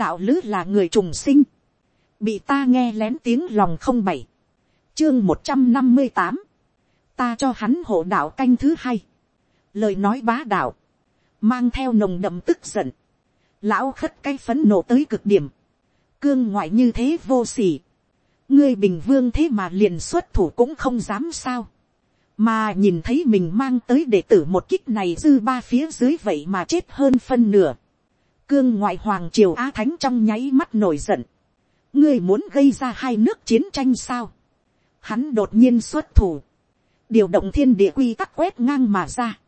đạo lữ là người trùng sinh, bị ta nghe lén tiếng lòng không bảy, chương một trăm năm mươi tám, ta cho hắn hộ đạo canh thứ hai, lời nói bá đạo, mang theo nồng đậm tức giận, lão khất cái phấn nộ tới cực điểm, cương ngoại như thế vô s ỉ ngươi bình vương thế mà liền xuất thủ cũng không dám sao, mà nhìn thấy mình mang tới đệ tử một kích này dư ba phía dưới vậy mà chết hơn phân nửa, cương ngoại hoàng triều á thánh trong nháy mắt nổi giận, ngươi muốn gây ra hai nước chiến tranh sao, hắn đột nhiên xuất thủ, điều động thiên địa quy tắc quét ngang mà ra,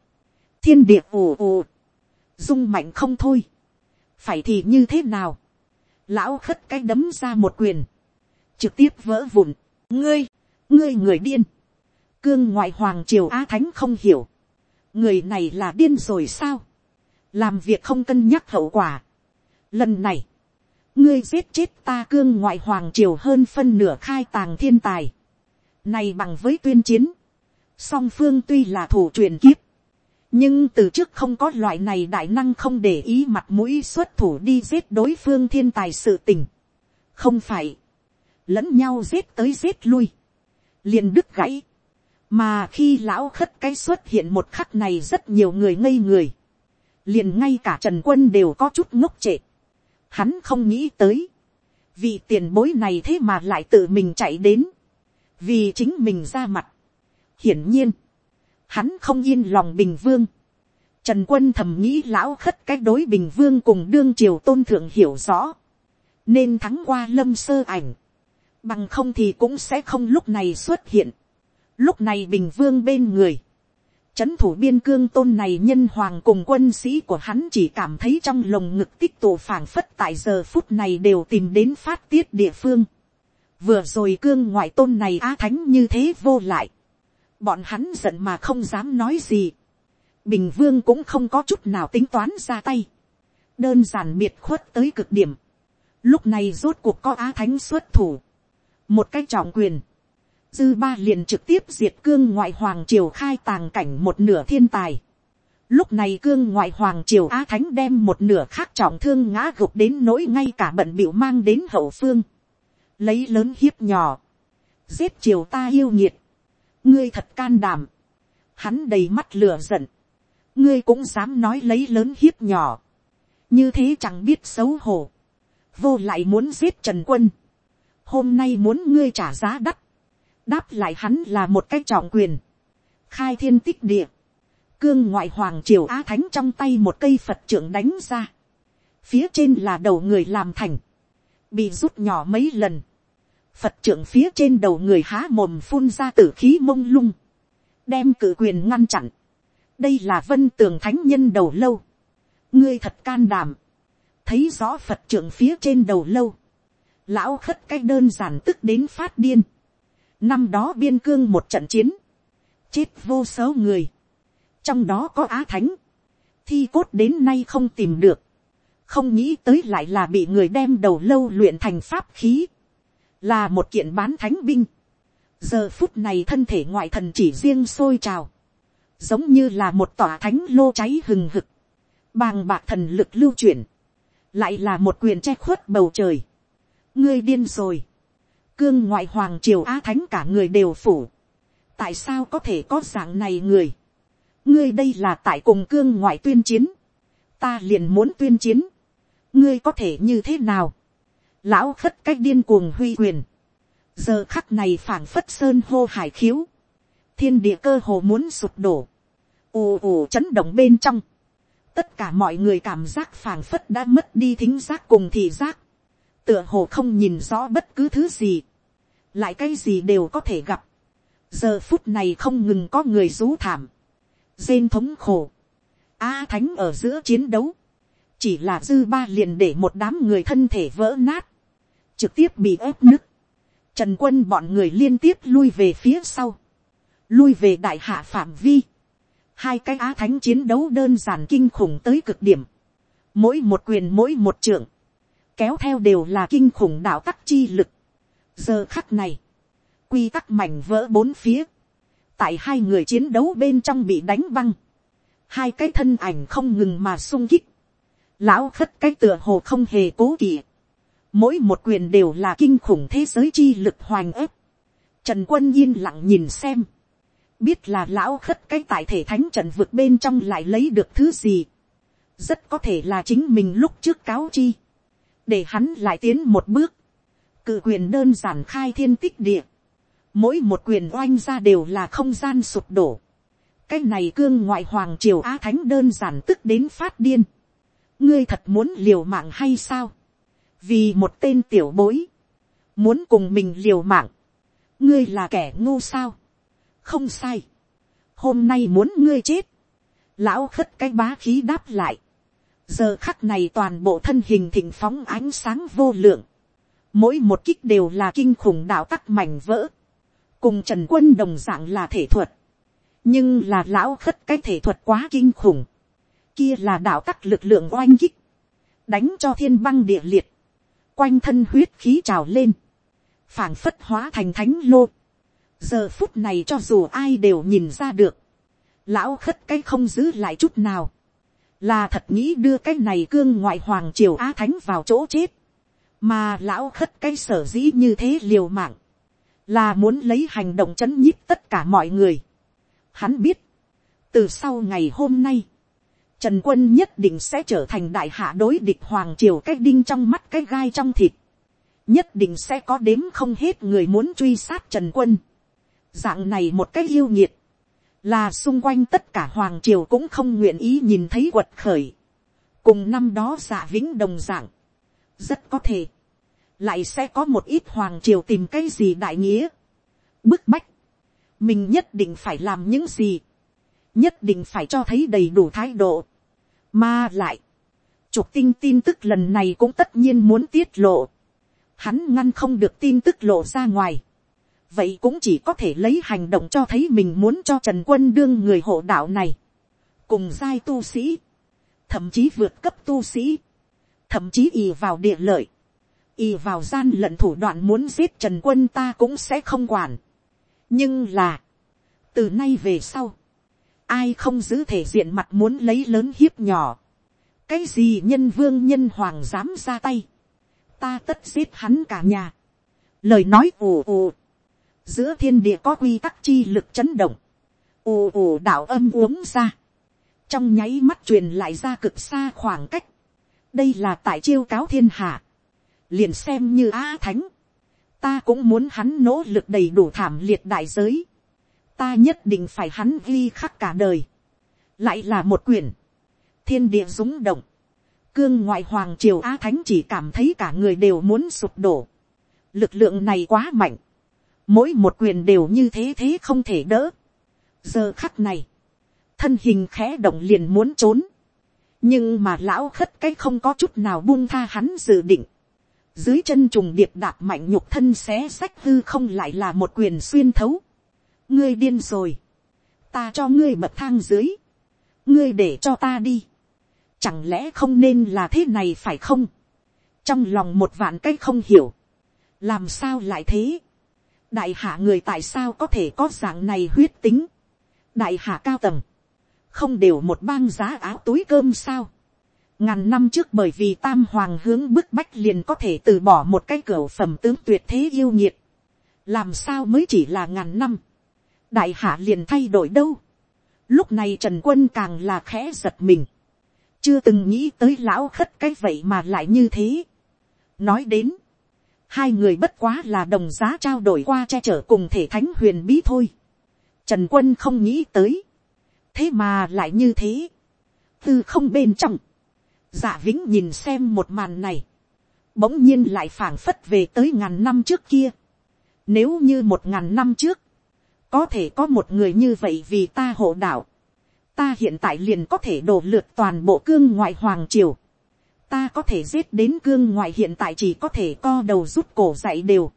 thiên địa ồ ồ, dung mạnh không thôi, phải thì như thế nào, lão khất cái đấm ra một quyền, trực tiếp vỡ vụn, ngươi, ngươi người điên, cương ngoại hoàng triều á thánh không hiểu, người này là điên rồi sao, làm việc không cân nhắc hậu quả. Lần này, ngươi giết chết ta cương ngoại hoàng triều hơn phân nửa khai tàng thiên tài, này bằng với tuyên chiến, song phương tuy là thủ truyền kiếp, nhưng từ trước không có loại này đại năng không để ý mặt mũi xuất thủ đi giết đối phương thiên tài sự tình. không phải, lẫn nhau giết tới giết lui, liền đứt gãy, mà khi lão khất cái xuất hiện một khắc này rất nhiều người ngây người, liền ngay cả trần quân đều có chút ngốc trệ, hắn không nghĩ tới, vì tiền bối này thế mà lại tự mình chạy đến, vì chính mình ra mặt. hiển nhiên, hắn không yên lòng bình vương. Trần quân thầm nghĩ lão khất cách đối bình vương cùng đương triều tôn thượng hiểu rõ, nên thắng qua lâm sơ ảnh, bằng không thì cũng sẽ không lúc này xuất hiện. Lúc này bình vương bên người, Chấn thủ biên cương tôn này nhân hoàng cùng quân sĩ của hắn chỉ cảm thấy trong lồng ngực tích tụ phảng phất tại giờ phút này đều tìm đến phát tiết địa phương. Vừa rồi cương ngoại tôn này á thánh như thế vô lại. Bọn hắn giận mà không dám nói gì. Bình vương cũng không có chút nào tính toán ra tay. Đơn giản biệt khuất tới cực điểm. Lúc này rốt cuộc có á thánh xuất thủ. Một cách trọng quyền dư ba liền trực tiếp diệt cương ngoại hoàng triều khai tàng cảnh một nửa thiên tài. Lúc này cương ngoại hoàng triều Á Thánh đem một nửa khác trọng thương ngã gục đến nỗi ngay cả bận biểu mang đến hậu phương. Lấy lớn hiếp nhỏ. Giết triều ta yêu nhiệt. Ngươi thật can đảm. Hắn đầy mắt lửa giận. Ngươi cũng dám nói lấy lớn hiếp nhỏ. Như thế chẳng biết xấu hổ. Vô lại muốn giết Trần Quân. Hôm nay muốn ngươi trả giá đắt đáp lại hắn là một cái trọng quyền, khai thiên tích địa, cương ngoại hoàng triều á thánh trong tay một cây phật trưởng đánh ra, phía trên là đầu người làm thành, bị rút nhỏ mấy lần, phật trưởng phía trên đầu người há mồm phun ra tử khí mông lung, đem cử quyền ngăn chặn, đây là vân tường thánh nhân đầu lâu, ngươi thật can đảm, thấy rõ phật trưởng phía trên đầu lâu, lão khất cái đơn giản tức đến phát điên, Năm đó biên cương một trận chiến. Chết vô số người. Trong đó có Á Thánh. Thi cốt đến nay không tìm được. Không nghĩ tới lại là bị người đem đầu lâu luyện thành pháp khí. Là một kiện bán thánh binh. Giờ phút này thân thể ngoại thần chỉ riêng sôi trào. Giống như là một tòa thánh lô cháy hừng hực. Bàng bạc thần lực lưu chuyển. Lại là một quyền che khuất bầu trời. Ngươi điên rồi cương ngoại hoàng triều á thánh cả người đều phủ. tại sao có thể có dạng này người. ngươi đây là tại cùng cương ngoại tuyên chiến. ta liền muốn tuyên chiến. ngươi có thể như thế nào. lão khất cách điên cuồng huy quyền. giờ khắc này phảng phất sơn hô hải khiếu. thiên địa cơ hồ muốn sụp đổ. ù ù chấn động bên trong. tất cả mọi người cảm giác phảng phất đã mất đi thính giác cùng thị giác tựa hồ không nhìn rõ bất cứ thứ gì lại cái gì đều có thể gặp. giờ phút này không ngừng có người rú thảm, rên thống khổ, a thánh ở giữa chiến đấu, chỉ là dư ba liền để một đám người thân thể vỡ nát, trực tiếp bị ép nứt, trần quân bọn người liên tiếp lui về phía sau, lui về đại hạ phạm vi, hai cái á thánh chiến đấu đơn giản kinh khủng tới cực điểm, mỗi một quyền mỗi một trưởng, kéo theo đều là kinh khủng đạo tắc chi lực, giờ khắc này, quy tắc mảnh vỡ bốn phía, tại hai người chiến đấu bên trong bị đánh văng, hai cái thân ảnh không ngừng mà sung kích, lão khất cái tựa hồ không hề cố kỵ, mỗi một quyền đều là kinh khủng thế giới chi lực hoành ép, trần quân yên lặng nhìn xem, biết là lão khất cái tại thể thánh trần vượt bên trong lại lấy được thứ gì, rất có thể là chính mình lúc trước cáo chi, để hắn lại tiến một bước, cự quyền đơn giản khai thiên tích địa, mỗi một quyền oanh ra đều là không gian sụp đổ, cái này cương ngoại hoàng triều á thánh đơn giản tức đến phát điên, ngươi thật muốn liều mạng hay sao, vì một tên tiểu bối, muốn cùng mình liều mạng, ngươi là kẻ ngu sao, không sai, hôm nay muốn ngươi chết, lão khất cái bá khí đáp lại, giờ khắc này toàn bộ thân hình thỉnh phóng ánh sáng vô lượng, mỗi một kích đều là kinh khủng đạo tắc mảnh vỡ, cùng trần quân đồng dạng là thể thuật, nhưng là lão khất cái thể thuật quá kinh khủng, kia là đạo tắc lực lượng oanh kích, đánh cho thiên băng địa liệt, quanh thân huyết khí trào lên, phảng phất hóa thành thánh lô. giờ phút này cho dù ai đều nhìn ra được, lão khất cái không giữ lại chút nào, là thật nghĩ đưa cái này cương ngoại hoàng triều á thánh vào chỗ chết, mà lão khất cái sở dĩ như thế liều mạng, là muốn lấy hành động chấn nhíp tất cả mọi người. Hắn biết, từ sau ngày hôm nay, Trần quân nhất định sẽ trở thành đại hạ đối địch hoàng triều cái đinh trong mắt cái gai trong thịt. Nhất định sẽ có đếm không hết người muốn truy sát Trần quân. Dạng này một cái yêu nhiệt. Là xung quanh tất cả hoàng triều cũng không nguyện ý nhìn thấy quật khởi. Cùng năm đó giả vĩnh đồng dạng. Rất có thể. Lại sẽ có một ít hoàng triều tìm cái gì đại nghĩa. Bức bách. Mình nhất định phải làm những gì nhất định phải cho thấy đầy đủ thái độ. Mà lại, trục tinh tin tức lần này cũng tất nhiên muốn tiết lộ. Hắn ngăn không được tin tức lộ ra ngoài. Vậy cũng chỉ có thể lấy hành động cho thấy mình muốn cho Trần Quân đương người hộ đạo này. Cùng giai tu sĩ. Thậm chí vượt cấp tu sĩ. Thậm chí ì vào địa lợi. ì vào gian lận thủ đoạn muốn giết Trần Quân ta cũng sẽ không quản. Nhưng là. Từ nay về sau ai không giữ thể diện mặt muốn lấy lớn hiếp nhỏ, cái gì nhân vương nhân hoàng dám ra tay, ta tất giết hắn cả nhà, lời nói ù ù, giữa thiên địa có quy tắc chi lực chấn động, ù ù đạo âm uống ra, trong nháy mắt truyền lại ra cực xa khoảng cách, đây là tại chiêu cáo thiên hạ, liền xem như a thánh, ta cũng muốn hắn nỗ lực đầy đủ thảm liệt đại giới, ta nhất định phải hắn ghi khắc cả đời, lại là một quyển, thiên địa rúng động, cương ngoại hoàng triều a thánh chỉ cảm thấy cả người đều muốn sụp đổ, lực lượng này quá mạnh, mỗi một quyền đều như thế thế không thể đỡ, giờ khắc này, thân hình khẽ động liền muốn trốn, nhưng mà lão khất cái không có chút nào buông tha hắn dự định, dưới chân trùng điệp đạp mạnh nhục thân xé sách hư không lại là một quyền xuyên thấu, ngươi điên rồi, ta cho ngươi bậc thang dưới, ngươi để cho ta đi, chẳng lẽ không nên là thế này phải không, trong lòng một vạn cái không hiểu, làm sao lại thế, đại hạ người tại sao có thể có dạng này huyết tính, đại hạ cao tầng, không đều một bang giá áo túi cơm sao, ngàn năm trước bởi vì tam hoàng hướng bức bách liền có thể từ bỏ một cái cửa phẩm tướng tuyệt thế yêu nhiệt, làm sao mới chỉ là ngàn năm, đại hạ liền thay đổi đâu. lúc này trần quân càng là khẽ giật mình. chưa từng nghĩ tới lão khất cái vậy mà lại như thế. nói đến, hai người bất quá là đồng giá trao đổi qua che chở cùng thể thánh huyền bí thôi. trần quân không nghĩ tới thế mà lại như thế. tư không bên trong. giả vĩnh nhìn xem một màn này. bỗng nhiên lại phảng phất về tới ngàn năm trước kia. Nếu như một ngàn năm trước, có thể có một người như vậy vì ta hộ đạo, ta hiện tại liền có thể đổ lượt toàn bộ cương ngoại hoàng triều, ta có thể giết đến cương ngoại hiện tại chỉ có thể co đầu rút cổ dạy đều,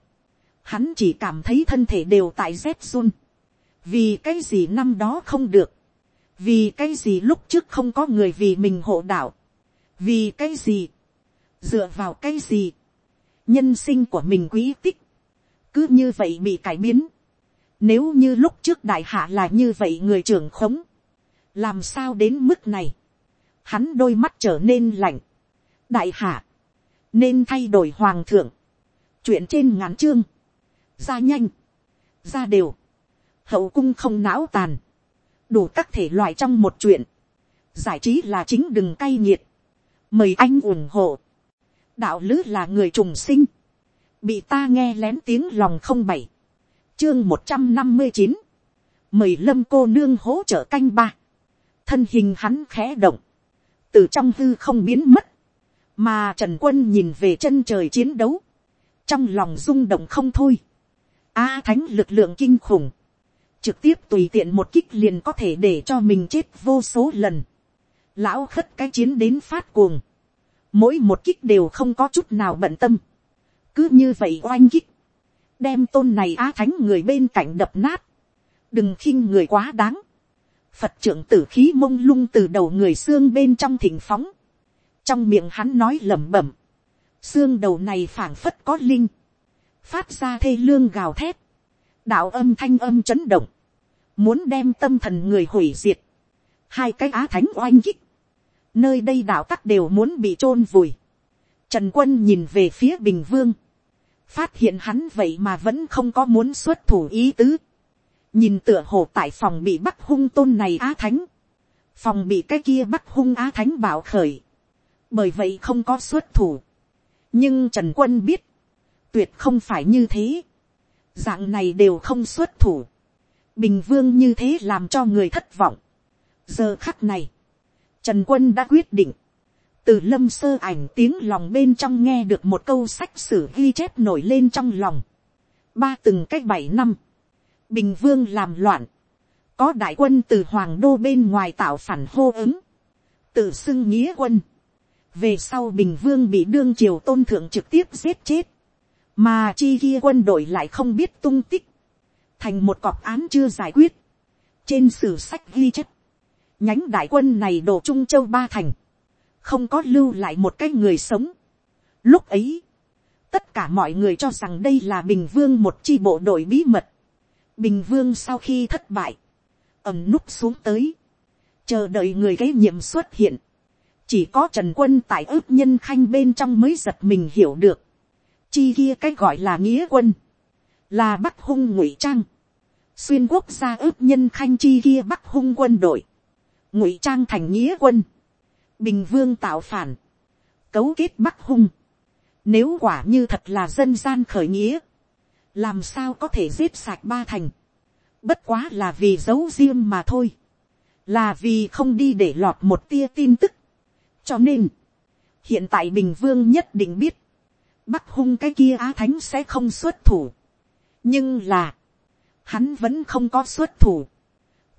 hắn chỉ cảm thấy thân thể đều tại rét run, vì cái gì năm đó không được, vì cái gì lúc trước không có người vì mình hộ đạo, vì cái gì, dựa vào cái gì, nhân sinh của mình quý tích, cứ như vậy bị cải biến, nếu như lúc trước đại hạ là như vậy người trưởng khống. Làm sao đến mức này. Hắn đôi mắt trở nên lạnh. đại hạ, nên thay đổi hoàng thượng, chuyện trên ngắn chương, ra nhanh, ra đều, hậu cung không não tàn, đủ các thể loại trong một chuyện, giải trí là chính đừng cay nghiệt, mời anh ủng hộ, đạo lứ là người trùng sinh, bị ta nghe lén tiếng lòng không bảy, chương một trăm năm mươi chín, mời lâm cô nương hỗ trợ canh ba, thân hình hắn khẽ động, từ trong hư không biến mất, mà trần quân nhìn về chân trời chiến đấu, trong lòng rung động không thôi, a thánh lực lượng kinh khủng, trực tiếp tùy tiện một kích liền có thể để cho mình chết vô số lần, lão khất cái chiến đến phát cuồng, mỗi một kích đều không có chút nào bận tâm, cứ như vậy oanh kích, đem tôn này á thánh người bên cạnh đập nát, đừng khinh người quá đáng, phật trưởng tử khí mông lung từ đầu người xương bên trong thỉnh phóng, trong miệng hắn nói lẩm bẩm, xương đầu này phảng phất có linh, phát ra thê lương gào thét, đạo âm thanh âm chấn động, muốn đem tâm thần người hủy diệt, hai cái á thánh oanh kích, nơi đây đạo tắc đều muốn bị chôn vùi, trần quân nhìn về phía bình vương, phát hiện hắn vậy mà vẫn không có muốn xuất thủ ý tứ, nhìn tựa hồ tại phòng bị bắt hung tôn này á thánh, phòng bị cái kia bắt hung á thánh bảo khởi, bởi vậy không có xuất thủ. nhưng trần quân biết, tuyệt không phải như thế, dạng này đều không xuất thủ, bình vương như thế làm cho người thất vọng. giờ khắc này, trần quân đã quyết định, từ lâm sơ ảnh tiếng lòng bên trong nghe được một câu sách sử ghi chép nổi lên trong lòng. ba từng cách bảy năm, bình vương làm loạn, có đại quân từ hoàng đô bên ngoài tạo phản hô ứng, tự xưng nghĩa quân, về sau bình vương bị đương triều tôn thượng trực tiếp giết chết, mà chi kia quân đội lại không biết tung tích, thành một cọp án chưa giải quyết, trên sử sách ghi chép, nhánh đại quân này đổ trung châu ba thành, không có lưu lại một cái người sống. Lúc ấy, tất cả mọi người cho rằng đây là bình vương một chi bộ đội bí mật. bình vương sau khi thất bại, ẩm núp xuống tới, chờ đợi người cái nhiệm xuất hiện. chỉ có trần quân tại ước nhân khanh bên trong mới giật mình hiểu được. chi kia cái gọi là nghĩa quân, là bắc hung ngụy trang xuyên quốc gia ước nhân khanh chi kia bắc hung quân đội, ngụy trang thành nghĩa quân. Bình vương tạo phản, cấu kết bắc hung, nếu quả như thật là dân gian khởi nghĩa, làm sao có thể giết sạch ba thành, bất quá là vì giấu riêng mà thôi, là vì không đi để lọt một tia tin tức. cho nên, hiện tại bình vương nhất định biết, bắc hung cái kia á thánh sẽ không xuất thủ. nhưng là, hắn vẫn không có xuất thủ.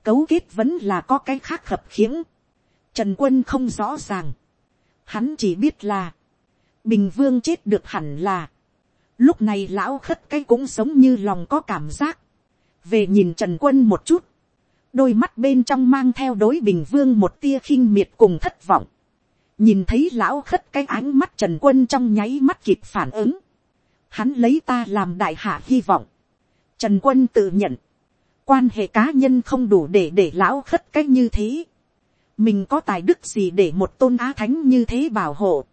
cấu kết vẫn là có cái khác hợp khiễng. Trần quân không rõ ràng. Hắn chỉ biết là. Bình vương chết được hẳn là. Lúc này lão khất cái cũng sống như lòng có cảm giác. Về nhìn Trần quân một chút. Đôi mắt bên trong mang theo đối bình vương một tia khinh miệt cùng thất vọng. Nhìn thấy lão khất cái ánh mắt Trần quân trong nháy mắt kịp phản ứng. Hắn lấy ta làm đại hạ hy vọng. Trần quân tự nhận. Quan hệ cá nhân không đủ để để lão khất cách như thế. Mình có tài đức gì để một tôn á thánh như thế bảo hộ,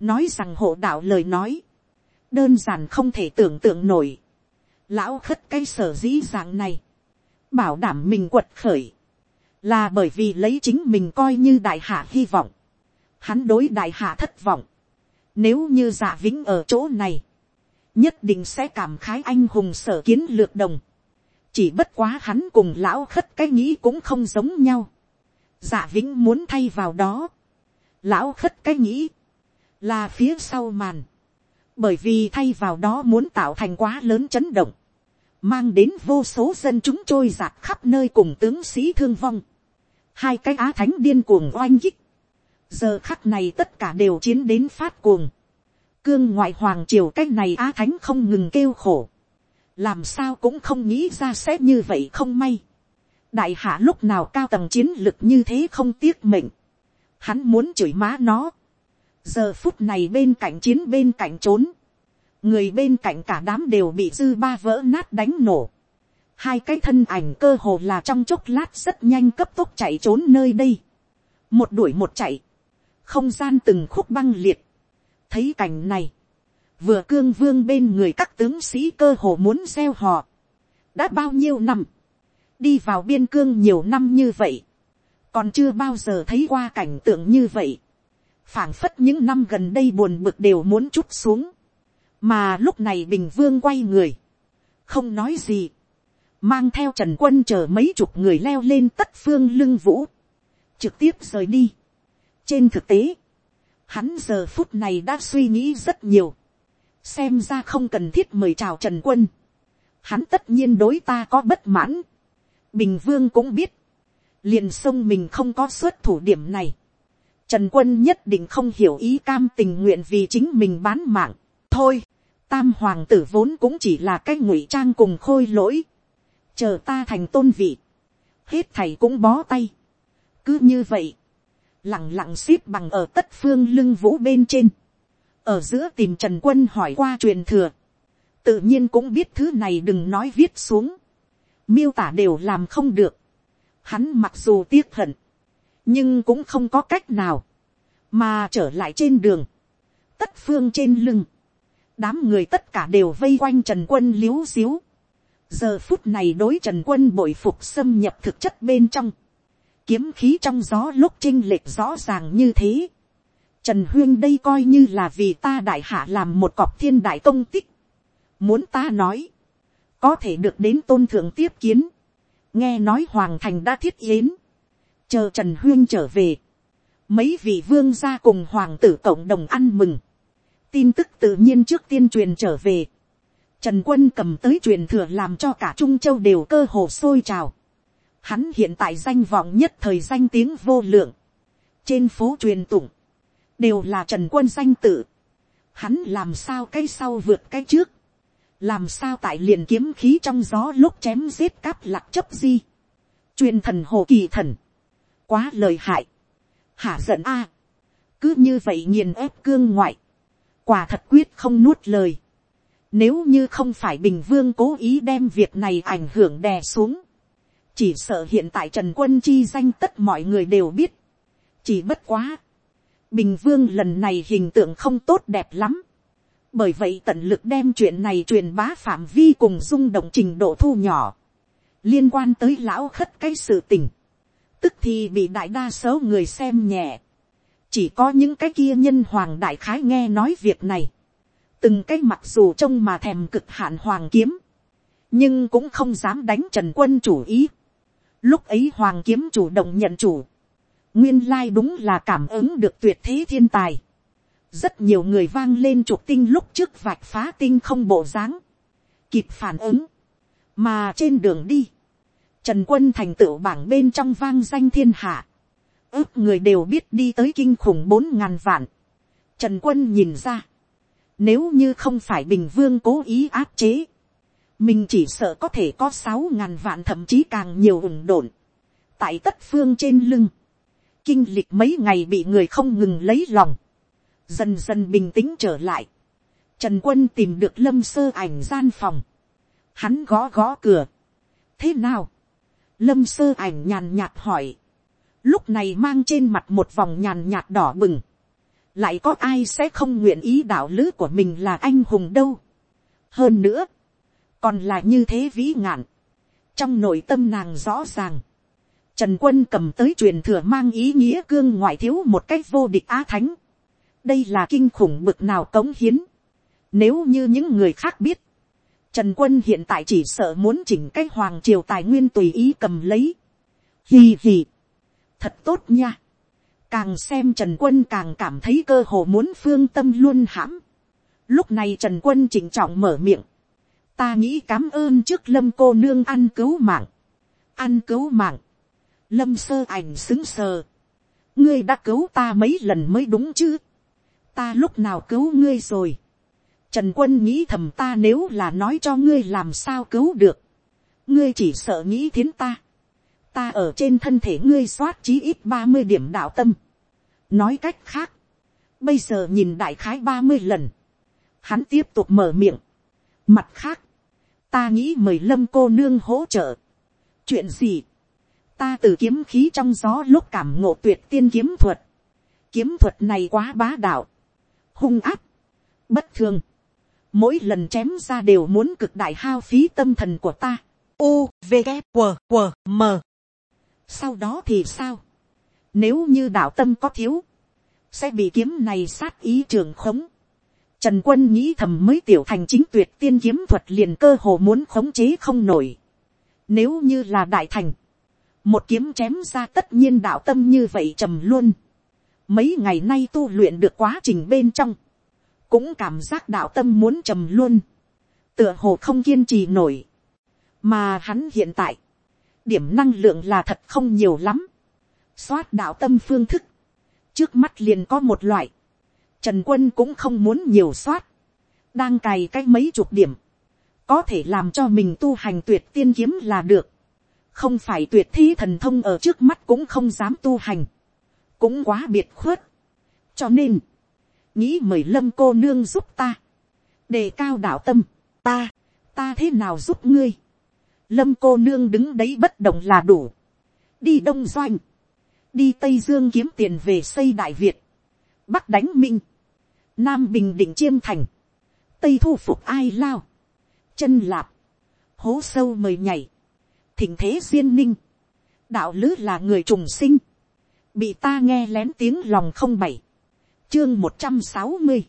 nói rằng hộ đạo lời nói, đơn giản không thể tưởng tượng nổi, lão khất cái sở dĩ dạng này, bảo đảm mình quật khởi, là bởi vì lấy chính mình coi như đại hạ hy vọng, hắn đối đại hạ thất vọng, nếu như giả vĩnh ở chỗ này, nhất định sẽ cảm khái anh hùng sở kiến lược đồng, chỉ bất quá hắn cùng lão khất cái nghĩ cũng không giống nhau, dạ vĩnh muốn thay vào đó. lão khất cái nghĩ, là phía sau màn, bởi vì thay vào đó muốn tạo thành quá lớn chấn động, mang đến vô số dân chúng trôi giạt khắp nơi cùng tướng sĩ thương vong, hai cái á thánh điên cuồng oanh kích, giờ khắc này tất cả đều chiến đến phát cuồng, cương ngoại hoàng triều cái này á thánh không ngừng kêu khổ, làm sao cũng không nghĩ ra sẽ như vậy không may, đại hạ lúc nào cao tầng chiến lực như thế không tiếc mệnh, hắn muốn chửi má nó, giờ phút này bên cạnh chiến bên cạnh trốn, người bên cạnh cả đám đều bị dư ba vỡ nát đánh nổ, hai cái thân ảnh cơ hồ là trong chốc lát rất nhanh cấp tốc chạy trốn nơi đây, một đuổi một chạy, không gian từng khúc băng liệt, thấy cảnh này, vừa cương vương bên người các tướng sĩ cơ hồ muốn gieo họ, đã bao nhiêu năm, đi vào biên cương nhiều năm như vậy, còn chưa bao giờ thấy qua cảnh tượng như vậy, phảng phất những năm gần đây buồn bực đều muốn chút xuống, mà lúc này bình vương quay người, không nói gì, mang theo trần quân chờ mấy chục người leo lên tất phương lưng vũ, trực tiếp rời đi. trên thực tế, hắn giờ phút này đã suy nghĩ rất nhiều, xem ra không cần thiết mời chào trần quân, hắn tất nhiên đối ta có bất mãn, bình vương cũng biết, liền sông mình không có xuất thủ điểm này, trần quân nhất định không hiểu ý cam tình nguyện vì chính mình bán mạng, thôi, tam hoàng tử vốn cũng chỉ là cái ngụy trang cùng khôi lỗi, chờ ta thành tôn vị, hết thầy cũng bó tay, cứ như vậy, lẳng lặng xếp bằng ở tất phương lưng vũ bên trên, ở giữa tìm trần quân hỏi qua truyền thừa, tự nhiên cũng biết thứ này đừng nói viết xuống, miêu tả đều làm không được, hắn mặc dù tiếc hận, nhưng cũng không có cách nào, mà trở lại trên đường, tất phương trên lưng, đám người tất cả đều vây quanh trần quân liếu xíu, giờ phút này đối trần quân bội phục xâm nhập thực chất bên trong, kiếm khí trong gió lúc chinh lệch rõ ràng như thế, trần huyên đây coi như là vì ta đại hạ làm một cọc thiên đại công tích, muốn ta nói, có thể được đến tôn thượng tiếp kiến, nghe nói hoàng thành đã thiết yến, chờ trần huyên trở về, mấy vị vương gia cùng hoàng tử cộng đồng ăn mừng, tin tức tự nhiên trước tiên truyền trở về. Trần quân cầm tới truyền thừa làm cho cả Trung Châu đều cơ hồ sôi trào. Hắn hiện tại danh vọng nhất thời danh tiếng vô lượng. Trên phố truyền tụng. Đều là Trần quân danh tự. Hắn làm sao cái sau vượt cái trước. Làm sao tại liền kiếm khí trong gió lúc chém giết cáp lạc chấp di. Truyền thần hồ kỳ thần. Quá lời hại. Hả giận a Cứ như vậy nghiền ép cương ngoại quả thật quyết không nuốt lời. Nếu như không phải Bình Vương cố ý đem việc này ảnh hưởng đè xuống. Chỉ sợ hiện tại Trần Quân chi danh tất mọi người đều biết. Chỉ bất quá. Bình Vương lần này hình tượng không tốt đẹp lắm. Bởi vậy tận lực đem chuyện này truyền bá phạm vi cùng rung động trình độ thu nhỏ. Liên quan tới lão khất cái sự tình. Tức thì bị đại đa số người xem nhẹ chỉ có những cái kia nhân hoàng đại khái nghe nói việc này, từng cái mặc dù trông mà thèm cực hạn hoàng kiếm, nhưng cũng không dám đánh trần quân chủ ý. Lúc ấy hoàng kiếm chủ động nhận chủ, nguyên lai đúng là cảm ứng được tuyệt thế thiên tài. rất nhiều người vang lên trục tinh lúc trước vạch phá tinh không bộ dáng, kịp phản ứng, mà trên đường đi, trần quân thành tựu bảng bên trong vang danh thiên hạ, ước người đều biết đi tới kinh khủng bốn ngàn vạn. Trần quân nhìn ra, nếu như không phải bình vương cố ý áp chế, mình chỉ sợ có thể có sáu ngàn vạn thậm chí càng nhiều ủng độn. tại tất phương trên lưng, kinh lịch mấy ngày bị người không ngừng lấy lòng, dần dần bình tĩnh trở lại. Trần quân tìm được lâm sơ ảnh gian phòng, hắn gõ gõ cửa. thế nào, lâm sơ ảnh nhàn nhạt hỏi, lúc này mang trên mặt một vòng nhàn nhạt đỏ bừng, lại có ai sẽ không nguyện ý đạo lữ của mình là anh hùng đâu. hơn nữa, còn là như thế vĩ ngạn, trong nội tâm nàng rõ ràng, trần quân cầm tới truyền thừa mang ý nghĩa cương ngoại thiếu một cách vô địch á thánh, đây là kinh khủng bực nào cống hiến, nếu như những người khác biết, Trần quân hiện tại chỉ sợ muốn chỉnh cái hoàng triều tài nguyên tùy ý cầm lấy. Hì hì thật tốt nha. càng xem trần quân càng cảm thấy cơ hồ muốn phương tâm luôn hãm. lúc này trần quân chỉnh trọng mở miệng ta nghĩ cám ơn trước lâm cô nương ăn cứu mạng. ăn cứu mạng. lâm sơ ảnh xứng sờ. ngươi đã cứu ta mấy lần mới đúng chứ. ta lúc nào cứu ngươi rồi. Trần quân nghĩ thầm ta nếu là nói cho ngươi làm sao cứu được. ngươi chỉ sợ nghĩ thiến ta ta ở trên thân thể ngươi soát chí ít ba mươi điểm đạo tâm. nói cách khác, bây giờ nhìn đại khái ba mươi lần, hắn tiếp tục mở miệng. mặt khác, ta nghĩ mời lâm cô nương hỗ trợ. chuyện gì, ta từ kiếm khí trong gió lúc cảm ngộ tuyệt tiên kiếm thuật, Kiếm thuật này quá bá đạo. Hung áp. Bất thường. Mỗi lần chém ra đều muốn cực đại hao phí tâm thần của ta. U, V, g, W, W, M. Sau đó thì sao? Nếu như đạo tâm có thiếu. Sẽ bị kiếm này sát ý trường khống. Trần quân nghĩ thầm mới tiểu thành chính tuyệt tiên kiếm thuật liền cơ hồ muốn khống chế không nổi. Nếu như là đại thành. Một kiếm chém ra tất nhiên đạo tâm như vậy trầm luôn. Mấy ngày nay tu luyện được quá trình bên trong. Cũng cảm giác đạo tâm muốn trầm luôn. Tựa hồ không kiên trì nổi. Mà hắn hiện tại. Điểm năng lượng là thật không nhiều lắm. Xoát đạo tâm phương thức. Trước mắt liền có một loại. Trần quân cũng không muốn nhiều xoát. Đang cày cách mấy chục điểm. Có thể làm cho mình tu hành tuyệt tiên kiếm là được. Không phải tuyệt thi thần thông ở trước mắt cũng không dám tu hành, cũng quá biệt khuất. cho nên, nghĩ mời lâm cô nương giúp ta, đề cao đạo tâm, ta, ta thế nào giúp ngươi, lâm cô nương đứng đấy bất động là đủ, đi đông doanh, đi tây dương kiếm tiền về xây đại việt, bắc đánh minh, nam bình định chiêm thành, tây thu phục ai lao, chân lạp, hố sâu mời nhảy, thỉnh thế duyên ninh, đạo lứ là người trùng sinh, bị ta nghe lén tiếng lòng không bảy, chương một trăm sáu mươi,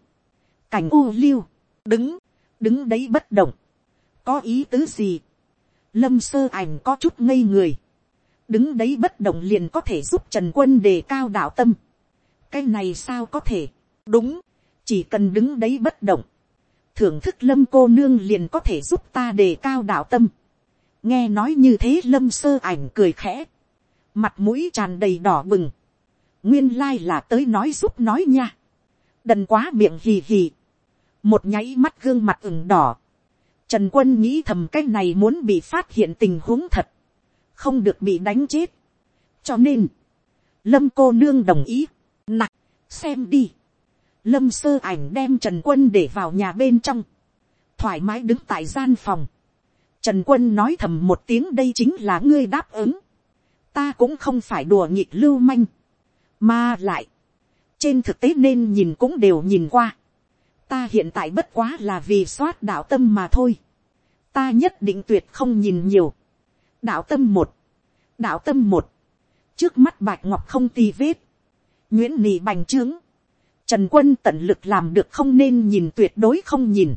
cảnh u liêu, đứng, đứng đấy bất động, có ý tứ gì, lâm sơ ảnh có chút ngây người, đứng đấy bất động liền có thể giúp trần quân đề cao đạo tâm, cái này sao có thể, đúng, chỉ cần đứng đấy bất động, thưởng thức lâm cô nương liền có thể giúp ta đề cao đạo tâm, nghe nói như thế lâm sơ ảnh cười khẽ, mặt mũi tràn đầy đỏ bừng, nguyên lai là tới nói giúp nói nha, đần quá miệng hì hì, một nháy mắt gương mặt ửng đỏ, trần quân nghĩ thầm cái này muốn bị phát hiện tình huống thật, không được bị đánh chết, cho nên, lâm cô nương đồng ý, nặng, xem đi, lâm sơ ảnh đem trần quân để vào nhà bên trong, thoải mái đứng tại gian phòng, Trần quân nói thầm một tiếng đây chính là ngươi đáp ứng. Ta cũng không phải đùa nghịch lưu manh. Mà lại. Trên thực tế nên nhìn cũng đều nhìn qua. Ta hiện tại bất quá là vì soát đạo tâm mà thôi. Ta nhất định tuyệt không nhìn nhiều. Đạo tâm một. Đạo tâm một. Trước mắt bạch ngọc không tì vết. Nguyễn nì bành trướng. Trần quân tận lực làm được không nên nhìn, tuyệt đối không nhìn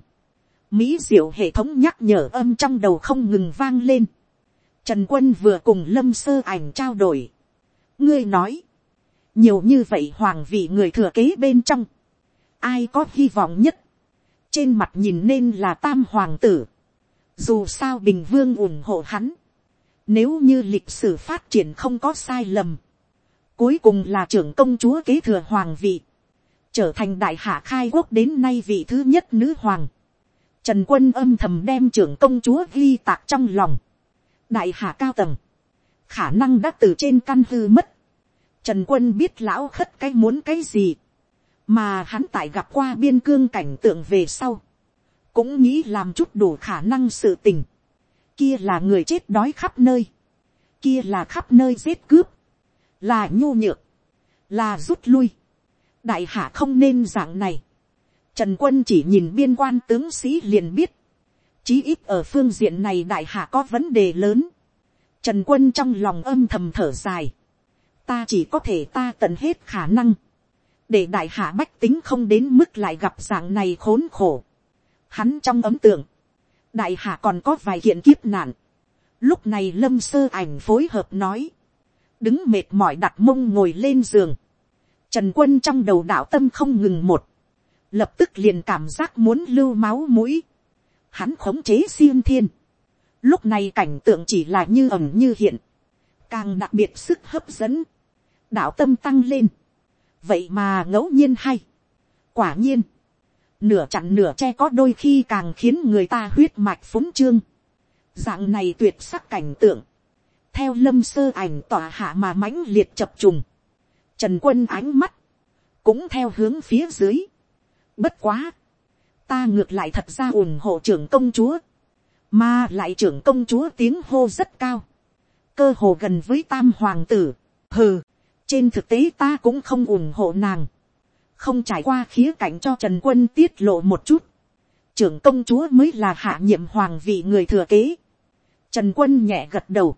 Mỹ diệu hệ thống nhắc nhở âm trong đầu không ngừng vang lên. Trần quân vừa cùng lâm sơ ảnh trao đổi. Ngươi nói. Nhiều như vậy hoàng vị người thừa kế bên trong. Ai có hy vọng nhất. Trên mặt nhìn nên là tam hoàng tử. Dù sao bình vương ủng hộ hắn. Nếu như lịch sử phát triển không có sai lầm. Cuối cùng là trưởng công chúa kế thừa hoàng vị. Trở thành đại hạ khai quốc đến nay vị thứ nhất nữ hoàng Trần quân âm thầm đem trưởng công chúa ghi tạc trong lòng. Đại hạ cao tầng. Khả năng đã từ trên căn hư mất. Trần quân biết lão khất cái muốn cái gì. Mà hắn tại gặp qua biên cương cảnh tượng về sau. Cũng nghĩ làm chút đủ khả năng sự tình. Kia là người chết đói khắp nơi. Kia là khắp nơi giết cướp. Là nhu nhược. Là rút lui. Đại hạ không nên dạng này Trần quân chỉ nhìn biên quan tướng sĩ liền biết. Chí ít ở phương diện này đại hạ có vấn đề lớn. Trần quân trong lòng âm thầm thở dài. Ta chỉ có thể ta tận hết khả năng. Để đại hạ bách tính không đến mức lại gặp dạng này khốn khổ. Hắn trong ấm tượng. Đại hạ còn có vài kiện kiếp nạn. Lúc này lâm sơ ảnh phối hợp nói. Đứng mệt mỏi đặt mông ngồi lên giường. Trần quân trong đầu đạo tâm không ngừng một. Lập tức liền cảm giác muốn lưu máu mũi, hắn khống chế siêu thiên, lúc này cảnh tượng chỉ là như ẩm như hiện, càng đặc biệt sức hấp dẫn, đạo tâm tăng lên, vậy mà ngẫu nhiên hay, quả nhiên, nửa chặn nửa che có đôi khi càng khiến người ta huyết mạch phúng trương, dạng này tuyệt sắc cảnh tượng, theo lâm sơ ảnh tỏa hạ mà mãnh liệt chập trùng, trần quân ánh mắt, cũng theo hướng phía dưới, Bất quá. Ta ngược lại thật ra ủng hộ trưởng công chúa. Mà lại trưởng công chúa tiếng hô rất cao. Cơ hồ gần với tam hoàng tử. Hừ. trên thực tế ta cũng không ủng hộ nàng, không trải qua khía cạnh cho trần quân tiết lộ một chút, trưởng công chúa mới là hạ nhiệm hoàng vị người thừa kế. Trần quân nhẹ gật đầu,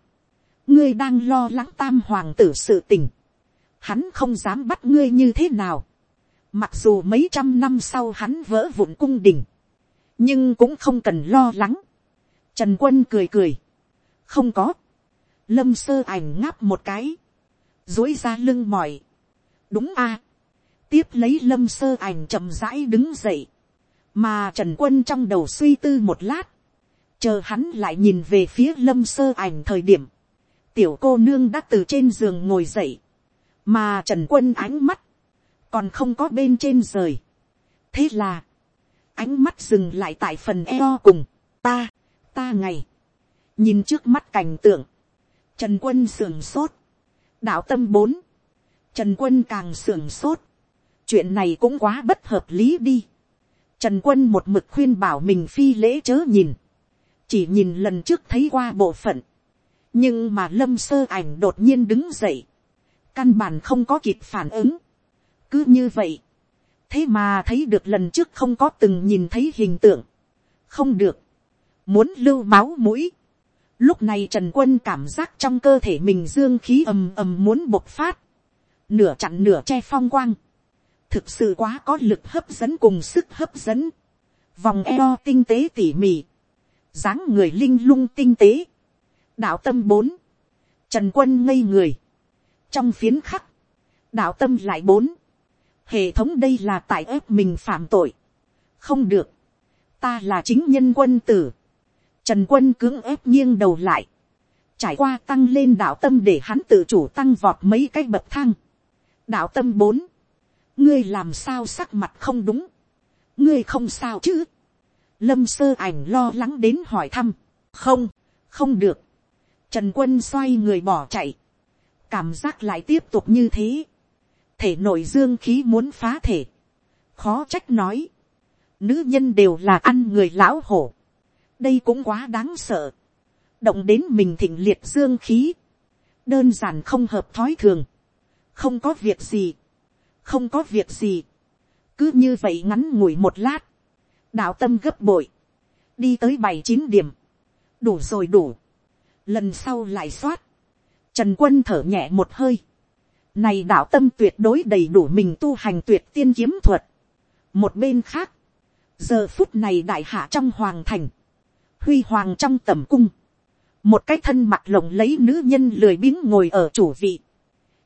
ngươi đang lo lắng tam hoàng tử sự tình, hắn không dám bắt ngươi như thế nào, mặc dù mấy trăm năm sau hắn vỡ vụn cung đình, nhưng cũng không cần lo lắng. Trần quân cười cười, không có, lâm sơ ảnh ngáp một cái, dối ra lưng mỏi, đúng a, tiếp lấy lâm sơ ảnh chậm rãi đứng dậy, mà trần quân trong đầu suy tư một lát, chờ hắn lại nhìn về phía lâm sơ ảnh thời điểm, tiểu cô nương đã từ trên giường ngồi dậy, mà trần quân ánh mắt, còn không có bên trên rời. thế là, ánh mắt dừng lại tại phần eo cùng, ta, ta ngày, nhìn trước mắt cảnh tượng, trần quân sưởng sốt, đạo tâm bốn, trần quân càng sưởng sốt, chuyện này cũng quá bất hợp lý đi. Trần quân một mực khuyên bảo mình phi lễ chớ nhìn, chỉ nhìn lần trước thấy qua bộ phận, nhưng mà lâm sơ ảnh đột nhiên đứng dậy, căn bản không có kịp phản ứng, cứ như vậy, thế mà thấy được lần trước không có từng nhìn thấy hình tượng, không được, muốn lưu máu mũi, lúc này trần quân cảm giác trong cơ thể mình dương khí ầm ầm muốn bộc phát, nửa chặn nửa che phong quang, thực sự quá có lực hấp dẫn cùng sức hấp dẫn, vòng eo tinh tế tỉ mỉ, dáng người linh lung tinh tế, đạo tâm bốn, trần quân ngây người, trong phiến khắc, đạo tâm lại bốn, hệ thống đây là tại ép mình phạm tội, không được, ta là chính nhân quân tử, trần quân cưỡng ép nghiêng đầu lại, trải qua tăng lên đạo tâm để hắn tự chủ tăng vọt mấy cái bậc thang, đạo tâm bốn, ngươi làm sao sắc mặt không đúng, ngươi không sao chứ, lâm sơ ảnh lo lắng đến hỏi thăm, không, không được, trần quân xoay người bỏ chạy, cảm giác lại tiếp tục như thế, thể nội dương khí muốn phá thể, khó trách nói, nữ nhân đều là ăn người lão hổ, đây cũng quá đáng sợ, động đến mình thịnh liệt dương khí, đơn giản không hợp thói thường, không có việc gì, không có việc gì, cứ như vậy ngắn ngủi một lát, đạo tâm gấp bội, đi tới bảy chín điểm, đủ rồi đủ, lần sau lại soát, trần quân thở nhẹ một hơi, này đạo tâm tuyệt đối đầy đủ mình tu hành tuyệt tiên kiếm thuật. Một bên khác, giờ phút này đại hạ trong hoàng thành, huy hoàng trong tầm cung, một cái thân mặt lồng lấy nữ nhân lười biếng ngồi ở chủ vị,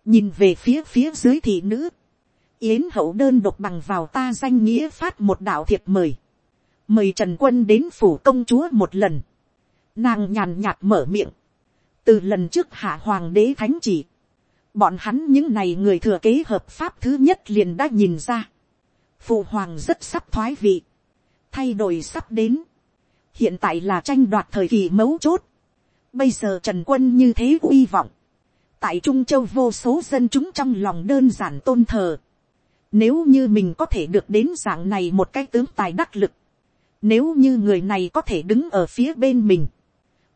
nhìn về phía phía dưới thị nữ, yến hậu đơn độc bằng vào ta danh nghĩa phát một đạo thiệp mời, mời trần quân đến phủ công chúa một lần, nàng nhàn nhạt mở miệng, từ lần trước hạ hoàng đế thánh chỉ, bọn hắn những này người thừa kế hợp pháp thứ nhất liền đã nhìn ra, phụ hoàng rất sắp thoái vị, thay đổi sắp đến, hiện tại là tranh đoạt thời kỳ mấu chốt, bây giờ trần quân như thế uy vọng, tại trung châu vô số dân chúng trong lòng đơn giản tôn thờ, nếu như mình có thể được đến dạng này một cái tướng tài đắc lực, nếu như người này có thể đứng ở phía bên mình,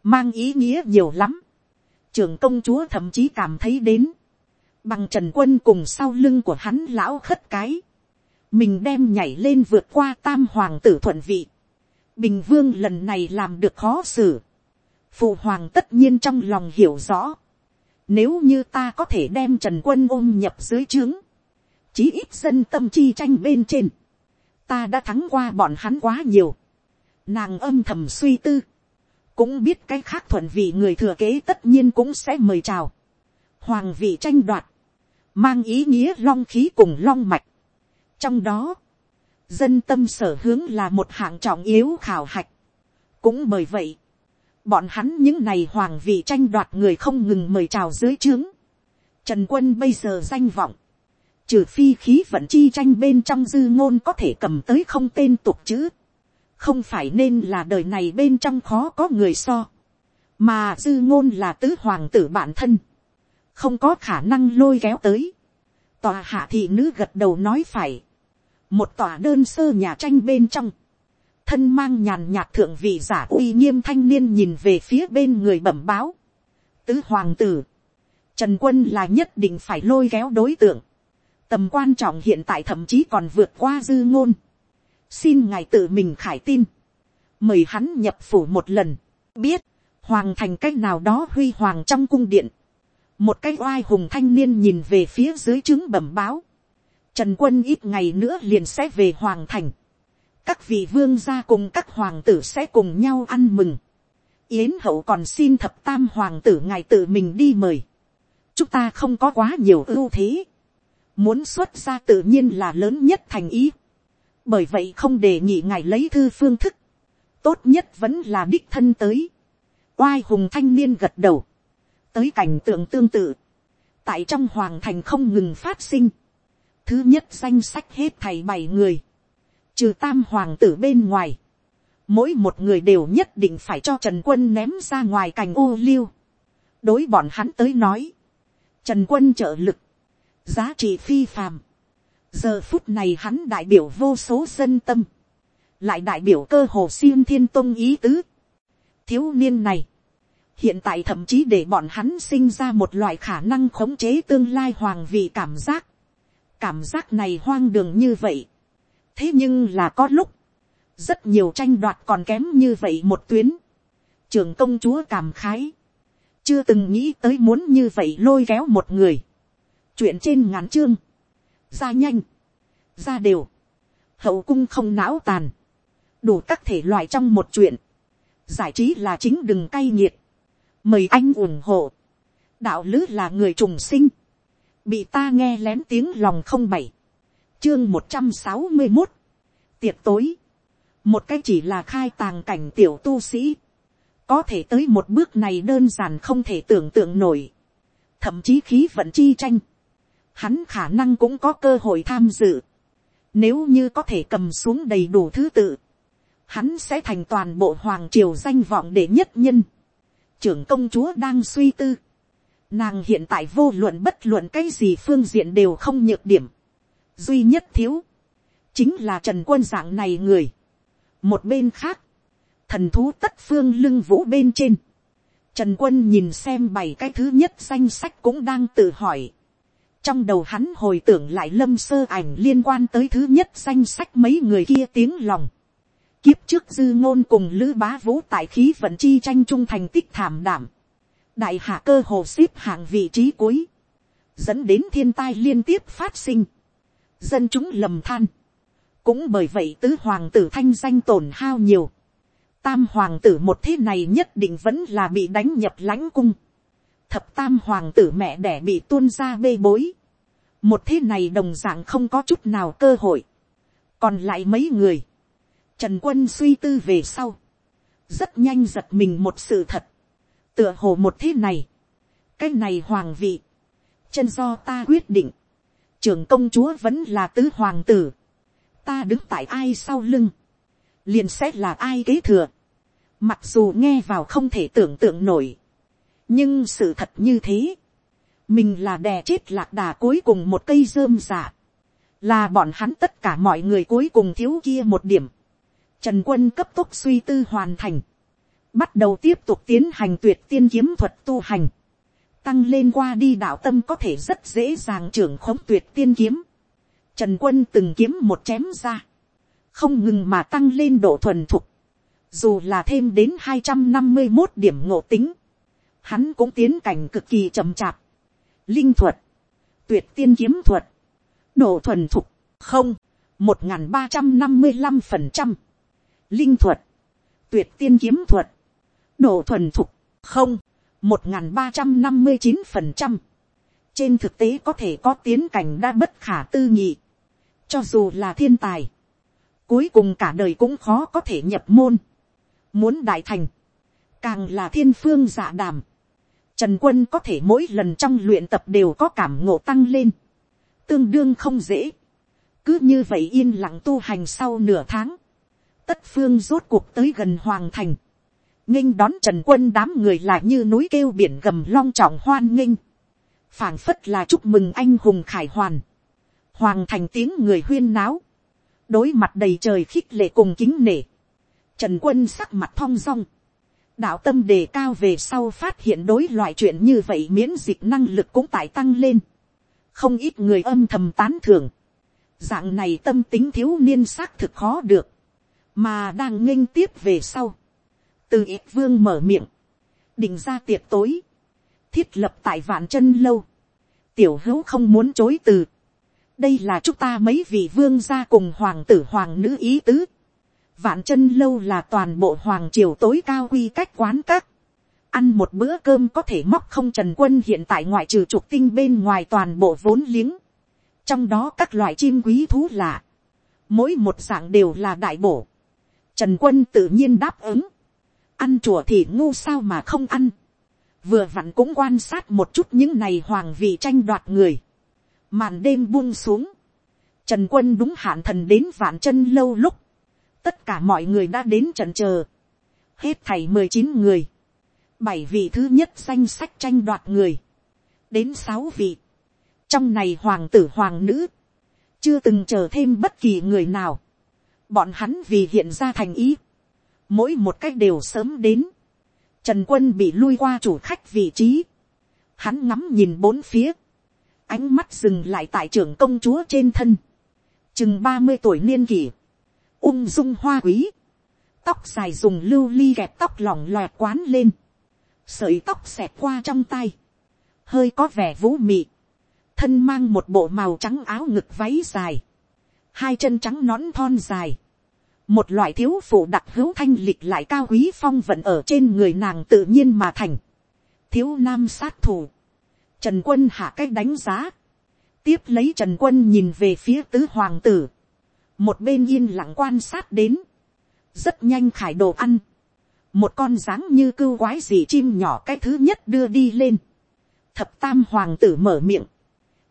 mang ý nghĩa nhiều lắm, trưởng công chúa thậm chí cảm thấy đến, bằng trần quân cùng sau lưng của hắn lão khất cái, mình đem nhảy lên vượt qua tam hoàng tử thuận vị, bình vương lần này làm được khó xử, phụ hoàng tất nhiên trong lòng hiểu rõ, nếu như ta có thể đem trần quân ôm nhập dưới trướng, chí ít dân tâm chi tranh bên trên, ta đã thắng qua bọn hắn quá nhiều, nàng âm thầm suy tư, cũng biết cái khác thuận vị người thừa kế tất nhiên cũng sẽ mời chào, hoàng vị tranh đoạt, mang ý nghĩa long khí cùng long mạch. trong đó, dân tâm sở hướng là một hạng trọng yếu khảo hạch. cũng bởi vậy, bọn hắn những này hoàng vị tranh đoạt người không ngừng mời chào dưới trướng. trần quân bây giờ danh vọng, trừ phi khí vận chi tranh bên trong dư ngôn có thể cầm tới không tên tục chữ, không phải nên là đời này bên trong khó có người so, mà dư ngôn là tứ hoàng tử bản thân không có khả năng lôi kéo tới. Tòa hạ thị nữ gật đầu nói phải. Một tòa đơn sơ nhà tranh bên trong. Thân mang nhàn nhạt thượng vị giả uy nghiêm thanh niên nhìn về phía bên người bẩm báo. Tứ hoàng tử. Trần quân là nhất định phải lôi kéo đối tượng. Tầm quan trọng hiện tại thậm chí còn vượt qua dư ngôn. Xin ngài tự mình khải tin. Mời hắn nhập phủ một lần. Biết, hoàng thành cách nào đó huy hoàng trong cung điện. Một cái oai hùng thanh niên nhìn về phía dưới trướng bẩm báo. Trần quân ít ngày nữa liền sẽ về hoàng thành. Các vị vương gia cùng các hoàng tử sẽ cùng nhau ăn mừng. Yến hậu còn xin thập tam hoàng tử ngài tự mình đi mời. Chúng ta không có quá nhiều ưu thế. Muốn xuất ra tự nhiên là lớn nhất thành ý. Bởi vậy không để nhị ngài lấy thư phương thức. Tốt nhất vẫn là đích thân tới. Oai hùng thanh niên gật đầu. Tới cảnh tượng tương tự. Tại trong hoàng thành không ngừng phát sinh. Thứ nhất danh sách hết thầy bảy người. Trừ tam hoàng tử bên ngoài mỗi một người đều nhất định phải cho trần quân ném ra ngoài cành ô liu. đối bọn hắn tới nói, trần quân trợ lực, giá trị phi phàm giờ phút này hắn đại biểu vô số dân tâm, lại đại biểu cơ hồ xuyên thiên tông ý tứ. thiếu niên này, hiện tại thậm chí để bọn hắn sinh ra một loại khả năng khống chế tương lai hoàng vị cảm giác. cảm giác này hoang đường như vậy. thế nhưng là có lúc, rất nhiều tranh đoạt còn kém như vậy một tuyến. trường công chúa cảm khái, chưa từng nghĩ tới muốn như vậy lôi kéo một người. chuyện trên ngắn chương, ra nhanh, ra đều, hậu cung không não tàn, đủ các thể loại trong một chuyện, giải trí là chính đừng cay nghiệt, mời anh ủng hộ, đạo lứ là người trùng sinh, bị ta nghe lén tiếng lòng không bảy, chương một trăm sáu mươi một, tiệc tối, một cái chỉ là khai tàng cảnh tiểu tu sĩ, có thể tới một bước này đơn giản không thể tưởng tượng nổi, thậm chí khí vận chi tranh, hắn khả năng cũng có cơ hội tham dự, nếu như có thể cầm xuống đầy đủ thứ tự, hắn sẽ thành toàn bộ hoàng triều danh vọng để nhất nhân. trưởng công chúa đang suy tư, nàng hiện tại vô luận bất luận cái gì phương diện đều không nhược điểm, duy nhất thiếu, chính là trần quân dạng này người, một bên khác, thần thú tất phương lưng vũ bên trên, trần quân nhìn xem bảy cái thứ nhất danh sách cũng đang tự hỏi trong đầu hắn hồi tưởng lại lâm sơ ảnh liên quan tới thứ nhất danh sách mấy người kia tiếng lòng. kiếp trước dư ngôn cùng lữ bá vũ tại khí vận chi tranh trung thành tích thảm đảm. đại hạ cơ hồ xếp hạng vị trí cuối, dẫn đến thiên tai liên tiếp phát sinh. dân chúng lầm than cũng bởi vậy tứ hoàng tử thanh danh tổn hao nhiều. tam hoàng tử một thế này nhất định vẫn là bị đánh nhập lãnh cung thập tam hoàng tử mẹ đẻ bị tuôn ra bê bối. một thế này đồng dạng không có chút nào cơ hội. còn lại mấy người. trần quân suy tư về sau. rất nhanh giật mình một sự thật. tựa hồ một thế này. cái này hoàng vị. chân do ta quyết định. trưởng công chúa vẫn là tứ hoàng tử ta đứng tại ai sau lưng, liền sẽ là ai kế thừa. Mặc dù nghe vào không thể tưởng tượng nổi, nhưng sự thật như thế, mình là đè chết lạc đà cuối cùng một cây rơm giả, là bọn hắn tất cả mọi người cuối cùng thiếu kia một điểm. Trần quân cấp tốc suy tư hoàn thành, bắt đầu tiếp tục tiến hành tuyệt tiên kiếm thuật tu hành, tăng lên qua đi đạo tâm có thể rất dễ dàng trưởng khống tuyệt tiên kiếm Trần quân từng kiếm một chém ra. Không ngừng mà tăng lên độ thuần thục. Dù là thêm đến hai trăm năm mươi một điểm ngộ tính. Hắn cũng tiến cảnh cực kỳ chậm chạp. Linh thuật. Tuyệt tiên kiếm thuật. Độ thuần thục. Không. một ba trăm năm mươi 1355%. Linh thuật. Tuyệt tiên kiếm thuật. Độ thuần thục. Không. một ba trăm năm mươi 1359%. Trên thực tế có thể có tiến cảnh đã bất khả tư nghị cho dù là thiên tài, cuối cùng cả đời cũng khó có thể nhập môn. Muốn đại thành, càng là thiên phương dạ đàm. Trần quân có thể mỗi lần trong luyện tập đều có cảm ngộ tăng lên. Tương đương không dễ. Cứ như vậy yên lặng tu hành sau nửa tháng. Tất phương rốt cuộc tới gần hoàng thành. nghênh đón trần quân đám người lại như núi kêu biển gầm long trọng hoan nghênh. phảng phất là chúc mừng anh hùng khải hoàn hoàng thành tiếng người huyên náo, đối mặt đầy trời khích lệ cùng kính nể, trần quân sắc mặt thong dong, đạo tâm đề cao về sau phát hiện đối loại chuyện như vậy miễn dịch năng lực cũng tại tăng lên. không ít người âm thầm tán thưởng. dạng này tâm tính thiếu niên xác thực khó được. mà đang nghênh tiếp về sau. từ ít vương mở miệng. định ra tiệc tối. thiết lập tại vạn chân lâu. tiểu hữu không muốn chối từ. đây là chúng ta mấy vị vương gia cùng hoàng tử hoàng nữ ý tứ Vạn chân lâu là toàn bộ hoàng triều tối cao quy cách quán các. Ăn một bữa cơm có thể móc không trần quân hiện tại ngoại trừ trục tinh bên ngoài toàn bộ vốn liếng. Trong đó các loại chim quý thú lạ. Mỗi một dạng đều là đại bổ. Trần quân tự nhiên đáp ứng. Ăn chùa thì ngu sao mà không ăn. Vừa vặn cũng quan sát một chút những này hoàng vị tranh đoạt người. Màn đêm buông xuống. Trần quân đúng hạn thần đến vạn chân lâu lúc tất cả mọi người đã đến trận chờ, hết thảy mười chín người, bảy vị thứ nhất danh sách tranh đoạt người, đến sáu vị, trong này hoàng tử hoàng nữ, chưa từng chờ thêm bất kỳ người nào, bọn hắn vì hiện ra thành ý, mỗi một cách đều sớm đến, trần quân bị lui qua chủ khách vị trí, hắn ngắm nhìn bốn phía, ánh mắt dừng lại tại trưởng công chúa trên thân, chừng ba mươi tuổi niên kỷ, ung dung hoa quý, tóc dài dùng lưu ly kẹp tóc lỏng loẹt quán lên, sợi tóc xẹt qua trong tay, hơi có vẻ vũ mị, thân mang một bộ màu trắng áo ngực váy dài, hai chân trắng nón thon dài, một loại thiếu phụ đặc hữu thanh lịch lại cao quý phong vận ở trên người nàng tự nhiên mà thành, thiếu nam sát thủ, trần quân hạ cách đánh giá, tiếp lấy trần quân nhìn về phía tứ hoàng tử, một bên yên lặng quan sát đến, rất nhanh khải đồ ăn, một con dáng như cưu quái gì chim nhỏ cái thứ nhất đưa đi lên, thập tam hoàng tử mở miệng,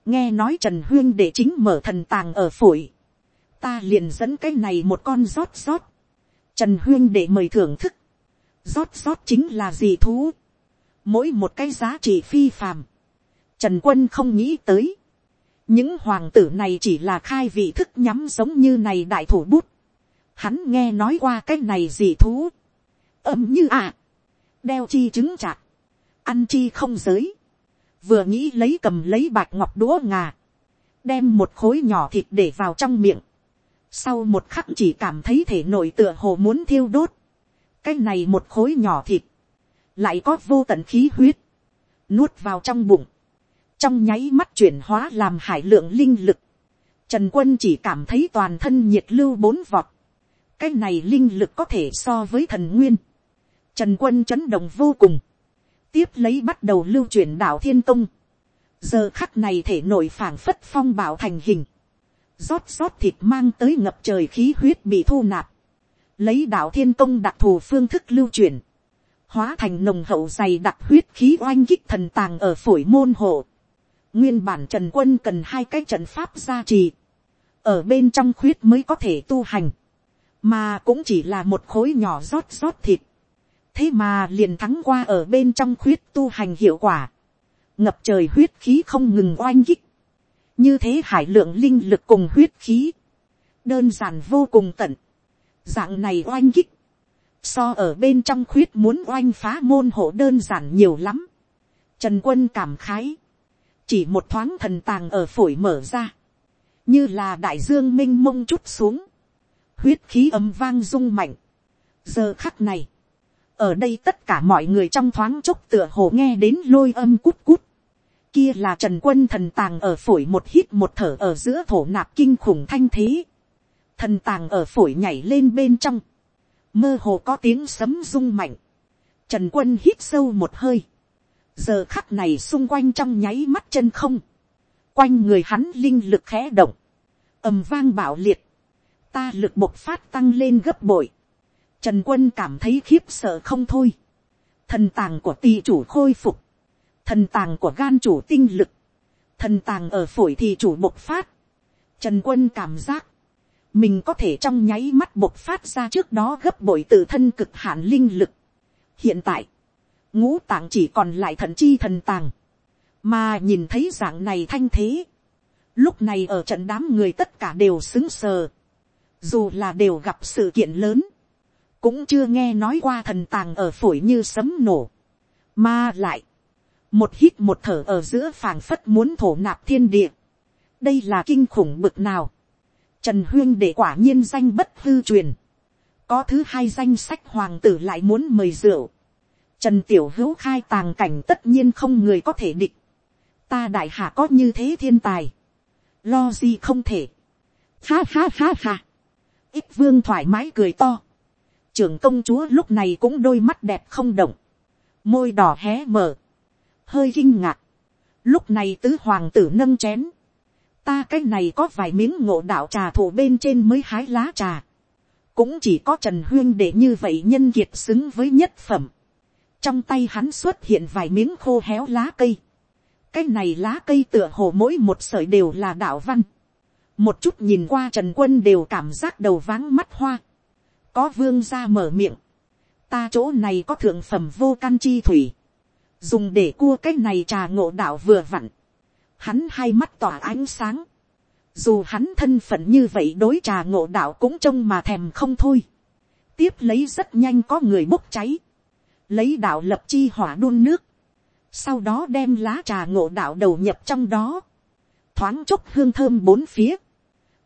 nghe nói trần huyên để chính mở thần tàng ở phổi, ta liền dẫn cái này một con rót rót, trần huyên để mời thưởng thức, rót rót chính là gì thú, mỗi một cái giá trị phi phàm, trần quân không nghĩ tới, những hoàng tử này chỉ là khai vị thức nhắm giống như này đại thủ bút. Hắn nghe nói qua cái này gì thú. Âm như à. Đeo chi trứng chạc. Ăn chi không giới. Vừa nghĩ lấy cầm lấy bạch ngọc đũa ngà. Đem một khối nhỏ thịt để vào trong miệng. Sau một khắc chỉ cảm thấy thể nội tựa hồ muốn thiêu đốt. Cái này một khối nhỏ thịt. Lại có vô tận khí huyết. Nuốt vào trong bụng trong nháy mắt chuyển hóa làm hải lượng linh lực, trần quân chỉ cảm thấy toàn thân nhiệt lưu bốn vọt, cái này linh lực có thể so với thần nguyên, trần quân chấn động vô cùng, tiếp lấy bắt đầu lưu chuyển đạo thiên tông. Giờ khắc này thể nội phảng phất phong bảo thành hình, rót rót thịt mang tới ngập trời khí huyết bị thu nạp, lấy đạo thiên tông đặc thù phương thức lưu chuyển, hóa thành nồng hậu dày đặc huyết khí oanh kích thần tàng ở phổi môn hộ, Nguyên bản Trần Quân cần hai cái trận pháp gia trì. Ở bên trong khuyết mới có thể tu hành. Mà cũng chỉ là một khối nhỏ rót rót thịt. Thế mà liền thắng qua ở bên trong khuyết tu hành hiệu quả. Ngập trời huyết khí không ngừng oanh kích. Như thế hải lượng linh lực cùng huyết khí. Đơn giản vô cùng tận. Dạng này oanh kích. So ở bên trong khuyết muốn oanh phá môn hộ đơn giản nhiều lắm. Trần quân cảm khái chỉ một thoáng thần tàng ở phổi mở ra, như là đại dương m i n h mông chút xuống, huyết khí ấm vang rung mạnh. giờ khắc này, ở đây tất cả mọi người trong thoáng chốc tựa hồ nghe đến lôi âm cút cút, kia là trần quân thần tàng ở phổi một hít một thở ở giữa thổ nạp kinh khủng thanh thế, thần tàng ở phổi nhảy lên bên trong, mơ hồ có tiếng sấm rung mạnh, trần quân hít sâu một hơi, giờ khắc này xung quanh trong nháy mắt chân không, quanh người hắn linh lực khẽ động, ầm vang bạo liệt, ta lực bộc phát tăng lên gấp bội, trần quân cảm thấy khiếp sợ không thôi, thần tàng của tỳ chủ khôi phục, thần tàng của gan chủ tinh lực, thần tàng ở phổi thì chủ bộc phát, trần quân cảm giác, mình có thể trong nháy mắt bộc phát ra trước đó gấp bội tự thân cực hạn linh lực. hiện tại, ngũ tạng chỉ còn lại thần chi thần tàng, mà nhìn thấy dạng này thanh thế, lúc này ở trận đám người tất cả đều xứng sờ, dù là đều gặp sự kiện lớn, cũng chưa nghe nói qua thần tàng ở phổi như sấm nổ, mà lại, một hít một thở ở giữa phảng phất muốn thổ nạp thiên địa, đây là kinh khủng bực nào, trần huyên để quả nhiên danh bất hư truyền, có thứ hai danh sách hoàng tử lại muốn mời rượu, trần tiểu hữu khai tàng cảnh tất nhiên không người có thể địch, ta đại hạ có như thế thiên tài, lo gì không thể, ha ha ha ha, ít vương thoải mái cười to, trưởng công chúa lúc này cũng đôi mắt đẹp không động, môi đỏ hé mở, hơi kinh ngạc, lúc này tứ hoàng tử nâng chén, ta cái này có vài miếng ngộ đạo trà thủ bên trên mới hái lá trà, cũng chỉ có trần huyên để như vậy nhân kiệt xứng với nhất phẩm, trong tay hắn xuất hiện vài miếng khô héo lá cây, cái này lá cây tựa hồ mỗi một sợi đều là đạo văn, một chút nhìn qua trần quân đều cảm giác đầu váng mắt hoa, có vương ra mở miệng, ta chỗ này có thượng phẩm vô căn chi thủy, dùng để cua cái này trà ngộ đạo vừa vặn, hắn hai mắt tỏa ánh sáng, dù hắn thân phận như vậy đối trà ngộ đạo cũng trông mà thèm không thôi, tiếp lấy rất nhanh có người bốc cháy, lấy đạo lập chi hỏa đun nước, sau đó đem lá trà ngộ đạo đầu nhập trong đó, thoáng chốc hương thơm bốn phía.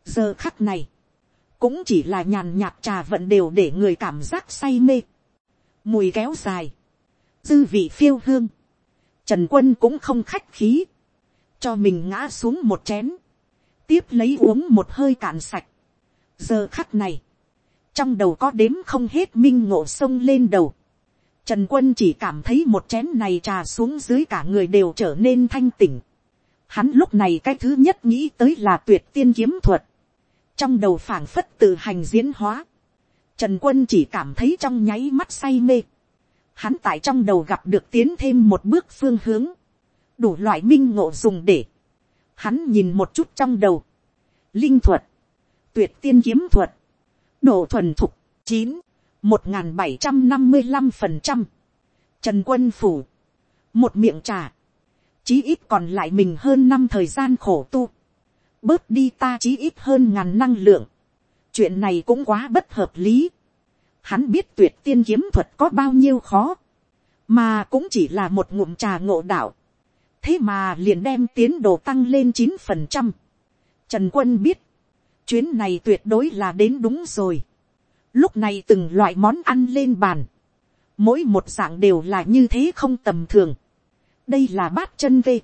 giờ khắc này, cũng chỉ là nhàn nhạt trà vận đều để người cảm giác say mê, mùi kéo dài, dư vị phiêu hương, trần quân cũng không khách khí, cho mình ngã xuống một chén, tiếp lấy uống một hơi cạn sạch. giờ khắc này, trong đầu có đếm không hết minh ngộ sông lên đầu, Trần quân chỉ cảm thấy một chén này trà xuống dưới cả người đều trở nên thanh tỉnh. Hắn lúc này cái thứ nhất nghĩ tới là tuyệt tiên kiếm thuật. Trong đầu phảng phất tự hành diễn hóa. Trần quân chỉ cảm thấy trong nháy mắt say mê. Hắn tại trong đầu gặp được tiến thêm một bước phương hướng. Đủ loại minh ngộ dùng để. Hắn nhìn một chút trong đầu. Linh thuật. Tuyệt tiên kiếm thuật. Độ thuần thục. chín một n bảy trăm năm mươi năm phần trăm, trần quân phủ, một miệng trà, chí ít còn lại mình hơn năm thời gian khổ tu, bớt đi ta chí ít hơn ngàn năng lượng, chuyện này cũng quá bất hợp lý, hắn biết tuyệt tiên kiếm thuật có bao nhiêu khó, mà cũng chỉ là một ngụm trà ngộ đạo, thế mà liền đem tiến độ tăng lên chín phần trăm, trần quân biết, chuyến này tuyệt đối là đến đúng rồi, Lúc này từng loại món ăn lên bàn. Mỗi một dạng đều là như thế không tầm thường. Đây là bát chân vê.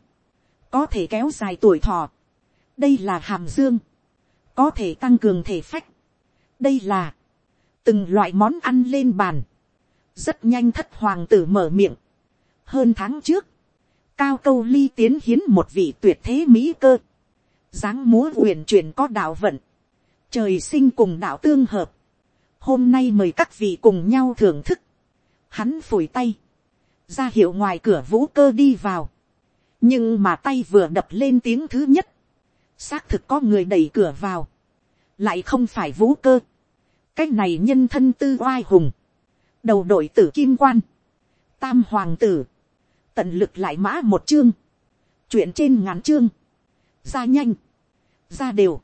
Có thể kéo dài tuổi thọ. Đây là hàm dương. Có thể tăng cường thể phách. Đây là từng loại món ăn lên bàn. Rất nhanh thất hoàng tử mở miệng. Hơn tháng trước, cao câu ly tiến hiến một vị tuyệt thế mỹ cơ. dáng múa uyển chuyển có đạo vận. Trời sinh cùng đạo tương hợp hôm nay mời các vị cùng nhau thưởng thức. Hắn phủi tay, ra hiệu ngoài cửa vũ cơ đi vào. nhưng mà tay vừa đập lên tiếng thứ nhất, xác thực có người đẩy cửa vào, lại không phải vũ cơ. cách này nhân thân tư oai hùng, đầu đội tử kim quan, tam hoàng tử, tận lực lại mã một chương, chuyện trên ngắn chương, ra nhanh, ra đều,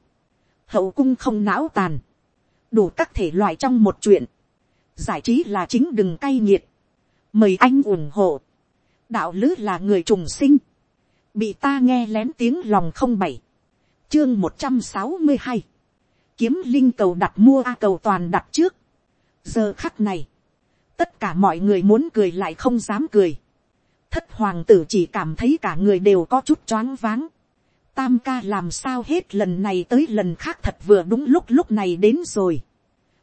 hậu cung không não tàn, đủ các thể loại trong một chuyện, giải trí là chính đừng cay nghiệt, mời anh ủng hộ, đạo lứ là người trùng sinh, bị ta nghe lén tiếng lòng không bảy, chương một trăm sáu mươi hai, kiếm linh cầu đặt mua a cầu toàn đặt trước, giờ khắc này, tất cả mọi người muốn cười lại không dám cười, thất hoàng tử chỉ cảm thấy cả người đều có chút choáng váng, tam ca làm sao hết lần này tới lần khác thật vừa đúng lúc lúc này đến rồi.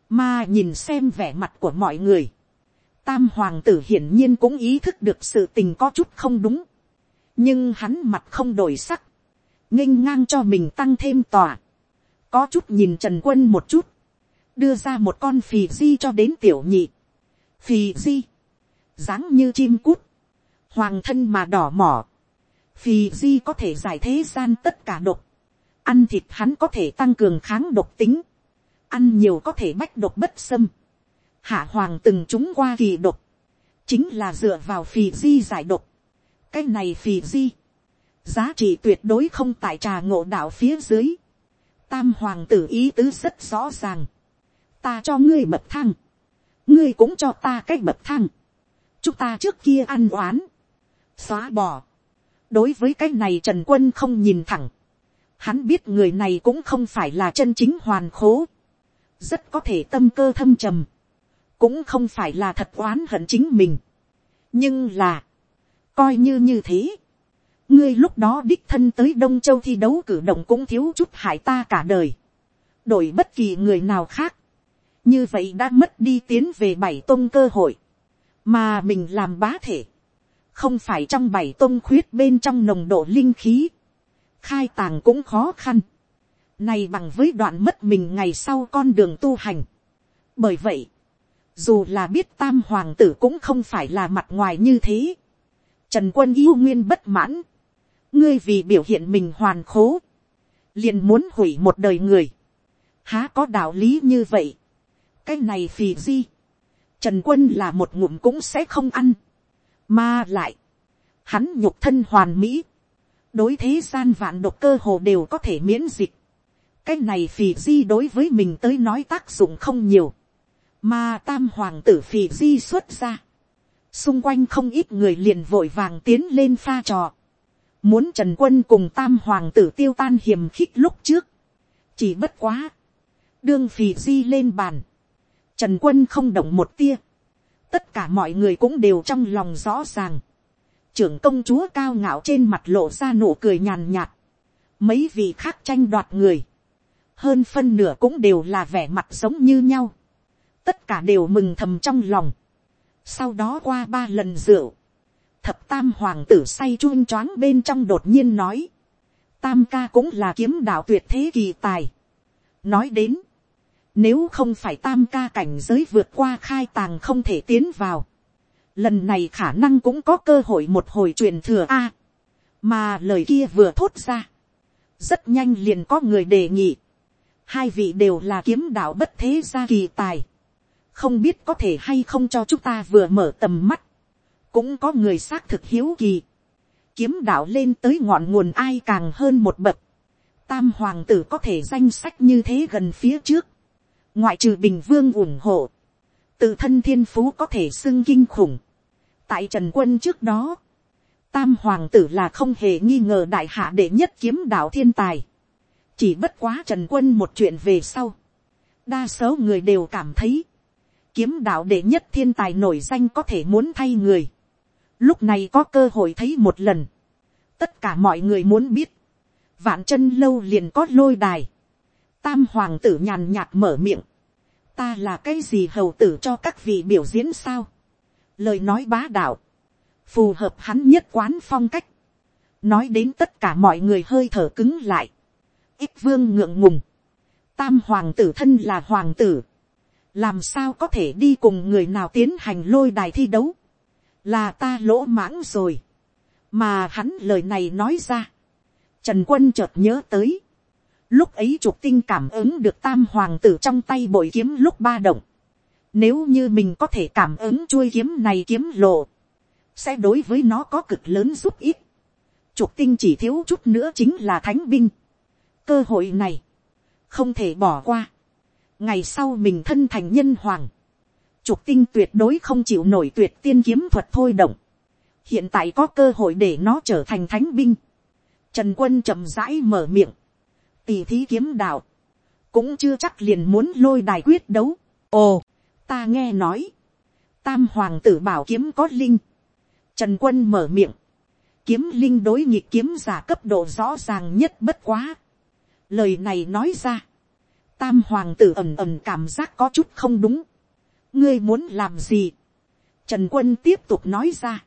Mà nhìn xem vẻ mặt của mọi người. Tam hoàng tử hiển nhiên cũng ý thức được sự tình có chút không đúng. Nhưng hắn mặt không đổi sắc. nghênh ngang cho mình tăng thêm tòa. Có chút nhìn Trần Quân một chút. Đưa ra một con phì di cho đến tiểu nhị. Phì di. dáng như chim cút. Hoàng thân mà đỏ mỏ Phì di có thể giải thế gian tất cả độc. Ăn thịt hắn có thể tăng cường kháng độc tính. Ăn nhiều có thể bách độc bất xâm. Hạ hoàng từng trúng qua kỳ độc. Chính là dựa vào phì di giải độc. Cái này phì di. Giá trị tuyệt đối không tại trà ngộ đạo phía dưới. Tam hoàng tử ý tứ rất rõ ràng. Ta cho ngươi bậc thang. ngươi cũng cho ta cách bậc thang, chúng ta trước kia ăn oán, xóa bỏ, đối với cái này trần quân không nhìn thẳng, hắn biết người này cũng không phải là chân chính hoàn khố, rất có thể tâm cơ thâm trầm, cũng không phải là thật oán hận chính mình, nhưng là, coi như như thế, ngươi lúc đó đích thân tới đông châu thi đấu cử động cũng thiếu chút hại ta cả đời, đổi bất kỳ người nào khác, như vậy đã mất đi tiến về bảy tôn cơ hội, mà mình làm bá thể, không phải trong bảy tôn khuyết bên trong nồng độ linh khí, khai tàng cũng khó khăn, này bằng với đoạn mất mình ngày sau con đường tu hành. bởi vậy, dù là biết tam hoàng tử cũng không phải là mặt ngoài như thế, trần quân yêu nguyên bất mãn, ngươi vì biểu hiện mình hoàn khố, liền muốn hủy một đời người, há có đạo lý như vậy, cái này phì di, trần quân là một ngụm cũng sẽ không ăn, mà lại, hắn nhục thân hoàn mỹ, đối thế gian vạn độc cơ hồ đều có thể miễn dịch, cái này phì di đối với mình tới nói tác dụng không nhiều, mà tam hoàng tử phì di xuất ra, xung quanh không ít người liền vội vàng tiến lên pha trò, muốn trần quân cùng tam hoàng tử tiêu tan hiểm khích lúc trước, chỉ bất quá, đương phì di lên bàn, trần quân không động một tia, tất cả mọi người cũng đều trong lòng rõ ràng, trưởng công chúa cao ngạo trên mặt lộ ra nụ cười nhàn nhạt, mấy vị khác tranh đoạt người, hơn phân nửa cũng đều là vẻ mặt giống như nhau, tất cả đều mừng thầm trong lòng, sau đó qua ba lần rượu, thập tam hoàng tử say chuông choáng bên trong đột nhiên nói, tam ca cũng là kiếm đạo tuyệt thế kỳ tài. nói đến, nếu không phải tam ca cảnh giới vượt qua khai tàng không thể tiến vào, lần này khả năng cũng có cơ hội một hồi truyền thừa a, mà lời kia vừa thốt ra, rất nhanh liền có người đề nghị, hai vị đều là kiếm đạo bất thế gia kỳ tài, không biết có thể hay không cho chúng ta vừa mở tầm mắt, cũng có người xác thực hiếu kỳ, kiếm đạo lên tới ngọn nguồn ai càng hơn một bậc, tam hoàng tử có thể danh sách như thế gần phía trước, ngoại trừ bình vương ủng hộ, tự thân thiên phú có thể xưng kinh khủng, tại trần quân trước đó, tam hoàng tử là không hề nghi ngờ đại hạ đệ nhất kiếm đạo thiên tài, chỉ bất quá trần quân một chuyện về sau, đa số người đều cảm thấy, kiếm đạo đệ nhất thiên tài nổi danh có thể muốn thay người, lúc này có cơ hội thấy một lần, tất cả mọi người muốn biết, vạn chân lâu liền có lôi đài, tam hoàng tử nhàn nhạt mở miệng, ta là cái gì hầu tử cho các vị biểu diễn sao, lời nói bá đạo, phù hợp hắn nhất quán phong cách, nói đến tất cả mọi người hơi thở cứng lại, ít vương ngượng ngùng, tam hoàng tử thân là hoàng tử, làm sao có thể đi cùng người nào tiến hành lôi đài thi đấu, là ta lỗ mãng rồi, mà hắn lời này nói ra, trần quân chợt nhớ tới, lúc ấy trục tinh cảm ứng được tam hoàng tử trong tay bội kiếm lúc ba động, nếu như mình có thể cảm ứng chuôi kiếm này kiếm lộ, sẽ đối với nó có cực lớn giúp ích. Trục tinh chỉ thiếu chút nữa chính là thánh binh. Cơ hội này, không thể bỏ qua. Ngày sau mình thân thành nhân hoàng. Trục tinh tuyệt đối không chịu nổi tuyệt tiên kiếm thuật thôi động. Hiện tại có cơ hội để nó trở thành thánh binh. Trần quân chậm rãi mở miệng. Tỷ thí kiếm đạo. Cũng chưa chắc liền muốn lôi đài quyết đấu. Ồ, ta nghe nói. Tam hoàng tử bảo kiếm có linh. Trần quân mở miệng. Kiếm linh đối nhịp kiếm giả cấp độ rõ ràng nhất bất quá. Lời này nói ra. Tam hoàng tử ẩm ẩm cảm giác có chút không đúng. Ngươi muốn làm gì? Trần quân tiếp tục nói ra.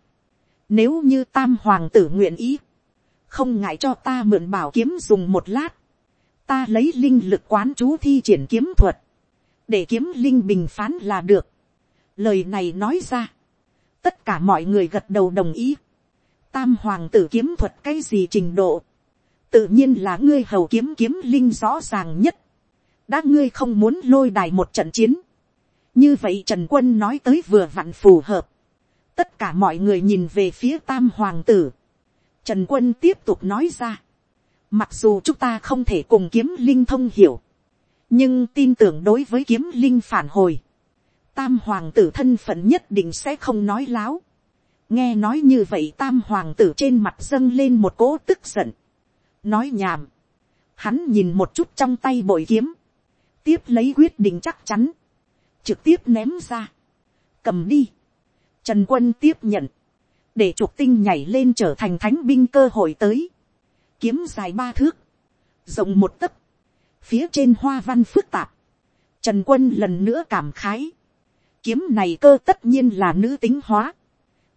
Nếu như tam hoàng tử nguyện ý. Không ngại cho ta mượn bảo kiếm dùng một lát. Ta lấy linh lực quán chú thi triển kiếm thuật. Để kiếm linh bình phán là được. Lời này nói ra. Tất cả mọi người gật đầu đồng ý. Tam hoàng tử kiếm thuật cái gì trình độ. Tự nhiên là ngươi hầu kiếm kiếm linh rõ ràng nhất. Đã ngươi không muốn lôi đài một trận chiến như vậy trần quân nói tới vừa vặn phù hợp. tất cả mọi người nhìn về phía tam hoàng tử. trần quân tiếp tục nói ra mặc dù chúng ta không thể cùng kiếm linh thông hiểu. nhưng tin tưởng đối với kiếm linh phản hồi. tam hoàng tử thân phận nhất định sẽ không nói láo. nghe nói như vậy, tam hoàng tử trên mặt dâng lên một cỗ tức giận. nói nhảm. hắn nhìn một chút trong tay bội kiếm. tiếp lấy quyết định chắc chắn. trực tiếp ném ra. cầm đi. trần quân tiếp nhận. để trục tinh nhảy lên trở thành thánh binh cơ hội tới kiếm dài ba thước. rộng một tấc. phía trên hoa văn phức tạp. Trần quân lần nữa cảm khái, Kiếm này cơ tất nhiên là nữ tính hóa.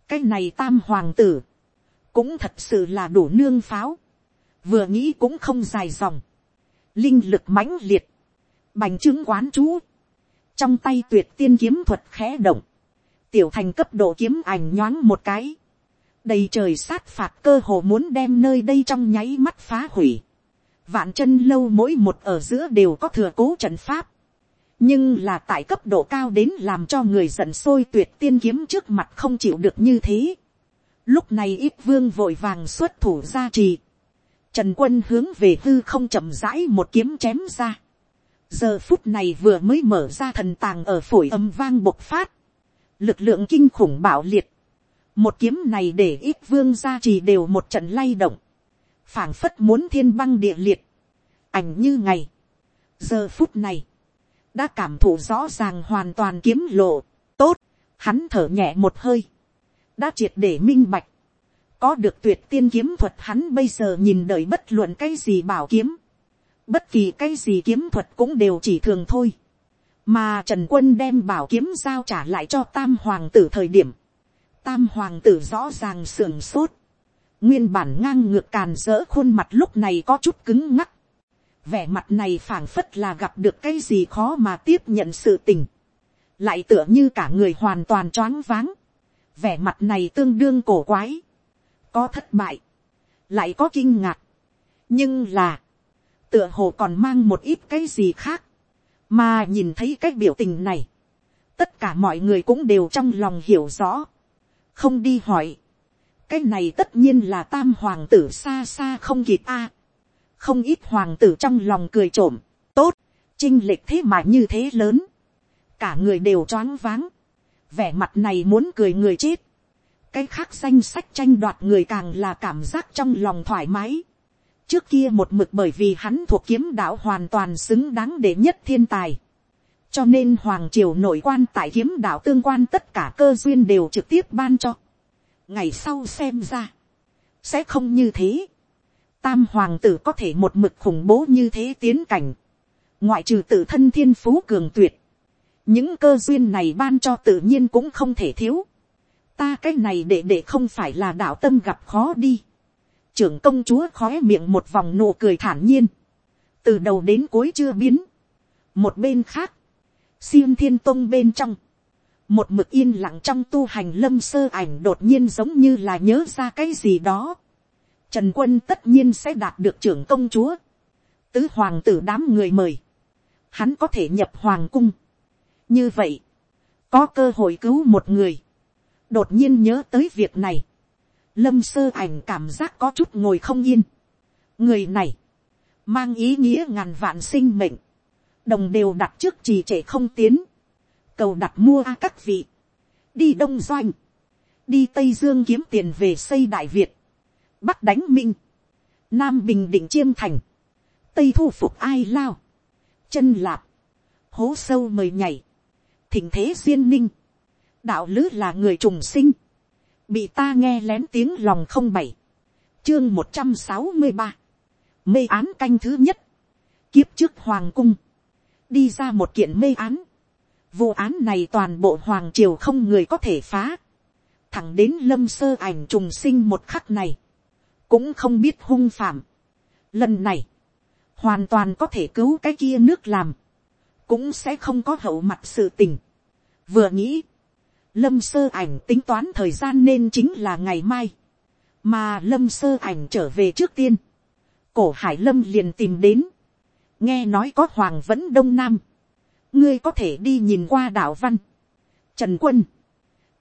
Cái này tam hoàng tử. Cũng thật sự là đủ nương pháo. Vừa nghĩ cũng không dài dòng. Linh lực mãnh liệt. Bành trướng quán chú. Trong tay tuyệt tiên kiếm thuật khẽ động. Tiểu thành cấp độ kiếm ảnh nhoáng một cái. Đầy trời sát phạt cơ hồ muốn đem nơi đây trong nháy mắt phá hủy. Vạn chân lâu mỗi một ở giữa đều có thừa cố trận pháp nhưng là tại cấp độ cao đến làm cho người giận sôi tuyệt tiên kiếm trước mặt không chịu được như thế. Lúc này ít vương vội vàng xuất thủ ra trì. Trần quân hướng về hư không chậm rãi một kiếm chém ra. Giờ phút này vừa mới mở ra thần tàng ở phổi âm vang bộc phát. Lực lượng kinh khủng bạo liệt. Một kiếm này để ít vương gia trì đều một trận lay động. phảng phất muốn thiên băng địa liệt. Ảnh như ngày. Giờ phút này. Đã cảm thụ rõ ràng hoàn toàn kiếm lộ, tốt, hắn thở nhẹ một hơi, đã triệt để minh bạch, có được tuyệt tiên kiếm thuật hắn bây giờ nhìn đợi bất luận cái gì bảo kiếm, bất kỳ cái gì kiếm thuật cũng đều chỉ thường thôi, mà trần quân đem bảo kiếm giao trả lại cho tam hoàng tử thời điểm, tam hoàng tử rõ ràng sưởng sốt, nguyên bản ngang ngược càn dỡ khuôn mặt lúc này có chút cứng ngắc, vẻ mặt này phảng phất là gặp được cái gì khó mà tiếp nhận sự tình, lại tựa như cả người hoàn toàn choáng váng, vẻ mặt này tương đương cổ quái, có thất bại, lại có kinh ngạc, nhưng là, tựa hồ còn mang một ít cái gì khác, mà nhìn thấy cái biểu tình này, tất cả mọi người cũng đều trong lòng hiểu rõ, không đi hỏi, cái này tất nhiên là tam hoàng tử xa xa không kịp a, không ít hoàng tử trong lòng cười trộm, tốt, chinh lệch thế mà như thế lớn, cả người đều choáng váng, vẻ mặt này muốn cười người chết, cái khác danh sách tranh đoạt người càng là cảm giác trong lòng thoải mái, trước kia một mực bởi vì hắn thuộc kiếm đạo hoàn toàn xứng đáng để nhất thiên tài, cho nên hoàng triều nội quan tại kiếm đạo tương quan tất cả cơ duyên đều trực tiếp ban cho, ngày sau xem ra, sẽ không như thế, tam hoàng tử có thể một mực khủng bố như thế tiến cảnh, ngoại trừ tự thân thiên phú cường tuyệt, những cơ duyên này ban cho tự nhiên cũng không thể thiếu, ta cái này để để không phải là đạo tâm gặp khó đi, trưởng công chúa khói miệng một vòng nụ cười thản nhiên, từ đầu đến cuối chưa biến, một bên khác, xiêm thiên tông bên trong, một mực yên lặng trong tu hành lâm sơ ảnh đột nhiên giống như là nhớ ra cái gì đó, Trần quân tất nhiên sẽ đạt được trưởng công chúa. Tứ hoàng tử đám người mời. Hắn có thể nhập hoàng cung. Như vậy. Có cơ hội cứu một người. Đột nhiên nhớ tới việc này. Lâm sơ ảnh cảm giác có chút ngồi không yên. Người này. Mang ý nghĩa ngàn vạn sinh mệnh. Đồng đều đặt trước trì trệ không tiến. Cầu đặt mua a các vị. Đi Đông Doanh. Đi Tây Dương kiếm tiền về xây Đại Việt. Bắc đánh minh, nam bình định chiêm thành, tây thu phục ai lao, chân lạp, hố sâu mời nhảy, thỉnh thế duyên ninh, đạo lứ là người trùng sinh, bị ta nghe lén tiếng lòng không bảy, chương một trăm sáu mươi ba, mê án canh thứ nhất, kiếp trước hoàng cung, đi ra một kiện mê án, vụ án này toàn bộ hoàng triều không người có thể phá, thẳng đến lâm sơ ảnh trùng sinh một khắc này, cũng không biết hung phạm. Lần này, hoàn toàn có thể cứu cái kia nước làm, cũng sẽ không có hậu mặt sự tình. Vừa nghĩ, lâm sơ ảnh tính toán thời gian nên chính là ngày mai, mà lâm sơ ảnh trở về trước tiên, cổ hải lâm liền tìm đến, nghe nói có hoàng vẫn đông nam, ngươi có thể đi nhìn qua đảo văn, trần quân,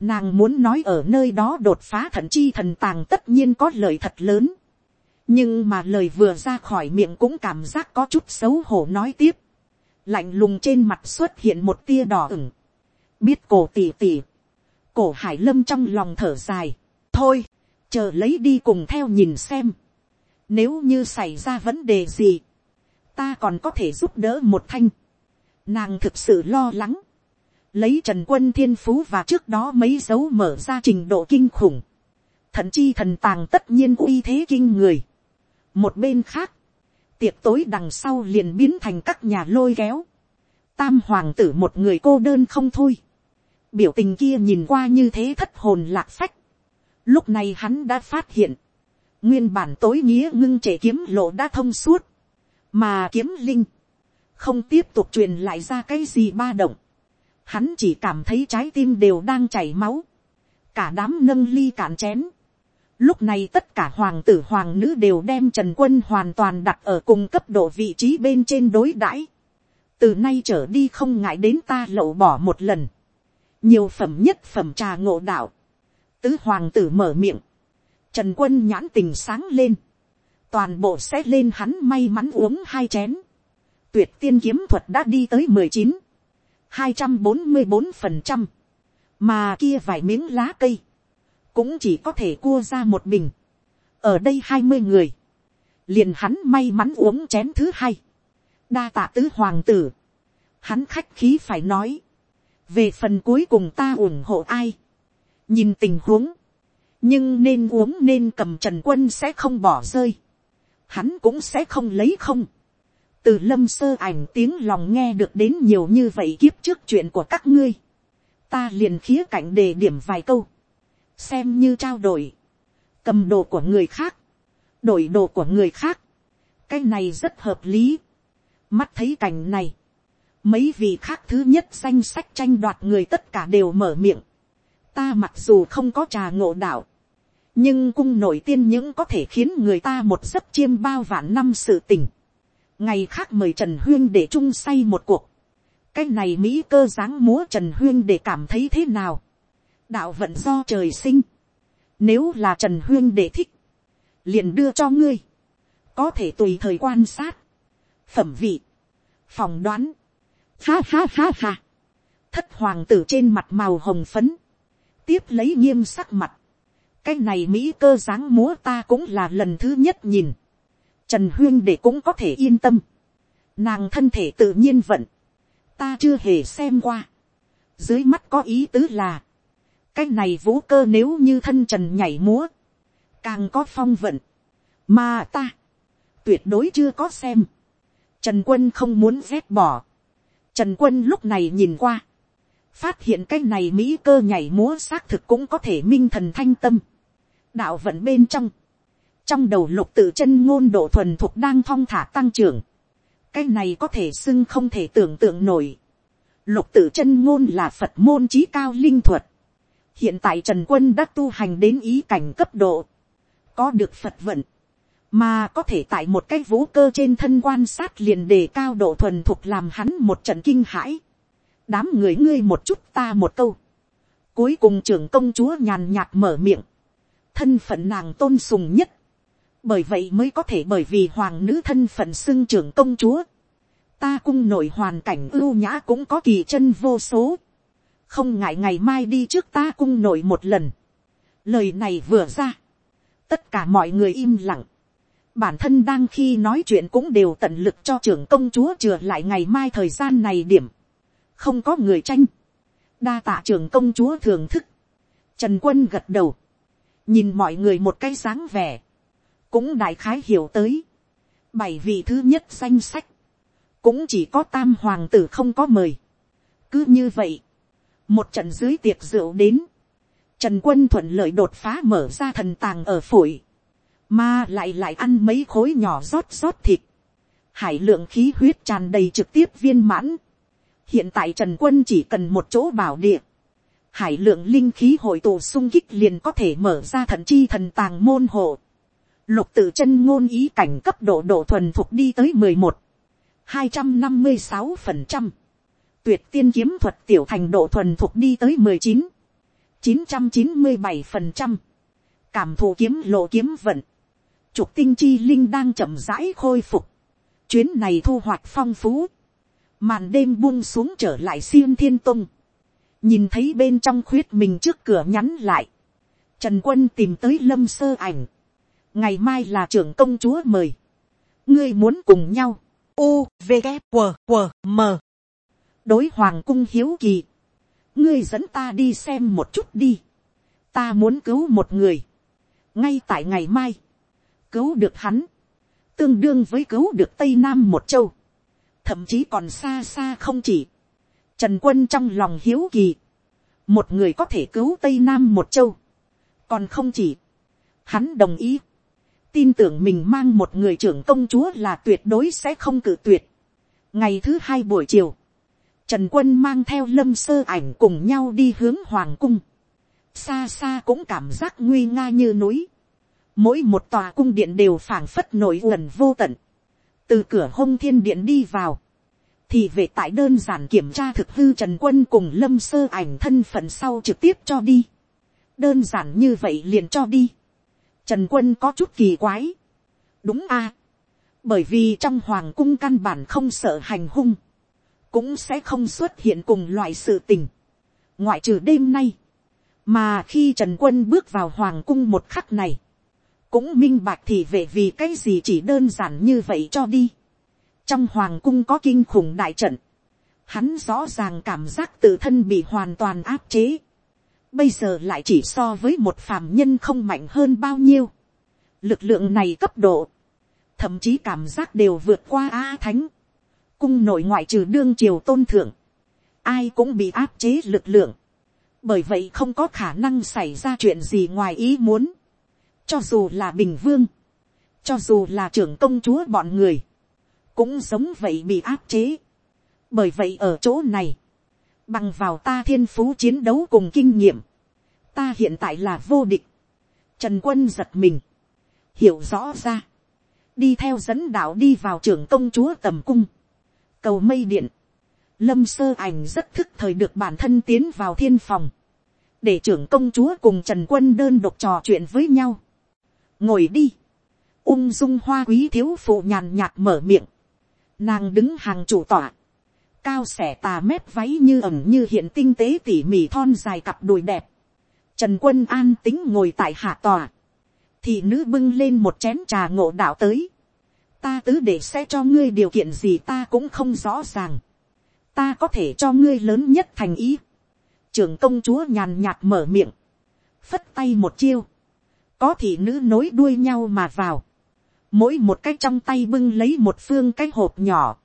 Nàng muốn nói ở nơi đó đột phá thần chi thần tàng tất nhiên có lời thật lớn. Nhưng mà lời vừa ra khỏi miệng cũng cảm giác có chút xấu hổ nói tiếp. Lạnh lùng trên mặt xuất hiện một tia đỏ ửng. biết cổ tỉ tỉ, cổ hải lâm trong lòng thở dài, thôi, chờ lấy đi cùng theo nhìn xem, nếu như xảy ra vấn đề gì, ta còn có thể giúp đỡ một thanh, nàng thực sự lo lắng, lấy trần quân thiên phú và trước đó mấy dấu mở ra trình độ kinh khủng, thậm chi thần tàng tất nhiên uy thế kinh người. một bên khác, tiệc tối đằng sau liền biến thành các nhà lôi kéo, tam hoàng tử một người cô đơn không thôi, biểu tình kia nhìn qua như thế thất hồn lạc phách, lúc này hắn đã phát hiện, nguyên bản tối nghĩa ngưng trẻ kiếm lộ đã thông suốt, mà kiếm linh, không tiếp tục truyền lại ra cái gì ba động, hắn chỉ cảm thấy trái tim đều đang chảy máu, cả đám nâng ly cạn chén, Lúc này tất cả hoàng tử hoàng nữ đều đem Trần Quân hoàn toàn đặt ở cùng cấp độ vị trí bên trên đối đãi. Từ nay trở đi không ngại đến ta lậu bỏ một lần. Nhiều phẩm nhất phẩm trà ngộ đạo. Tứ hoàng tử mở miệng. Trần Quân nhãn tình sáng lên. Toàn bộ sẽ lên hắn may mắn uống hai chén. Tuyệt tiên kiếm thuật đã đi tới mười chín. hai trăm bốn mươi bốn phần trăm. Mà kia vài miếng lá cây. Cũng chỉ có thể cua ra một bình. ở đây hai mươi người, liền hắn may mắn uống chén thứ hai, đa tạ tứ hoàng tử, hắn khách khí phải nói, về phần cuối cùng ta ủng hộ ai, nhìn tình huống, nhưng nên uống nên cầm trần quân sẽ không bỏ rơi, hắn cũng sẽ không lấy không, từ lâm sơ ảnh tiếng lòng nghe được đến nhiều như vậy kiếp trước chuyện của các ngươi, ta liền khía cạnh đề điểm vài câu, xem như trao đổi, cầm đồ của người khác, đổi đồ của người khác, cái này rất hợp lý. mắt thấy cảnh này, mấy vị khác thứ nhất danh sách tranh đoạt người tất cả đều mở miệng. ta mặc dù không có trà ngộ đạo, nhưng cung nổi tiên những có thể khiến người ta một giấc chiêm bao vạn năm sự tình. ngày khác mời trần huyên để chung say một cuộc. cái này mỹ cơ dáng múa trần huyên để cảm thấy thế nào? Đạo vận do trời sinh, nếu là trần huyên để thích, liền đưa cho ngươi, có thể tùy thời quan sát, phẩm vị, phòng đoán, ha ha ha ha, thất hoàng tử trên mặt màu hồng phấn, tiếp lấy nghiêm sắc mặt, cái này mỹ cơ dáng múa ta cũng là lần thứ nhất nhìn, trần huyên để cũng có thể yên tâm, nàng thân thể tự nhiên vận, ta chưa hề xem qua, dưới mắt có ý tứ là, cái này vũ cơ nếu như thân trần nhảy múa, càng có phong vận, mà ta, tuyệt đối chưa có xem, trần quân không muốn vét bỏ, trần quân lúc này nhìn qua, phát hiện cái này mỹ cơ nhảy múa xác thực cũng có thể minh thần thanh tâm, đạo vận bên trong, trong đầu lục tự chân ngôn độ thuần thuộc đang thong thả tăng trưởng, cái này có thể xưng không thể tưởng tượng nổi, lục tự chân ngôn là phật môn trí cao linh thuật, hiện tại trần quân đã tu hành đến ý cảnh cấp độ, có được phật vận, mà có thể tại một cái vũ cơ trên thân quan sát liền đề cao độ thuần thục làm hắn một trận kinh hãi, đám người ngươi một chút ta một câu, cuối cùng trưởng công chúa nhàn nhạt mở miệng, thân phận nàng tôn sùng nhất, bởi vậy mới có thể bởi vì hoàng nữ thân phận xưng trưởng công chúa, ta cung nội hoàn cảnh ưu nhã cũng có kỳ chân vô số, không ngại ngày mai đi trước ta cung nổi một lần. lời này vừa ra, tất cả mọi người im lặng. bản thân đang khi nói chuyện cũng đều tận lực cho trưởng công chúa chừa lại ngày mai thời gian này điểm. không có người tranh. đa tạ trưởng công chúa thưởng thức. trần quân gật đầu nhìn mọi người một cái dáng vẻ. cũng đại khái hiểu tới. bảy vị thứ nhất danh sách. cũng chỉ có tam hoàng tử không có mời. cứ như vậy một trận dưới tiệc rượu đến, trần quân thuận lợi đột phá mở ra thần tàng ở phổi, mà lại lại ăn mấy khối nhỏ rót rót thịt, hải lượng khí huyết tràn đầy trực tiếp viên mãn. hiện tại trần quân chỉ cần một chỗ bảo địa, hải lượng linh khí hội tụ sung kích liền có thể mở ra thần chi thần tàng môn hộ. lục tự chân ngôn ý cảnh cấp độ độ thuần thuộc đi tới mười một, hai trăm năm mươi sáu phần trăm. Tuyệt tiên kiếm thuật tiểu thành độ thuần thuộc đi tới mười chín, chín trăm chín mươi bảy phần trăm, cảm thụ kiếm lộ kiếm vận, trục tinh chi linh đang chậm rãi khôi phục, chuyến này thu hoạch phong phú, màn đêm buông xuống trở lại xiêm thiên tung, nhìn thấy bên trong khuyết mình trước cửa nhắn lại, trần quân tìm tới lâm sơ ảnh, ngày mai là trưởng công chúa mời, ngươi muốn cùng nhau, U, V, g q W, M. đối hoàng cung hiếu kỳ, ngươi dẫn ta đi xem một chút đi, ta muốn cứu một người, ngay tại ngày mai, cứu được hắn, tương đương với cứu được tây nam một châu, thậm chí còn xa xa không chỉ, trần quân trong lòng hiếu kỳ, một người có thể cứu tây nam một châu, còn không chỉ, hắn đồng ý, tin tưởng mình mang một người trưởng công chúa là tuyệt đối sẽ không cự tuyệt. ngày thứ hai buổi chiều, trần quân mang theo lâm sơ ảnh cùng nhau đi hướng hoàng cung, xa xa cũng cảm giác nguy nga như núi, mỗi một tòa cung điện đều phảng phất nổi gần vô tận, từ cửa hông thiên điện đi vào, thì về tại đơn giản kiểm tra thực hư trần quân cùng lâm sơ ảnh thân phận sau trực tiếp cho đi. đơn giản như vậy liền cho đi. trần quân có chút kỳ quái. đúng a. bởi vì trong hoàng cung căn bản không sợ hành hung, cũng sẽ không xuất hiện cùng loại sự tình. ngoại trừ đêm nay, mà khi trần quân bước vào hoàng cung một khắc này, cũng minh bạch thì về vì cái gì chỉ đơn giản như vậy cho đi trong hoàng cung có kinh khủng đại trận, hắn rõ ràng cảm giác tự thân bị hoàn toàn áp chế, bây giờ lại chỉ so với một phàm nhân không mạnh hơn bao nhiêu, lực lượng này cấp độ, thậm chí cảm giác đều vượt qua a thánh, cung nội ngoại trừ đương triều tôn thượng, ai cũng bị áp chế lực lượng, bởi vậy không có khả năng xảy ra chuyện gì ngoài ý muốn, cho dù là bình vương, cho dù là trưởng công chúa bọn người, cũng giống vậy bị áp chế. bởi vậy ở chỗ này, bằng vào ta thiên phú chiến đấu cùng kinh nghiệm, ta hiện tại là vô địch. trần quân giật mình, hiểu rõ ra, đi theo dẫn đạo đi vào trưởng công chúa tầm cung, cầu mây điện, lâm sơ ảnh rất thức thời được bản thân tiến vào thiên phòng, để trưởng công chúa cùng trần quân đơn độc trò chuyện với nhau. ngồi đi, ung dung hoa quý thiếu phụ nhàn nhạt mở miệng, Nàng đứng hàng chủ tọa. Cao xẻ tà mép váy như ẩm như hiện tinh tế tỉ mỉ thon dài cặp đùi đẹp. Trần quân an tính ngồi tại hạ tòa. Thì nữ bưng lên một chén trà ngộ đạo tới. Ta tứ để sẽ cho ngươi điều kiện gì ta cũng không rõ ràng. Ta có thể cho ngươi lớn nhất thành ý. Trưởng công chúa nhàn nhạt mở miệng. Phất tay một chiêu. Có thị nữ nối đuôi nhau mà vào mỗi một cái trong tay bưng lấy một phương cái hộp nhỏ,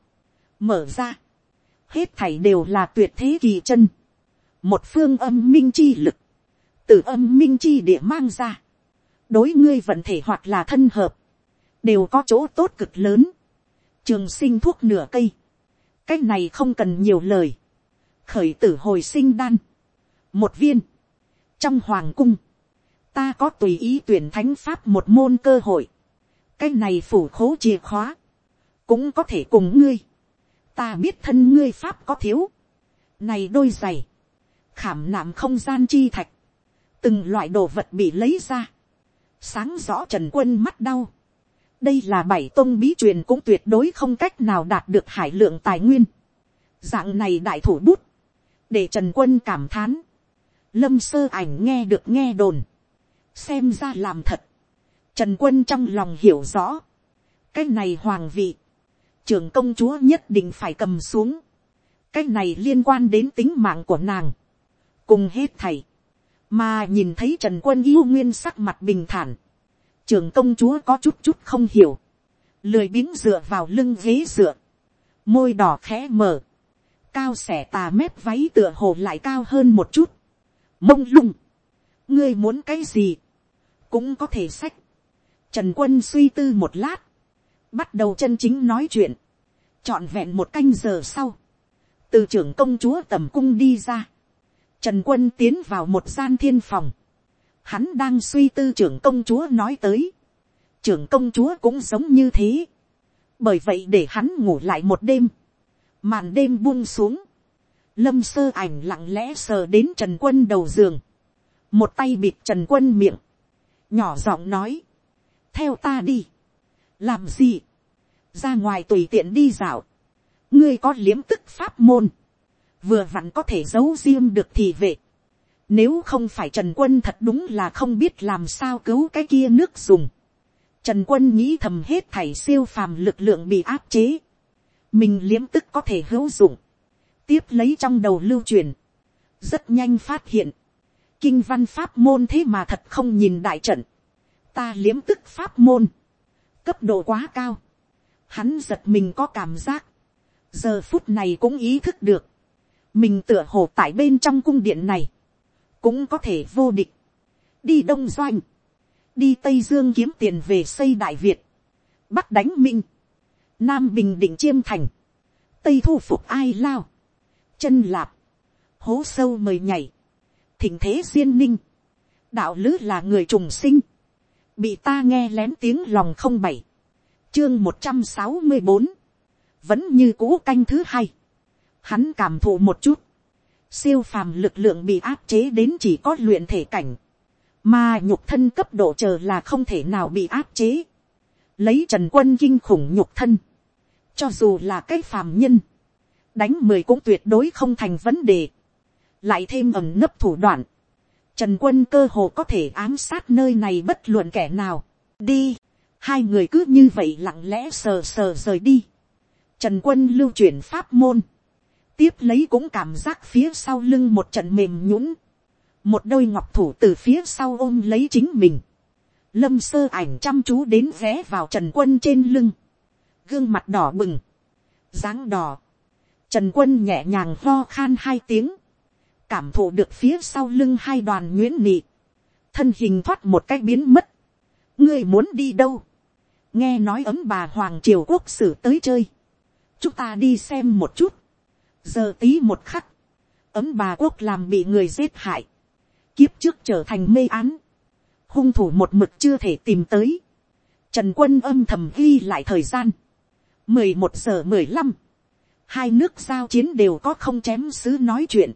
mở ra, hết thảy đều là tuyệt thế kỳ chân, một phương âm minh chi lực, từ âm minh chi địa mang ra, đối ngươi vận thể hoặc là thân hợp, đều có chỗ tốt cực lớn, trường sinh thuốc nửa cây, cái này không cần nhiều lời, khởi tử hồi sinh đan, một viên, trong hoàng cung, ta có tùy ý tuyển thánh pháp một môn cơ hội, cái này phủ khố chìa khóa, cũng có thể cùng ngươi, ta biết thân ngươi pháp có thiếu, này đôi giày, khảm nạm không gian chi thạch, từng loại đồ vật bị lấy ra, sáng rõ trần quân mắt đau, đây là bảy tôn bí truyền cũng tuyệt đối không cách nào đạt được hải lượng tài nguyên, dạng này đại thủ bút, để trần quân cảm thán, lâm sơ ảnh nghe được nghe đồn, xem ra làm thật, Trần quân trong lòng hiểu rõ. Cái này hoàng vị. Trưởng công chúa nhất định phải cầm xuống. Cái này liên quan đến tính mạng của nàng. Cùng hết thầy. Mà nhìn thấy Trần quân yêu nguyên sắc mặt bình thản. Trưởng công chúa có chút chút không hiểu. Lười biếng dựa vào lưng ghế dựa. Môi đỏ khẽ mở. Cao xẻ tà mép váy tựa hồ lại cao hơn một chút. Mông lung. Ngươi muốn cái gì? Cũng có thể sách Trần quân suy tư một lát. Bắt đầu chân chính nói chuyện. Chọn vẹn một canh giờ sau. Từ trưởng công chúa tầm cung đi ra. Trần quân tiến vào một gian thiên phòng. Hắn đang suy tư trưởng công chúa nói tới. Trưởng công chúa cũng giống như thế. Bởi vậy để hắn ngủ lại một đêm. Màn đêm buông xuống. Lâm sơ ảnh lặng lẽ sờ đến Trần quân đầu giường. Một tay bịt Trần quân miệng. Nhỏ giọng nói theo ta đi. làm gì, ra ngoài tùy tiện đi dạo, ngươi có liếm tức pháp môn, vừa vặn có thể giấu riêng được thì vệ. Nếu không phải Trần Quân thật đúng là không biết làm sao cứu cái kia nước dùng. Trần Quân nghĩ thầm hết thảy siêu phàm lực lượng bị áp chế. Mình liếm tức có thể hữu dụng. Tiếp lấy trong đầu lưu truyền. Rất nhanh phát hiện. Kinh văn pháp môn thế mà thật không nhìn đại trận. Ta liếm tức pháp môn. Cấp độ quá cao. Hắn giật mình có cảm giác. Giờ phút này cũng ý thức được. Mình tựa hồ tại bên trong cung điện này. Cũng có thể vô địch, đi đông doanh, đi tây dương kiếm tiền về xây đại việt, bắc đánh minh, nam bình định chiêm thành, tây thu phục ai lao, chân lạp, hố sâu mời nhảy, thỉnh thế duyên ninh, đạo lứ là người trùng sinh, bị ta nghe lén tiếng lòng không bảy, chương một trăm sáu mươi bốn, vẫn như cũ canh thứ hai, hắn cảm thụ một chút, siêu phàm lực lượng bị áp chế đến chỉ có luyện thể cảnh, mà nhục thân cấp độ chờ là không thể nào bị áp chế, lấy trần quân kinh khủng nhục thân, cho dù là cái phàm nhân, đánh mười cũng tuyệt đối không thành vấn đề, lại thêm ẩm nấp thủ đoạn, trần quân cơ hồ có thể ám sát nơi này bất luận kẻ nào, đi, hai người cứ như vậy lặng lẽ sờ sờ rời đi, trần quân lưu chuyển pháp môn, tiếp lấy cũng cảm giác phía sau lưng một trận mềm nhũng, một đôi ngọc thủ từ phía sau ôm lấy chính mình, lâm sơ ảnh chăm chú đến vé vào trần quân trên lưng, gương mặt đỏ bừng, dáng đỏ, trần quân nhẹ nhàng ho khan hai tiếng, cảm thụ được phía sau lưng hai đoàn nguyễn nị, thân hình thoát một cách biến mất, ngươi muốn đi đâu, nghe nói ấm bà hoàng triều quốc sử tới chơi, chúng ta đi xem một chút, giờ tí một khắc, ấm bà quốc làm bị người giết hại, kiếp trước trở thành mê án, hung thủ một mực chưa thể tìm tới, trần quân âm thầm ghi lại thời gian, mười một giờ mười lăm, hai nước giao chiến đều có không chém sứ nói chuyện,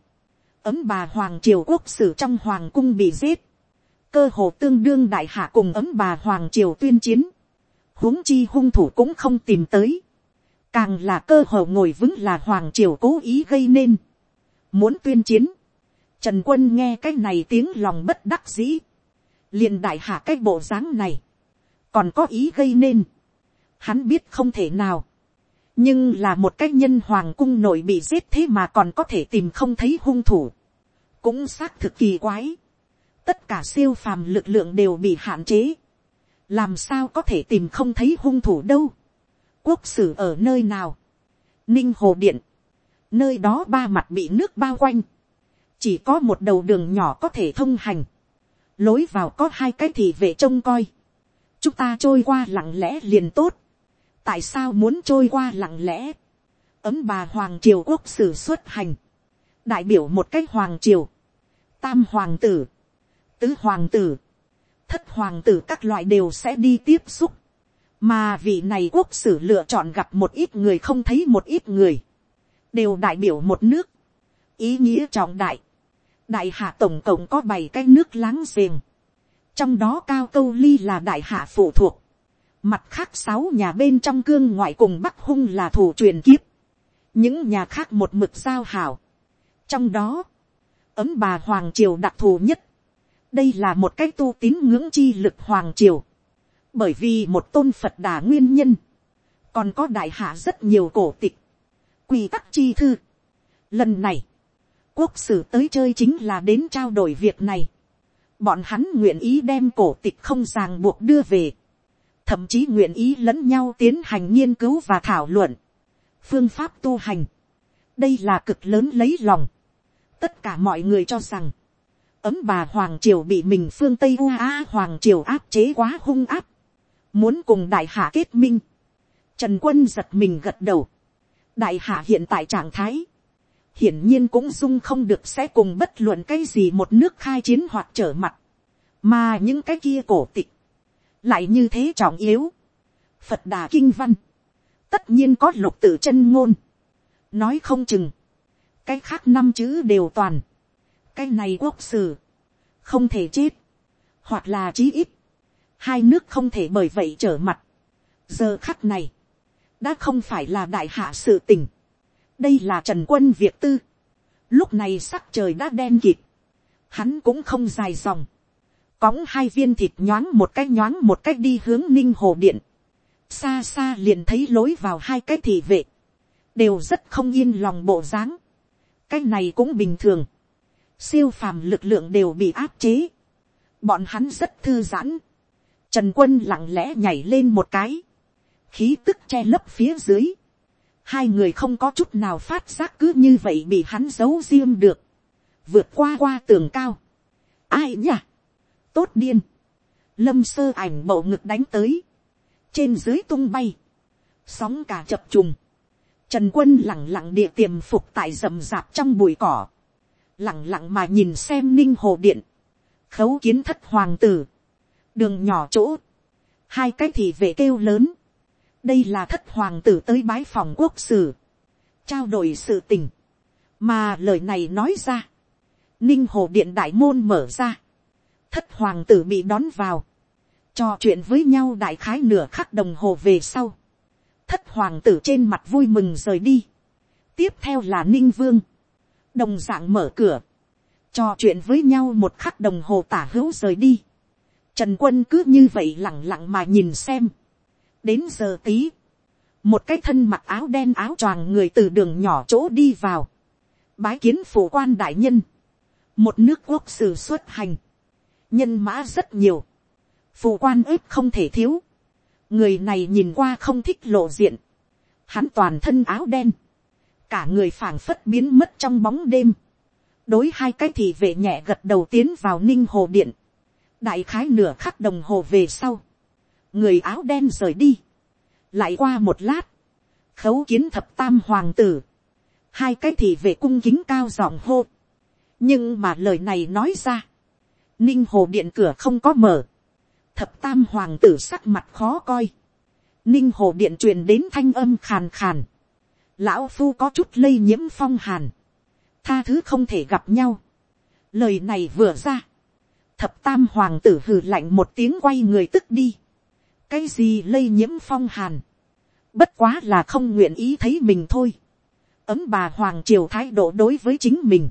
ấm bà hoàng triều quốc sử trong hoàng cung bị giết, cơ hồ tương đương đại hạ cùng ấm bà hoàng triều tuyên chiến, huống chi hung thủ cũng không tìm tới, càng là cơ hồ ngồi vững là hoàng triều cố ý gây nên, muốn tuyên chiến, trần quân nghe cái này tiếng lòng bất đắc dĩ, liền đại hạ cái bộ dáng này, còn có ý gây nên, hắn biết không thể nào, nhưng là một cái nhân hoàng cung nội bị giết thế mà còn có thể tìm không thấy hung thủ, cũng xác thực kỳ quái, tất cả siêu phàm lực lượng đều bị hạn chế, làm sao có thể tìm không thấy hung thủ đâu, quốc sử ở nơi nào, ninh hồ điện, nơi đó ba mặt bị nước bao quanh, chỉ có một đầu đường nhỏ có thể thông hành, lối vào có hai cái thị vệ trông coi, chúng ta trôi qua lặng lẽ liền tốt, tại sao muốn trôi qua lặng lẽ, ấm bà hoàng triều quốc sử xuất hành, đại biểu một cách hoàng triều, tam hoàng tử, tứ hoàng tử, thất hoàng tử các loại đều sẽ đi tiếp xúc, mà vị này quốc sử lựa chọn gặp một ít người không thấy một ít người, đều đại biểu một nước, ý nghĩa trọng đại, đại hạ tổng cộng có bảy cái nước láng giềng, trong đó cao câu ly là đại hạ phụ thuộc, mặt khác sáu nhà bên trong cương ngoại cùng bắc hung là thủ truyền kiếp, những nhà khác một mực giao hảo, trong đó, ấm bà hoàng triều đặc thù nhất, đây là một cái tu tín ngưỡng chi lực hoàng triều, bởi vì một tôn phật đà nguyên nhân, còn có đại hạ rất nhiều cổ tịch, quy tắc chi thư. Lần này, quốc sử tới chơi chính là đến trao đổi việc này. Bọn hắn nguyện ý đem cổ tịch không ràng buộc đưa về. Thậm chí nguyện ý lẫn nhau tiến hành nghiên cứu và thảo luận. Phương pháp tu hành. Đây là cực lớn lấy lòng. Tất cả mọi người cho rằng. Ấm bà Hoàng Triều bị mình phương Tây U a Hoàng Triều áp chế quá hung áp muốn cùng đại hạ kết minh, trần quân giật mình gật đầu, đại hạ hiện tại trạng thái, hiển nhiên cũng dung không được sẽ cùng bất luận cái gì một nước khai chiến hoặc trở mặt, mà những cái kia cổ tịch, lại như thế trọng yếu, phật đà kinh văn, tất nhiên có lục tự chân ngôn, nói không chừng, cái khác năm chữ đều toàn, cái này quốc sử, không thể chết, hoặc là chí ít, hai nước không thể bởi vậy trở mặt. giờ khắc này, đã không phải là đại hạ sự tình. đây là trần quân việc tư. lúc này sắc trời đã đen kịt, hắn cũng không dài dòng, cóng hai viên thịt nhoáng một cái nhoáng một cách đi hướng ninh hồ điện, xa xa liền thấy lối vào hai cái thị vệ, đều rất không yên lòng bộ dáng, cái này cũng bình thường, siêu phàm lực lượng đều bị áp chế, bọn hắn rất thư giãn, trần quân lặng lẽ nhảy lên một cái, khí tức che lấp phía dưới, hai người không có chút nào phát giác cứ như vậy bị hắn giấu riêng được, vượt qua qua tường cao, ai nhỉ, tốt điên, lâm sơ ảnh bầu ngực đánh tới, trên dưới tung bay, sóng cả chập trùng, trần quân lẳng lặng địa tiềm phục tại rầm rạp trong bụi cỏ, lẳng lặng mà nhìn xem ninh hồ điện, khấu kiến thất hoàng tử, đường nhỏ chỗ, hai cái thì về kêu lớn, đây là thất hoàng tử tới bái phòng quốc sử, trao đổi sự tình, mà lời này nói ra, ninh hồ điện đại môn mở ra, thất hoàng tử bị đón vào, trò chuyện với nhau đại khái nửa khắc đồng hồ về sau, thất hoàng tử trên mặt vui mừng rời đi, tiếp theo là ninh vương, đồng d ạ n g mở cửa, trò chuyện với nhau một khắc đồng hồ tả hữu rời đi, trần quân cứ như vậy lẳng lặng mà nhìn xem, đến giờ tí, một cái thân mặc áo đen áo choàng người từ đường nhỏ chỗ đi vào, bái kiến phủ quan đại nhân, một nước quốc sử xuất hành, nhân mã rất nhiều, phù quan ếp không thể thiếu, người này nhìn qua không thích lộ diện, hắn toàn thân áo đen, cả người phảng phất biến mất trong bóng đêm, đối hai cái thì vệ nhẹ gật đầu tiến vào ninh hồ điện, đại khái nửa khắc đồng hồ về sau, người áo đen rời đi, lại qua một lát, khấu kiến thập tam hoàng tử, hai cái thì vệ cung kính cao giọng hô, nhưng mà lời này nói ra, ninh hồ điện cửa không có mở, thập tam hoàng tử sắc mặt khó coi. Ninh hồ điện truyền đến thanh âm khàn khàn. Lão phu có chút lây nhiễm phong hàn. Tha thứ không thể gặp nhau. Lời này vừa ra. Thập tam hoàng tử hừ lạnh một tiếng quay người tức đi. Cái gì lây nhiễm phong hàn. Bất quá là không nguyện ý thấy mình thôi. Ấm bà hoàng triều thái độ đối với chính mình.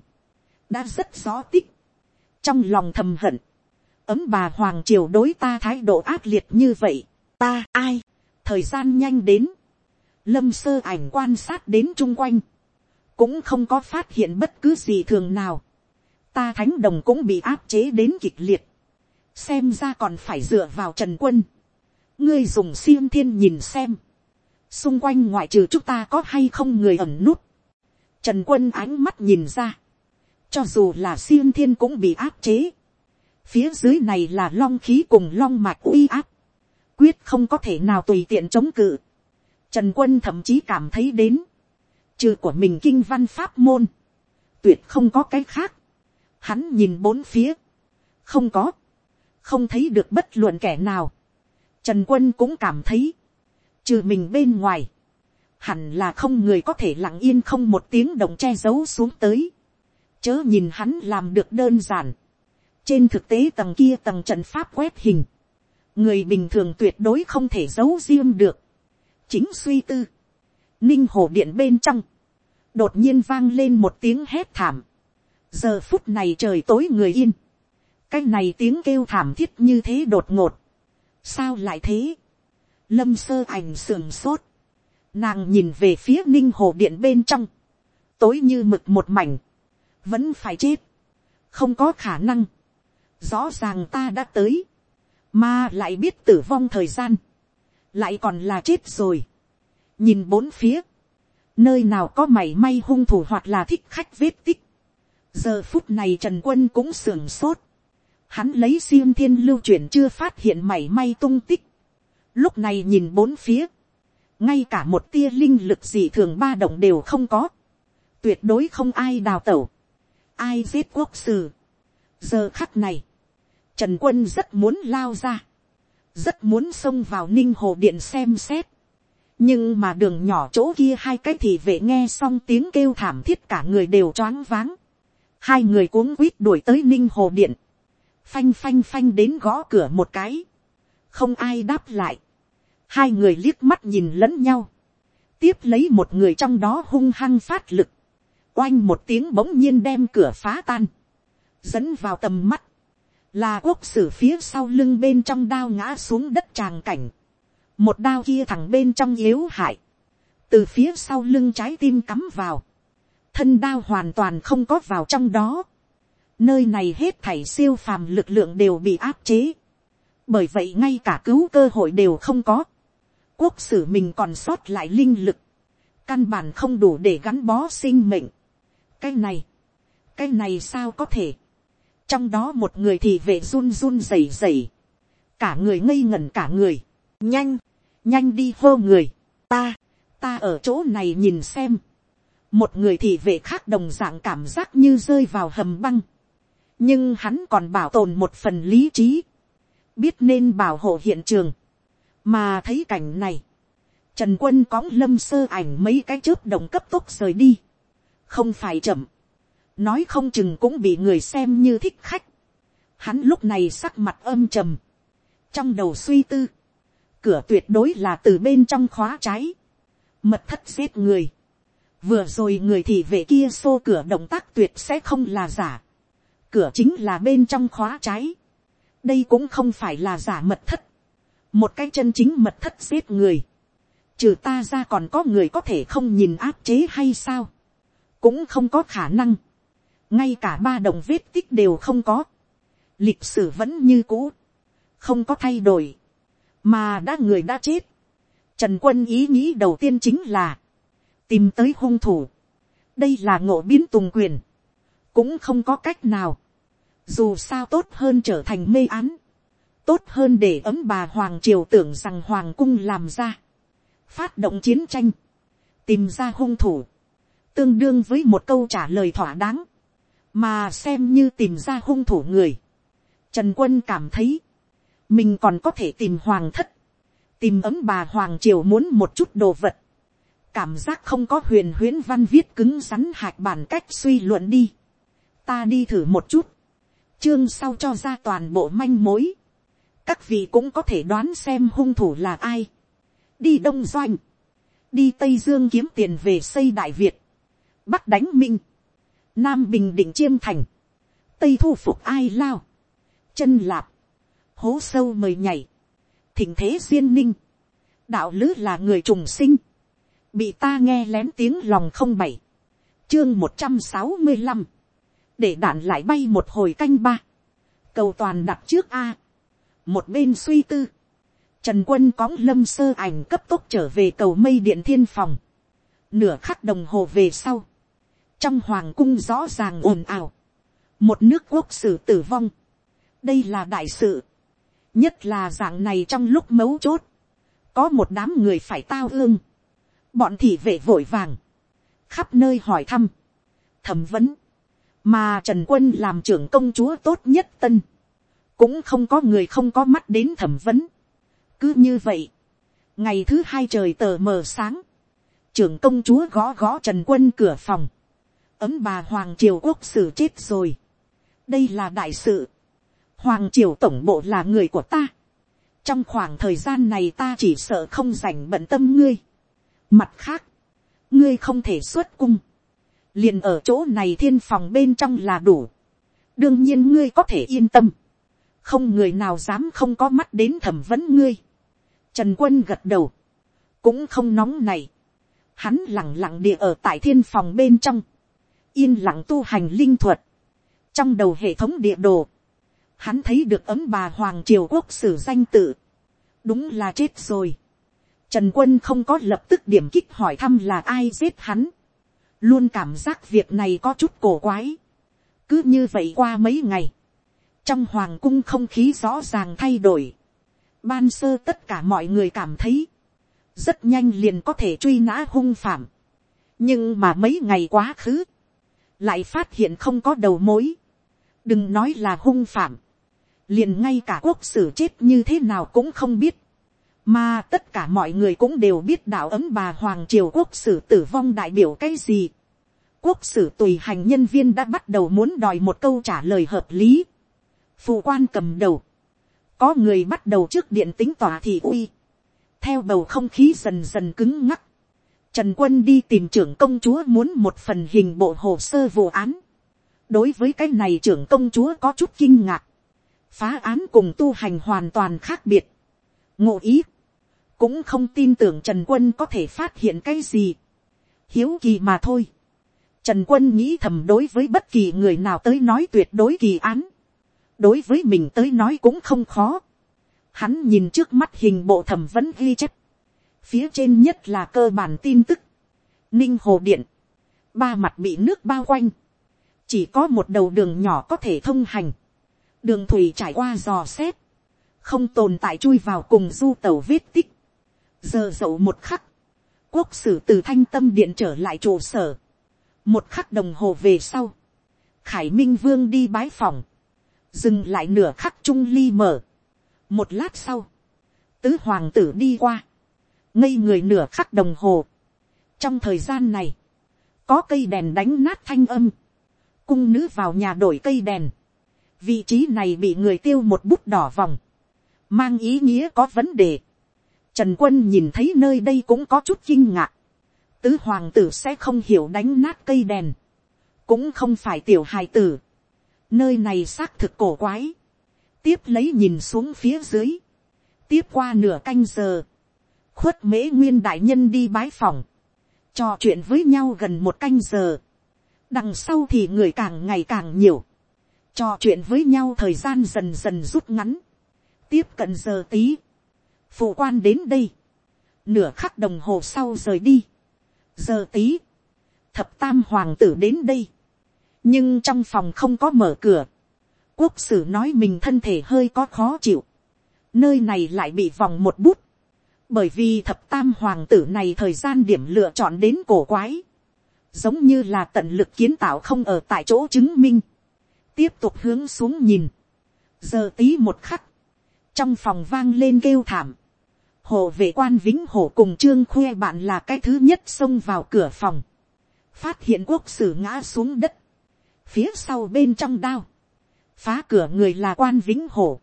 Đã rất rõ tích. Trong lòng thầm hận. Ấm bà hoàng triều đối ta thái độ ác liệt như vậy, ta ai, thời gian nhanh đến, lâm sơ ảnh quan sát đến chung quanh, cũng không có phát hiện bất cứ gì thường nào, ta thánh đồng cũng bị áp chế đến kịch liệt, xem ra còn phải dựa vào trần quân, ngươi dùng xiêm thiên nhìn xem, xung quanh ngoại trừ chúng ta có hay không người ẩn nút, trần quân ánh mắt nhìn ra, cho dù là siêu thiên cũng bị áp chế, Phía dưới này là long khí cùng long mạch uy áp. Quyết không có thể nào tùy tiện chống cự. Trần quân thậm chí cảm thấy đến. Trừ của mình kinh văn pháp môn. Tuyệt không có cái khác. Hắn nhìn bốn phía. Không có. Không thấy được bất luận kẻ nào. Trần quân cũng cảm thấy. Trừ mình bên ngoài. Hẳn là không người có thể lặng yên không một tiếng động che giấu xuống tới. Chớ nhìn hắn làm được đơn giản trên thực tế tầng kia tầng trận pháp quét hình. Người bình thường tuyệt đối không thể giấu riêng được. Chính suy tư. Ninh hồ điện bên trong. Đột nhiên vang lên một tiếng hét thảm. Giờ phút này trời tối người yên. Cái này tiếng kêu thảm thiết như thế đột ngột. Sao lại thế? Lâm sơ ảnh sườn sốt. Nàng nhìn về phía ninh hồ điện bên trong. Tối như mực một mảnh. Vẫn phải chết. Không có khả năng rõ ràng ta đã tới, mà lại biết tử vong thời gian, lại còn là chết rồi. nhìn bốn phía, nơi nào có mảy may hung thủ hoặc là thích khách vết tích. giờ phút này trần quân cũng sưởng sốt, hắn lấy xiêm thiên lưu chuyển chưa phát hiện mảy may tung tích. lúc này nhìn bốn phía, ngay cả một tia linh lực gì thường ba động đều không có, tuyệt đối không ai đào tẩu, ai giết quốc sử. giờ khắc này, Trần quân rất muốn lao ra. Rất muốn xông vào ninh hồ điện xem xét. Nhưng mà đường nhỏ chỗ kia hai cái thì vệ nghe xong tiếng kêu thảm thiết cả người đều choáng váng. Hai người cuống quýt đuổi tới ninh hồ điện. Phanh phanh phanh đến gõ cửa một cái. Không ai đáp lại. Hai người liếc mắt nhìn lẫn nhau. Tiếp lấy một người trong đó hung hăng phát lực oanh một tiếng bỗng nhiên đem cửa phá tan, dẫn vào tầm mắt, là quốc sử phía sau lưng bên trong đao ngã xuống đất tràng cảnh, một đao kia thẳng bên trong yếu hại, từ phía sau lưng trái tim cắm vào, thân đao hoàn toàn không có vào trong đó, nơi này hết thảy siêu phàm lực lượng đều bị áp chế, bởi vậy ngay cả cứu cơ hội đều không có, quốc sử mình còn sót lại linh lực, căn bản không đủ để gắn bó sinh mệnh cái này, cái này sao có thể, trong đó một người thì vệ run run rẩy rẩy, cả người ngây ngẩn cả người, nhanh, nhanh đi hô người, ta, ta ở chỗ này nhìn xem, một người thì vệ khác đồng d ạ n g cảm giác như rơi vào hầm băng, nhưng hắn còn bảo tồn một phần lý trí, biết nên bảo hộ hiện trường, mà thấy cảnh này, trần quân cõng lâm sơ ảnh mấy cái chớp đồng cấp tốc rời đi, không phải chậm, nói không chừng cũng bị người xem như thích khách, hắn lúc này sắc mặt âm trầm, trong đầu suy tư, cửa tuyệt đối là từ bên trong khóa trái, mật thất giết người, vừa rồi người thì vệ kia xô cửa động tác tuyệt sẽ không là giả, cửa chính là bên trong khóa trái, đây cũng không phải là giả mật thất, một cái chân chính mật thất giết người, trừ ta ra còn có người có thể không nhìn áp chế hay sao, cũng không có khả năng, ngay cả ba đồng vết tích đều không có, lịch sử vẫn như cũ, không có thay đổi, mà đã người đã chết, Trần quân ý nghĩ đầu tiên chính là, tìm tới hung thủ. đây là ngộ biến tùng quyền, cũng không có cách nào. dù sao tốt hơn trở thành mê án, tốt hơn để ấm bà hoàng triều tưởng rằng hoàng cung làm ra, phát động chiến tranh, tìm ra hung thủ, tương đương với một câu trả lời thỏa đáng, mà xem như tìm ra hung thủ người. Trần quân cảm thấy, mình còn có thể tìm hoàng thất, tìm ấm bà hoàng triều muốn một chút đồ vật, cảm giác không có huyền huyễn văn viết cứng rắn hạch bản cách suy luận đi, ta đi thử một chút, chương sau cho ra toàn bộ manh mối, các vị cũng có thể đoán xem hung thủ là ai, đi đông doanh, đi tây dương kiếm tiền về xây đại việt, bắc đánh minh, nam bình định chiêm thành, tây thu phục ai lao, chân lạp, hố sâu mời nhảy, thỉnh thế duyên ninh, đạo lứ là người trùng sinh, bị ta nghe lén tiếng lòng không bảy, chương một trăm sáu mươi năm, để đạn lại bay một hồi canh ba, cầu toàn đặt trước a, một bên suy tư, trần quân cõng lâm sơ ảnh cấp tốc trở về cầu mây điện thiên phòng, nửa khắc đồng hồ về sau, trong hoàng cung rõ ràng ồn ào, một nước quốc sử tử vong, đây là đại sự, nhất là dạng này trong lúc mấu chốt, có một đám người phải tao ương, bọn thị vệ vội vàng, khắp nơi hỏi thăm, thẩm vấn, mà trần quân làm trưởng công chúa tốt nhất tân, cũng không có người không có mắt đến thẩm vấn. cứ như vậy, ngày thứ hai trời tờ mờ sáng, trưởng công chúa gõ gõ trần quân cửa phòng, ấm bà hoàng triều quốc sử chết rồi, đây là đại sự, hoàng triều tổng bộ là người của ta, trong khoảng thời gian này ta chỉ sợ không dành bận tâm ngươi, Mặt khác, ngươi không thể xuất cung. Liền ở chỗ này thiên phòng bên trong là đủ. Đương nhiên ngươi có thể yên tâm. Không người nào dám không có mắt đến thẩm vấn ngươi. Trần quân gật đầu. Cũng không nóng này. Hắn lẳng lặng địa ở tại thiên phòng bên trong. Yên lặng tu hành linh thuật. Trong đầu hệ thống địa đồ. Hắn thấy được ấm bà Hoàng Triều Quốc sử danh tự. Đúng là chết rồi Trần quân không có lập tức điểm kích hỏi thăm là ai giết hắn. Luôn cảm giác việc này có chút cổ quái. Cứ như vậy qua mấy ngày. Trong hoàng cung không khí rõ ràng thay đổi. Ban sơ tất cả mọi người cảm thấy. Rất nhanh liền có thể truy nã hung phạm. Nhưng mà mấy ngày quá khứ. Lại phát hiện không có đầu mối. Đừng nói là hung phạm. Liền ngay cả quốc sử chết như thế nào cũng không biết mà tất cả mọi người cũng đều biết đạo ấm bà Hoàng Triều Quốc sử tử vong đại biểu cái gì. Quốc sử tùy hành nhân viên đã bắt đầu muốn đòi một câu trả lời hợp lý. Phụ quan cầm đầu. Có người bắt đầu trước điện tính tòa thị uy. Theo bầu không khí dần dần cứng ngắc. Trần quân đi tìm trưởng công chúa muốn một phần hình bộ hồ sơ vụ án. đối với cái này trưởng công chúa có chút kinh ngạc. phá án cùng tu hành hoàn toàn khác biệt. ngộ ý. cũng không tin tưởng trần quân có thể phát hiện cái gì. hiếu kỳ mà thôi. Trần quân nghĩ thầm đối với bất kỳ người nào tới nói tuyệt đối kỳ án. đối với mình tới nói cũng không khó. Hắn nhìn trước mắt hình bộ thẩm vẫn ghi chép phía trên nhất là cơ bản tin tức, ninh hồ điện, ba mặt bị nước bao quanh, chỉ có một đầu đường nhỏ có thể thông hành, đường thủy trải qua dò xét, không tồn tại chui vào cùng du tàu vết tích, giờ dậu một khắc, quốc sử từ thanh tâm điện trở lại trụ sở, một khắc đồng hồ về sau, khải minh vương đi bái phòng, dừng lại nửa khắc trung ly mở, một lát sau, tứ hoàng tử đi qua, ngây người nửa khắc đồng hồ. trong thời gian này, có cây đèn đánh nát thanh âm, cung nữ vào nhà đổi cây đèn, vị trí này bị người tiêu một bút đỏ vòng, mang ý nghĩa có vấn đề. Trần quân nhìn thấy nơi đây cũng có chút kinh ngạc, tứ hoàng tử sẽ không hiểu đánh nát cây đèn, cũng không phải tiểu hài tử, nơi này xác thực cổ quái, tiếp lấy nhìn xuống phía dưới, tiếp qua nửa canh giờ, khuất mễ nguyên đại nhân đi bái phòng, trò chuyện với nhau gần một canh giờ, đằng sau thì người càng ngày càng nhiều, trò chuyện với nhau thời gian dần dần rút ngắn, tiếp cận giờ tí, phụ quan đến đây, nửa khắc đồng hồ sau rời đi, giờ tí, thập tam hoàng tử đến đây, nhưng trong phòng không có mở cửa, quốc sử nói mình thân thể hơi có khó chịu, nơi này lại bị vòng một bút, bởi vì thập tam hoàng tử này thời gian điểm lựa chọn đến cổ quái, giống như là tận lực kiến tạo không ở tại chỗ chứng minh, tiếp tục hướng xuống nhìn, giờ tí một khắc, trong phòng vang lên kêu thảm, hồ vệ quan vĩnh hổ cùng trương khoe bạn là cái thứ nhất xông vào cửa phòng, phát hiện quốc sử ngã xuống đất, phía sau bên trong đao, phá cửa người là quan vĩnh hổ,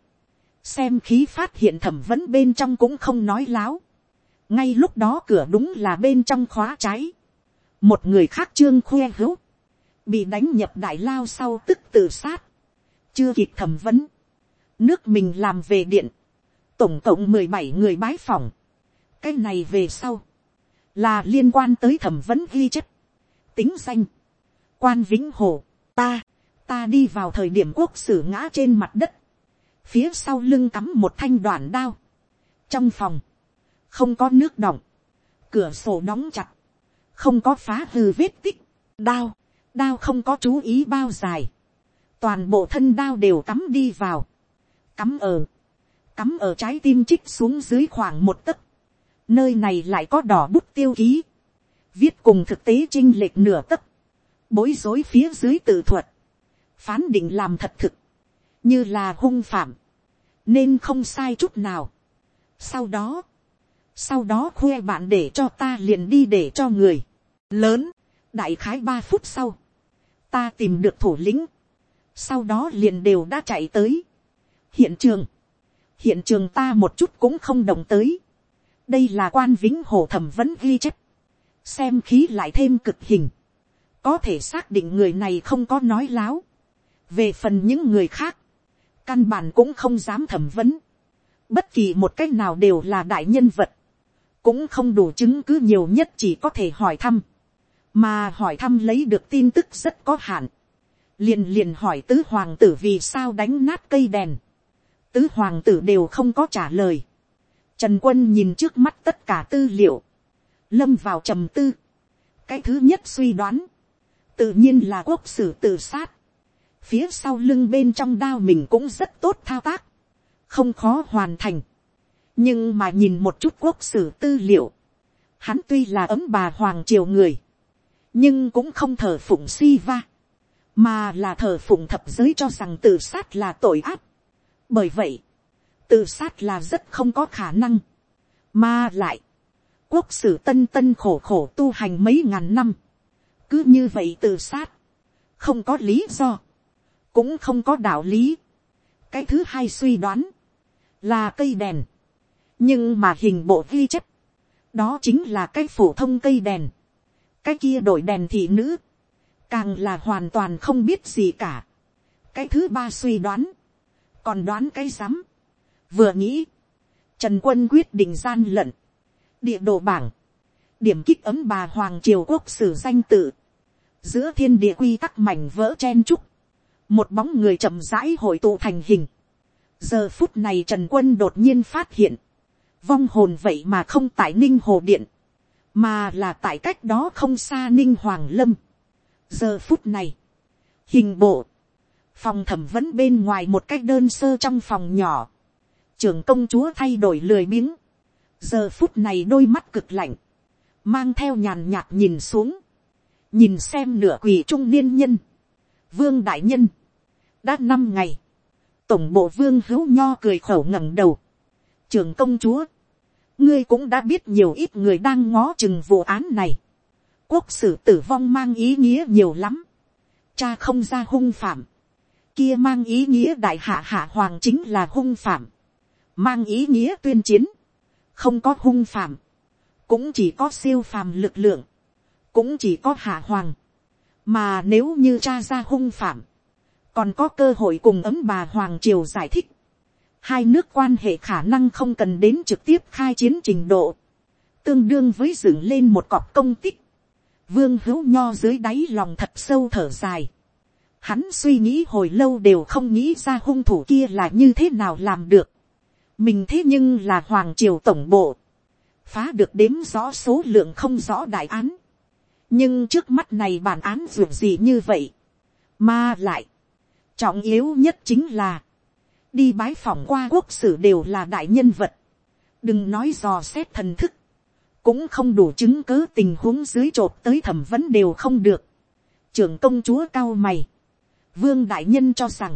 xem khí phát hiện thẩm vấn bên trong cũng không nói láo. ngay lúc đó cửa đúng là bên trong khóa cháy một người khác trương khoe hữu, bị đánh nhập đại lao sau tức tự sát, chưa kịp thẩm vấn, nước mình làm về điện, tổng cộng mười bảy người bái phòng, cái này về sau, là liên quan tới thẩm vấn ghi chất, tính danh, quan vĩnh hồ, ta, ta đi vào thời điểm quốc sử ngã trên mặt đất, phía sau lưng cắm một thanh đoạn đao, trong phòng, không có nước đọng, cửa sổ đóng chặt, không có phá hư vết tích, đao, đao không có chú ý bao dài, toàn bộ thân đao đều cắm đi vào, cắm ở, cắm ở trái tim trích xuống dưới khoảng một tấc, nơi này lại có đỏ bút tiêu ký, viết cùng thực tế chinh lệch nửa tấc, bối rối phía dưới tự thuật, phán định làm thật thực, như là hung phạm, nên không sai chút nào. sau đó, sau đó khoe bạn để cho ta liền đi để cho người, lớn, đại khái ba phút sau, ta tìm được thủ lĩnh, sau đó liền đều đã chạy tới. hiện trường, hiện trường ta một chút cũng không đồng tới. đây là quan vĩnh hồ thẩm vẫn ghi chép, xem khí lại thêm cực hình, có thể xác định người này không có nói láo. về phần những người khác, căn bản cũng không dám thẩm vấn, bất kỳ một cách nào đều là đại nhân vật, cũng không đủ chứng cứ nhiều nhất chỉ có thể hỏi thăm, mà hỏi thăm lấy được tin tức rất có hạn, liền liền hỏi tứ hoàng tử vì sao đánh nát cây đèn, tứ hoàng tử đều không có trả lời, trần quân nhìn trước mắt tất cả tư liệu, lâm vào trầm tư, cái thứ nhất suy đoán, tự nhiên là quốc sử tự sát, phía sau lưng bên trong đao mình cũng rất tốt thao tác, không khó hoàn thành. nhưng mà nhìn một chút quốc sử tư liệu, hắn tuy là ấm bà hoàng triều người, nhưng cũng không thờ phụng si va, mà là thờ phụng thập giới cho rằng tự sát là tội ác. bởi vậy, tự sát là rất không có khả năng, mà lại, quốc sử tân tân khổ khổ tu hành mấy ngàn năm, cứ như vậy tự sát, không có lý do, cũng không có đạo lý. cái thứ hai suy đoán, là cây đèn, nhưng mà hình bộ ghi chép, đó chính là cái phổ thông cây đèn, cái kia đổi đèn thị nữ, càng là hoàn toàn không biết gì cả. cái thứ ba suy đoán, còn đoán cái rắm, vừa nghĩ, trần quân quyết định gian lận, địa đồ bảng, điểm kích ấm bà hoàng triều quốc sử danh tự, giữa thiên địa quy tắc mảnh vỡ chen trúc, một bóng người chậm rãi hội tụ thành hình. giờ phút này trần quân đột nhiên phát hiện, vong hồn vậy mà không tại ninh hồ điện, mà là tại cách đó không xa ninh hoàng lâm. giờ phút này, hình bộ, phòng thẩm vấn bên ngoài một cách đơn sơ trong phòng nhỏ, trưởng công chúa thay đổi lười miếng. giờ phút này đôi mắt cực lạnh, mang theo nhàn nhạt nhìn xuống, nhìn xem nửa quỳ trung niên nhân, vương đại nhân, đã năm ngày, tổng bộ vương hữu nho cười khẩu ngẩng đầu, trưởng công chúa, ngươi cũng đã biết nhiều ít người đang ngó chừng vụ án này, quốc sử tử vong mang ý nghĩa nhiều lắm, cha không ra hung phạm, kia mang ý nghĩa đại hạ hạ hoàng chính là hung phạm, mang ý nghĩa tuyên chiến, không có hung phạm, cũng chỉ có siêu phàm lực lượng, cũng chỉ có hạ hoàng, mà nếu như cha ra hung phạm, còn có cơ hội cùng ấm bà hoàng triều giải thích, hai nước quan hệ khả năng không cần đến trực tiếp khai chiến trình độ, tương đương với dựng lên một cọp công tích, vương hữu nho dưới đáy lòng thật sâu thở dài, hắn suy nghĩ hồi lâu đều không nghĩ ra hung thủ kia là như thế nào làm được, mình thế nhưng là hoàng triều tổng bộ, phá được đếm rõ số lượng không rõ đại án, nhưng trước mắt này bản án dù gì như vậy, mà lại, trọng yếu nhất chính là, đi bái phỏng qua quốc sử đều là đại nhân vật, đừng nói dò xét thần thức, cũng không đủ chứng cứ tình huống dưới t r ộ tới thẩm vấn đều không được. trưởng công chúa cao mày, vương đại nhân cho rằng,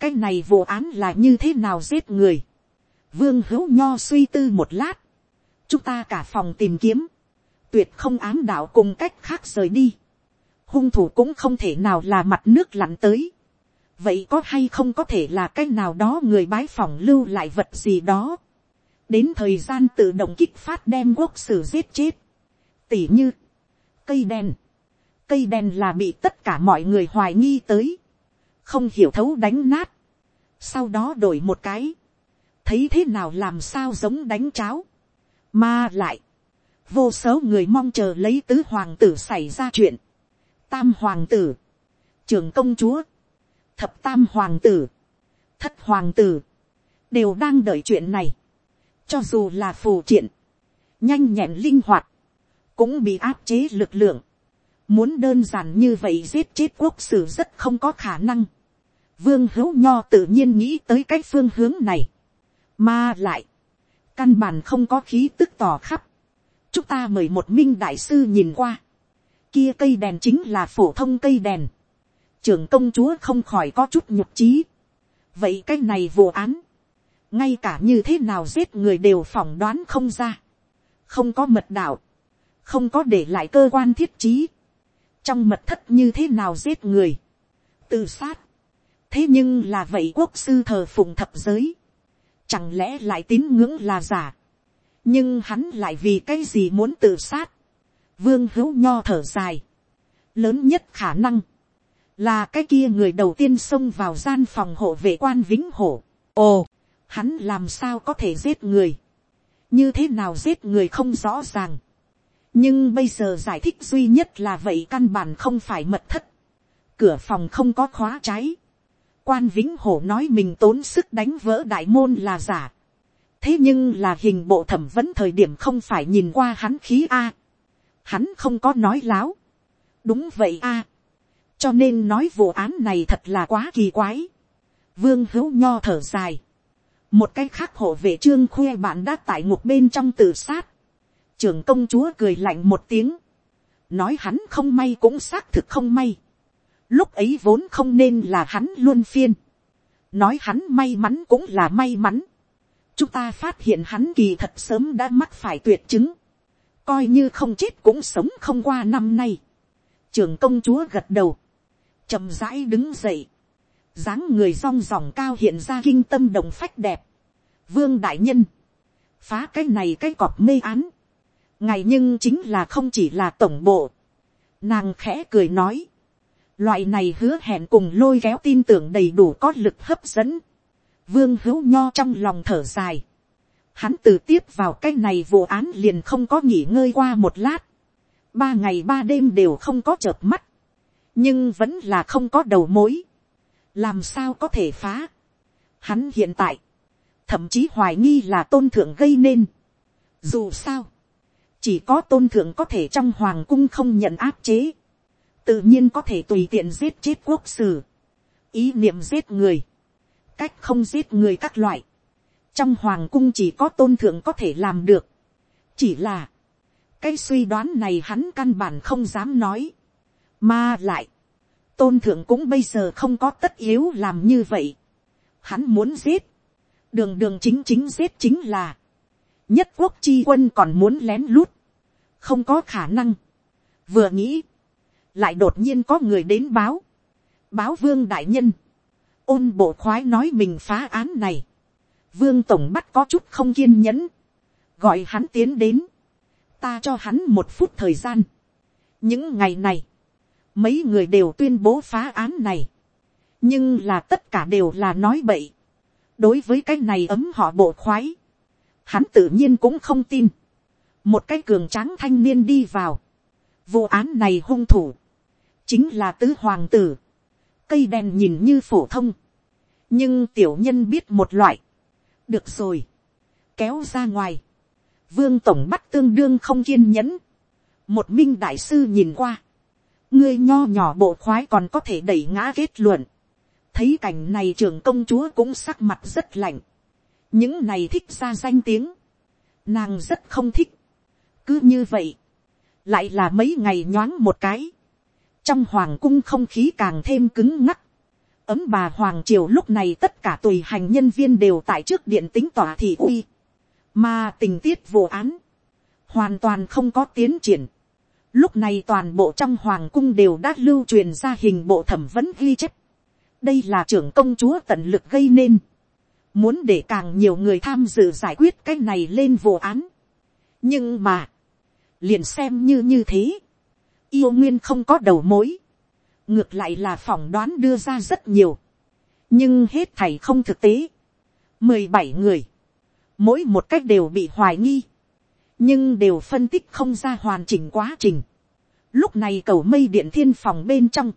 cái này vụ án là như thế nào giết người. vương hữu nho suy tư một lát, chúng ta cả phòng tìm kiếm, tuyệt không ám đạo cùng cách khác rời đi. hung thủ cũng không thể nào là mặt nước lặn tới vậy có hay không có thể là cái nào đó người bái phỏng lưu lại vật gì đó. đến thời gian tự động kích phát đem quốc sử giết chết. tỉ như, cây đèn. cây đèn là bị tất cả mọi người hoài nghi tới. không hiểu thấu đánh nát. sau đó đổi một cái. thấy thế nào làm sao giống đánh cháo. mà lại, vô số người mong chờ lấy tứ hoàng tử xảy ra chuyện. tam hoàng tử, trưởng công chúa, thập tam hoàng tử, thất hoàng tử, đều đang đợi chuyện này. cho dù là phù triện, nhanh nhẹn linh hoạt, cũng bị áp chế lực lượng. muốn đơn giản như vậy giết chết quốc sử rất không có khả năng. vương hữu nho tự nhiên nghĩ tới cái phương hướng này, mà lại, căn bản không có khí tức tỏ khắp chúng ta mời một minh đại sư nhìn qua, kia cây đèn chính là phổ thông cây đèn. Trưởng công chúa không khỏi có chút nhục trí. vậy cái này vụ án, ngay cả như thế nào giết người đều phỏng đoán không ra, không có mật đạo, không có để lại cơ quan thiết trí, trong mật thất như thế nào giết người, tự sát, thế nhưng là vậy quốc sư thờ phụng thập giới, chẳng lẽ lại tín ngưỡng là giả, nhưng hắn lại vì cái gì muốn tự sát, vương hữu nho thở dài, lớn nhất khả năng, là cái kia người đầu tiên xông vào gian phòng hộ vệ quan vĩnh hổ. ồ, hắn làm sao có thể giết người, như thế nào giết người không rõ ràng. nhưng bây giờ giải thích duy nhất là vậy căn bản không phải mật thất, cửa phòng không có khóa cháy. quan vĩnh hổ nói mình tốn sức đánh vỡ đại môn là giả thế nhưng là hình bộ thẩm vấn thời điểm không phải nhìn qua hắn khí a. hắn không có nói láo. đúng vậy a cho nên nói vụ án này thật là quá kỳ quái. vương hữu nho thở dài. một cái khác hộ vệ trương khuê bạn đã tại ngục bên trong tự sát. trưởng công chúa cười lạnh một tiếng. nói hắn không may cũng xác thực không may. lúc ấy vốn không nên là hắn luôn phiên. nói hắn may mắn cũng là may mắn chúng ta phát hiện hắn kỳ thật sớm đã mắc phải tuyệt chứng. coi như không chết cũng sống không qua năm nay. trưởng công chúa gật đầu chậm rãi đứng dậy, dáng người rong ròng cao hiện ra kinh tâm đồng phách đẹp, vương đại nhân, phá cái này cái cọp mê án, ngày nhưng chính là không chỉ là tổng bộ. Nàng khẽ cười nói. Loại này hứa hẹn cùng lôi kéo tin tưởng đầy đủ có lực hấp dẫn. Vương hữu nho trong lòng thở dài. Hắn từ tiếp vào cái này vụ án liền không có nghỉ ngơi qua một lát. Ba ngày ba đêm đều không có chợp mắt. Nhưng vẫn là không có đầu mối. Làm sao có thể phá. Hắn hiện tại. Thậm chí hoài nghi là tôn thượng gây nên. Dù sao. Chỉ có tôn thượng có thể trong hoàng cung không nhận áp chế. Tự nhiên có thể tùy tiện giết chết quốc sử. Ý niệm giết người. Cách không giết người các loại trong hoàng cung chỉ có tôn thượng có thể làm được. chỉ là, cái suy đoán này hắn căn bản không dám nói. mà lại, tôn thượng cũng bây giờ không có tất yếu làm như vậy. hắn muốn giết, đường đường chính chính giết chính là, nhất quốc chi quân còn muốn lén lút, không có khả năng. vừa nghĩ, lại đột nhiên có người đến báo, báo vương đại nhân, ôn bộ khoái nói mình phá án này, vương tổng bắt có chút không kiên nhẫn, gọi hắn tiến đến, ta cho hắn một phút thời gian. những ngày này, mấy người đều tuyên bố phá án này, nhưng là tất cả đều là nói bậy. đối với cái này ấm họ bộ khoái, hắn tự nhiên cũng không tin. một cái cường tráng thanh niên đi vào, vụ án này hung thủ, chính là tứ hoàng tử, cây đèn nhìn như phổ thông, nhưng tiểu nhân biết một loại, được rồi, kéo ra ngoài, vương tổng bắt tương đương không kiên nhẫn, một minh đại sư nhìn qua, ngươi nho nhỏ bộ khoái còn có thể đẩy ngã kết luận, thấy cảnh này trưởng công chúa cũng sắc mặt rất lạnh, những này thích ra danh tiếng, nàng rất không thích, cứ như vậy, lại là mấy ngày nhoáng một cái, trong hoàng cung không khí càng thêm cứng ngắc, ấm bà hoàng triều lúc này tất cả tùy hành nhân viên đều tại trước điện tính tỏa thị uy. Mà tình tiết vụ án. Hoàn toàn không có tiến triển. Lúc này toàn bộ trong hoàng cung đều đã lưu truyền ra hình bộ thẩm vấn ghi chép. Đây là trưởng công chúa tận lực gây nên. Muốn để càng nhiều người tham dự giải quyết cái này lên vụ án. Nhưng mà. Liền xem như như thế. Yêu nguyên không có đầu mối. Ngược lại là phỏng đoán đưa ra rất nhiều, nhưng hết thầy không thực tế. mười bảy người, mỗi một cách đều bị hoài nghi, nhưng đều phân tích không ra hoàn chỉnh quá trình. lúc này cầu mây điện thiên phòng bên trong,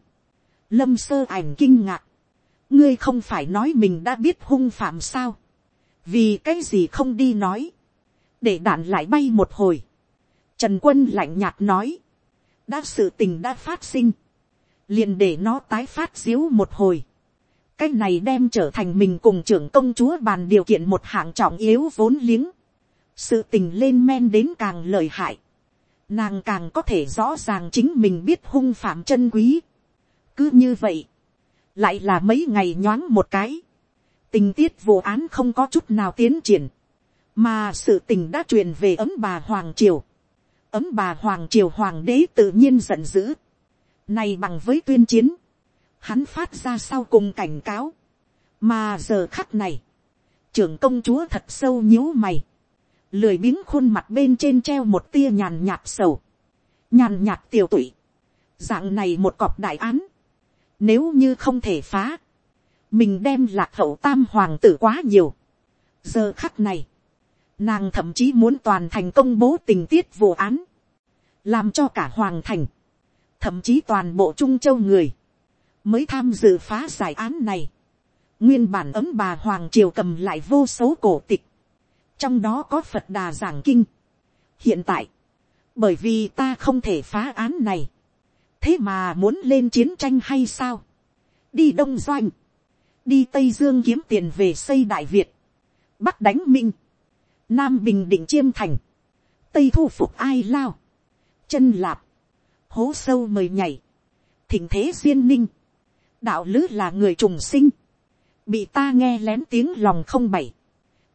lâm sơ ảnh kinh ngạc, ngươi không phải nói mình đã biết hung phạm sao, vì cái gì không đi nói, để đạn lại bay một hồi. Trần quân lạnh nhạt nói, đã sự tình đã phát sinh, liền để nó tái phát diếu một hồi. cái này đem trở thành mình cùng trưởng công chúa bàn điều kiện một hạng trọng yếu vốn liếng. sự tình lên men đến càng lợi hại. nàng càng có thể rõ ràng chính mình biết hung phạm chân quý. cứ như vậy, lại là mấy ngày nhoáng một cái. tình tiết vụ án không có chút nào tiến triển, mà sự tình đã truyền về ấm bà hoàng triều ấm bà hoàng triều hoàng đế tự nhiên giận dữ này bằng với tuyên chiến. Hắn phát ra sau cùng cảnh cáo. Mà giờ khắc này. Trưởng công chúa thật sâu nhíu mày. Lười biếng khuôn mặt bên trên treo một tia nhàn nhạt sầu. Nhàn nhạt tiểu tụy. Dạng này một cọp đại án. Nếu như không thể phá. Mình đem lạc hậu tam hoàng tử quá nhiều. Giờ khắc này. Nàng thậm chí muốn toàn thành công bố tình tiết vụ án. Làm cho cả hoàng thành thậm chí toàn bộ trung châu người, mới tham dự phá giải án này. nguyên bản ấm bà hoàng triều cầm lại vô số cổ tịch, trong đó có phật đà giảng kinh. hiện tại, bởi vì ta không thể phá án này, thế mà muốn lên chiến tranh hay sao, đi đông doanh, đi tây dương kiếm tiền về xây đại việt, bắc đánh minh, nam bình định chiêm thành, tây thu phục ai lao, chân lạp, hố sâu mời nhảy, thỉnh thế duyên ninh, đạo lứ là người trùng sinh, bị ta nghe lén tiếng lòng không bảy,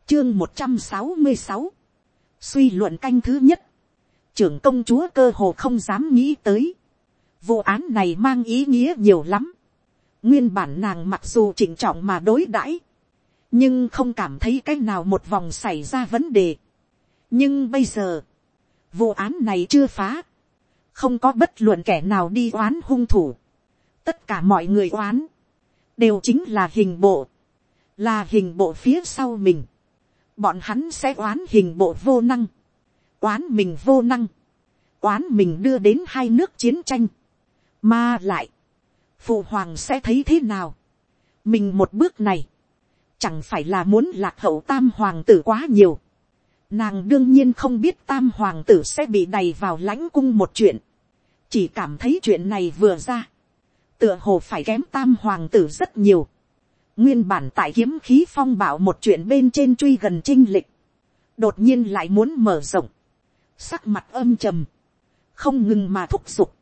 chương một trăm sáu mươi sáu, suy luận canh thứ nhất, trưởng công chúa cơ hồ không dám nghĩ tới, vụ án này mang ý nghĩa nhiều lắm, nguyên bản nàng mặc dù chỉnh trọng mà đối đãi, nhưng không cảm thấy cái nào một vòng xảy ra vấn đề. nhưng bây giờ, vụ án này chưa phá, không có bất luận kẻ nào đi oán hung thủ, tất cả mọi người oán, đều chính là hình bộ, là hình bộ phía sau mình, bọn hắn sẽ oán hình bộ vô năng, oán mình vô năng, oán mình đưa đến hai nước chiến tranh, mà lại, phụ hoàng sẽ thấy thế nào, mình một bước này, chẳng phải là muốn lạc hậu tam hoàng tử quá nhiều, nàng đương nhiên không biết tam hoàng tử sẽ bị đầy vào lãnh cung một chuyện, chỉ cảm thấy chuyện này vừa ra, tựa hồ phải kém tam hoàng tử rất nhiều, nguyên bản tại kiếm khí phong bảo một chuyện bên trên truy gần trinh lịch, đột nhiên lại muốn mở rộng, sắc mặt âm trầm, không ngừng mà thúc giục,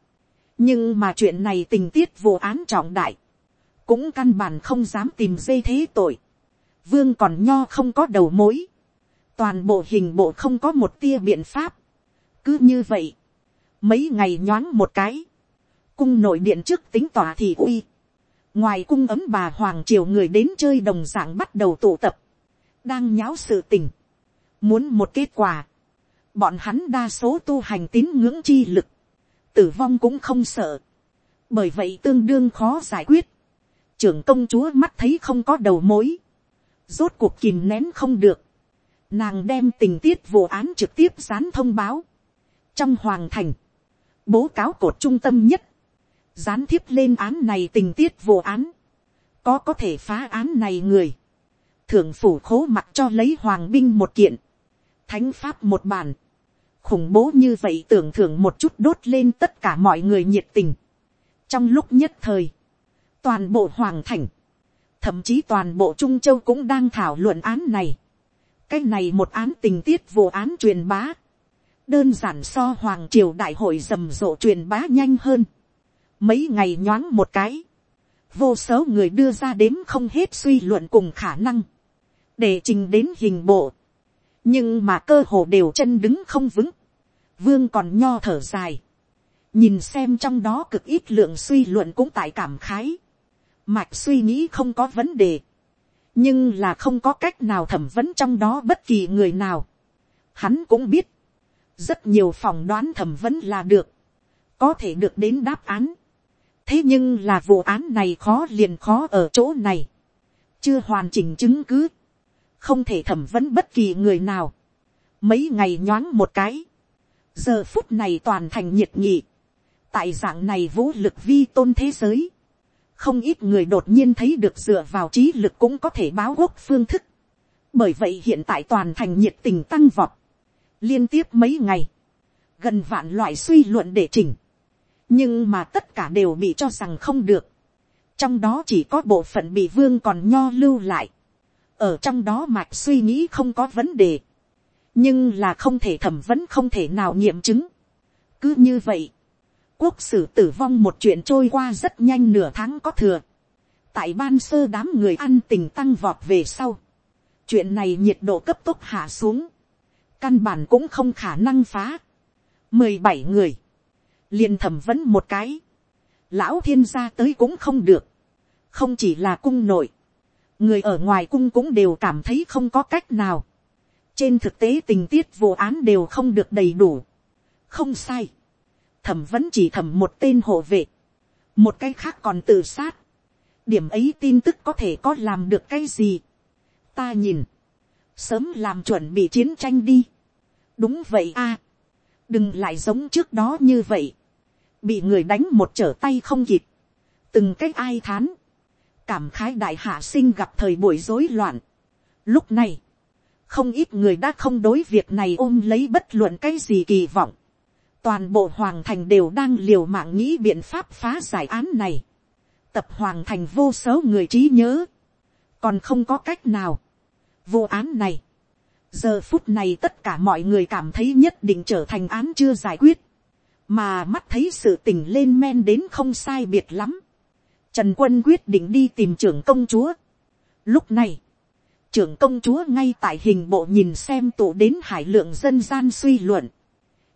nhưng mà chuyện này tình tiết vô án trọng đại, cũng căn bản không dám tìm dây thế tội, vương còn nho không có đầu mối, toàn bộ hình bộ không có một tia biện pháp, cứ như vậy, mấy ngày nhoáng một cái, cung nội điện trước tính tòa thì uy, ngoài cung ấm bà hoàng triều người đến chơi đồng dạng bắt đầu tụ tập, đang nháo sự tình, muốn một kết quả, bọn hắn đa số tu hành tín ngưỡng chi lực, tử vong cũng không sợ, bởi vậy tương đương khó giải quyết, trưởng công chúa mắt thấy không có đầu mối, rốt cuộc kìm nén không được, nàng đem tình tiết vụ án trực tiếp dán thông báo, trong hoàng thành, bố cáo cột trung tâm nhất, gián tiếp lên án này tình tiết vụ án, có có thể phá án này người, thượng phủ khố mặt cho lấy hoàng binh một kiện, thánh pháp một bàn, khủng bố như vậy tưởng thưởng một chút đốt lên tất cả mọi người nhiệt tình. trong lúc nhất thời, toàn bộ hoàng thành, thậm chí toàn bộ trung châu cũng đang thảo luận án này cái này một án tình tiết vụ án truyền bá, đơn giản so hoàng triều đại hội rầm rộ truyền bá nhanh hơn. mấy ngày nhoáng một cái, vô số người đưa ra đếm không hết suy luận cùng khả năng, để trình đến hình bộ. nhưng mà cơ hồ đều chân đứng không vững, vương còn nho thở dài, nhìn xem trong đó cực ít lượng suy luận cũng tại cảm khái, mạch suy nghĩ không có vấn đề, nhưng là không có cách nào thẩm vấn trong đó bất kỳ người nào. Hắn cũng biết, rất nhiều phòng đoán thẩm vấn là được, có thể được đến đáp án. thế nhưng là vụ án này khó liền khó ở chỗ này, chưa hoàn chỉnh chứng cứ, không thể thẩm vấn bất kỳ người nào. mấy ngày nhoáng một cái, giờ phút này toàn thành nhiệt nhị, tại dạng này vũ lực vi tôn thế giới, không ít người đột nhiên thấy được dựa vào trí lực cũng có thể báo quốc phương thức. bởi vậy hiện tại toàn thành nhiệt tình tăng vọt, liên tiếp mấy ngày, gần vạn loại suy luận để chỉnh, nhưng mà tất cả đều bị cho rằng không được, trong đó chỉ có bộ phận bị vương còn nho lưu lại, ở trong đó mạch suy nghĩ không có vấn đề, nhưng là không thể thẩm vấn không thể nào nghiệm chứng. cứ như vậy, quốc sử tử vong một chuyện trôi qua rất nhanh nửa tháng có thừa. tại ban sơ đám người ăn tình tăng vọt về sau. chuyện này nhiệt độ cấp tốc hạ xuống. căn bản cũng không khả năng phá. mười bảy người. liền thẩm vấn một cái. lão thiên gia tới cũng không được. không chỉ là cung nội. người ở ngoài cung cũng đều cảm thấy không có cách nào trên thực tế tình tiết vụ án đều không được đầy đủ. không sai thẩm vẫn chỉ thẩm một tên hộ vệ. một cái khác còn tự sát. điểm ấy tin tức có thể có làm được cái gì. ta nhìn. sớm làm chuẩn bị chiến tranh đi. đúng vậy a. đừng lại giống trước đó như vậy. bị người đánh một trở tay không kịp. từng cách ai thán. cảm khái đại hạ sinh gặp thời buổi rối loạn. lúc này, không ít người đã không đối việc này ôm lấy bất luận cái gì kỳ vọng toàn bộ hoàng thành đều đang liều mạng nghĩ biện pháp phá giải án này. tập hoàng thành vô số người trí nhớ. còn không có cách nào. vô án này. giờ phút này tất cả mọi người cảm thấy nhất định trở thành án chưa giải quyết. mà mắt thấy sự tình lên men đến không sai biệt lắm. trần quân quyết định đi tìm trưởng công chúa. lúc này, trưởng công chúa ngay tại hình bộ nhìn xem tụ đến hải lượng dân gian suy luận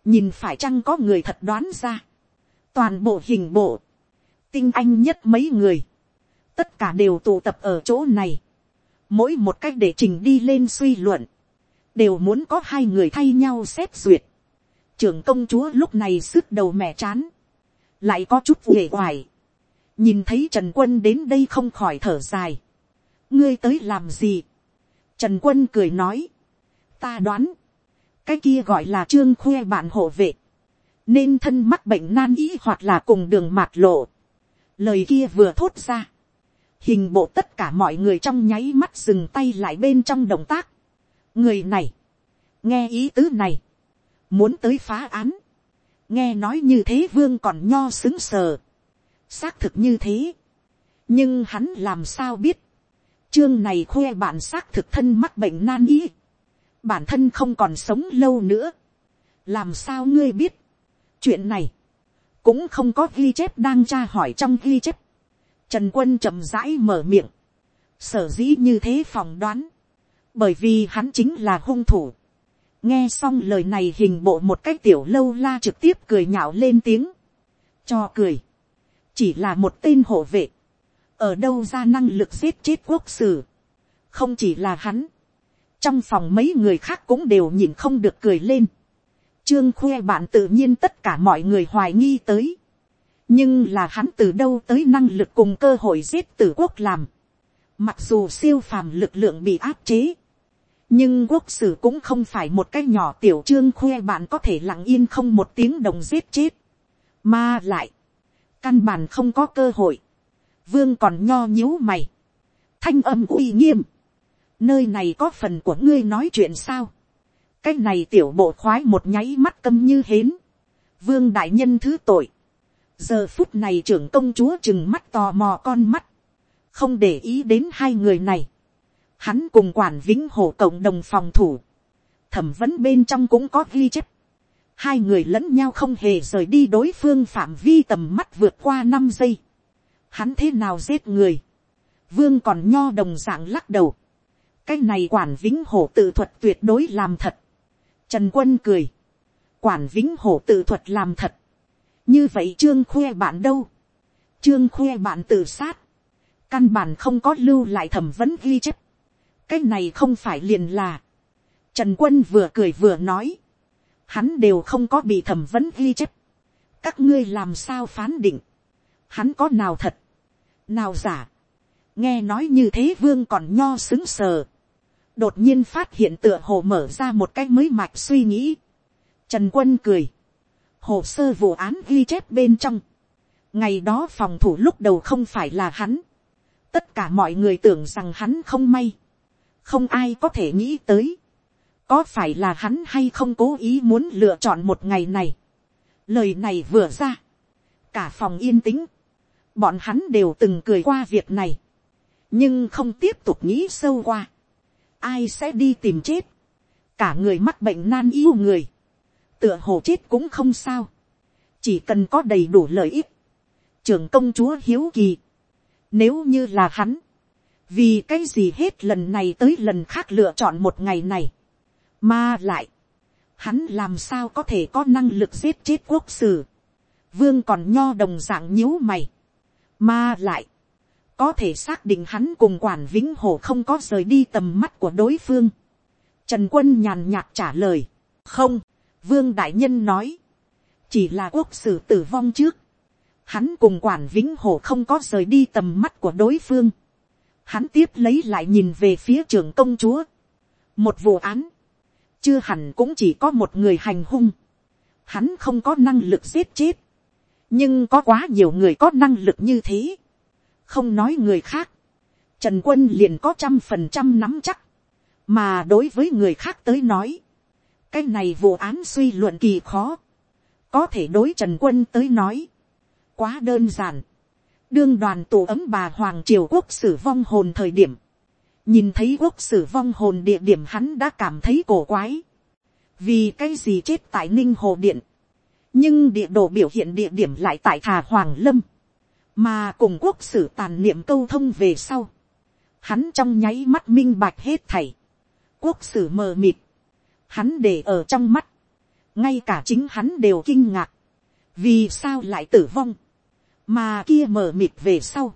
nhìn phải chăng có người thật đoán ra. toàn bộ hình bộ, tinh anh nhất mấy người, tất cả đều tụ tập ở chỗ này. mỗi một cách để trình đi lên suy luận, đều muốn có hai người thay nhau xét duyệt. trưởng công chúa lúc này sức đầu mẻ chán, lại có chút uể oải, nhìn thấy trần quân đến đây không khỏi thở dài, ngươi tới làm gì, trần quân cười nói, ta đoán, cái kia gọi là trương khoe bạn hộ vệ, nên thân mắc bệnh nan y hoặc là cùng đường mạt lộ. Lời kia vừa thốt ra, hình bộ tất cả mọi người trong nháy mắt dừng tay lại bên trong động tác. người này, nghe ý tứ này, muốn tới phá án, nghe nói như thế vương còn nho xứng sờ, xác thực như thế, nhưng hắn làm sao biết, chương này khoe bạn xác thực thân mắc bệnh nan y, bản thân không còn sống lâu nữa, làm sao ngươi biết, chuyện này, cũng không có ghi chép đang tra hỏi trong ghi chép, trần quân chậm rãi mở miệng, sở dĩ như thế phỏng đoán, bởi vì hắn chính là hung thủ, nghe xong lời này hình bộ một cách tiểu lâu la trực tiếp cười nhạo lên tiếng, cho cười, chỉ là một tên hộ vệ, ở đâu ra năng lực giết chết quốc sử, không chỉ là hắn, trong phòng mấy người khác cũng đều nhìn không được cười lên, trương khoe bạn tự nhiên tất cả mọi người hoài nghi tới, nhưng là hắn từ đâu tới năng lực cùng cơ hội giết tử quốc làm, mặc dù siêu phàm lực lượng bị áp chế, nhưng quốc sử cũng không phải một cái nhỏ tiểu trương khoe bạn có thể lặng yên không một tiếng đồng giết chết, mà lại, căn bản không có cơ hội, vương còn nho nhíu mày, thanh âm uy nghiêm, nơi này có phần của ngươi nói chuyện sao, cái này tiểu bộ khoái một nháy mắt câm như hến, vương đại nhân thứ tội, giờ phút này trưởng công chúa chừng mắt tò mò con mắt, không để ý đến hai người này, hắn cùng quản vĩnh hồ cộng đồng phòng thủ, thẩm vấn bên trong cũng có ghi chép, hai người lẫn nhau không hề rời đi đối phương phạm vi tầm mắt vượt qua năm giây, hắn thế nào giết người, vương còn nho đồng dạng lắc đầu, cái này quản vĩnh hổ tự thuật tuyệt đối làm thật, trần quân cười, quản vĩnh hổ tự thuật làm thật, như vậy trương khoe bạn đâu, trương khoe bạn tự sát, căn bản không có lưu lại thẩm vấn ghi chép, cái này không phải liền là, trần quân vừa cười vừa nói, hắn đều không có bị thẩm vấn ghi chép, các ngươi làm sao phán định, hắn có nào thật, nào giả, nghe nói như thế vương còn nho xứng sờ, đột nhiên phát hiện tựa hồ mở ra một cái mới mạch suy nghĩ. Trần quân cười, hồ sơ vụ án ghi chép bên trong, ngày đó phòng thủ lúc đầu không phải là hắn, tất cả mọi người tưởng rằng hắn không may, không ai có thể nghĩ tới, có phải là hắn hay không cố ý muốn lựa chọn một ngày này. Lời này vừa ra, cả phòng yên tĩnh, bọn hắn đều từng cười qua việc này, nhưng không tiếp tục nghĩ sâu qua ai sẽ đi tìm chết, cả người mắc bệnh nan yêu người, tựa hồ chết cũng không sao, chỉ cần có đầy đủ lợi ích, trưởng công chúa hiếu kỳ, nếu như là hắn, vì cái gì hết lần này tới lần khác lựa chọn một ngày này, mà lại, hắn làm sao có thể có năng lực giết chết quốc sử, vương còn nho đồng dạng nhíu mày, mà lại, có thể xác định hắn cùng quản vĩnh hồ không có rời đi tầm mắt của đối phương. Trần quân nhàn nhạt trả lời, không, vương đại nhân nói, chỉ là quốc sử tử vong trước, hắn cùng quản vĩnh hồ không có rời đi tầm mắt của đối phương. Hắn tiếp lấy lại nhìn về phía trưởng công chúa. Một vụ án, chưa hẳn cũng chỉ có một người hành hung. Hắn không có năng lực giết chết. Nhưng có quá nhiều người có năng lực như thế không nói người khác, trần quân liền có trăm phần trăm nắm chắc, mà đối với người khác tới nói, cái này vụ án suy luận kỳ khó, có thể đối trần quân tới nói, quá đơn giản, đương đoàn tổ ấm bà hoàng triều quốc sử vong hồn thời điểm, nhìn thấy quốc sử vong hồn địa điểm hắn đã cảm thấy cổ quái, vì cái gì chết tại ninh hồ điện, nhưng địa đồ biểu hiện địa điểm lại tại thà hoàng lâm, mà cùng quốc sử tàn niệm câu thông về sau, hắn trong nháy mắt minh bạch hết thảy, quốc sử mờ mịt, hắn để ở trong mắt, ngay cả chính hắn đều kinh ngạc, vì sao lại tử vong, mà kia mờ mịt về sau,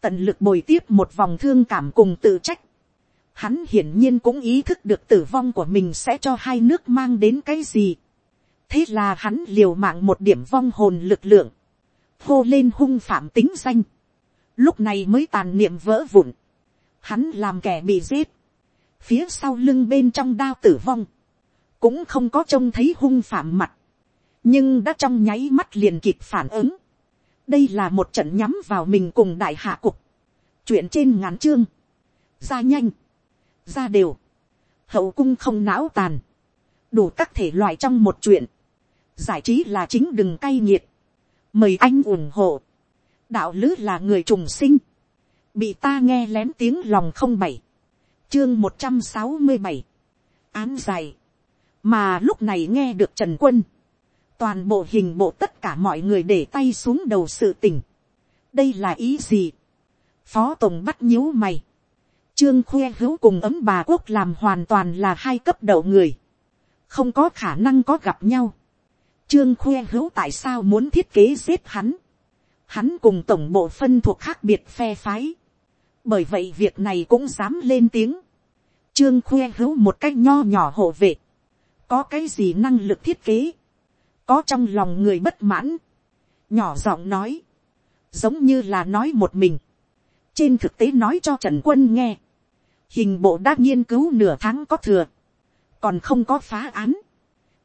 tận lực bồi tiếp một vòng thương cảm cùng tự trách, hắn hiển nhiên cũng ý thức được tử vong của mình sẽ cho hai nước mang đến cái gì, thế là hắn liều mạng một điểm vong hồn lực lượng, hô lên hung phạm tính danh, lúc này mới tàn niệm vỡ vụn, hắn làm kẻ bị giết, phía sau lưng bên trong đao tử vong, cũng không có trông thấy hung phạm mặt, nhưng đã trong nháy mắt liền kịp phản ứng. đây là một trận nhắm vào mình cùng đại hạ cục, chuyện trên ngắn chương, ra nhanh, ra đều, hậu cung không não tàn, đủ các thể loại trong một chuyện, giải trí là chính đừng cay nghiệt, mời anh ủng hộ, đạo lứ là người trùng sinh, bị ta nghe lén tiếng lòng không bảy, chương một trăm sáu mươi bảy, án dài, mà lúc này nghe được trần quân, toàn bộ hình bộ tất cả mọi người để tay xuống đầu sự tình, đây là ý gì, phó tổng bắt nhíu mày, trương khoe hữu cùng ấm bà quốc làm hoàn toàn là hai cấp đầu người, không có khả năng có gặp nhau, trương khoe hữu tại sao muốn thiết kế giết hắn, hắn cùng tổng bộ phân thuộc khác biệt phe phái, bởi vậy việc này cũng dám lên tiếng, trương khoe hữu một cách nho nhỏ hộ vệ, có cái gì năng lực thiết kế, có trong lòng người bất mãn, nhỏ giọng nói, giống như là nói một mình, trên thực tế nói cho trần quân nghe, hình bộ đã nghiên cứu nửa tháng có thừa, còn không có phá án,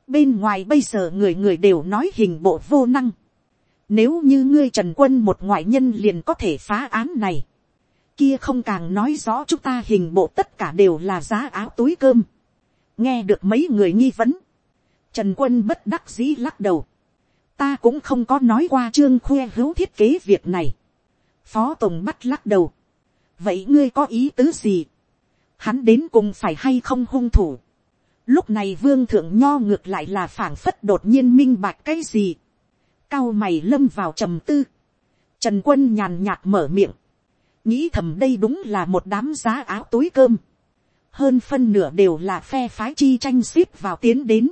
bên ngoài bây giờ người người đều nói hình bộ vô năng, nếu như ngươi trần quân một ngoại nhân liền có thể phá án này, kia không càng nói rõ chúng ta hình bộ tất cả đều là giá áo túi cơm, nghe được mấy người nghi vấn, trần quân bất đắc dĩ lắc đầu, ta cũng không có nói qua trương khoe hữu thiết kế việc này, phó tổng bắt lắc đầu, vậy ngươi có ý tứ gì, hắn đến cùng phải hay không hung thủ, lúc này vương thượng nho ngược lại là phảng phất đột nhiên minh bạch cái gì, cao mày lâm vào trầm tư, trần quân nhàn nhạt mở miệng, nghĩ thầm đây đúng là một đám giá áo túi cơm, hơn phân nửa đều là phe phái chi tranh xếp vào tiến đến.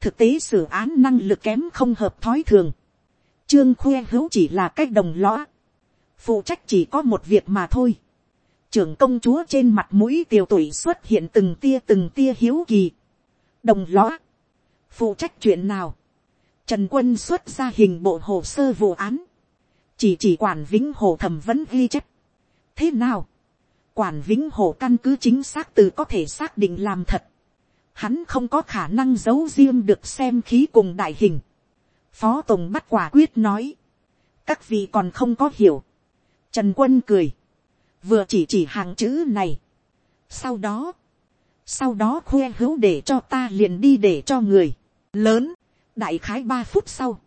thực tế xử án năng lực kém không hợp thói thường. trương khoe hữu chỉ là cách đồng lõa. phụ trách chỉ có một việc mà thôi trưởng công chúa trên mặt mũi tiều tuổi xuất hiện từng tia từng tia hiếu kỳ. đồng lõa. phụ trách chuyện nào. trần quân xuất ra hình bộ hồ sơ vụ án. chỉ chỉ quản vĩnh hồ thẩm vẫn ghi chép. thế nào quản vĩnh hồ căn cứ chính xác từ có thể xác định làm thật. Hắn không có khả năng giấu riêng được xem khí cùng đại hình. Phó Tổng bắt quả quyết nói. Các vị còn không có hiểu. Trần Quân cười. Vừa chỉ chỉ hàng chữ này. Sau đó. Sau đó khoe hữu để cho ta liền đi để cho người. Lớn. Đại khái ba phút sau.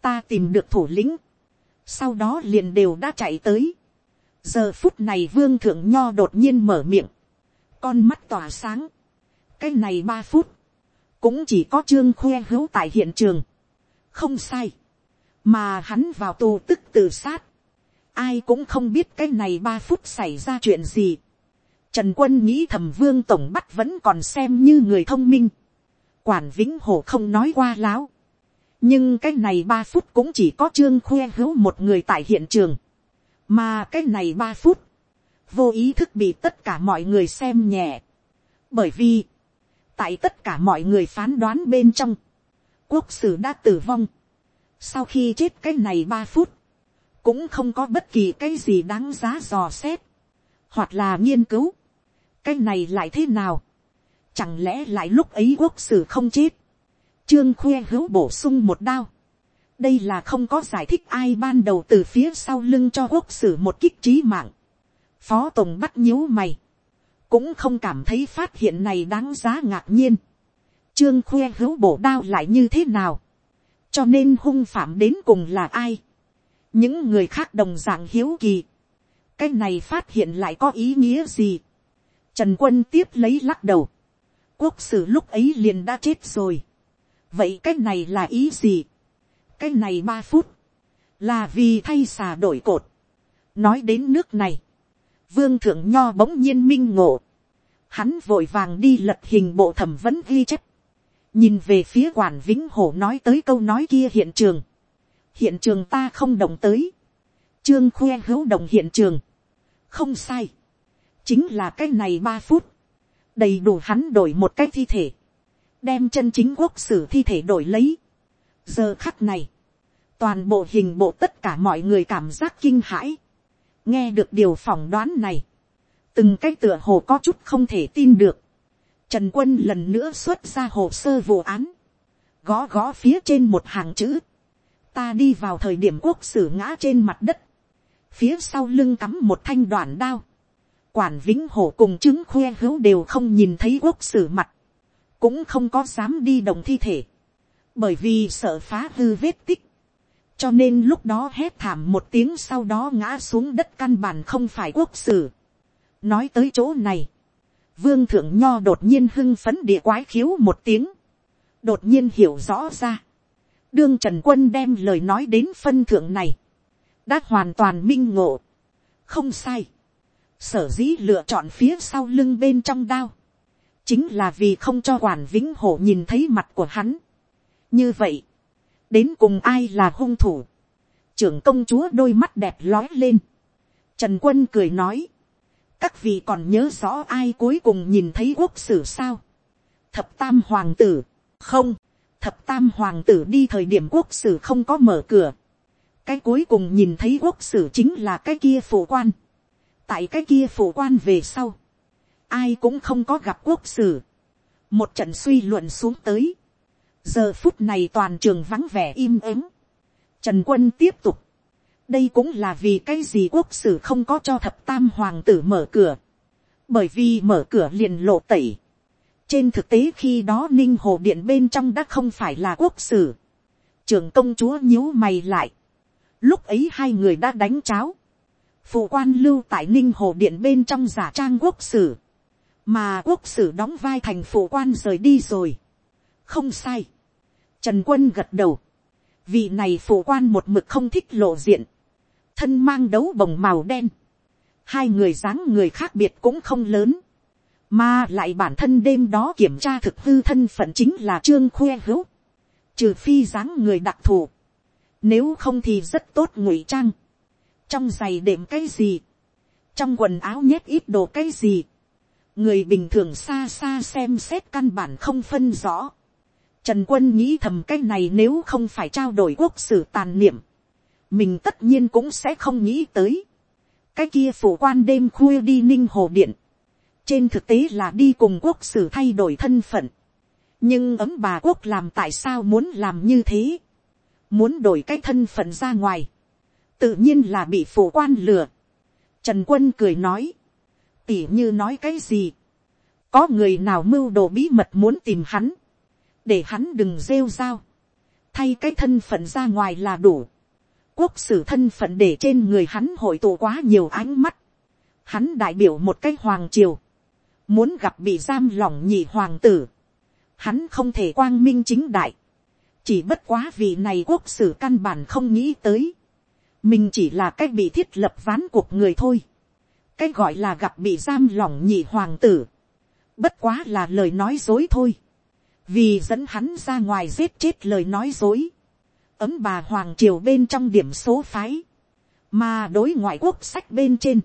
Ta tìm được thủ lĩnh. Sau đó liền đều đã chạy tới giờ phút này vương thượng nho đột nhiên mở miệng, con mắt tỏa sáng, cái này ba phút, cũng chỉ có trương khoe hữu tại hiện trường, không sai, mà hắn vào tù tức tự sát, ai cũng không biết cái này ba phút xảy ra chuyện gì, trần quân nghĩ thầm vương tổng bắt vẫn còn xem như người thông minh, quản vĩnh hổ không nói qua láo, nhưng cái này ba phút cũng chỉ có trương khoe hữu một người tại hiện trường, mà cái này ba phút, vô ý thức bị tất cả mọi người xem nhẹ. bởi vì, tại tất cả mọi người phán đoán bên trong, quốc sử đã tử vong. sau khi chết cái này ba phút, cũng không có bất kỳ cái gì đáng giá dò xét, hoặc là nghiên cứu. cái này lại thế nào, chẳng lẽ lại lúc ấy quốc sử không chết, trương khoe hữu bổ sung một đao, đây là không có giải thích ai ban đầu từ phía sau lưng cho quốc sử một kích trí mạng. phó tổng bắt nhíu mày, cũng không cảm thấy phát hiện này đáng giá ngạc nhiên. trương khoe hữu bổ đao lại như thế nào, cho nên hung phạm đến cùng là ai những người khác đồng dạng hiếu kỳ, cái này phát hiện lại có ý nghĩa gì. trần quân tiếp lấy lắc đầu, quốc sử lúc ấy liền đã chết rồi. vậy cái này là ý gì? Cái này ba phút, là vì thay xà đổi cột. nói đến nước này, vương thượng nho bỗng nhiên minh ngộ, hắn vội vàng đi lật hình bộ thẩm vấn ghi chép, nhìn về phía quản vĩnh hổ nói tới câu nói kia hiện trường, hiện trường ta không đồng tới, trương khoe hữu đồng hiện trường, không sai, chính là cái này ba phút, đầy đủ hắn đổi một cái thi thể, đem chân chính quốc sử thi thể đổi lấy. giờ khắc này, toàn bộ hình bộ tất cả mọi người cảm giác kinh hãi, nghe được điều phỏng đoán này, từng cái tựa hồ có chút không thể tin được, trần quân lần nữa xuất ra hồ sơ vụ án, gõ gõ phía trên một hàng chữ, ta đi vào thời điểm quốc sử ngã trên mặt đất, phía sau lưng cắm một thanh đoạn đao, quản vĩnh hổ cùng chứng khoe hữu đều không nhìn thấy quốc sử mặt, cũng không có dám đi đồng thi thể, bởi vì sợ phá hư vết tích, cho nên lúc đó hét thảm một tiếng sau đó ngã xuống đất căn bản không phải quốc sử. nói tới chỗ này, vương thượng nho đột nhiên hưng phấn địa quái khiếu một tiếng, đột nhiên hiểu rõ ra, đương trần quân đem lời nói đến phân thượng này, đã hoàn toàn minh ngộ, không sai, sở dĩ lựa chọn phía sau lưng bên trong đao, chính là vì không cho quản vĩnh hổ nhìn thấy mặt của hắn. như vậy, đến cùng ai là hung thủ, trưởng công chúa đôi mắt đẹp lói lên, trần quân cười nói, các vị còn nhớ rõ ai cuối cùng nhìn thấy quốc sử sao, thập tam hoàng tử, không, thập tam hoàng tử đi thời điểm quốc sử không có mở cửa, cái cuối cùng nhìn thấy quốc sử chính là cái kia phủ quan, tại cái kia phủ quan về sau, ai cũng không có gặp quốc sử, một trận suy luận xuống tới, giờ phút này toàn trường vắng vẻ im ắng, trần quân tiếp tục, đây cũng là vì cái gì quốc sử không có cho thập tam hoàng tử mở cửa, bởi vì mở cửa liền lộ tẩy, trên thực tế khi đó ninh hồ điện bên trong đã không phải là quốc sử, trưởng công chúa nhíu mày lại, lúc ấy hai người đã đánh cháo, phụ quan lưu tại ninh hồ điện bên trong giả trang quốc sử, mà quốc sử đóng vai thành phụ quan rời đi rồi. không sai. trần quân gật đầu. vị này phụ quan một mực không thích lộ diện. thân mang đấu bồng màu đen. hai người dáng người khác biệt cũng không lớn mà lại bản thân đêm đó kiểm tra thực hư thân phận chính là trương khoe hữu. trừ phi dáng người đặc thù. nếu không thì rất tốt ngụy trang. trong giày đệm cái gì. trong quần áo nhét ít đồ cái gì người bình thường xa xa xem xét căn bản không phân rõ. Trần quân nghĩ thầm cái này nếu không phải trao đổi quốc sử tàn niệm, mình tất nhiên cũng sẽ không nghĩ tới. cái kia phủ quan đêm khuya đi ninh hồ điện, trên thực tế là đi cùng quốc sử thay đổi thân phận. nhưng ấm bà quốc làm tại sao muốn làm như thế, muốn đổi cái thân phận ra ngoài, tự nhiên là bị phủ quan lừa. Trần quân cười nói, tỉ như nói cái gì, có người nào mưu đồ bí mật muốn tìm hắn, để hắn đừng rêu rao, thay cái thân phận ra ngoài là đủ, quốc sử thân phận để trên người hắn hội tụ quá nhiều ánh mắt, hắn đại biểu một cái hoàng triều, muốn gặp bị giam lỏng nhị hoàng tử, hắn không thể quang minh chính đại, chỉ bất quá vì này quốc sử căn bản không nghĩ tới, mình chỉ là cách bị thiết lập ván cuộc người thôi, cái gọi là gặp bị giam lỏng nhị hoàng tử, bất quá là lời nói dối thôi, vì dẫn hắn ra ngoài giết chết lời nói dối, ấm bà hoàng triều bên trong điểm số phái, mà đối ngoại quốc sách bên trên,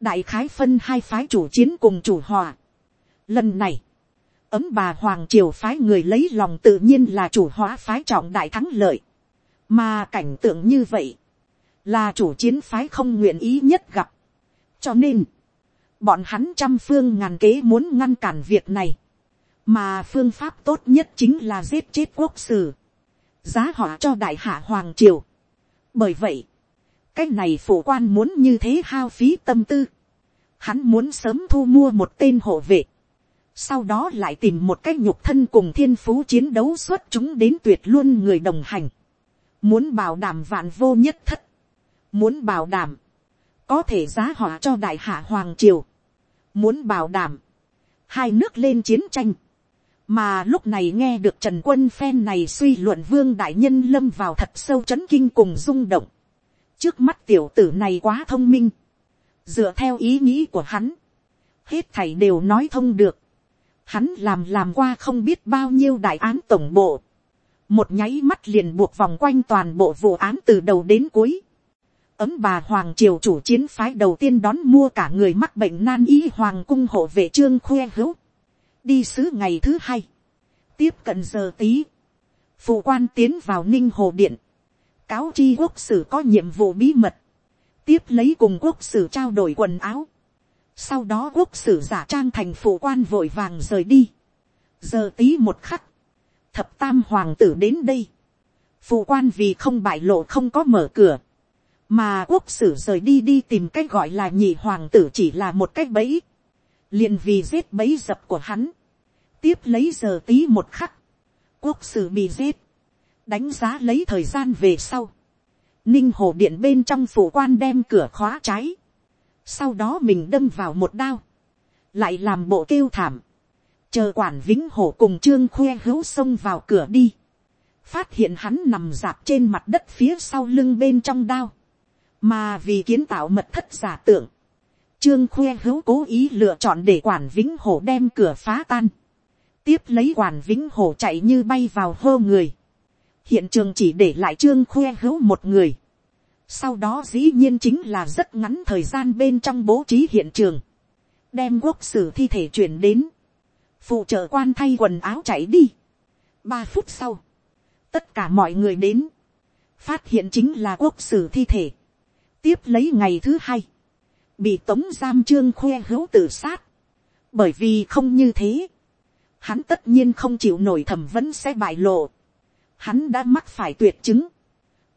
đại khái phân hai phái chủ chiến cùng chủ hòa. Lần này, ấm bà hoàng triều phái người lấy lòng tự nhiên là chủ hóa phái trọng đại thắng lợi, mà cảnh tượng như vậy, là chủ chiến phái không nguyện ý nhất gặp, cho nên, bọn hắn trăm phương ngàn kế muốn ngăn cản việc này, mà phương pháp tốt nhất chính là giết chết quốc sử, giá họ cho đại hạ hoàng triều. bởi vậy, cái này phủ quan muốn như thế hao phí tâm tư, hắn muốn sớm thu mua một tên hộ vệ, sau đó lại tìm một cái nhục thân cùng thiên phú chiến đấu xuất chúng đến tuyệt luôn người đồng hành, muốn bảo đảm vạn vô nhất thất, muốn bảo đảm, có thể giá họa cho đại hạ hoàng triều, muốn bảo đảm, hai nước lên chiến tranh, mà lúc này nghe được trần quân phen này suy luận vương đại nhân lâm vào thật sâu c h ấ n kinh cùng rung động, trước mắt tiểu tử này quá thông minh, dựa theo ý nghĩ của hắn, hết thảy đều nói thông được, hắn làm làm qua không biết bao nhiêu đại án tổng bộ, một nháy mắt liền buộc vòng quanh toàn bộ vụ án từ đầu đến cuối, ấm bà hoàng triều chủ chiến phái đầu tiên đón mua cả người mắc bệnh nan y hoàng cung hộ vệ trương khoe hữu. đi sứ ngày thứ hai, tiếp cận giờ tí, phụ quan tiến vào ninh hồ điện, cáo chi quốc sử có nhiệm vụ bí mật, tiếp lấy cùng quốc sử trao đổi quần áo, sau đó quốc sử giả trang thành phụ quan vội vàng rời đi, giờ tí một khắc, thập tam hoàng tử đến đây, phụ quan vì không bại lộ không có mở cửa, mà quốc sử rời đi đi tìm cách gọi là nhị hoàng tử chỉ là một cách bẫy, liền vì giết bẫy dập của hắn, tiếp lấy giờ tí một khắc, quốc sử bị giết, đánh giá lấy thời gian về sau, ninh hồ điện bên trong phủ quan đem cửa khóa trái, sau đó mình đâm vào một đao, lại làm bộ kêu thảm, chờ quản vĩnh hồ cùng trương khoe hữu xông vào cửa đi, phát hiện hắn nằm dạp trên mặt đất phía sau lưng bên trong đao, mà vì kiến tạo mật thất giả tưởng, trương khoe hữu cố ý lựa chọn để quản vĩnh hồ đem cửa phá tan, tiếp lấy quản vĩnh hổ chạy như bay vào hô người, hiện trường chỉ để lại trương khoe hữu một người, sau đó dĩ nhiên chính là rất ngắn thời gian bên trong bố trí hiện trường, đem quốc sử thi thể chuyển đến, phụ trợ quan thay quần áo chạy đi. ba phút sau, tất cả mọi người đến, phát hiện chính là quốc sử thi thể. tiếp lấy ngày thứ hai, bị tống giam trương khoe hữu tự sát, bởi vì không như thế, hắn tất nhiên không chịu nổi thẩm vấn sẽ bại lộ, hắn đã mắc phải tuyệt chứng,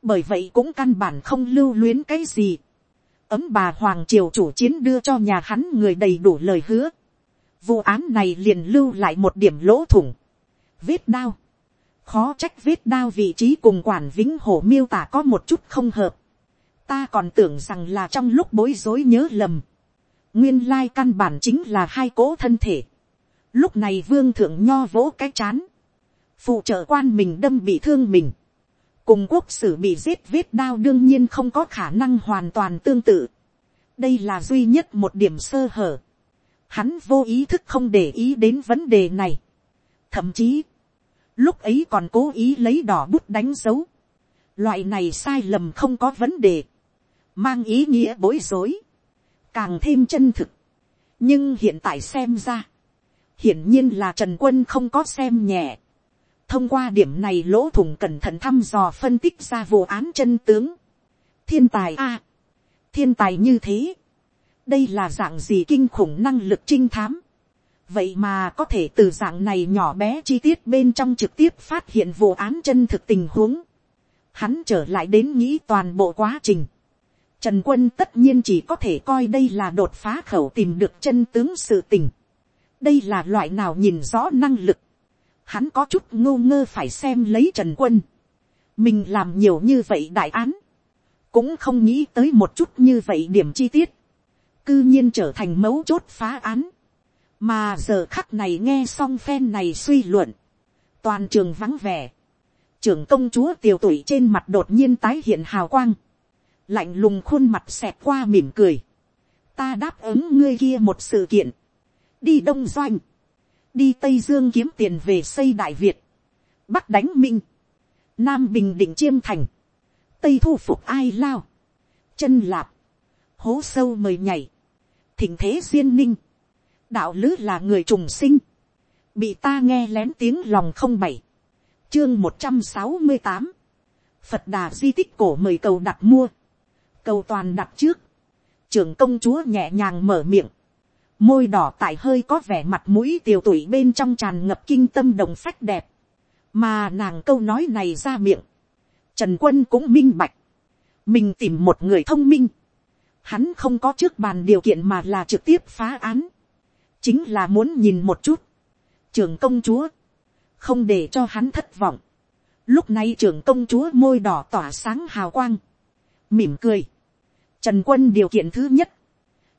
bởi vậy cũng căn bản không lưu luyến cái gì. ấm bà hoàng triều chủ chiến đưa cho nhà hắn người đầy đủ lời hứa, vụ án này liền lưu lại một điểm lỗ thủng, vết đao, khó trách vết đao vị trí cùng quản vĩnh hổ miêu tả có một chút không hợp, ta còn tưởng rằng là trong lúc bối rối nhớ lầm, nguyên lai căn bản chính là hai cỗ thân thể, lúc này vương thượng nho vỗ cái chán, phụ trợ quan mình đâm bị thương mình, cùng quốc sử bị giết vết đao đương nhiên không có khả năng hoàn toàn tương tự, đây là duy nhất một điểm sơ hở, hắn vô ý thức không để ý đến vấn đề này. Thậm chí, lúc ấy còn cố ý lấy đỏ bút đánh dấu. Loại này sai lầm không có vấn đề, mang ý nghĩa bối rối, càng thêm chân thực. nhưng hiện tại xem ra, hiển nhiên là trần quân không có xem nhẹ thông qua điểm này lỗ thủng cẩn thận thăm dò phân tích ra vụ án chân tướng. thiên tài a, thiên tài như thế, đây là dạng gì kinh khủng năng lực trinh thám. vậy mà có thể từ dạng này nhỏ bé chi tiết bên trong trực tiếp phát hiện vụ án chân thực tình huống. hắn trở lại đến nghĩ toàn bộ quá trình. Trần quân tất nhiên chỉ có thể coi đây là đột phá khẩu tìm được chân tướng sự tình. đây là loại nào nhìn rõ năng lực hắn có chút ngô ngơ phải xem lấy trần quân. mình làm nhiều như vậy đại án. cũng không nghĩ tới một chút như vậy điểm chi tiết. Cư nhiên trở thành mấu chốt phá án. mà giờ khắc này nghe xong phen này suy luận, toàn trường vắng vẻ, trưởng công chúa tiều tụy trên mặt đột nhiên tái hiện hào quang, lạnh lùng khuôn mặt xẹt qua mỉm cười, ta đáp ứng ngươi kia một sự kiện, đi đông doanh, đi tây dương kiếm tiền về xây đại việt, bắc đánh minh, nam bình định chiêm thành, tây thu phục ai lao, chân lạp, hố sâu mời nhảy, thỉnh thế duyên ninh, đạo lứ là người trùng sinh, bị ta nghe lén tiếng lòng không bảy, chương một trăm sáu mươi tám, phật đà di tích cổ mời cầu đặt mua, cầu toàn đặt trước, trưởng công chúa nhẹ nhàng mở miệng, môi đỏ tại hơi có vẻ mặt mũi tiều tụy bên trong tràn ngập kinh tâm đồng phách đẹp, mà nàng câu nói này ra miệng, trần quân cũng minh bạch, mình tìm một người thông minh, Hắn không có trước bàn điều kiện mà là trực tiếp phá án. Chính là muốn nhìn một chút. Trưởng công chúa. Không để cho hắn thất vọng. Lúc này trưởng công chúa môi đỏ tỏa sáng hào quang. Mỉm cười. Trần quân điều kiện thứ nhất.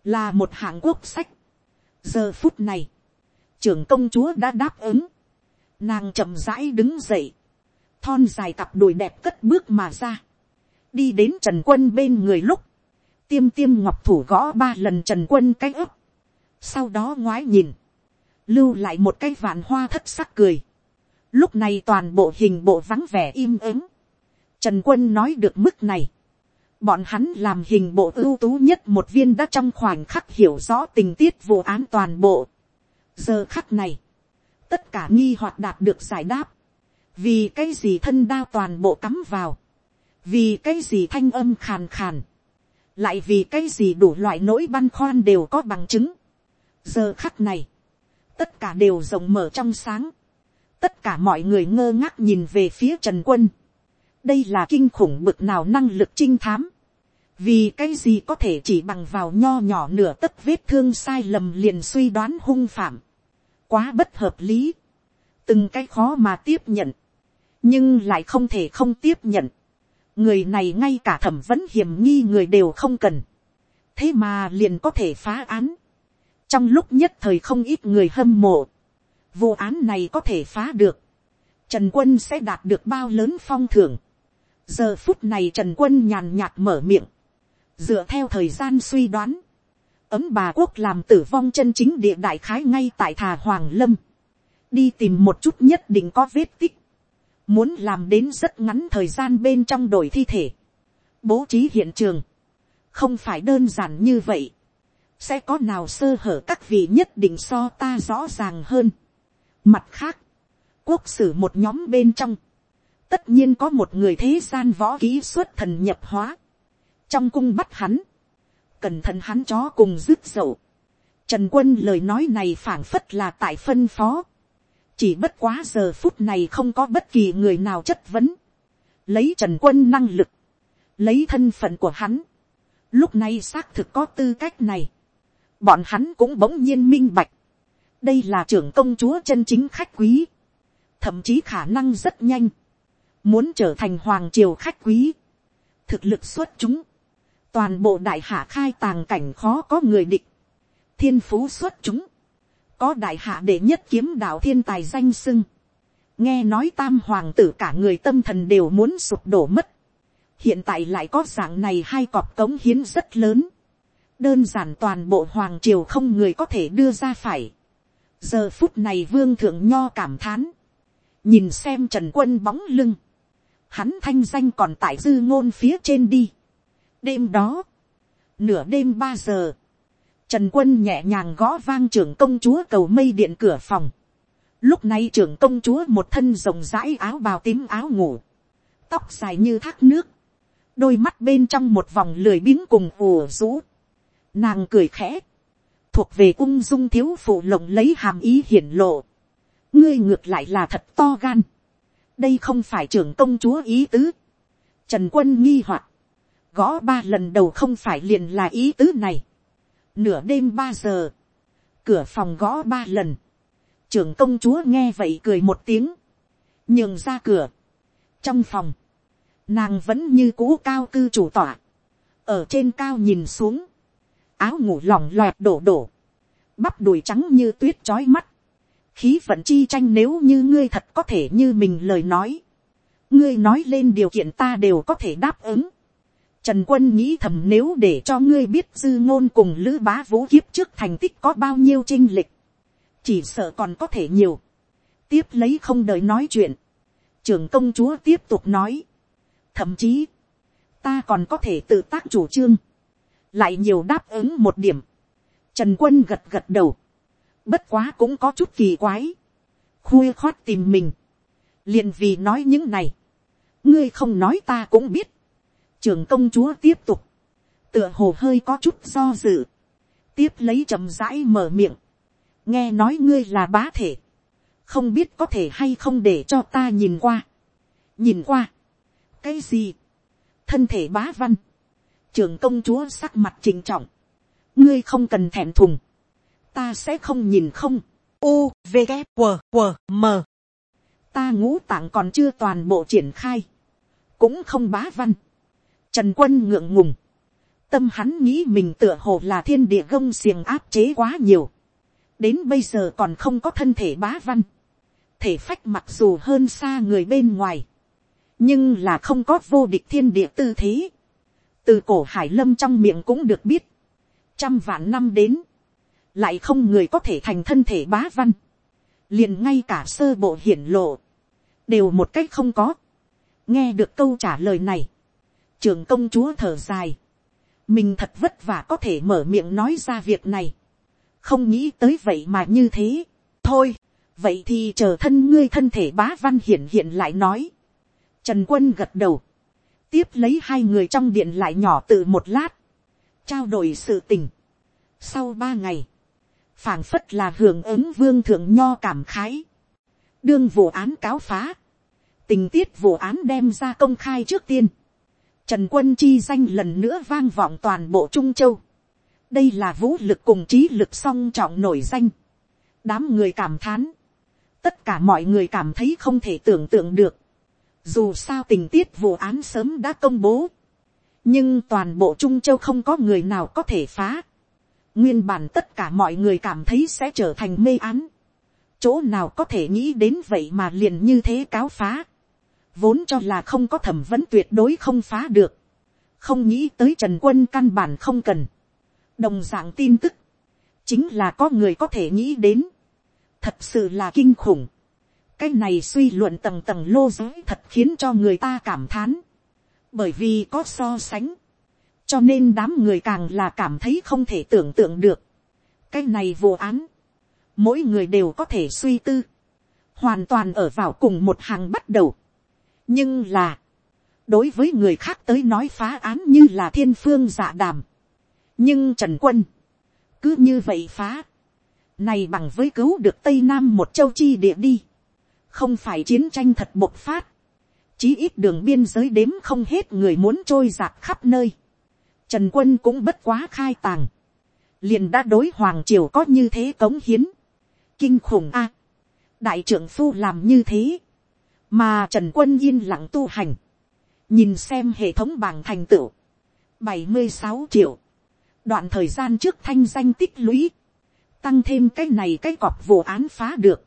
Là một hạng quốc sách. Giờ phút này. Trưởng công chúa đã đáp ứng. Nàng chậm rãi đứng dậy. Thon dài cặp đùi đẹp cất bước mà ra. Đi đến trần quân bên người lúc tiêm tiêm ngọc thủ gõ ba lần trần quân cái ấp, sau đó ngoái nhìn, lưu lại một cái vạn hoa thất sắc cười, lúc này toàn bộ hình bộ vắng vẻ im ắng, trần quân nói được mức này, bọn hắn làm hình bộ ưu tú nhất một viên đã trong khoảnh khắc hiểu rõ tình tiết vụ án toàn bộ. giờ khắc này, tất cả nghi hoạt đạt được giải đáp, vì cái gì thân đao toàn bộ cắm vào, vì cái gì thanh âm khàn khàn, lại vì cái gì đủ loại nỗi băn khoăn đều có bằng chứng. giờ khắc này, tất cả đều rộng mở trong sáng, tất cả mọi người ngơ ngác nhìn về phía trần quân. đây là kinh khủng bực nào năng lực trinh thám, vì cái gì có thể chỉ bằng vào nho nhỏ nửa tất vết thương sai lầm liền suy đoán hung phạm, quá bất hợp lý, từng cái khó mà tiếp nhận, nhưng lại không thể không tiếp nhận. người này ngay cả thẩm vấn hiểm nghi người đều không cần, thế mà liền có thể phá án. trong lúc nhất thời không ít người hâm mộ, vụ án này có thể phá được, trần quân sẽ đạt được bao lớn phong thưởng. giờ phút này trần quân nhàn nhạt mở miệng, dựa theo thời gian suy đoán, ấm bà quốc làm tử vong chân chính địa đại khái ngay tại thà hoàng lâm, đi tìm một chút nhất định có vết tích, muốn làm đến rất ngắn thời gian bên trong đổi thi thể, bố trí hiện trường, không phải đơn giản như vậy, sẽ có nào sơ hở các vị nhất định so ta rõ ràng hơn. Mặt khác, quốc sử một nhóm bên trong, tất nhiên có một người thế gian võ kỹ xuất thần nhập hóa, trong cung bắt hắn, cẩn thận hắn chó cùng rứt dậu. Trần quân lời nói này phảng phất là tại phân phó, chỉ bất quá giờ phút này không có bất kỳ người nào chất vấn, lấy trần quân năng lực, lấy thân phận của hắn, lúc này xác thực có tư cách này, bọn hắn cũng bỗng nhiên minh bạch, đây là trưởng công chúa chân chính khách quý, thậm chí khả năng rất nhanh, muốn trở thành hoàng triều khách quý, thực lực xuất chúng, toàn bộ đại hạ khai tàng cảnh khó có người địch, thiên phú xuất chúng, có đại hạ để nhất kiếm đạo thiên tài danh sưng, nghe nói tam hoàng tử cả người tâm thần đều muốn sụp đổ mất, hiện tại lại có dạng này hai cọp cống hiến rất lớn, đơn giản toàn bộ hoàng triều không người có thể đưa ra phải, giờ phút này vương thượng nho cảm thán, nhìn xem trần quân bóng lưng, hắn thanh danh còn tại dư ngôn phía trên đi, đêm đó, nửa đêm ba giờ, trần quân nhẹ nhàng gõ vang trưởng công chúa cầu mây điện cửa phòng. lúc này trưởng công chúa một thân rộng rãi áo bào tím áo ngủ, tóc dài như thác nước, đôi mắt bên trong một vòng lười biếng cùng ùa rũ. nàng cười khẽ, thuộc về ung dung thiếu phụ lộng lấy hàm ý hiển lộ. ngươi ngược lại là thật to gan. đây không phải trưởng công chúa ý tứ. trần quân nghi hoặc, gõ ba lần đầu không phải liền là ý tứ này. nửa đêm ba giờ, cửa phòng gõ ba lần, trưởng công chúa nghe vậy cười một tiếng, nhường ra cửa. trong phòng, nàng vẫn như cũ cao cư chủ tọa, ở trên cao nhìn xuống, áo ngủ lỏng loẹt đổ đổ, bắp đùi trắng như tuyết trói mắt, khí vận chi tranh nếu như ngươi thật có thể như mình lời nói, ngươi nói lên điều kiện ta đều có thể đáp ứng, Trần quân nghĩ thầm nếu để cho ngươi biết dư ngôn cùng lữ bá vũ kiếp trước thành tích có bao nhiêu trinh lịch. Chỉ sợ còn có thể nhiều. Tiếp lấy không đợi nói chuyện. Trưởng công chúa tiếp tục nói. Thậm chí, ta còn có thể tự tác chủ trương. Lại nhiều đáp ứng một điểm. Trần quân gật gật đầu. Bất quá cũng có chút kỳ quái. Khuya khót tìm mình. liền vì nói những này. Ngươi không nói ta cũng biết trưởng công chúa tiếp tục, tựa hồ hơi có chút do dự, tiếp lấy chậm rãi mở miệng, nghe nói ngươi là bá thể, không biết có thể hay không để cho ta nhìn qua, nhìn qua, cái gì, thân thể bá văn, trưởng công chúa sắc mặt trình trọng, ngươi không cần thẹn thùng, ta sẽ không nhìn không, u v g q q m. Ta ngũ tạng còn chưa toàn bộ triển khai, cũng không bá văn, Trần quân ngượng ngùng. Tâm hắn nghĩ mình tựa hồ là thiên địa gông xiềng áp chế quá nhiều. Đến bây giờ còn không có thân thể bá văn. Thể phách mặc dù hơn xa người bên ngoài. Nhưng là không có vô địch thiên địa tư thế. Từ cổ hải lâm trong miệng cũng được biết. Trăm vạn năm đến. Lại không người có thể thành thân thể bá văn. Liền ngay cả sơ bộ hiển lộ. Đều một cách không có. Nghe được câu trả lời này trường công chúa thở dài. Mình thật vất vả có thể mở miệng nói ra việc này. Không nghĩ tới vậy mà như thế. Thôi, vậy thì chờ thân ngươi thân thể bá văn hiển hiện lại nói. trần quân gật đầu, tiếp lấy hai người trong điện lại nhỏ tự một lát, trao đổi sự tình. sau ba ngày, phảng phất là hưởng ứng vương thượng nho cảm khái, đương vụ án cáo phá, tình tiết vụ án đem ra công khai trước tiên, trần quân chi danh lần nữa vang vọng toàn bộ trung châu, đây là vũ lực cùng trí lực song trọng nổi danh, đám người cảm thán, tất cả mọi người cảm thấy không thể tưởng tượng được, dù sao tình tiết vụ án sớm đã công bố, nhưng toàn bộ trung châu không có người nào có thể phá, nguyên bản tất cả mọi người cảm thấy sẽ trở thành mê án, chỗ nào có thể nghĩ đến vậy mà liền như thế cáo phá, vốn cho là không có thẩm vấn tuyệt đối không phá được, không nghĩ tới trần quân căn bản không cần, đồng d ạ n g tin tức, chính là có người có thể nghĩ đến, thật sự là kinh khủng, cái này suy luận tầng tầng lô giới thật khiến cho người ta cảm thán, bởi vì có so sánh, cho nên đám người càng là cảm thấy không thể tưởng tượng được, cái này vô án, mỗi người đều có thể suy tư, hoàn toàn ở vào cùng một hàng bắt đầu, nhưng là, đối với người khác tới nói phá án như là thiên phương dạ đàm, nhưng trần quân, cứ như vậy phá, này bằng với cứu được tây nam một châu chi địa đi, không phải chiến tranh thật bộc phát, chí ít đường biên giới đếm không hết người muốn trôi giạt khắp nơi, trần quân cũng bất quá khai tàng, liền đã đối hoàng triều có như thế cống hiến, kinh khủng a, đại trưởng phu làm như thế, mà trần quân yên lặng tu hành, nhìn xem hệ thống bảng thành tựu, bảy mươi sáu triệu, đoạn thời gian trước thanh danh tích lũy, tăng thêm cái này cái cọp vụ án phá được,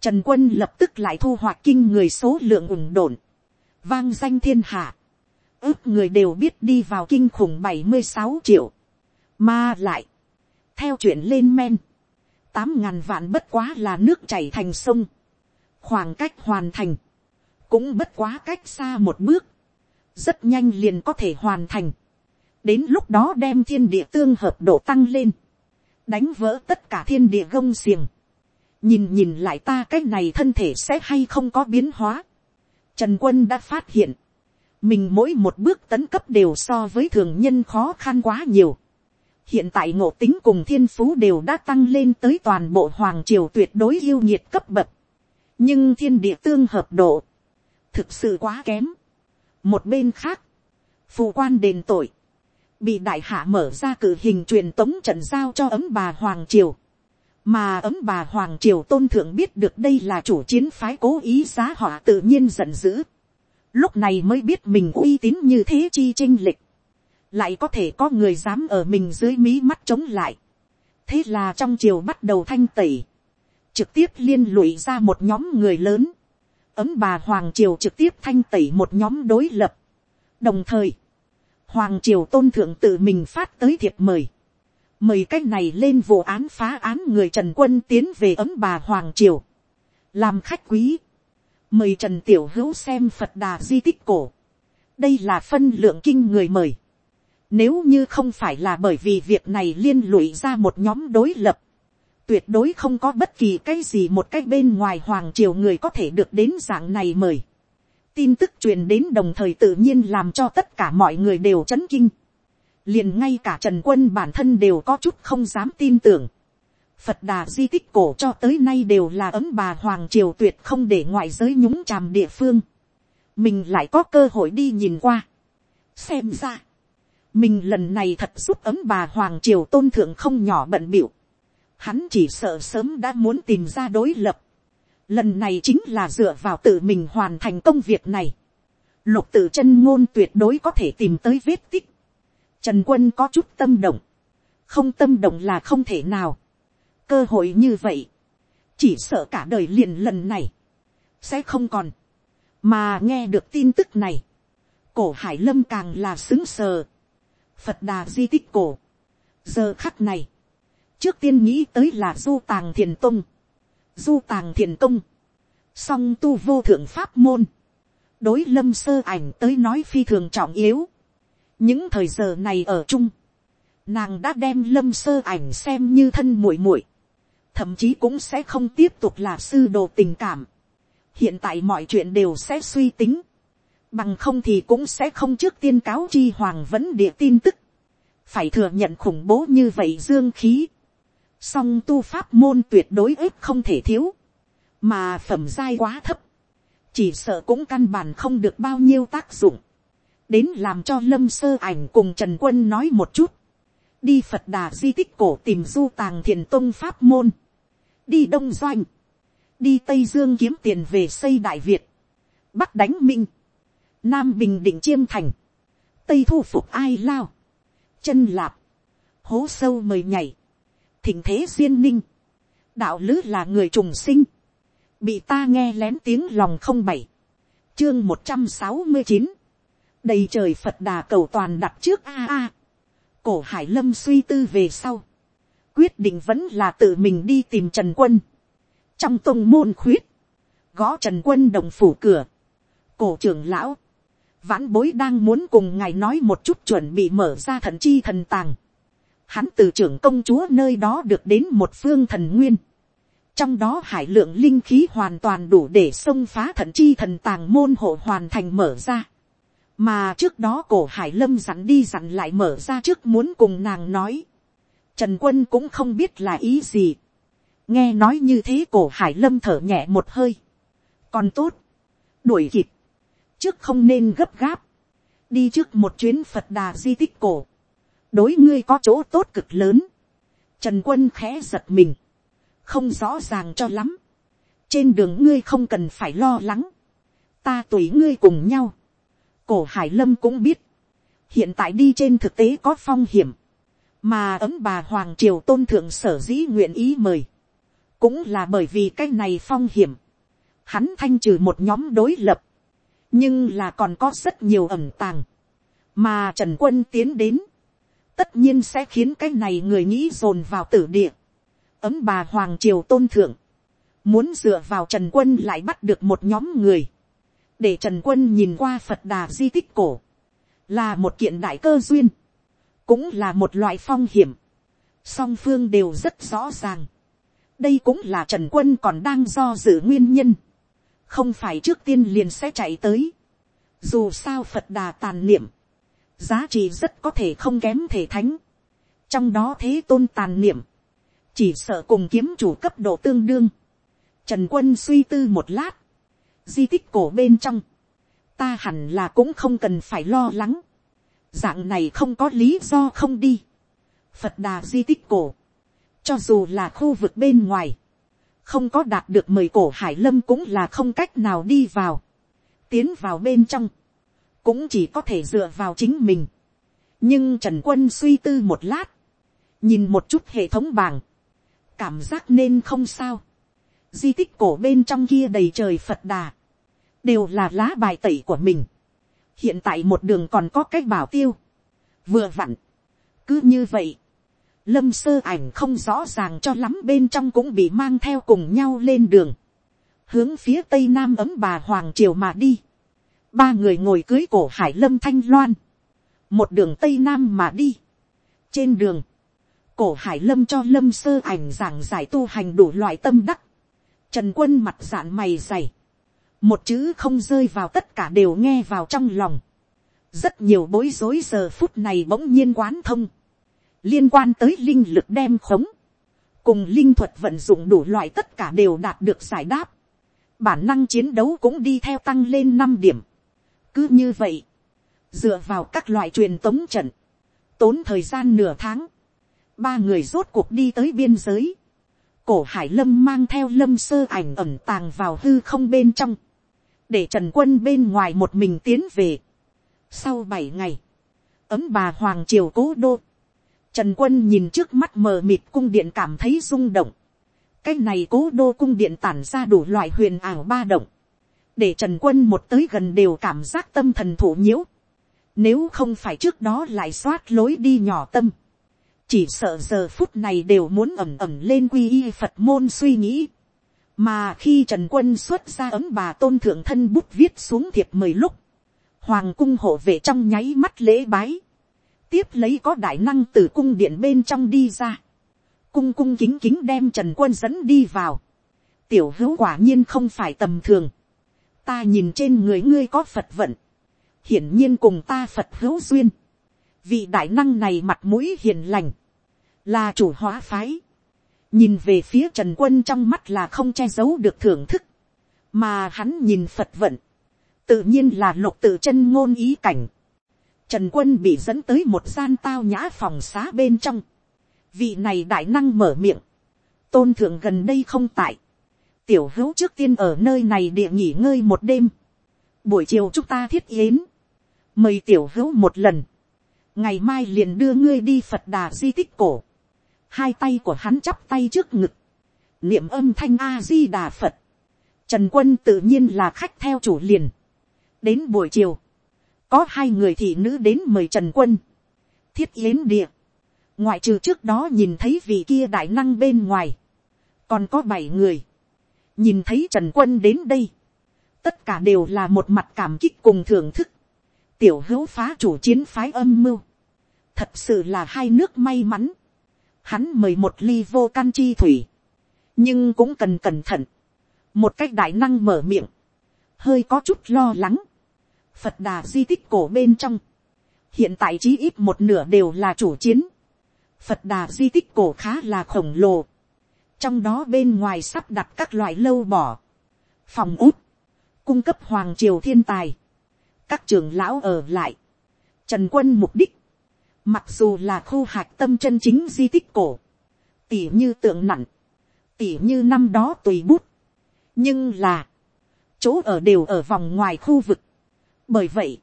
trần quân lập tức lại thu hoạch kinh người số lượng ủng đồn, vang danh thiên hạ, ước người đều biết đi vào kinh khủng bảy mươi sáu triệu, mà lại, theo chuyện lên men, tám ngàn vạn bất quá là nước chảy thành sông, khoảng cách hoàn thành, cũng bất quá cách xa một bước, rất nhanh liền có thể hoàn thành đến lúc đó đem thiên địa tương hợp độ tăng lên, đánh vỡ tất cả thiên địa gông xiềng, nhìn nhìn lại ta cái này thân thể sẽ hay không có biến hóa. Trần quân đã phát hiện, mình mỗi một bước tấn cấp đều so với thường nhân khó khăn quá nhiều. hiện tại ngộ tính cùng thiên phú đều đã tăng lên tới toàn bộ hoàng triều tuyệt đối yêu nhiệt cấp bậc. nhưng thiên địa tương hợp độ, thực sự quá kém. một bên khác, phù quan đền tội, bị đại hạ mở ra cử hình truyền tống trận giao cho ấm bà hoàng triều. mà ấm bà hoàng triều tôn thượng biết được đây là chủ chiến phái cố ý giá họa tự nhiên giận dữ. lúc này mới biết mình uy tín như thế chi chinh lịch. lại có thể có người dám ở mình dưới mí mắt chống lại. thế là trong triều bắt đầu thanh tẩy. trực tiếp liên lụy ra một nhóm người lớn ấm bà hoàng triều trực tiếp thanh tẩy một nhóm đối lập. đồng thời, hoàng triều tôn thượng tự mình phát tới thiệp mời, mời cái này lên vụ án phá án người trần quân tiến về ấm bà hoàng triều, làm khách quý, mời trần tiểu hữu xem phật đà di tích cổ, đây là phân lượng kinh người mời, nếu như không phải là bởi vì việc này liên lụy ra một nhóm đối lập, tuyệt đối không có bất kỳ cái gì một cái bên ngoài hoàng triều người có thể được đến dạng này mời tin tức truyền đến đồng thời tự nhiên làm cho tất cả mọi người đều chấn kinh. liền ngay cả trần quân bản thân đều có chút không dám tin tưởng. phật đà di tích cổ cho tới nay đều là ấm bà hoàng triều tuyệt không để ngoại giới nhúng chàm địa phương. mình lại có cơ hội đi nhìn qua. xem ra, mình lần này thật giúp ấm bà hoàng triều tôn thượng không nhỏ bận biểu hắn chỉ sợ sớm đã muốn tìm ra đối lập lần này chính là dựa vào tự mình hoàn thành công việc này. lục tự chân ngôn tuyệt đối có thể tìm tới vết tích. trần quân có chút tâm động. không tâm động là không thể nào. cơ hội như vậy, chỉ sợ cả đời liền lần này, sẽ không còn. mà nghe được tin tức này, cổ hải lâm càng là xứng sờ. phật đà di tích cổ. giờ khắc này, trước tiên nghĩ tới là du tàng thiền tông. Du tàng thiền công, song tu vô thượng pháp môn, đối lâm sơ ảnh tới nói phi thường trọng yếu. những thời giờ này ở chung, nàng đã đem lâm sơ ảnh xem như thân muội muội, thậm chí cũng sẽ không tiếp tục là sư đồ tình cảm. hiện tại mọi chuyện đều sẽ suy tính, bằng không thì cũng sẽ không trước tiên cáo chi hoàng vấn địa tin tức, phải thừa nhận khủng bố như vậy dương khí, song tu pháp môn tuyệt đối ít không thể thiếu, mà phẩm giai quá thấp, chỉ sợ cũng căn bản không được bao nhiêu tác dụng, đến làm cho lâm sơ ảnh cùng trần quân nói một chút, đi phật đà di tích cổ tìm du tàng thiền tông pháp môn, đi đông doanh, đi tây dương kiếm tiền về xây đại việt, bắc đánh minh, nam bình định chiêm thành, tây thu phục ai lao, chân lạp, hố sâu mời nhảy, thỉnh thế duyên ninh, đạo lữ là người trùng sinh, bị ta nghe lén tiếng lòng không bảy, chương một trăm sáu mươi chín, đầy trời phật đà cầu toàn đặt trước a a, cổ hải lâm suy tư về sau, quyết định vẫn là tự mình đi tìm trần quân, trong tông môn khuyết, gõ trần quân đồng phủ cửa, cổ trưởng lão, vãn bối đang muốn cùng ngài nói một chút chuẩn bị mở ra thần chi thần tàng, hắn từ trưởng công chúa nơi đó được đến một phương thần nguyên, trong đó hải lượng linh khí hoàn toàn đủ để xông phá thận chi thần tàng môn hộ hoàn thành mở ra. mà trước đó cổ hải lâm dặn đi dặn lại mở ra trước muốn cùng nàng nói. trần quân cũng không biết là ý gì. nghe nói như thế cổ hải lâm thở nhẹ một hơi. còn tốt, đuổi kịp, trước không nên gấp gáp, đi trước một chuyến phật đà di tích cổ, đối ngươi có chỗ tốt cực lớn. trần quân khẽ giật mình, không rõ ràng cho lắm. trên đường ngươi không cần phải lo lắng. ta tùy ngươi cùng nhau. cổ hải lâm cũng biết. hiện tại đi trên thực tế có phong hiểm. mà ấm bà hoàng triều tôn thượng sở dĩ nguyện ý mời. cũng là bởi vì cái này phong hiểm. hắn thanh trừ một nhóm đối lập. nhưng là còn có rất nhiều ẩm tàng. mà trần quân tiến đến tất nhiên sẽ khiến cái này người nghĩ dồn vào tử địa. Ấm bà hoàng triều tôn thượng, muốn dựa vào trần quân lại bắt được một nhóm người, để trần quân nhìn qua phật đà di tích cổ, là một kiện đại cơ duyên, cũng là một loại phong hiểm, song phương đều rất rõ ràng, đây cũng là trần quân còn đang do dự nguyên nhân, không phải trước tiên liền sẽ chạy tới, dù sao phật đà tàn niệm, giá trị rất có thể không kém thể thánh, trong đó thế tôn tàn niệm, chỉ sợ cùng kiếm chủ cấp độ tương đương. Trần quân suy tư một lát, di tích cổ bên trong, ta hẳn là cũng không cần phải lo lắng, dạng này không có lý do không đi. Phật đà di tích cổ, cho dù là khu vực bên ngoài, không có đạt được mời cổ hải lâm cũng là không cách nào đi vào, tiến vào bên trong, cũng chỉ có thể dựa vào chính mình. nhưng trần quân suy tư một lát, nhìn một chút hệ thống bảng, cảm giác nên không sao. Di tích cổ bên trong kia đầy trời Phật đà. Đều là lá bài tẩy của mình. Hiện tại một đường còn có cách bảo tiêu. Vừa vặn. Cứ như vậy. Lâm sơ ảnh không rõ ràng cho lắm bên trong cũng bị mang theo cùng nhau lên đường. Hướng phía tây nam ấm bà Hoàng Triều mà đi. Ba người ngồi cưới cổ hải lâm thanh loan. Một đường tây nam mà đi. Trên đường, cổ hải lâm cho lâm sơ ảnh giảng giải tu hành đủ loại tâm đắc. Trần quân mặt dạn mày dày. Một chữ không rơi vào tất cả đều nghe vào trong lòng. Rất nhiều bối rối giờ phút này bỗng nhiên quán thông. Liên quan tới linh lực đem khống. Cùng linh thuật vận dụng đủ loại tất cả đều đạt được giải đáp. Bản năng chiến đấu cũng đi theo tăng lên năm điểm. Cứ như vậy. Dựa vào các loại truyền tống trận. Tốn thời gian nửa tháng ba người rốt cuộc đi tới biên giới. cổ hải lâm mang theo lâm sơ ảnh ẩm tàng vào hư không bên trong, để trần quân bên ngoài một mình tiến về. sau bảy ngày, ấm bà hoàng triều cố đô, trần quân nhìn trước mắt mờ mịt cung điện cảm thấy rung động. cái này cố đô cung điện tản ra đủ loại huyền ảo ba động, để trần quân một tới gần đều cảm giác tâm thần thủ nhiễu. Nếu không phải trước đó lại xoát lối đi nhỏ tâm. Chỉ sợ giờ phút này đều muốn ẩm ẩm lên quy y phật môn suy nghĩ. mà khi trần quân xuất ra ấm bà tôn thượng thân bút viết xuống thiệp mời lúc, hoàng cung hộ vệ trong nháy mắt lễ bái, tiếp lấy có đại năng từ cung điện bên trong đi ra, cung cung kính kính đem trần quân dẫn đi vào, tiểu hữu quả nhiên không phải tầm thường, ta nhìn trên người ngươi có phật vận, hiển nhiên cùng ta phật hữu duyên, vị đại năng này mặt mũi hiền lành, là chủ hóa phái, nhìn về phía trần quân trong mắt là không che giấu được thưởng thức, mà hắn nhìn phật vận, tự nhiên là lục tự chân ngôn ý cảnh, trần quân bị dẫn tới một gian tao nhã phòng xá bên trong, vị này đại năng mở miệng, tôn thượng gần đây không tại, tiểu hữu trước tiên ở nơi này địa nghỉ ngơi một đêm, buổi chiều chúng ta thiết yến, mời tiểu hữu một lần, ngày mai liền đưa ngươi đi phật đà di tích cổ, hai tay của hắn chắp tay trước ngực, niệm âm thanh a di đà phật, trần quân tự nhiên là khách theo chủ liền, đến buổi chiều, có hai người thị nữ đến mời trần quân, thiết yến địa, ngoại trừ trước đó nhìn thấy vị kia đại năng bên ngoài, còn có bảy người, nhìn thấy trần quân đến đây, tất cả đều là một mặt cảm kích cùng thưởng thức, tiểu hữu phá chủ chiến phái âm mưu, thật sự là hai nước may mắn, hắn mời một ly vô can chi thủy, nhưng cũng cần cẩn thận, một cách đại năng mở miệng, hơi có chút lo lắng, phật đà di tích cổ bên trong, hiện tại chí ít một nửa đều là chủ chiến, phật đà di tích cổ khá là khổng lồ, trong đó bên ngoài sắp đặt các loại lâu bỏ, phòng út, cung cấp hoàng triều thiên tài, các trường lão ở lại, trần quân mục đích, mặc dù là khu hạch tâm chân chính di tích cổ, tỉ như tượng nặng, tỉ như năm đó tùy bút, nhưng là, chỗ ở đều ở vòng ngoài khu vực, bởi vậy,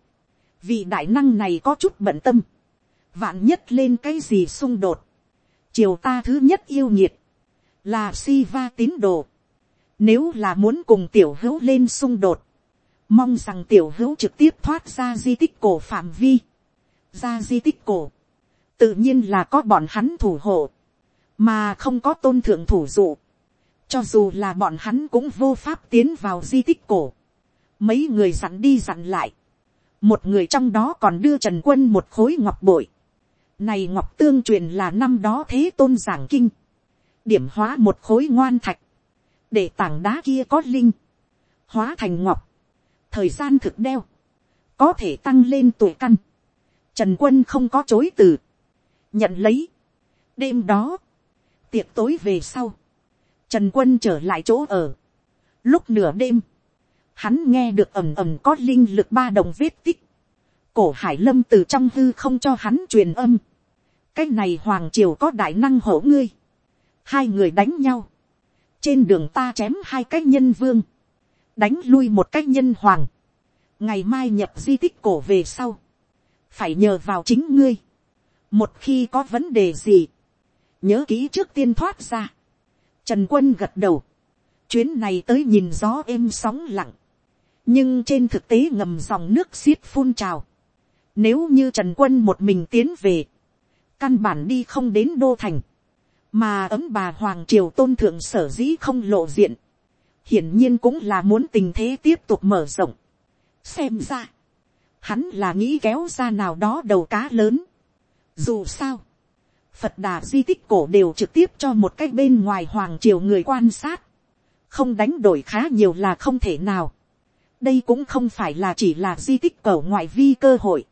vị đại năng này có chút bận tâm, vạn nhất lên cái gì xung đột, triều ta thứ nhất yêu nhiệt, là Siva tín đồ, nếu là muốn cùng tiểu hữu lên xung đột, mong rằng tiểu hữu trực tiếp thoát ra di tích cổ phạm vi, ra di tích cổ, tự nhiên là có bọn hắn thủ hộ, mà không có tôn thượng thủ dụ, cho dù là bọn hắn cũng vô pháp tiến vào di tích cổ, mấy người dặn đi dặn lại, một người trong đó còn đưa trần quân một khối ngọc bội, này ngọc tương truyền là năm đó thế tôn giảng kinh, điểm hóa một khối ngoan thạch, để tảng đá kia có linh, hóa thành ngọc, thời gian thực đeo, có thể tăng lên tuổi căn, trần quân không có chối từ, nhận lấy. đêm đó, tiệc tối về sau, trần quân trở lại chỗ ở. lúc nửa đêm, hắn nghe được ầm ầm có linh lực ba đồng vết tích, cổ hải lâm từ trong hư không cho hắn truyền âm. cái này hoàng triều có đại năng hổ ngươi, hai người đánh nhau, trên đường ta chém hai cái nhân vương, đánh lui một cái nhân hoàng, ngày mai nhập di tích cổ về sau, phải nhờ vào chính ngươi, một khi có vấn đề gì, nhớ kỹ trước tiên thoát ra, trần quân gật đầu, chuyến này tới nhìn gió êm sóng lặng, nhưng trên thực tế ngầm dòng nước xiết phun trào, nếu như trần quân một mình tiến về, căn bản đi không đến đô thành, mà ấm bà hoàng triều tôn thượng sở dĩ không lộ diện, hiển nhiên cũng là muốn tình thế tiếp tục mở rộng. xem ra, hắn là nghĩ kéo ra nào đó đầu cá lớn. dù sao, phật đà di tích cổ đều trực tiếp cho một cách bên ngoài hoàng triều người quan sát, không đánh đổi khá nhiều là không thể nào. đây cũng không phải là chỉ là di tích cổ ngoại vi cơ hội,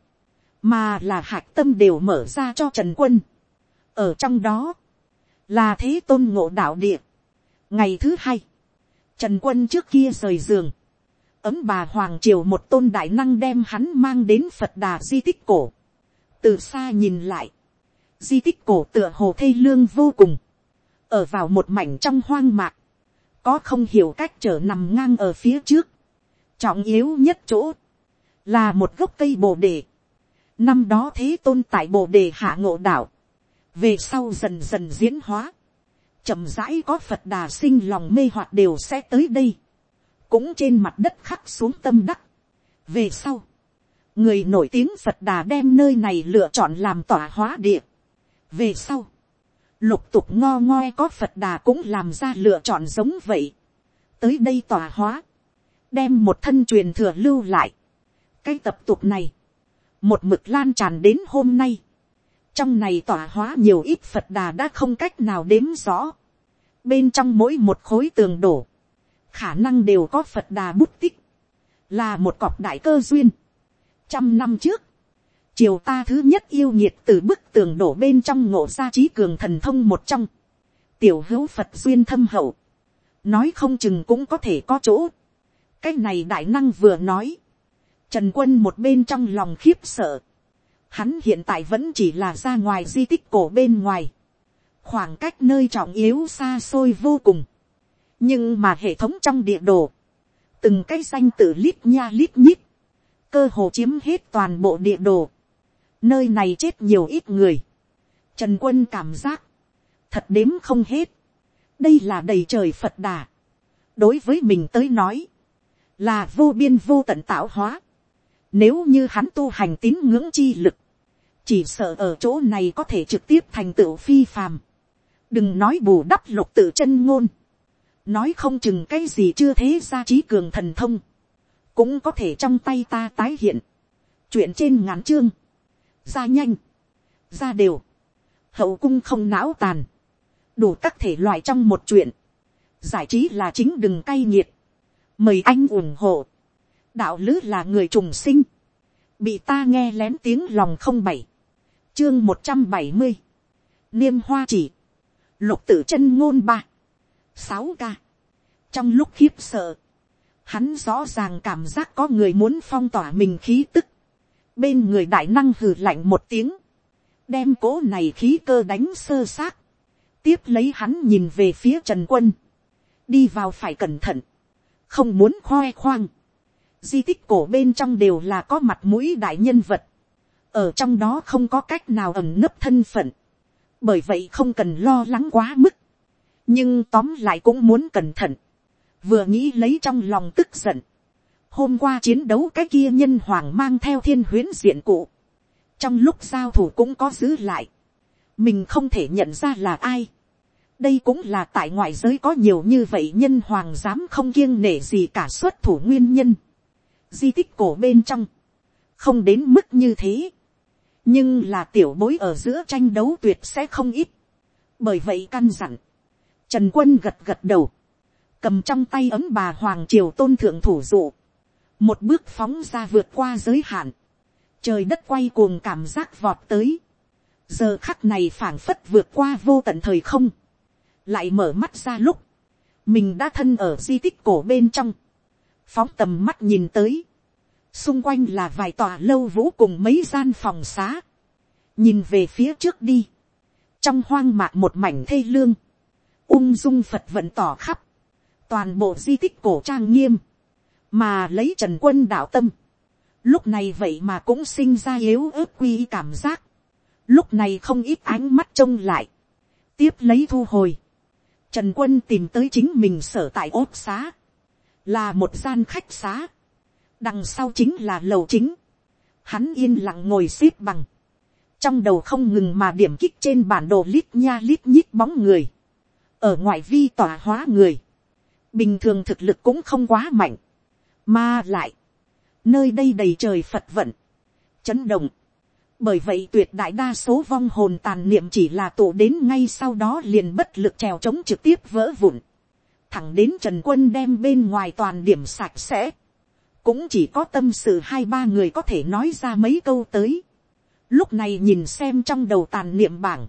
mà là hạc tâm đều mở ra cho trần quân. ở trong đó, là thế tôn ngộ đạo địa. ngày thứ hai, trần quân trước kia rời giường, ấm bà hoàng triều một tôn đại năng đem hắn mang đến phật đà di tích cổ. từ xa nhìn lại, di tích cổ tựa hồ thê lương vô cùng, ở vào một mảnh trong hoang mạc, có không hiểu cách trở nằm ngang ở phía trước, trọng yếu nhất chỗ, là một gốc cây bồ đề, năm đó thế tôn tại bồ đề hạ ngộ đạo, về sau dần dần diễn hóa, chậm rãi có phật đà sinh lòng mê hoặc đều sẽ tới đây, cũng trên mặt đất khắc xuống tâm đắc. về sau, người nổi tiếng phật đà đem nơi này lựa chọn làm tỏa hóa địa. về sau, lục tục ngo ngoi có phật đà cũng làm ra lựa chọn giống vậy. tới đây tỏa hóa, đem một thân truyền thừa lưu lại. cái tập tục này, một mực lan tràn đến hôm nay, trong này tỏa hóa nhiều ít phật đà đã không cách nào đếm rõ. bên trong mỗi một khối tường đổ, khả năng đều có phật đà bút tích, là một cọc đại cơ duyên. trăm năm trước, triều ta thứ nhất yêu nhiệt từ bức tường đổ bên trong ngộ ra trí cường thần thông một trong, tiểu hữu phật duyên thâm hậu, nói không chừng cũng có thể có chỗ. cái này đại năng vừa nói, trần quân một bên trong lòng khiếp sợ, hắn hiện tại vẫn chỉ là ra ngoài di tích cổ bên ngoài, khoảng cách nơi trọng yếu xa xôi vô cùng, nhưng mà hệ thống trong địa đồ, từng cái danh tự lít nha lít nhít, cơ hồ chiếm hết toàn bộ địa đồ, nơi này chết nhiều ít người, trần quân cảm giác, thật đếm không hết, đây là đầy trời phật đà, đối với mình tới nói, là vô biên vô tận tạo hóa, nếu như hắn tu hành tín ngưỡng chi lực, chỉ sợ ở chỗ này có thể trực tiếp thành tựu phi phàm, đừng nói bù đắp lục tự chân ngôn, nói không chừng cái gì chưa thế ra trí cường thần thông, cũng có thể trong tay ta tái hiện, chuyện trên ngắn chương, ra nhanh, ra đều, hậu cung không não tàn, đủ các thể loại trong một chuyện, giải trí là chính đừng cay nghiệt, mời anh ủng hộ, đạo lứ là người trùng sinh, bị ta nghe lén tiếng lòng không bảy, chương một trăm bảy mươi, niêm hoa chỉ, lục tử chân ngôn ba, sáu ca, trong lúc khiếp sợ, hắn rõ ràng cảm giác có người muốn phong tỏa mình khí tức, bên người đại năng hừ lạnh một tiếng, đem cố này khí cơ đánh sơ xác, tiếp lấy hắn nhìn về phía trần quân, đi vào phải cẩn thận, không muốn khoe khoang, di tích cổ bên trong đều là có mặt mũi đại nhân vật, ở trong đó không có cách nào ẩn nấp thân phận, bởi vậy không cần lo lắng quá mức, nhưng tóm lại cũng muốn cẩn thận, vừa nghĩ lấy trong lòng tức giận, hôm qua chiến đấu cái kia nhân hoàng mang theo thiên huyến diện cụ, trong lúc giao thủ cũng có giữ lại, mình không thể nhận ra là ai, đây cũng là tại ngoại giới có nhiều như vậy nhân hoàng dám không kiêng nể gì cả xuất thủ nguyên nhân di tích cổ bên trong, không đến mức như thế, nhưng là tiểu bối ở giữa tranh đấu tuyệt sẽ không ít. bởi vậy căn dặn, trần quân gật gật đầu, cầm trong tay ấm bà hoàng triều tôn thượng thủ dụ, một bước phóng ra vượt qua giới hạn, trời đất quay cuồng cảm giác vọt tới, giờ khắc này phảng phất vượt qua vô tận thời không, lại mở mắt ra lúc, mình đã thân ở di tích cổ bên trong, phóng tầm mắt nhìn tới, xung quanh là vài tòa lâu vũ cùng mấy gian phòng xá, nhìn về phía trước đi, trong hoang mạc một mảnh thê lương, ung dung phật vận tỏ khắp, toàn bộ di tích cổ trang nghiêm, mà lấy trần quân đạo tâm, lúc này vậy mà cũng sinh ra yếu ớt quy cảm giác, lúc này không ít ánh mắt trông lại, tiếp lấy thu hồi, Trần quân tìm tới chính mình sở tại ốt xá. Là một gian khách xá. Đằng sau chính là lầu chính. Hắn yên lặng ngồi xếp bằng. Trong đầu không ngừng mà điểm kích trên bản đồ lít nha lít nhít bóng người. Ở ngoại vi tỏa hóa người. Bình thường thực lực cũng không quá mạnh. Mà lại. Nơi đây đầy trời Phật vận. Chấn động bởi vậy tuyệt đại đa số vong hồn tàn niệm chỉ là tụ đến ngay sau đó liền bất lực trèo trống trực tiếp vỡ vụn thẳng đến trần quân đem bên ngoài toàn điểm sạch sẽ. cũng chỉ có tâm sự hai ba người có thể nói ra mấy câu tới. lúc này nhìn xem trong đầu tàn niệm bảng.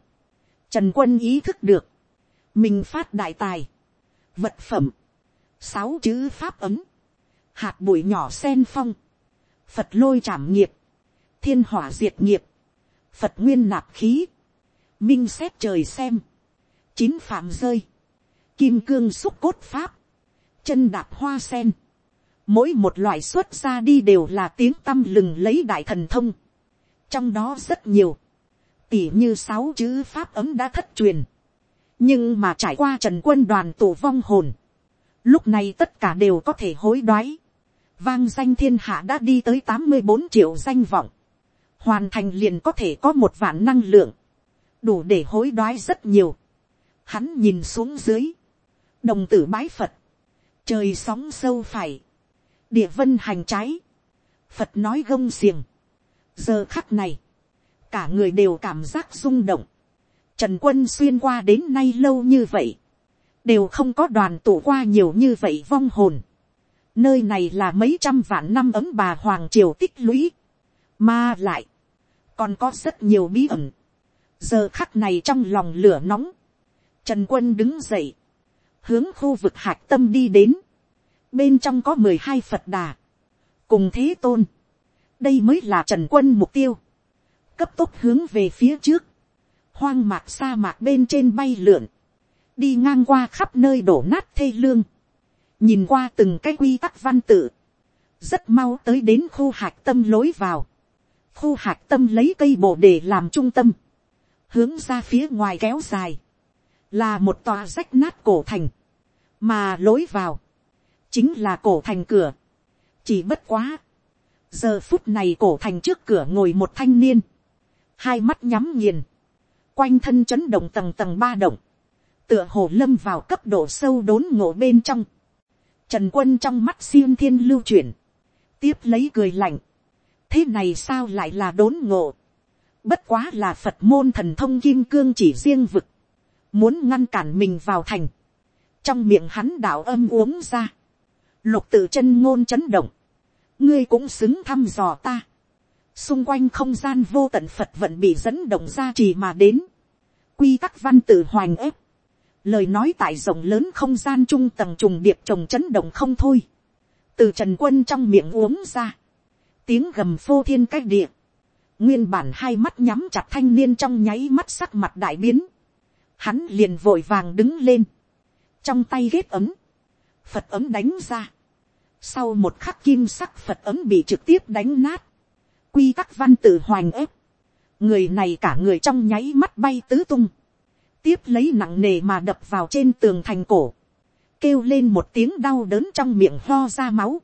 trần quân ý thức được. mình phát đại tài. vật phẩm. sáu chữ pháp ấm. hạt bụi nhỏ sen phong. phật lôi trảm nghiệp thiên hỏa diệt nghiệp, phật nguyên nạp khí, minh xét trời xem, chín phạm rơi, kim cương xúc cốt pháp, chân đạp hoa sen, mỗi một loại xuất ra đi đều là tiếng tâm lừng lấy đại thần thông, trong đó rất nhiều, tỉ như sáu chữ pháp ấm đã thất truyền, nhưng mà trải qua trần quân đoàn tổ vong hồn, lúc này tất cả đều có thể hối đoái, vang danh thiên hạ đã đi tới tám mươi bốn triệu danh vọng, hoàn thành liền có thể có một vạn năng lượng, đủ để hối đoái rất nhiều. Hắn nhìn xuống dưới, đồng tử bái phật, trời sóng sâu phải, địa vân hành trái, phật nói gông xiềng. giờ khắc này, cả người đều cảm giác rung động. Trần quân xuyên qua đến nay lâu như vậy, đều không có đoàn tụ qua nhiều như vậy vong hồn. Nơi này là mấy trăm vạn năm ấm bà Hoàng Triều tích lũy, mà lại, còn có rất nhiều bí ẩn. Giờ khắc này trong lòng lửa nóng, Trần quân đứng dậy, hướng khu vực hạc tâm đi đến, bên trong có mười hai Phật đà, cùng thế tôn, đây mới là trần quân mục tiêu, cấp tốc hướng về phía trước, hoang mạc sa mạc bên trên bay lượn, đi ngang qua khắp nơi đổ nát thê lương, nhìn qua từng cái quy tắc văn tự, rất mau tới đến khu hạc tâm lối vào, khu hạc tâm lấy cây bồ để làm trung tâm, hướng ra phía ngoài kéo dài, là một tòa rách nát cổ thành, mà lối vào, chính là cổ thành cửa, chỉ bất quá, giờ phút này cổ thành trước cửa ngồi một thanh niên, hai mắt nhắm nghiền, quanh thân chấn động tầng tầng ba động, tựa hồ lâm vào cấp độ sâu đốn ngộ bên trong, trần quân trong mắt xiêm thiên lưu chuyển, tiếp lấy cười lạnh, thế này sao lại là đốn ngộ, bất quá là phật môn thần thông kim cương chỉ riêng vực, muốn ngăn cản mình vào thành, trong miệng hắn đạo âm uống ra, lục tự chân ngôn chấn động, ngươi cũng xứng thăm dò ta, xung quanh không gian vô tận phật vẫn bị dẫn động ra trì mà đến, quy tắc văn tự hoành ép, lời nói tại rộng lớn không gian trung tầng trùng điệp trồng chấn động không thôi, từ trần quân trong miệng uống ra, tiếng gầm phô thiên cách địa, nguyên bản hai mắt nhắm chặt thanh niên trong nháy mắt sắc mặt đại biến, hắn liền vội vàng đứng lên, trong tay ghét ấm, phật ấm đánh ra, sau một khắc kim sắc phật ấm bị trực tiếp đánh nát, quy tắc văn tự hoành ép, người này cả người trong nháy mắt bay tứ tung, tiếp lấy nặng nề mà đập vào trên tường thành cổ, kêu lên một tiếng đau đớn trong miệng ho ra máu,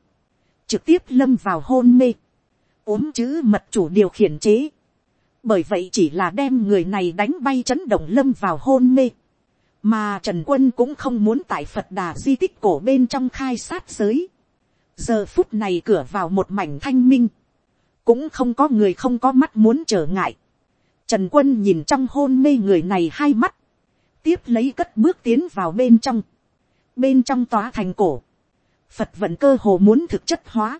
trực tiếp lâm vào hôn mê, ốm chữ mật chủ điều khiển chế, bởi vậy chỉ là đem người này đánh bay chấn động lâm vào hôn mê, mà trần quân cũng không muốn tại phật đà di tích cổ bên trong khai sát giới, giờ phút này cửa vào một mảnh thanh minh, cũng không có người không có mắt muốn trở ngại. Trần quân nhìn trong hôn mê người này hai mắt, tiếp lấy cất bước tiến vào bên trong, bên trong tòa thành cổ, phật vẫn cơ hồ muốn thực chất hóa.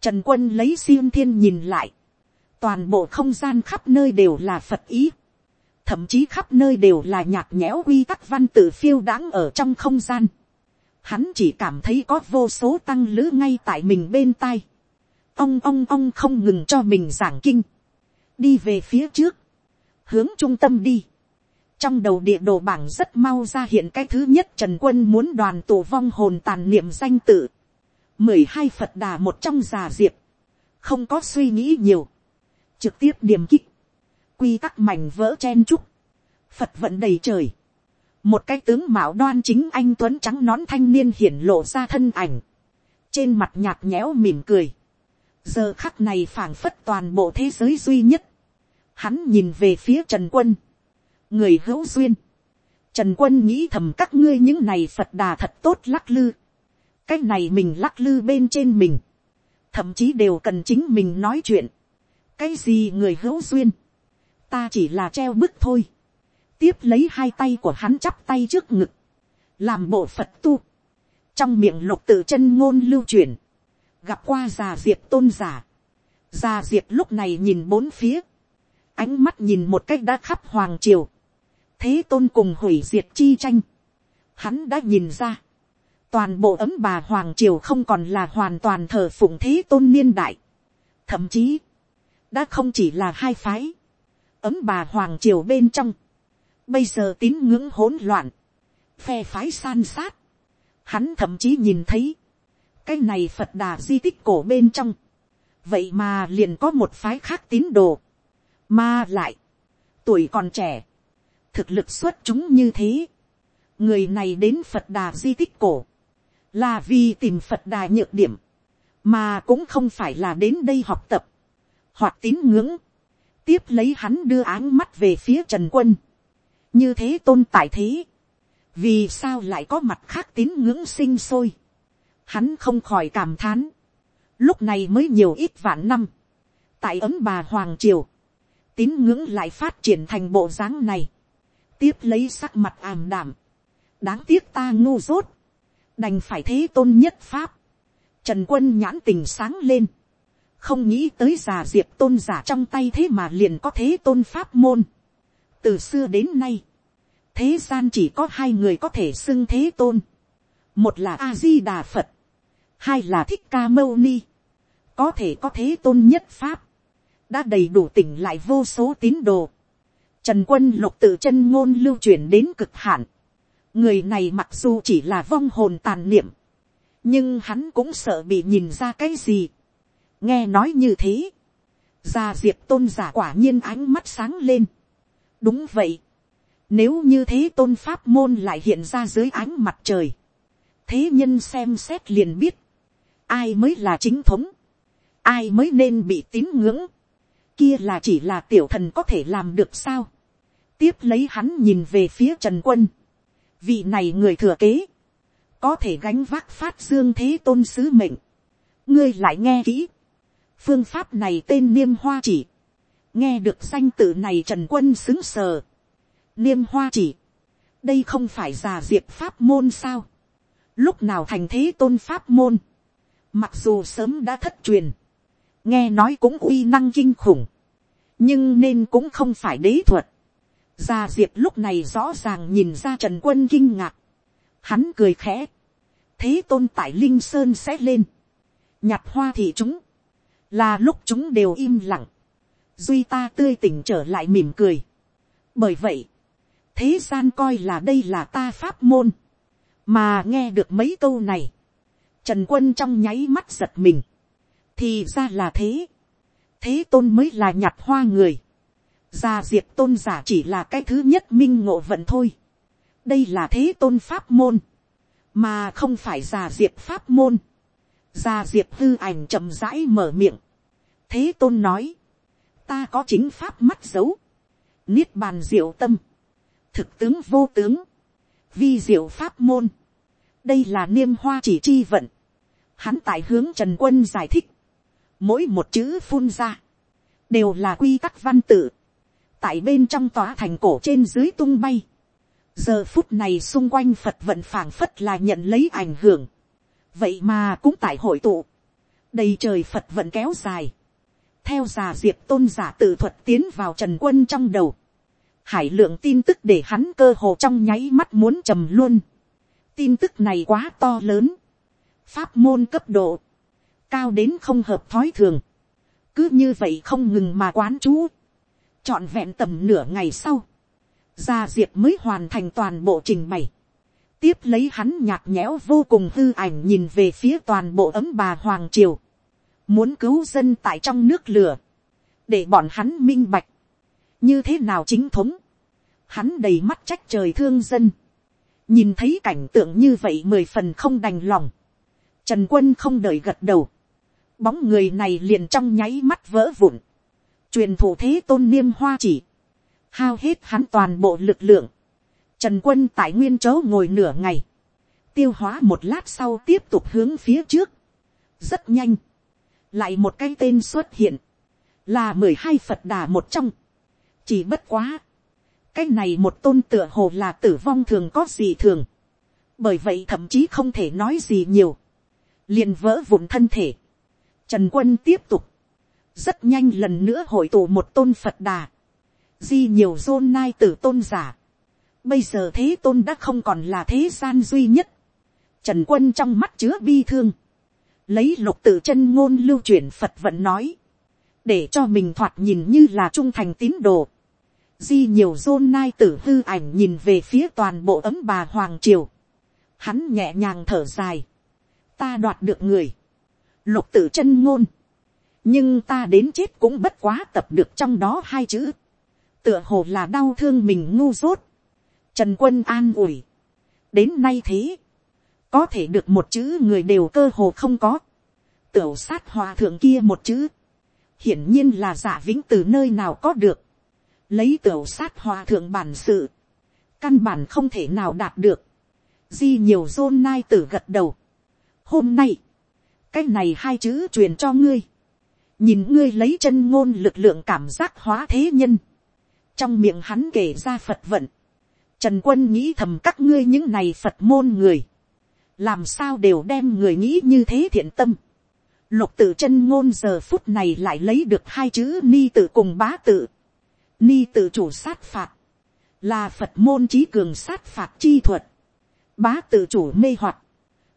Trần quân lấy xiêm thiên nhìn lại, toàn bộ không gian khắp nơi đều là phật ý, thậm chí khắp nơi đều là nhạt nhẽo quy tắc văn tự phiêu đáng ở trong không gian hắn chỉ cảm thấy có vô số tăng lữ ngay tại mình bên tai. ông ông ông không ngừng cho mình giảng kinh, đi về phía trước, hướng trung tâm đi. trong đầu địa đồ bảng rất mau ra hiện cái thứ nhất trần quân muốn đoàn tổ vong hồn tàn niệm danh tự. mười hai phật đà một trong già diệp, không có suy nghĩ nhiều, trực tiếp điểm kích, quy các mảnh vỡ chen trúc, phật vận đầy trời, một cái tướng mạo đoan chính anh tuấn trắng nón thanh niên hiển lộ ra thân ảnh, trên mặt nhạt nhẽo mỉm cười, giờ khắc này phảng phất toàn bộ thế giới duy nhất, hắn nhìn về phía trần quân, người hữu duyên, trần quân nghĩ thầm các ngươi những này phật đà thật tốt lắc lư, cái này mình lắc lư bên trên mình, thậm chí đều cần chính mình nói chuyện, cái gì người hữu duyên, ta chỉ là treo bức thôi, tiếp lấy hai tay của hắn chắp tay trước ngực, làm bộ phật tu, trong miệng lục tự chân ngôn lưu truyền, gặp qua già diệp tôn giả, già diệp lúc này nhìn bốn phía, ánh mắt nhìn một cách đã khắp hoàng triều, thế tôn cùng hủy diệt chi tranh, hắn đã nhìn ra, toàn bộ ấm bà hoàng triều không còn là hoàn toàn thờ phụng thế tôn niên đại, thậm chí, đã không chỉ là hai phái, ấm bà hoàng triều bên trong, Bây giờ tín ngưỡng hỗn loạn. Phe phái san sát. Hắn thậm chí nhìn thấy. Cái này Phật đà di tích cổ bên trong. Vậy mà liền có một phái khác tín đồ. Mà lại. Tuổi còn trẻ. Thực lực xuất chúng như thế. Người này đến Phật đà di tích cổ. Là vì tìm Phật đà nhược điểm. Mà cũng không phải là đến đây học tập. Hoặc tín ngưỡng tiếp lấy hắn đưa áng mắt về phía trần quân. Như thế tôn tại thế, vì sao lại có mặt khác tín ngưỡng sinh sôi, hắn không khỏi cảm thán, lúc này mới nhiều ít vạn năm, tại ấm bà hoàng triều, tín ngưỡng lại phát triển thành bộ dáng này, tiếp lấy sắc mặt ảm đảm, đáng tiếc ta ngu dốt, đành phải thế tôn nhất pháp, trần quân nhãn tình sáng lên, không nghĩ tới già diệp tôn giả trong tay thế mà liền có thế tôn pháp môn. từ xưa đến nay, thế gian chỉ có hai người có thể xưng thế tôn, một là a di đà phật, hai là thích ca mâu ni, có thể có thế tôn nhất pháp, đã đầy đủ tỉnh lại vô số tín đồ. Trần quân lục tự chân ngôn lưu truyền đến cực hạn. Người này mặc dù chỉ là vong hồn tàn niệm, nhưng hắn cũng sợ bị nhìn ra cái gì nghe nói như thế, gia diệp tôn giả quả nhiên ánh mắt sáng lên. đúng vậy, nếu như thế tôn pháp môn lại hiện ra dưới ánh mặt trời, thế nhân xem xét liền biết, ai mới là chính thống, ai mới nên bị tín ngưỡng, kia là chỉ là tiểu thần có thể làm được sao. tiếp lấy hắn nhìn về phía trần quân, vị này người thừa kế, có thể gánh vác phát dương thế tôn sứ mệnh, ngươi lại nghe kỹ, phương pháp này tên niêm hoa chỉ, nghe được danh tự này trần quân xứng sờ, niêm hoa chỉ, đây không phải già diệp pháp môn sao, lúc nào thành thế tôn pháp môn, mặc dù sớm đã thất truyền, nghe nói cũng uy năng kinh khủng, nhưng nên cũng không phải đế thuật. Gia diệp lúc này rõ ràng nhìn ra trần quân kinh ngạc, hắn cười khẽ, thế tôn tại linh sơn sẽ lên, nhặt hoa thì chúng, là lúc chúng đều im lặng, duy ta tươi tỉnh trở lại mỉm cười. bởi vậy, thế gian coi là đây là ta pháp môn, mà nghe được mấy câu này, trần quân trong nháy mắt giật mình, thì ra là thế, thế tôn mới là nhặt hoa người, gia diệt tôn giả chỉ là cái thứ nhất minh ngộ vận thôi, đây là thế tôn pháp môn, mà không phải già diệt pháp môn gia diệp hư ảnh chậm rãi mở miệng. thế tôn nói, ta có chính pháp mắt dấu, niết bàn diệu tâm, thực tướng vô tướng, vi diệu pháp môn, đây là niêm hoa chỉ chi vận, hắn tại hướng trần quân giải thích, mỗi một chữ phun ra, đều là quy tắc văn tự, tại bên trong tòa thành cổ trên dưới tung bay, giờ phút này xung quanh phật vận phảng phất là nhận lấy ảnh hưởng, vậy mà cũng tại hội tụ, đầy trời phật vận kéo dài, theo già diệp tôn giả tự thuật tiến vào trần quân trong đầu, hải lượng tin tức để hắn cơ hồ trong nháy mắt muốn trầm luôn, tin tức này quá to lớn, pháp môn cấp độ, cao đến không hợp thói thường, cứ như vậy không ngừng mà quán chú, trọn vẹn tầm nửa ngày sau, gia diệp mới hoàn thành toàn bộ trình bày, tiếp lấy hắn nhạt nhẽo vô cùng hư ảnh nhìn về phía toàn bộ ấm bà hoàng triều, muốn cứu dân tại trong nước lửa, để bọn hắn minh bạch, như thế nào chính thống, hắn đầy mắt trách trời thương dân, nhìn thấy cảnh tượng như vậy mười phần không đành lòng, trần quân không đợi gật đầu, bóng người này liền trong nháy mắt vỡ vụn, truyền thủ thế tôn niêm hoa chỉ, hao hết hắn toàn bộ lực lượng, trần quân tại nguyên chỗ ngồi nửa ngày, tiêu hóa một lát sau tiếp tục hướng phía trước, rất nhanh, lại một cái tên xuất hiện, là mười hai phật đà một trong, chỉ bất quá, cái này một tôn tựa hồ là tử vong thường có gì thường, bởi vậy thậm chí không thể nói gì nhiều, liền vỡ vụn thân thể, Trần quân tiếp tục. Rất nhanh lần nữa hội tụ một tôn Phật đà. Di nhiều dôn nai tử tôn giả. Bây giờ thế tôn đã không còn là thế gian duy nhất. Trần quân trong mắt chứa bi thương. Lấy lục tử chân ngôn lưu truyền Phật vẫn nói. Để cho mình thoạt nhìn như là trung thành tín đồ. Di nhiều dôn nai tử hư ảnh nhìn về phía toàn bộ ấm bà Hoàng Triều. Hắn nhẹ nhàng thở dài. Ta đoạt được người lục tử chân ngôn, nhưng ta đến chết cũng bất quá tập được trong đó hai chữ, tựa hồ là đau thương mình ngu dốt, trần quân an ủi, đến nay thế, có thể được một chữ người đều cơ hồ không có, tiểu sát hòa thượng kia một chữ, hiển nhiên là giả vĩnh từ nơi nào có được, lấy tiểu sát hòa thượng bản sự, căn bản không thể nào đạt được, di nhiều dôn nai tử gật đầu. Hôm nay, cái này hai chữ truyền cho ngươi, nhìn ngươi lấy chân ngôn lực lượng cảm giác hóa thế nhân, trong miệng hắn kể ra phật vận, trần quân nghĩ thầm các ngươi những này phật môn người, làm sao đều đem người nghĩ như thế thiện tâm, lục tự chân ngôn giờ phút này lại lấy được hai chữ ni tự cùng bá tự, ni tự chủ sát phạt, là phật môn trí cường sát phạt chi thuật, bá tự chủ mê hoặc,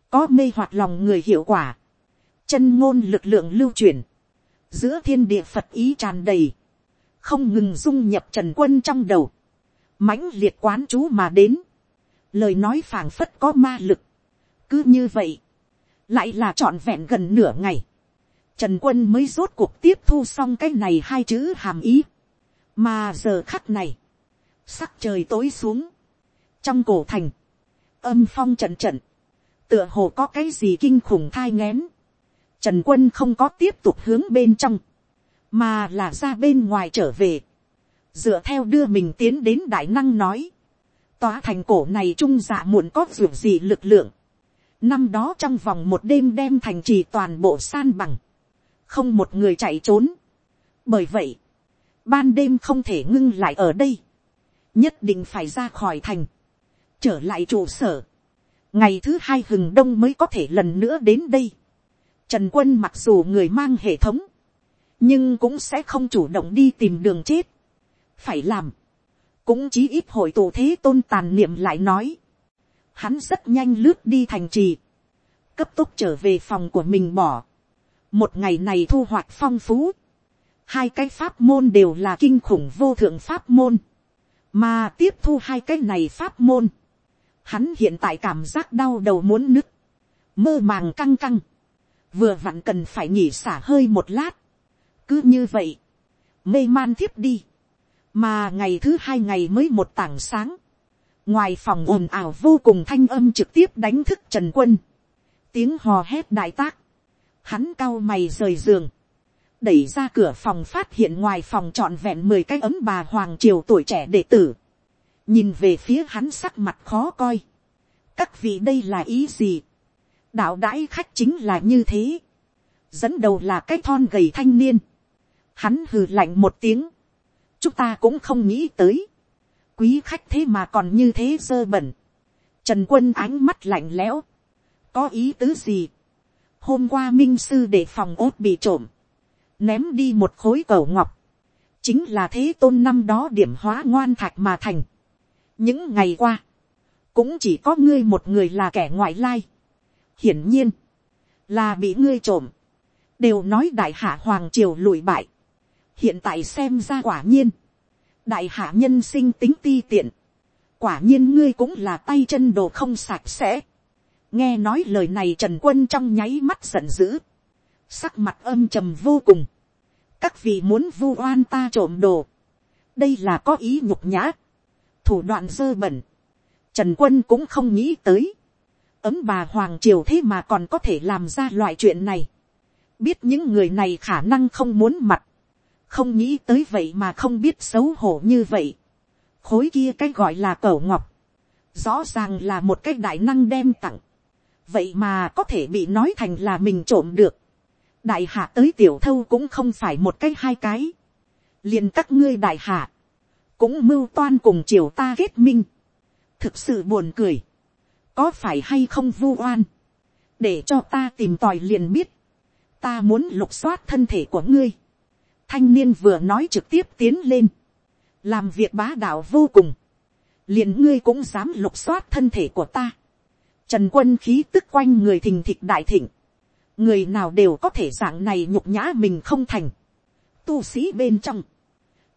có mê hoặc lòng người hiệu quả, chân ngôn lực lượng lưu truyền, giữa thiên địa phật ý tràn đầy, không ngừng dung nhập trần quân trong đầu, mãnh liệt quán chú mà đến, lời nói phảng phất có ma lực, cứ như vậy, lại là trọn vẹn gần nửa ngày, trần quân mới rốt cuộc tiếp thu xong cái này hai chữ hàm ý, mà giờ khắc này, sắc trời tối xuống, trong cổ thành, âm phong trận trận, tựa hồ có cái gì kinh khủng thai ngén, trần quân không có tiếp tục hướng bên trong, mà là ra bên ngoài trở về, dựa theo đưa mình tiến đến đại năng nói, tòa thành cổ này trung dạ muộn có ruột gì lực lượng, năm đó trong vòng một đêm đem thành trì toàn bộ san bằng, không một người chạy trốn, bởi vậy, ban đêm không thể ngưng lại ở đây, nhất định phải ra khỏi thành, trở lại trụ sở, ngày thứ hai hừng đông mới có thể lần nữa đến đây. Trần quân mặc dù người mang hệ thống, nhưng cũng sẽ không chủ động đi tìm đường chết phải làm, cũng chí ít hội tụ thế tôn tàn niệm lại nói. Hắn rất nhanh lướt đi thành trì, cấp tốc trở về phòng của mình bỏ. một ngày này thu hoạch phong phú, hai cái pháp môn đều là kinh khủng vô thượng pháp môn, mà tiếp thu hai cái này pháp môn, hắn hiện tại cảm giác đau đầu muốn nứt, mơ màng căng căng, vừa vặn cần phải nghỉ xả hơi một lát, cứ như vậy, mê man thiếp đi, mà ngày thứ hai ngày mới một tảng sáng, ngoài phòng ồn ào vô cùng thanh âm trực tiếp đánh thức trần quân, tiếng hò hét đại tác, hắn cau mày rời giường, đẩy ra cửa phòng phát hiện ngoài phòng trọn vẹn mười cái ấm bà hoàng triều tuổi trẻ đệ tử, nhìn về phía hắn sắc mặt khó coi, các vị đây là ý gì, đạo đãi khách chính là như thế, dẫn đầu là cái thon gầy thanh niên, hắn hừ lạnh một tiếng, chúng ta cũng không nghĩ tới, quý khách thế mà còn như thế dơ bẩn, trần quân ánh mắt lạnh lẽo, có ý tứ gì, hôm qua minh sư để phòng ốt bị trộm, ném đi một khối cầu ngọc, chính là thế tôn năm đó điểm hóa ngoan thạch mà thành. những ngày qua, cũng chỉ có ngươi một người là kẻ ngoại lai. hiển nhiên, là bị ngươi trộm, đều nói đại hạ hoàng triều lùi bại hiện tại xem ra quả nhiên, đại hạ nhân sinh tính ti tiện, quả nhiên ngươi cũng là tay chân đồ không sạch sẽ. nghe nói lời này trần quân trong nháy mắt giận dữ, sắc mặt âm trầm vô cùng, các vị muốn vu oan ta trộm đồ, đây là có ý nhục nhã, thủ đoạn dơ bẩn, trần quân cũng không nghĩ tới, ấm bà hoàng triều thế mà còn có thể làm ra loại chuyện này, biết những người này khả năng không muốn mặt, không nghĩ tới vậy mà không biết xấu hổ như vậy, khối kia cái gọi là cẩu ngọc, rõ ràng là một cái đại năng đem tặng, vậy mà có thể bị nói thành là mình trộm được, đại hạ tới tiểu thâu cũng không phải một cái hai cái, liền các ngươi đại hạ, cũng mưu toan cùng triều ta kết minh, thực sự buồn cười, có phải hay không vu oan, để cho ta tìm tòi liền biết, ta muốn lục soát thân thể của ngươi, thanh niên vừa nói trực tiếp tiến lên, làm việc bá đạo vô cùng, liền ngươi cũng dám lục soát thân thể của ta, trần quân khí tức quanh người thình thịch đại thịnh, người nào đều có thể dạng này nhục nhã mình không thành. Tu sĩ bên trong,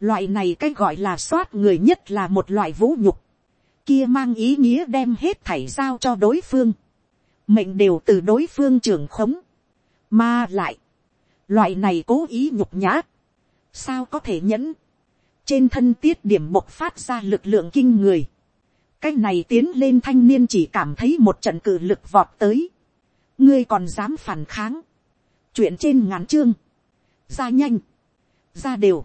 loại này cái gọi là soát người nhất là một loại vũ nhục, kia mang ý nghĩa đem hết thảy giao cho đối phương, mệnh đều từ đối phương trưởng khống, mà lại, loại này cố ý nhục nhã, sao có thể nhẫn, trên thân tiết điểm bộc phát ra lực lượng kinh người, cái này tiến lên thanh niên chỉ cảm thấy một trận cự lực vọt tới, ngươi còn dám phản kháng, chuyện trên ngắn chương, ra nhanh, ra đều,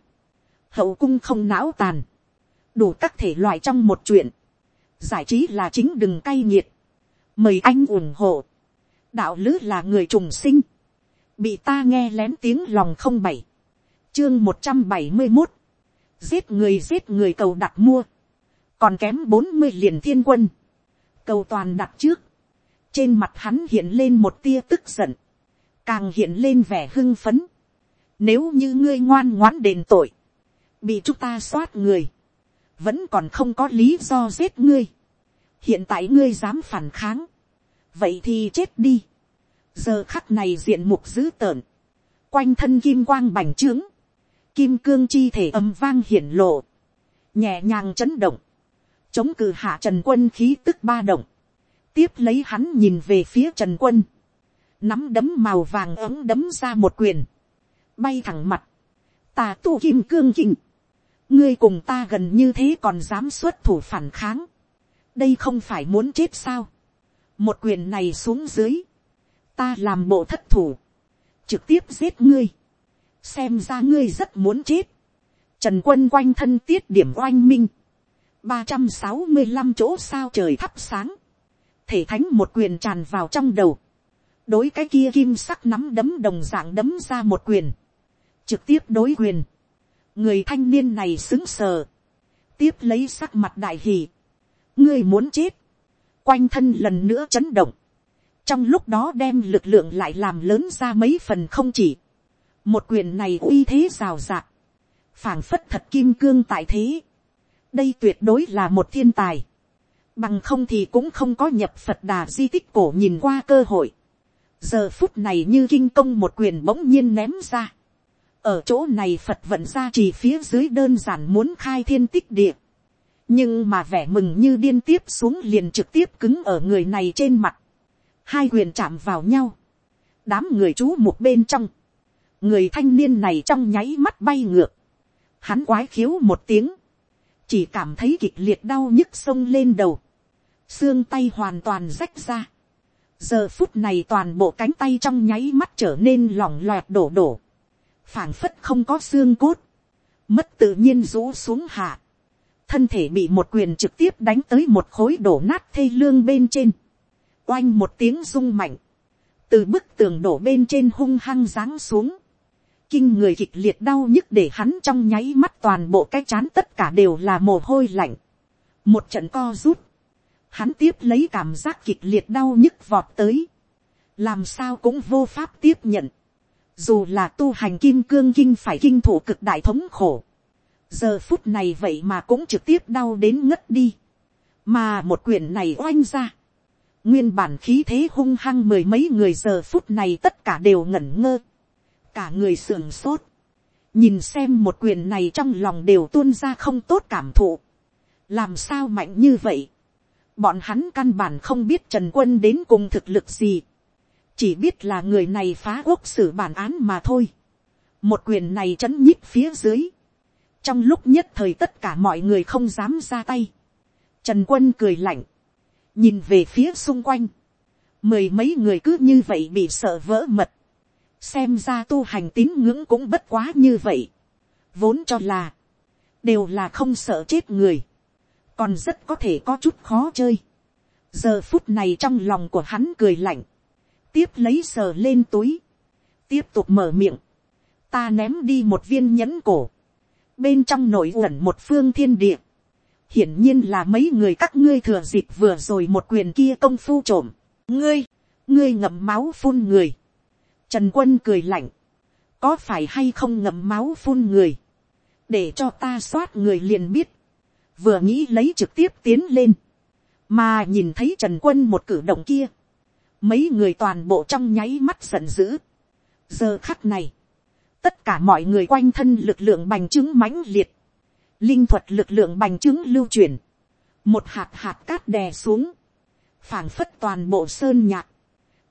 hậu cung không não tàn, đủ các thể loại trong một chuyện, giải trí là chính đừng cay nghiệt, mời anh ủng hộ, đạo lứ là người trùng sinh, bị ta nghe lén tiếng lòng không bảy, chương một trăm bảy mươi một, giết người giết người cầu đặt mua, còn kém bốn mươi liền thiên quân, cầu toàn đặt trước, trên mặt hắn hiện lên một tia tức giận, càng hiện lên vẻ hưng phấn, nếu như ngươi ngoan ngoãn đền tội, bị chúng ta soát người, vẫn còn không có lý do giết ngươi. hiện tại ngươi dám phản kháng, vậy thì chết đi. giờ khắc này diện mục dữ tợn, quanh thân kim quang bành trướng, kim cương chi thể âm vang hiển lộ, nhẹ nhàng chấn động, chống cự hạ trần quân khí tức ba động, tiếp lấy hắn nhìn về phía trần quân, nắm đấm màu vàng ấm đấm ra một quyền, bay thẳng mặt, tà tu kim cương kinh, ngươi cùng ta gần như thế còn dám xuất thủ phản kháng, đây không phải muốn chết sao, một quyền này xuống dưới, ta làm bộ thất thủ, trực tiếp giết ngươi, xem ra ngươi rất muốn chết, trần quân quanh thân tiết điểm oanh minh, ba trăm sáu mươi năm chỗ sao trời thắp sáng, thể thánh một quyền tràn vào trong đầu, đối cái kia kim sắc nắm đấm đồng dạng đấm ra một quyền, trực tiếp đối quyền, người thanh niên này xứng sờ, tiếp lấy sắc mặt đại hỷ. ngươi muốn chết, quanh thân lần nữa chấn động, trong lúc đó đem lực lượng lại làm lớn ra mấy phần không chỉ, một quyền này uy thế rào rạc, phảng phất thật kim cương tại thế, đây tuyệt đối là một thiên tài, bằng không thì cũng không có nhập phật đà di tích cổ nhìn qua cơ hội, giờ phút này như kinh công một quyền bỗng nhiên ném ra, ở chỗ này phật vận ra chỉ phía dưới đơn giản muốn khai thiên tích địa, nhưng mà vẻ mừng như điên tiếp xuống liền trực tiếp cứng ở người này trên mặt, hai quyền chạm vào nhau, đám người chú một bên trong, người thanh niên này trong nháy mắt bay ngược, hắn quái khiếu một tiếng, chỉ cảm thấy kịch liệt đau nhức sông lên đầu, xương tay hoàn toàn rách ra, giờ phút này toàn bộ cánh tay trong nháy mắt trở nên lỏng loẹt đổ đổ, phảng phất không có xương cốt, mất tự nhiên rũ xuống hạ, thân thể bị một quyền trực tiếp đánh tới một khối đổ nát thây lương bên trên, oanh một tiếng rung mạnh, từ bức tường đổ bên trên hung hăng giáng xuống, kinh người kịch liệt đau nhức để hắn trong nháy mắt toàn bộ cái chán tất cả đều là mồ hôi lạnh, một trận co rút, hắn tiếp lấy cảm giác kịch liệt đau nhức vọt tới, làm sao cũng vô pháp tiếp nhận, dù là tu hành kim cương kinh phải kinh thủ cực đại thống khổ, giờ phút này vậy mà cũng trực tiếp đau đến ngất đi, mà một quyển này oanh ra, nguyên bản khí thế hung hăng mười mấy người giờ phút này tất cả đều ngẩn ngơ, cả người sưởng sốt, nhìn xem một quyền này trong lòng đều tuôn ra không tốt cảm thụ, làm sao mạnh như vậy, bọn hắn căn bản không biết trần quân đến cùng thực lực gì, chỉ biết là người này phá quốc xử bản án mà thôi. một quyền này chấn nhíp phía dưới. trong lúc nhất thời tất cả mọi người không dám ra tay. trần quân cười lạnh, nhìn về phía xung quanh. mười mấy người cứ như vậy bị sợ vỡ mật xem ra tu hành tín ngưỡng cũng bất quá như vậy. vốn cho là, đều là không sợ chết người. còn rất có thể có chút khó chơi. giờ phút này trong lòng của hắn cười lạnh. Tiếp lấy sờ lên túi, tiếp tục mở miệng, ta ném đi một viên nhẫn cổ, bên trong nổi uẩn một phương thiên địa, hiển nhiên là mấy người các ngươi thừa dịp vừa rồi một quyền kia công phu trộm, ngươi, ngươi ngậm máu phun người, trần quân cười lạnh, có phải hay không ngậm máu phun người, để cho ta soát người liền biết, vừa nghĩ lấy trực tiếp tiến lên, mà nhìn thấy trần quân một cử động kia, mấy người toàn bộ trong nháy mắt giận dữ. giờ khắc này, tất cả mọi người quanh thân lực lượng bành trướng mãnh liệt, linh thuật lực lượng bành trướng lưu truyền, một hạt hạt cát đè xuống, phảng phất toàn bộ sơn nhạc,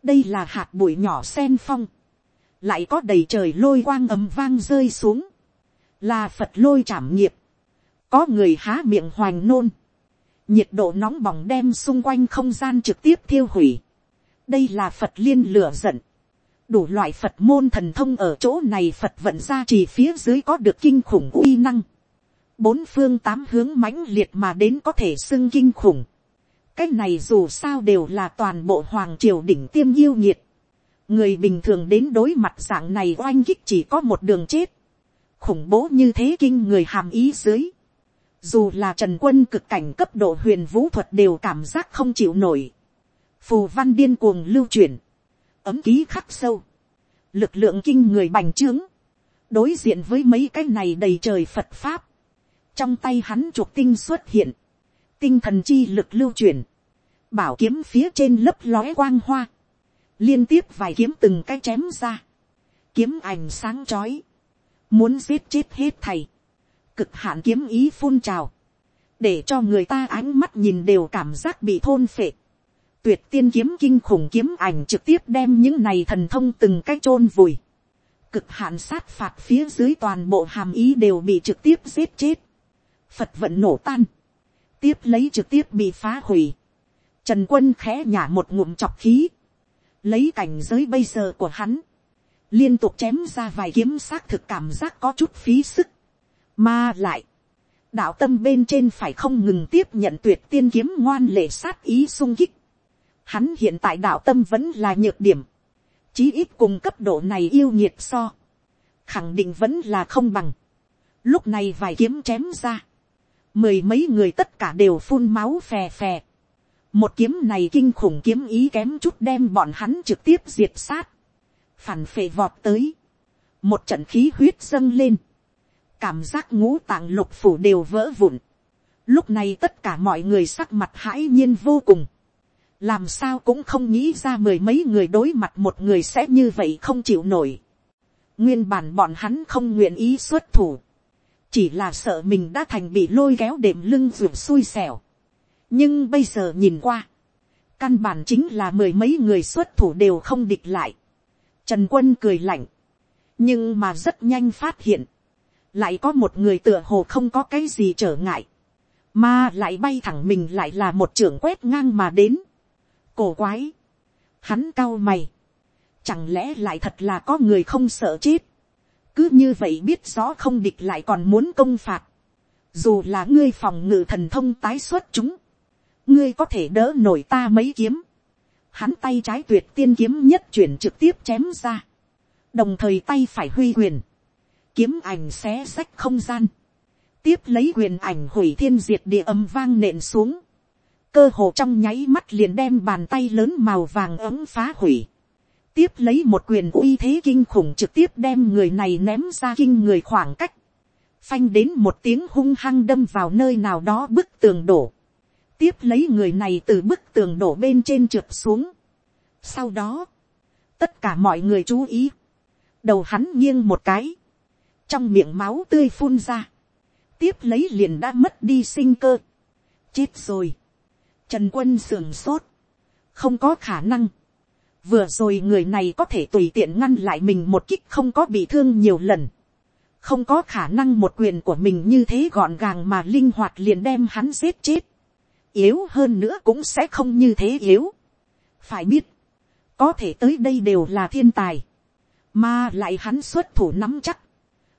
đây là hạt bụi nhỏ sen phong, lại có đầy trời lôi quang ấm vang rơi xuống, là phật lôi trảm nghiệp, có người há miệng hoành nôn, nhiệt độ nóng bỏng đem xung quanh không gian trực tiếp thiêu hủy, đây là phật liên lửa giận, đủ loại phật môn thần thông ở chỗ này phật vận ra chỉ phía dưới có được kinh khủng uy năng, bốn phương tám hướng mãnh liệt mà đến có thể xưng kinh khủng, cái này dù sao đều là toàn bộ hoàng triều đỉnh tiêm yêu nhiệt, người bình thường đến đối mặt dạng này oanh kích chỉ có một đường chết, khủng bố như thế kinh người hàm ý dưới, dù là trần quân cực cảnh cấp độ huyền vũ thuật đều cảm giác không chịu nổi, phù văn điên cuồng lưu chuyển, ấm ký khắc sâu, lực lượng kinh người bành trướng, đối diện với mấy cái này đầy trời phật pháp, trong tay hắn chuộc tinh xuất hiện, tinh thần chi lực lưu chuyển, bảo kiếm phía trên lớp lóe quang hoa, liên tiếp vài kiếm từng cái chém ra, kiếm ảnh sáng chói, muốn giết chết hết thầy, cực hạn kiếm ý phun trào, để cho người ta ánh mắt nhìn đều cảm giác bị thôn phệ, tuyệt tiên kiếm kinh khủng kiếm ảnh trực tiếp đem những này thần thông từng cái chôn vùi, cực hạn sát phạt phía dưới toàn bộ hàm ý đều bị trực tiếp giết chết, phật vận nổ tan, tiếp lấy trực tiếp bị phá hủy, trần quân khẽ nhả một ngụm chọc khí, lấy cảnh giới bây giờ của hắn, liên tục chém ra vài kiếm xác thực cảm giác có chút phí sức, mà lại, đạo tâm bên trên phải không ngừng tiếp nhận tuyệt tiên kiếm ngoan lệ sát ý sung kích, hắn hiện tại đạo tâm vẫn là nhược điểm, chí ít cùng cấp độ này yêu nhiệt so, khẳng định vẫn là không bằng, lúc này vài kiếm chém ra, mười mấy người tất cả đều phun máu phè phè, một kiếm này kinh khủng kiếm ý kém chút đem bọn hắn trực tiếp diệt sát, phản phệ vọt tới, một trận khí huyết dâng lên, cảm giác ngũ tạng lục phủ đều vỡ vụn, lúc này tất cả mọi người sắc mặt hãi nhiên vô cùng, làm sao cũng không nghĩ ra mười mấy người đối mặt một người sẽ như vậy không chịu nổi. nguyên bản bọn hắn không nguyện ý xuất thủ, chỉ là sợ mình đã thành bị lôi kéo đệm lưng ruột xui xẻo nhưng bây giờ nhìn qua, căn bản chính là mười mấy người xuất thủ đều không địch lại. Trần quân cười lạnh, nhưng mà rất nhanh phát hiện, lại có một người tựa hồ không có cái gì trở ngại, mà lại bay thẳng mình lại là một trưởng quét ngang mà đến. cổ quái, hắn cao mày, chẳng lẽ lại thật là có người không sợ chết, cứ như vậy biết rõ không địch lại còn muốn công phạt, dù là ngươi phòng ngự thần thông tái xuất chúng, ngươi có thể đỡ nổi ta mấy kiếm, hắn tay trái tuyệt tiên kiếm nhất chuyển trực tiếp chém ra, đồng thời tay phải huy quyền, kiếm ảnh xé sách không gian, tiếp lấy quyền ảnh hủy thiên diệt địa âm vang nện xuống, cơ hồ trong nháy mắt liền đem bàn tay lớn màu vàng ấm phá hủy, tiếp lấy một quyền uy thế kinh khủng trực tiếp đem người này ném ra kinh người khoảng cách, phanh đến một tiếng hung hăng đâm vào nơi nào đó bức tường đổ, tiếp lấy người này từ bức tường đổ bên trên trượt xuống. Sau đó, tất cả mọi người chú ý, đầu hắn nghiêng một cái, trong miệng máu tươi phun ra, tiếp lấy liền đã mất đi sinh cơ. chết rồi, trần quân sườn sốt, không có khả năng, vừa rồi người này có thể tùy tiện ngăn lại mình một kích không có bị thương nhiều lần, không có khả năng một quyền của mình như thế gọn gàng mà linh hoạt liền đem hắn giết chết yếu hơn nữa cũng sẽ không như thế yếu. phải biết, có thể tới đây đều là thiên tài, mà lại hắn xuất thủ nắm chắc,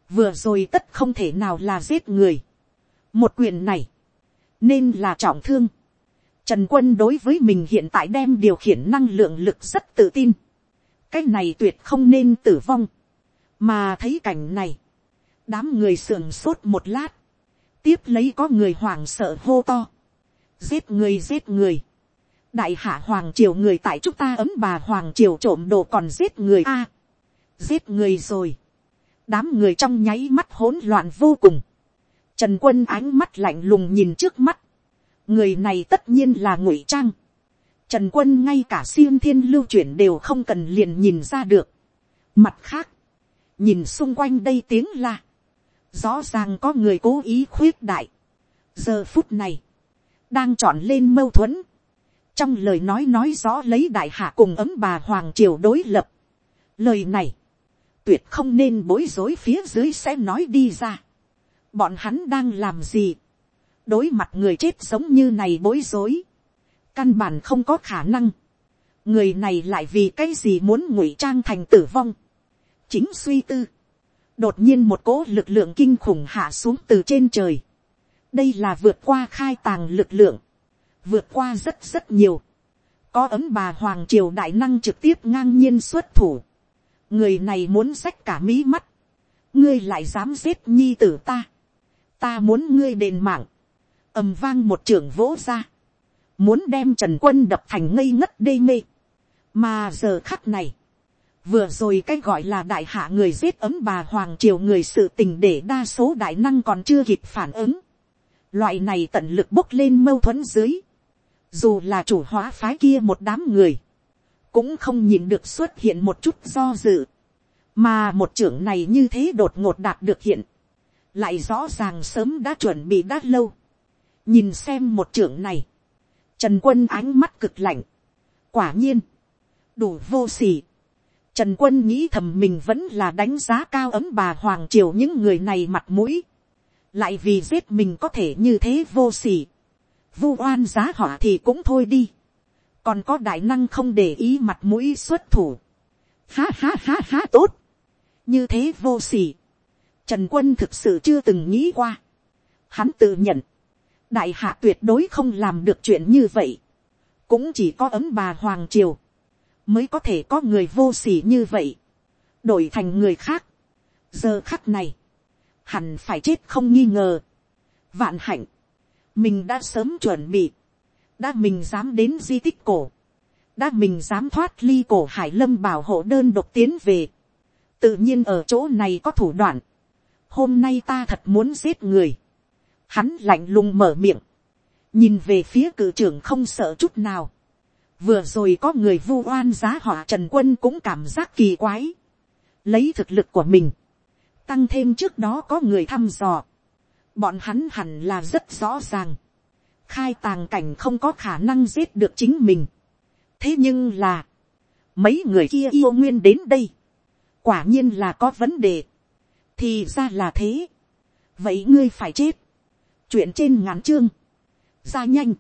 vừa rồi tất không thể nào là giết người. một quyền này, nên là trọng thương. Trần quân đối với mình hiện tại đem điều khiển năng lượng lực rất tự tin. cái này tuyệt không nên tử vong. mà thấy cảnh này, đám người sườn sốt một lát, tiếp lấy có người hoảng sợ hô to giết người giết người. đại hạ hoàng triều người tại chúng ta ấm bà hoàng triều trộm đồ còn giết người a. giết người rồi. đám người trong nháy mắt hỗn loạn vô cùng. trần quân ánh mắt lạnh lùng nhìn trước mắt người này tất nhiên là ngụy trang. trần quân ngay cả siêng thiên lưu chuyển đều không cần liền nhìn ra được. mặt khác, nhìn xung quanh đây tiếng là rõ ràng có người cố ý khuyết đại. giờ phút này, đang chọn lên mâu thuẫn. Trong lời nói nói rõ lấy đại hạ cùng ấm bà Hoàng Triều đối lập. Lời này, tuyệt không nên bối rối phía dưới sẽ nói đi ra. Bọn hắn đang làm gì? Đối mặt người chết sống như này bối rối. Căn bản không có khả năng. Người này lại vì cái gì muốn ngụy trang thành tử vong. Chính suy tư. Đột nhiên một cỗ lực lượng kinh khủng hạ xuống từ trên trời đây là vượt qua khai tàng lực lượng, vượt qua rất rất nhiều, có ấm bà hoàng triều đại năng trực tiếp ngang nhiên xuất thủ, người này muốn xách cả mí mắt, ngươi lại dám giết nhi tử ta, ta muốn ngươi đền mạng, ầm vang một trưởng vỗ ra, muốn đem trần quân đập thành ngây ngất đê mê, mà giờ khắc này, vừa rồi cái gọi là đại hạ người giết ấm bà hoàng triều người sự tình để đa số đại năng còn chưa kịp phản ứng, loại này tận lực bốc lên mâu thuẫn dưới, dù là chủ hóa phái kia một đám người, cũng không nhìn được xuất hiện một chút do dự, mà một trưởng này như thế đột ngột đạt được hiện, lại rõ ràng sớm đã chuẩn bị đã lâu, nhìn xem một trưởng này, trần quân ánh mắt cực lạnh, quả nhiên, đủ vô s ỉ trần quân nghĩ thầm mình vẫn là đánh giá cao ấm bà hoàng triều những người này mặt mũi, lại vì giết mình có thể như thế vô s ỉ vu oan giá họa thì cũng thôi đi, còn có đại năng không để ý mặt mũi xuất thủ, ha ha ha ha tốt, như thế vô s ỉ trần quân thực sự chưa từng nghĩ qua, hắn tự nhận, đại hạ tuyệt đối không làm được chuyện như vậy, cũng chỉ có ấm bà hoàng triều, mới có thể có người vô s ỉ như vậy, đổi thành người khác, giờ khắc này, hẳn phải chết không nghi ngờ, vạn hạnh, mình đã sớm chuẩn bị, đã mình dám đến di tích cổ, đã mình dám thoát ly cổ hải lâm bảo hộ đơn độc tiến về, tự nhiên ở chỗ này có thủ đoạn, hôm nay ta thật muốn giết người, hắn lạnh lùng mở miệng, nhìn về phía cử trưởng không sợ chút nào, vừa rồi có người vu oan giá họa trần quân cũng cảm giác kỳ quái, lấy thực lực của mình, tăng thêm trước đó có người thăm dò, bọn hắn hẳn là rất rõ ràng, khai tàng cảnh không có khả năng giết được chính mình. thế nhưng là, mấy người kia yêu nguyên đến đây, quả nhiên là có vấn đề, thì ra là thế, vậy ngươi phải chết, chuyện trên ngắn chương, ra nhanh,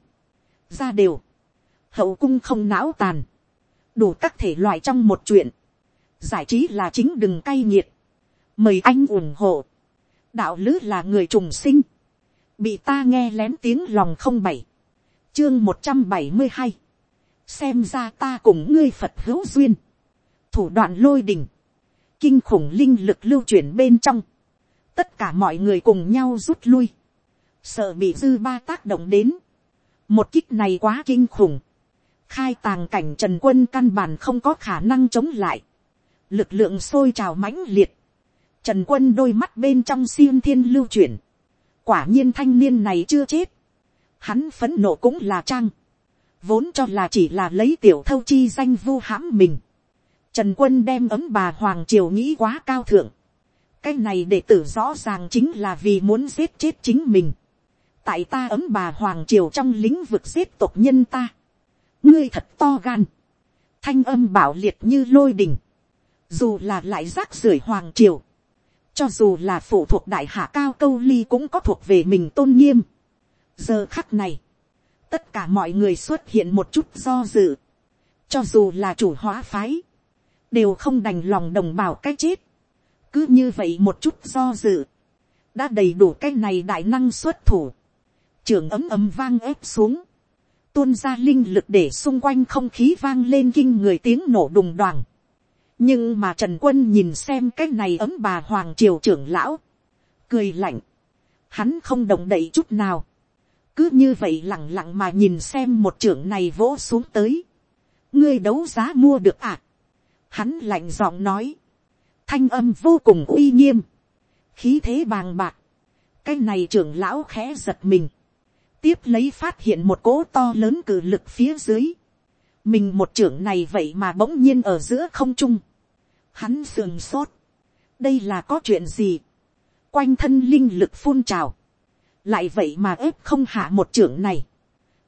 ra đều, hậu cung không não tàn, đủ các thể loại trong một chuyện, giải trí là chính đừng cay nghiệt, mời anh ủng hộ, đạo lứ là người trùng sinh, bị ta nghe lén tiếng lòng không bảy, chương một trăm bảy mươi hai, xem ra ta cùng ngươi phật hữu duyên, thủ đoạn lôi đình, kinh khủng linh lực lưu chuyển bên trong, tất cả mọi người cùng nhau rút lui, sợ bị dư ba tác động đến, một kích này quá kinh khủng, khai tàng cảnh trần quân căn bản không có khả năng chống lại, lực lượng sôi trào mãnh liệt, trần quân đôi mắt bên trong xiêm thiên lưu chuyển, quả nhiên thanh niên này chưa chết, hắn phấn nộ cũng là trang, vốn cho là chỉ là lấy tiểu thâu chi danh vu hãm mình, trần quân đem ấm bà hoàng triều nghĩ quá cao thượng, cái này để tử rõ ràng chính là vì muốn giết chết chính mình, tại ta ấm bà hoàng triều trong lĩnh vực giết tộc nhân ta, ngươi thật to gan, thanh âm bảo liệt như lôi đình, dù là lại rác rưởi hoàng triều, cho dù là phụ thuộc đại hạ cao câu ly cũng có thuộc về mình tôn nghiêm. giờ khắc này, tất cả mọi người xuất hiện một chút do dự, cho dù là chủ hóa phái, đều không đành lòng đồng bào cái chết. cứ như vậy một chút do dự, đã đầy đủ cái này đại năng xuất thủ, trường ấm ấm vang ép xuống, tuôn ra linh lực để xung quanh không khí vang lên kinh người tiếng nổ đùng đoàng. Nhưng mà trần quân nhìn xem cái này ấm bà hoàng triều trưởng lão, cười lạnh, hắn không động đậy chút nào, cứ như vậy lẳng lặng mà nhìn xem một trưởng này vỗ xuống tới, ngươi đấu giá mua được à, hắn lạnh giọng nói, thanh âm vô cùng uy nghiêm, khí thế bàng bạc, cái này trưởng lão khẽ giật mình, tiếp lấy phát hiện một cỗ to lớn cử lực phía dưới, mình một trưởng này vậy mà bỗng nhiên ở giữa không trung, hắn sườn sốt, đây là có chuyện gì, quanh thân linh lực phun trào, lại vậy mà ép không hạ một trưởng này,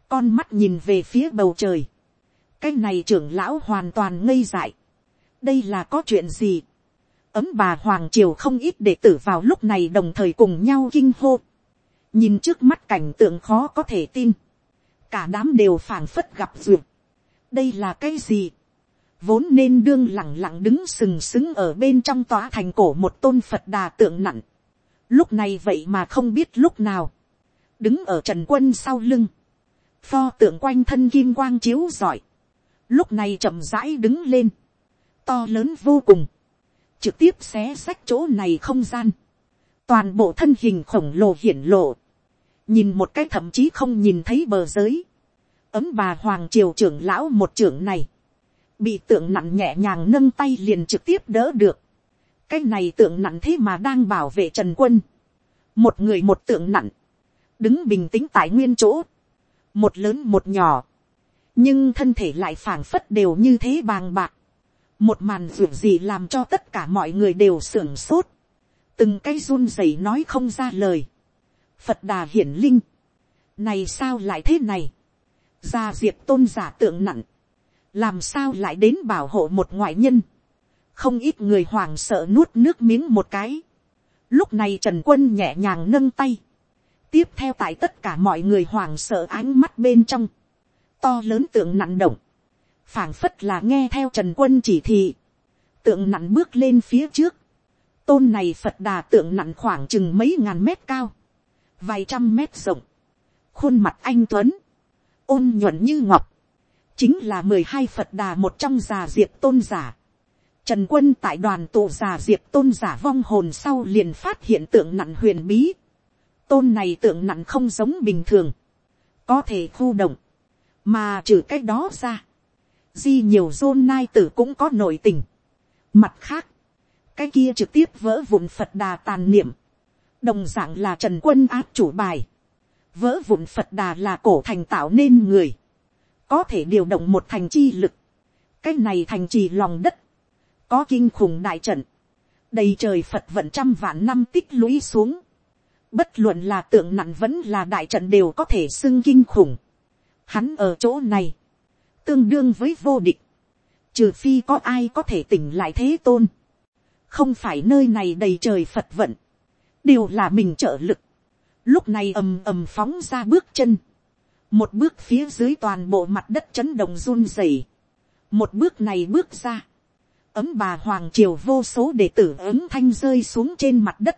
con mắt nhìn về phía bầu trời, cái này trưởng lão hoàn toàn ngây dại, đây là có chuyện gì, ấm bà hoàng triều không ít đệ tử vào lúc này đồng thời cùng nhau kinh hô, nhìn trước mắt cảnh tượng khó có thể tin, cả đám đều phảng phất gặp duyệt, đây là cái gì, vốn nên đương lẳng lặng đứng sừng sững ở bên trong tòa thành cổ một tôn phật đà tượng nặng, lúc này vậy mà không biết lúc nào, đứng ở trần quân sau lưng, pho tượng quanh thân kim quang chiếu giỏi, lúc này chậm rãi đứng lên, to lớn vô cùng, trực tiếp xé sách chỗ này không gian, toàn bộ thân hình khổng lồ hiển lộ, nhìn một cái thậm chí không nhìn thấy bờ giới, ấm bà hoàng triều trưởng lão một trưởng này, bị tượng nặng nhẹ nhàng nâng tay liền trực tiếp đỡ được, cái này tượng nặng thế mà đang bảo vệ trần quân, một người một tượng nặng, đứng bình tĩnh tại nguyên chỗ, một lớn một nhỏ, nhưng thân thể lại phảng phất đều như thế bàng bạc, một màn ruột gì làm cho tất cả mọi người đều sưởng sốt, từng cái run rẩy nói không ra lời, phật đà hiển linh, này sao lại thế này, gia diệp tôn giả tượng nặng, làm sao lại đến bảo hộ một ngoại nhân, không ít người hoảng sợ nuốt nước miếng một cái, lúc này trần quân nhẹ nhàng nâng tay, tiếp theo tại tất cả mọi người hoảng sợ ánh mắt bên trong, to lớn tượng nặng động, phảng phất là nghe theo trần quân chỉ thị, tượng nặng bước lên phía trước, tôn này phật đà tượng nặng khoảng chừng mấy ngàn mét cao, vài trăm mét rộng, khuôn mặt anh tuấn, ôn nhuận như ngọc, chính là mười hai phật đà một trong già diệp tôn giả. Trần quân tại đoàn tụ già diệp tôn giả vong hồn sau liền phát hiện tượng nặng huyền bí. Tôn này tượng nặng không giống bình thường. Có thể khu động. Mà trừ cái đó ra. Di nhiều dôn nai tử cũng có nội tình. Mặt khác. Cái kia trực tiếp vỡ vụn Phật đà tàn niệm. Đồng dạng là Trần quân áp chủ bài. Vỡ vụn Phật đà là cổ thành tạo nên người. Có thể điều động một thành chi lực. Cái này thành trì lòng đất. Có kinh khủng đại trận. Đầy trời Phật vận trăm vạn năm tích lũy xuống bất luận là tượng nặng vẫn là đại trận đều có thể xưng kinh khủng. Hắn ở chỗ này, tương đương với vô địch, trừ phi có ai có thể tỉnh lại thế tôn. không phải nơi này đầy trời phật vận, đều là mình trợ lực. lúc này ầm ầm phóng ra bước chân, một bước phía dưới toàn bộ mặt đất chấn động run rẩy, một bước này bước ra, ấm bà hoàng triều vô số đệ tử ứng thanh rơi xuống trên mặt đất,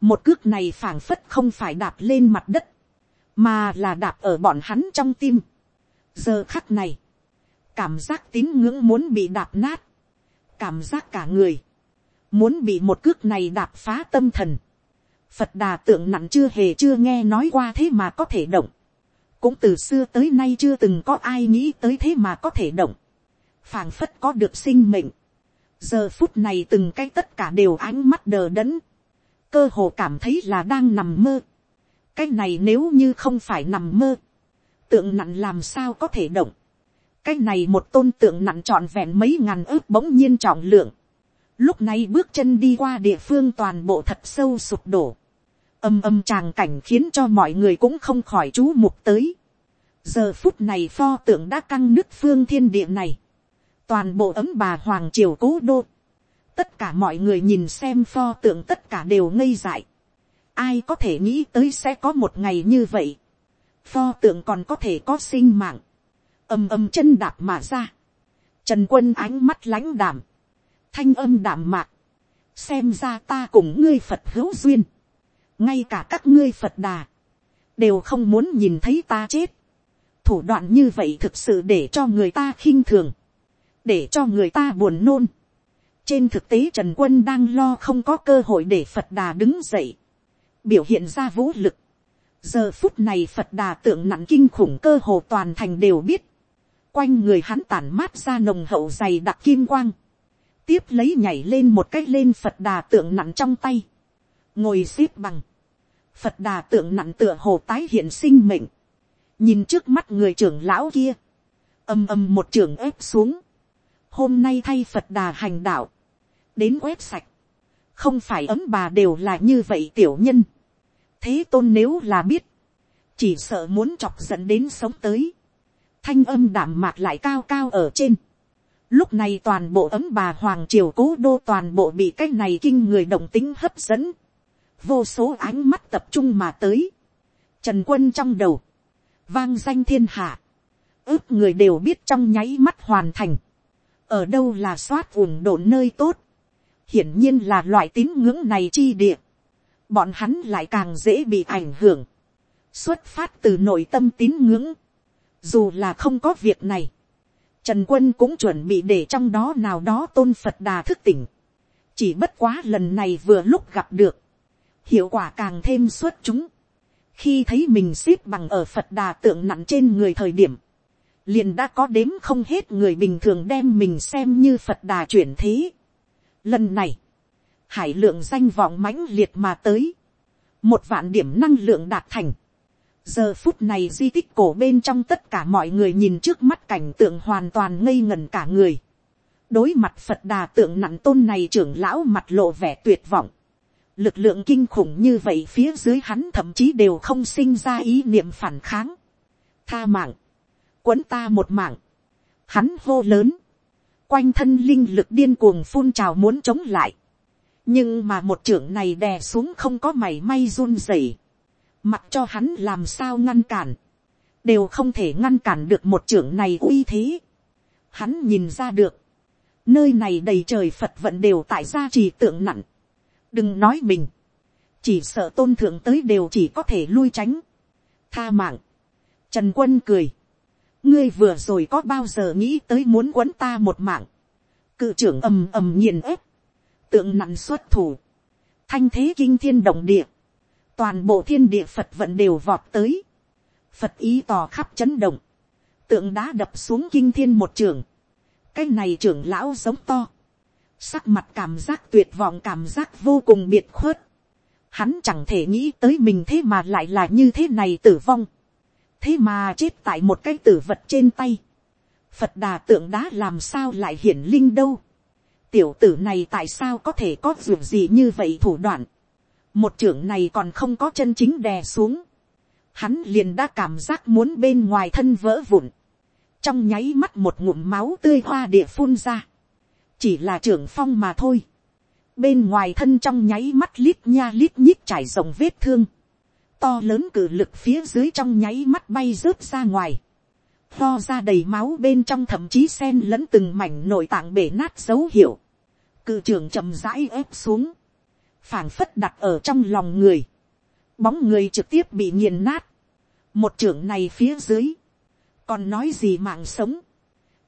một cước này phảng phất không phải đạp lên mặt đất, mà là đạp ở bọn hắn trong tim. giờ khắc này, cảm giác tín ngưỡng muốn bị đạp nát, cảm giác cả người, muốn bị một cước này đạp phá tâm thần phật đà tượng nặng chưa hề chưa nghe nói qua thế mà có thể động, cũng từ xưa tới nay chưa từng có ai nghĩ tới thế mà có thể động, phảng phất có được sinh mệnh. giờ phút này từng cái tất cả đều ánh mắt đờ đẫn, cơ hồ cảm thấy là đang nằm mơ. cái này nếu như không phải nằm mơ, tượng nặng làm sao có thể động. cái này một tôn tượng nặng trọn vẹn mấy ngàn ước bỗng nhiên trọng lượng lúc này bước chân đi qua địa phương toàn bộ thật sâu sụp đổ. âm âm tràng cảnh khiến cho mọi người cũng không khỏi chú mục tới. giờ phút này pho tượng đã căng nước phương thiên địa này. toàn bộ ấm bà hoàng triều cố đô tất cả mọi người nhìn xem pho tượng tất cả đều ngây dại. ai có thể nghĩ tới sẽ có một ngày như vậy. pho tượng còn có thể có sinh mạng. âm âm chân đạp mà ra. trần quân ánh mắt lãnh đảm thanh âm đảm mạc. xem ra ta cùng ngươi phật hữu duyên. ngay cả các ngươi phật đà. đều không muốn nhìn thấy ta chết. thủ đoạn như vậy thực sự để cho người ta khinh thường. để cho người ta buồn nôn trên thực tế Trần Quân đang lo không có cơ hội để Phật Đà đứng dậy. Biểu hiện ra vũ lực. Giờ phút này Phật Đà tượng nặng kinh khủng cơ hồ toàn thành đều biết. Quanh người hắn tản mát ra nồng hậu dày đặc kim quang. Tiếp lấy nhảy lên một cách lên Phật Đà tượng nặng trong tay. Ngồi xếp bằng. Phật Đà tượng nặng tựa hồ tái hiện sinh mệnh. Nhìn trước mắt người trưởng lão kia. Âm âm một trường ép xuống. Hôm nay thay Phật Đà hành đạo đến quét sạch. Không phải ấm bà đều là như vậy tiểu nhân. Thế tôn nếu là biết. Chỉ sợ muốn chọc dẫn đến sống tới. Thanh âm đảm mạc lại cao cao ở trên. Lúc này toàn bộ ấm bà Hoàng Triều cố đô toàn bộ bị cái này kinh người động tính hấp dẫn. Vô số ánh mắt tập trung mà tới. Trần quân trong đầu. Vang danh thiên hạ. Ước người đều biết trong nháy mắt hoàn thành. Ở đâu là soát vùng độn nơi tốt hiển nhiên là loại tín ngưỡng này chi địa, bọn hắn lại càng dễ bị ảnh hưởng, xuất phát từ nội tâm tín ngưỡng, dù là không có việc này, Trần quân cũng chuẩn bị để trong đó nào đó tôn Phật đà thức tỉnh. Chỉ bất quá lần này vừa lúc gặp được. Hiệu quả càng thêm xuất chúng. Khi thấy mình xếp bằng ở Phật đà tượng nặng trên người thời điểm. Liền đã có đếm không hết người bình thường đem mình xem như Phật đà chuyển thế. Lần này. Hải lượng danh vọng mãnh liệt mà tới. Một vạn điểm năng lượng đạt thành giờ phút này di tích cổ bên trong tất cả mọi người nhìn trước mắt cảnh tượng hoàn toàn ngây ngần cả người. đối mặt phật đà tượng nặng tôn này trưởng lão mặt lộ vẻ tuyệt vọng. lực lượng kinh khủng như vậy phía dưới hắn thậm chí đều không sinh ra ý niệm phản kháng. tha mạng, quấn ta một mạng, hắn hô lớn, quanh thân linh lực điên cuồng phun trào muốn chống lại. nhưng mà một trưởng này đè xuống không có mảy may run rẩy mặc cho hắn làm sao ngăn cản, đều không thể ngăn cản được một trưởng này uy thế. Hắn nhìn ra được, nơi này đầy trời phật vận đều tại gia trì tượng nặng. đừng nói mình, chỉ sợ tôn thượng tới đều chỉ có thể lui tránh. tha mạng, trần quân cười, ngươi vừa rồi có bao giờ nghĩ tới muốn quấn ta một mạng, cự trưởng ầm ầm nghiền ép, tượng nặng xuất thủ, thanh thế kinh thiên động địa, toàn bộ thiên địa phật vận đều vọt tới, phật ý tò khắp chấn động, tượng đá đập xuống kinh thiên một trường, cái này trưởng lão giống to, sắc mặt cảm giác tuyệt vọng cảm giác vô cùng biệt khuất, hắn chẳng thể nghĩ tới mình thế mà lại là như thế này tử vong, thế mà chết tại một cái tử vật trên tay, phật đà tượng đá làm sao lại hiển linh đâu, tiểu tử này tại sao có thể có ruộng gì như vậy thủ đoạn, một trưởng này còn không có chân chính đè xuống, hắn liền đã cảm giác muốn bên ngoài thân vỡ vụn, trong nháy mắt một ngụm máu tươi hoa địa phun ra, chỉ là trưởng phong mà thôi, bên ngoài thân trong nháy mắt lít nha lít nhít trải rộng vết thương, to lớn cử lực phía dưới trong nháy mắt bay rớt ra ngoài, lo ra đầy máu bên trong thậm chí sen lẫn từng mảnh nội tạng bể nát dấu hiệu, cự trưởng chậm rãi ép xuống, phảng phất đặt ở trong lòng người, bóng người trực tiếp bị nghiền nát, một trưởng này phía dưới, còn nói gì mạng sống,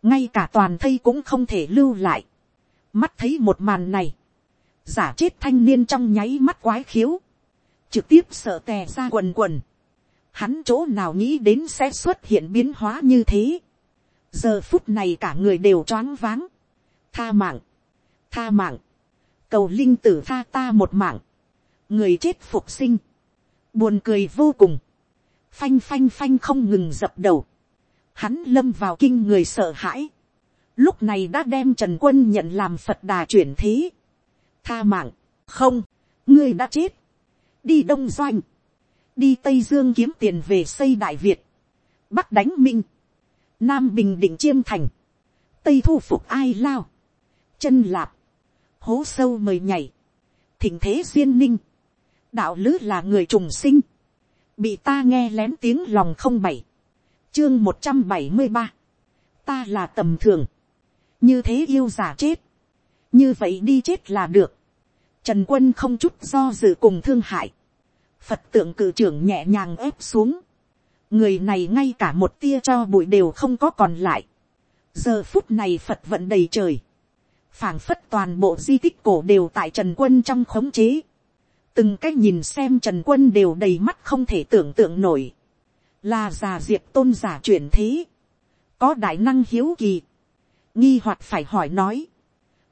ngay cả toàn thây cũng không thể lưu lại, mắt thấy một màn này, giả chết thanh niên trong nháy mắt quái khiếu, trực tiếp sợ tè ra quần quần, hắn chỗ nào nghĩ đến sẽ xuất hiện biến hóa như thế, giờ phút này cả người đều choáng váng, tha mạng, tha mạng, cầu linh tử tha ta một mạng, người chết phục sinh, buồn cười vô cùng, phanh phanh phanh không ngừng dập đầu, hắn lâm vào kinh người sợ hãi, lúc này đã đem trần quân nhận làm phật đà chuyển thế, tha mạng, không, ngươi đã chết, đi đông doanh, đi tây dương kiếm tiền về xây đại việt, bắc đánh minh, nam bình định chiêm thành, tây thu phục ai lao, chân lạp, hố sâu mời nhảy, thỉnh thế duyên ninh, đạo lứ là người trùng sinh, bị ta nghe lén tiếng lòng không bảy, chương một trăm bảy mươi ba, ta là tầm thường, như thế yêu giả chết, như vậy đi chết là được, trần quân không chút do dự cùng thương hại, phật tượng cự trưởng nhẹ nhàng ép xuống, người này ngay cả một tia cho bụi đều không có còn lại, giờ phút này phật vận đầy trời, phảng phất toàn bộ di tích cổ đều tại trần quân trong khống chế. từng cái nhìn xem trần quân đều đầy mắt không thể tưởng tượng nổi. là già diệp tôn giả chuyển thế. có đại năng hiếu kỳ. nghi hoặc phải hỏi nói.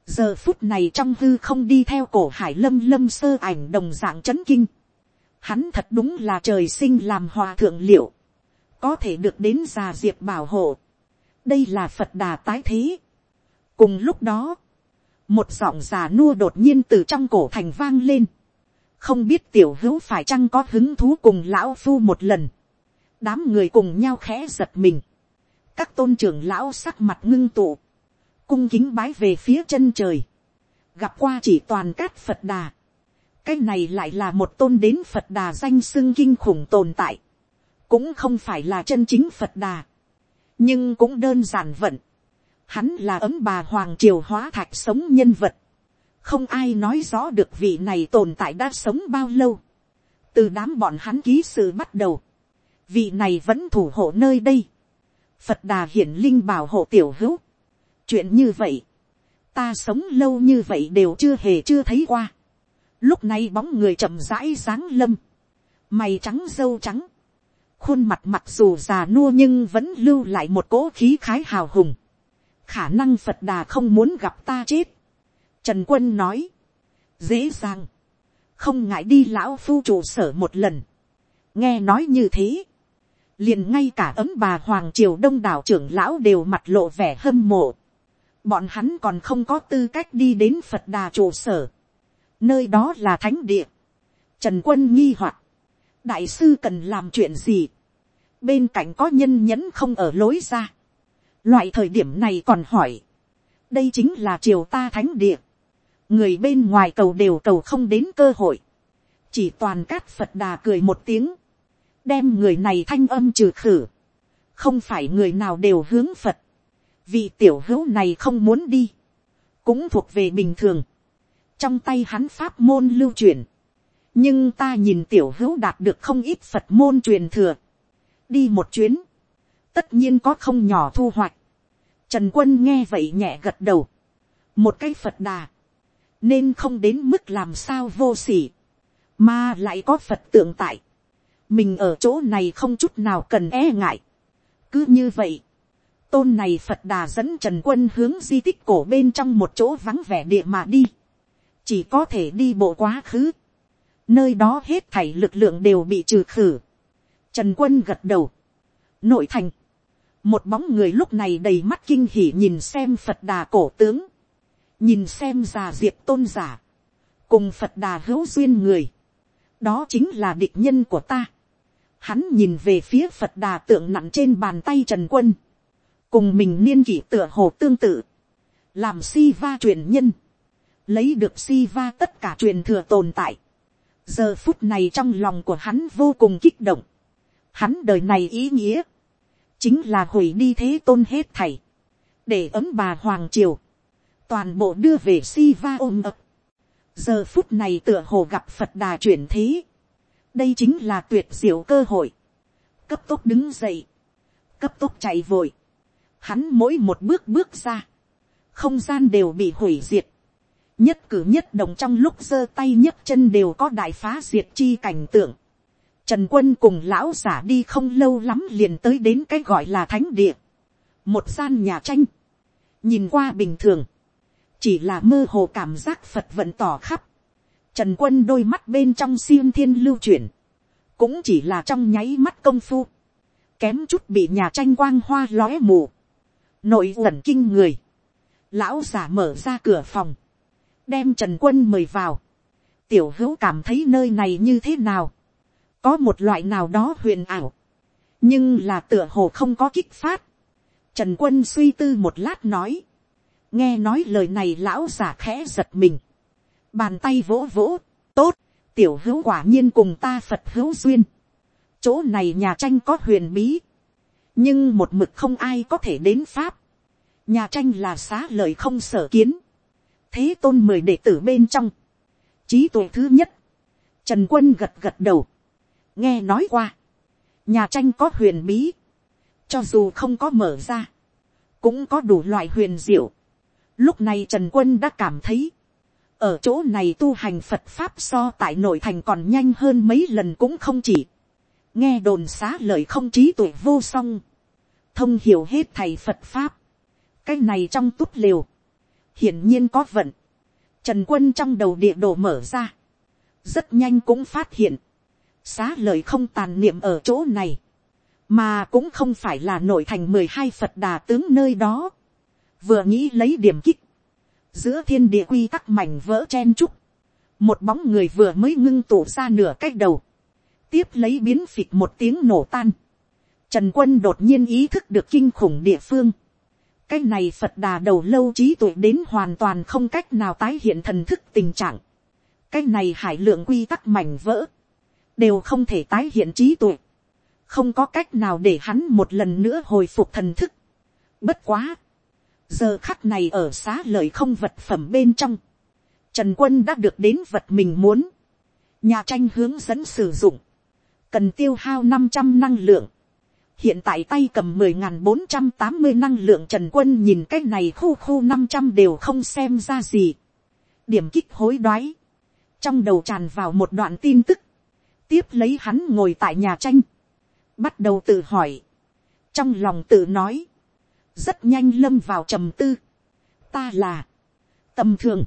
giờ phút này trong hư không đi theo cổ hải lâm lâm sơ ảnh đồng dạng c kinh. hắn thật đúng là trời sinh làm hòa thượng liệu. có thể được đến già diệp bảo hộ. đây là phật đà tái thế. cùng lúc đó, một giọng già nua đột nhiên từ trong cổ thành vang lên, không biết tiểu hữu phải chăng có hứng thú cùng lão phu một lần, đám người cùng nhau khẽ giật mình, các tôn trưởng lão sắc mặt ngưng tụ, cung kính bái về phía chân trời, gặp qua chỉ toàn cát phật đà, cái này lại là một tôn đến phật đà danh xưng kinh khủng tồn tại, cũng không phải là chân chính phật đà, nhưng cũng đơn giản vận, Hắn là ấm bà hoàng triều hóa thạch sống nhân vật. Không ai nói rõ được vị này tồn tại đã sống bao lâu. Từ đám bọn hắn ký sự bắt đầu. Vị này vẫn thủ hộ nơi đây. phật đà hiển linh bảo hộ tiểu hữu, chuyện như vậy, ta sống lâu như vậy đều chưa hề chưa thấy qua, lúc này bóng người chậm rãi dáng lâm, mày trắng dâu trắng, khuôn mặt mặc dù già nua nhưng vẫn lưu lại một cỗ khí khái hào hùng, khả năng phật đà không muốn gặp ta chết, trần quân nói, dễ dàng, không ngại đi lão phu trụ sở một lần, nghe nói như thế, liền ngay cả ấm bà hoàng triều đông đảo trưởng lão đều mặt lộ vẻ hâm mộ, bọn hắn còn không có tư cách đi đến phật đà trụ sở, nơi đó là thánh địa, trần quân nghi hoặc, đại sư cần làm chuyện gì, bên cạnh có nhân nhẫn không ở lối ra, loại thời điểm này còn hỏi, đây chính là triều ta thánh địa, người bên ngoài cầu đều cầu không đến cơ hội, chỉ toàn cát phật đà cười một tiếng, đem người này thanh âm trừ khử, không phải người nào đều hướng phật, vì tiểu hữu này không muốn đi, cũng thuộc về bình thường, trong tay hắn pháp môn lưu truyền, nhưng ta nhìn tiểu hữu đạt được không ít phật môn truyền thừa, đi một chuyến, tất nhiên có không nhỏ thu hoạch, trần quân nghe vậy nhẹ gật đầu, một cái phật đà, nên không đến mức làm sao vô sỉ. Mà lại có phật tượng tại, mình ở chỗ này không chút nào cần e ngại. cứ như vậy, tôn này phật đà dẫn trần quân hướng di tích cổ bên trong một chỗ vắng vẻ địa mà đi, chỉ có thể đi bộ quá khứ, nơi đó hết thảy lực lượng đều bị trừ khử. Trần quân gật đầu, nội thành, một bóng người lúc này đầy mắt kinh hỉ nhìn xem phật đà cổ tướng, nhìn xem già diệp tôn giả, cùng phật đà hữu duyên người, đó chính là địch nhân của ta. Hắn nhìn về phía phật đà tượng nặng trên bàn tay trần quân, cùng mình niên kỷ tựa hồ tương tự, làm si va truyền nhân, lấy được si va tất cả truyền thừa tồn tại. giờ phút này trong lòng của hắn vô cùng kích động, hắn đời này ý nghĩa, chính là hủy đi thế tôn hết thảy, để ấm bà hoàng triều, toàn bộ đưa về si va ôm ập, giờ phút này tựa hồ gặp phật đà chuyển thế, đây chính là tuyệt diệu cơ hội, cấp tốc đứng dậy, cấp tốc chạy vội, hắn mỗi một bước bước ra, không gian đều bị hủy diệt, nhất cử nhất động trong lúc giơ tay nhấc chân đều có đại phá diệt chi cảnh tượng. Trần quân cùng lão giả đi không lâu lắm liền tới đến cái gọi là thánh địa. Một gian nhà tranh. Nhìn qua bình thường. Chỉ là mơ hồ cảm giác phật vận tỏ khắp, trần quân đôi mắt bên trong siêu thiên lưu chuyển, cũng chỉ là trong nháy mắt công phu, kém chút bị nhà tranh quang hoa lóe mù, nội ẩn kinh người, lão giả mở ra cửa phòng, đem trần quân mời vào, tiểu hữu cảm thấy nơi này như thế nào, có một loại nào đó huyền ảo, nhưng là tựa hồ không có kích phát, trần quân suy tư một lát nói, nghe nói lời này lão giả khẽ giật mình, bàn tay vỗ vỗ, tốt, tiểu hữu quả nhiên cùng ta phật hữu duyên, chỗ này nhà tranh có huyền bí, nhưng một mực không ai có thể đến pháp, nhà tranh là xá lời không sở kiến, thế tôn mời đệ tử bên trong, trí tuệ thứ nhất, trần quân gật gật đầu, nghe nói qua, nhà tranh có huyền bí, cho dù không có mở ra, cũng có đủ loại huyền diệu, Lúc này Trần Quân đã cảm thấy, ở chỗ này tu hành Phật Pháp so tại nội thành còn nhanh hơn mấy lần cũng không chỉ. Nghe đồn xá lời không trí tuổi vô song. Thông hiểu hết thầy Phật Pháp. Cái này trong túp liều. Hiển nhiên có vận. Trần Quân trong đầu địa đồ mở ra. Rất nhanh cũng phát hiện. Xá lời không tàn niệm ở chỗ này. Mà cũng không phải là nội thành mười hai Phật đà tướng nơi đó. Vừa nghĩ lấy điểm kích, giữa thiên địa quy tắc mảnh vỡ chen trúc, một bóng người vừa mới ngưng tụ ra nửa cách đầu, tiếp lấy biến phịch một tiếng nổ tan, trần quân đột nhiên ý thức được kinh khủng địa phương, cái này phật đà đầu lâu trí tuệ đến hoàn toàn không cách nào tái hiện thần thức tình trạng, cái này hải lượng quy tắc mảnh vỡ, đều không thể tái hiện trí tuệ, không có cách nào để hắn một lần nữa hồi phục thần thức. Bất quá, giờ khắc này ở xá lợi không vật phẩm bên trong, trần quân đã được đến vật mình muốn, nhà tranh hướng dẫn sử dụng, cần tiêu hao năm trăm năng lượng, hiện tại tay cầm mười n bốn trăm tám mươi năng lượng trần quân nhìn cái này khu khu năm trăm đều không xem ra gì. điểm kích hối đoái. trong đầu tràn vào một đoạn tin tức tiếp lấy hắn ngồi tại nhà tranh. bắt đầu tự hỏi. trong lòng tự nói. rất nhanh lâm vào trầm tư. ta là tầm thường.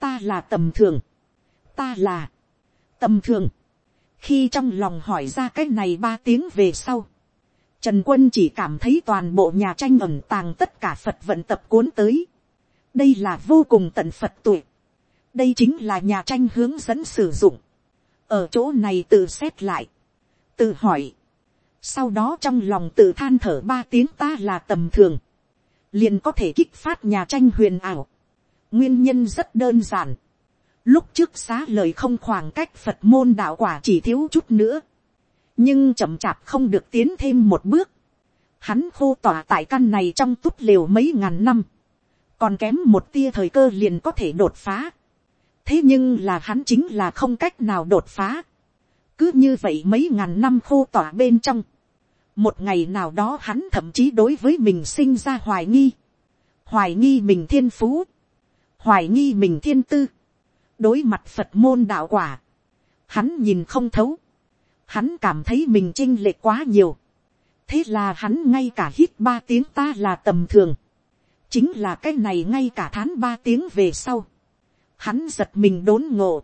ta là tầm thường. ta là tầm thường. khi trong lòng hỏi ra cái này ba tiếng về sau Trần quân chỉ cảm thấy toàn bộ nhà tranh ẩn tàng tất cả Phật vận tập cuốn tới. Đây là vô cùng tận Phật tuổi. Đây chính là nhà tranh hướng dẫn sử dụng. Ở chỗ này tự xét lại. Tự hỏi. Sau đó trong lòng tự than thở ba tiếng ta là tầm thường. Liền có thể kích phát nhà tranh huyền ảo. Nguyên nhân rất đơn giản. Lúc trước xá lời không khoảng cách Phật môn đạo quả chỉ thiếu chút nữa nhưng chậm chạp không được tiến thêm một bước. Hắn khô tỏa tại căn này trong túp liều mấy ngàn năm, còn kém một tia thời cơ liền có thể đột phá thế nhưng là hắn chính là không cách nào đột phá. cứ như vậy mấy ngàn năm khô tỏa bên trong, một ngày nào đó hắn thậm chí đối với mình sinh ra hoài nghi, hoài nghi mình thiên phú, hoài nghi mình thiên tư, đối mặt phật môn đạo quả, hắn nhìn không thấu, hắn cảm thấy mình chinh lệch quá nhiều. thế là hắn ngay cả hít ba tiếng ta là tầm thường. chính là cái này ngay cả tháng ba tiếng về sau hắn giật mình đốn ngộ.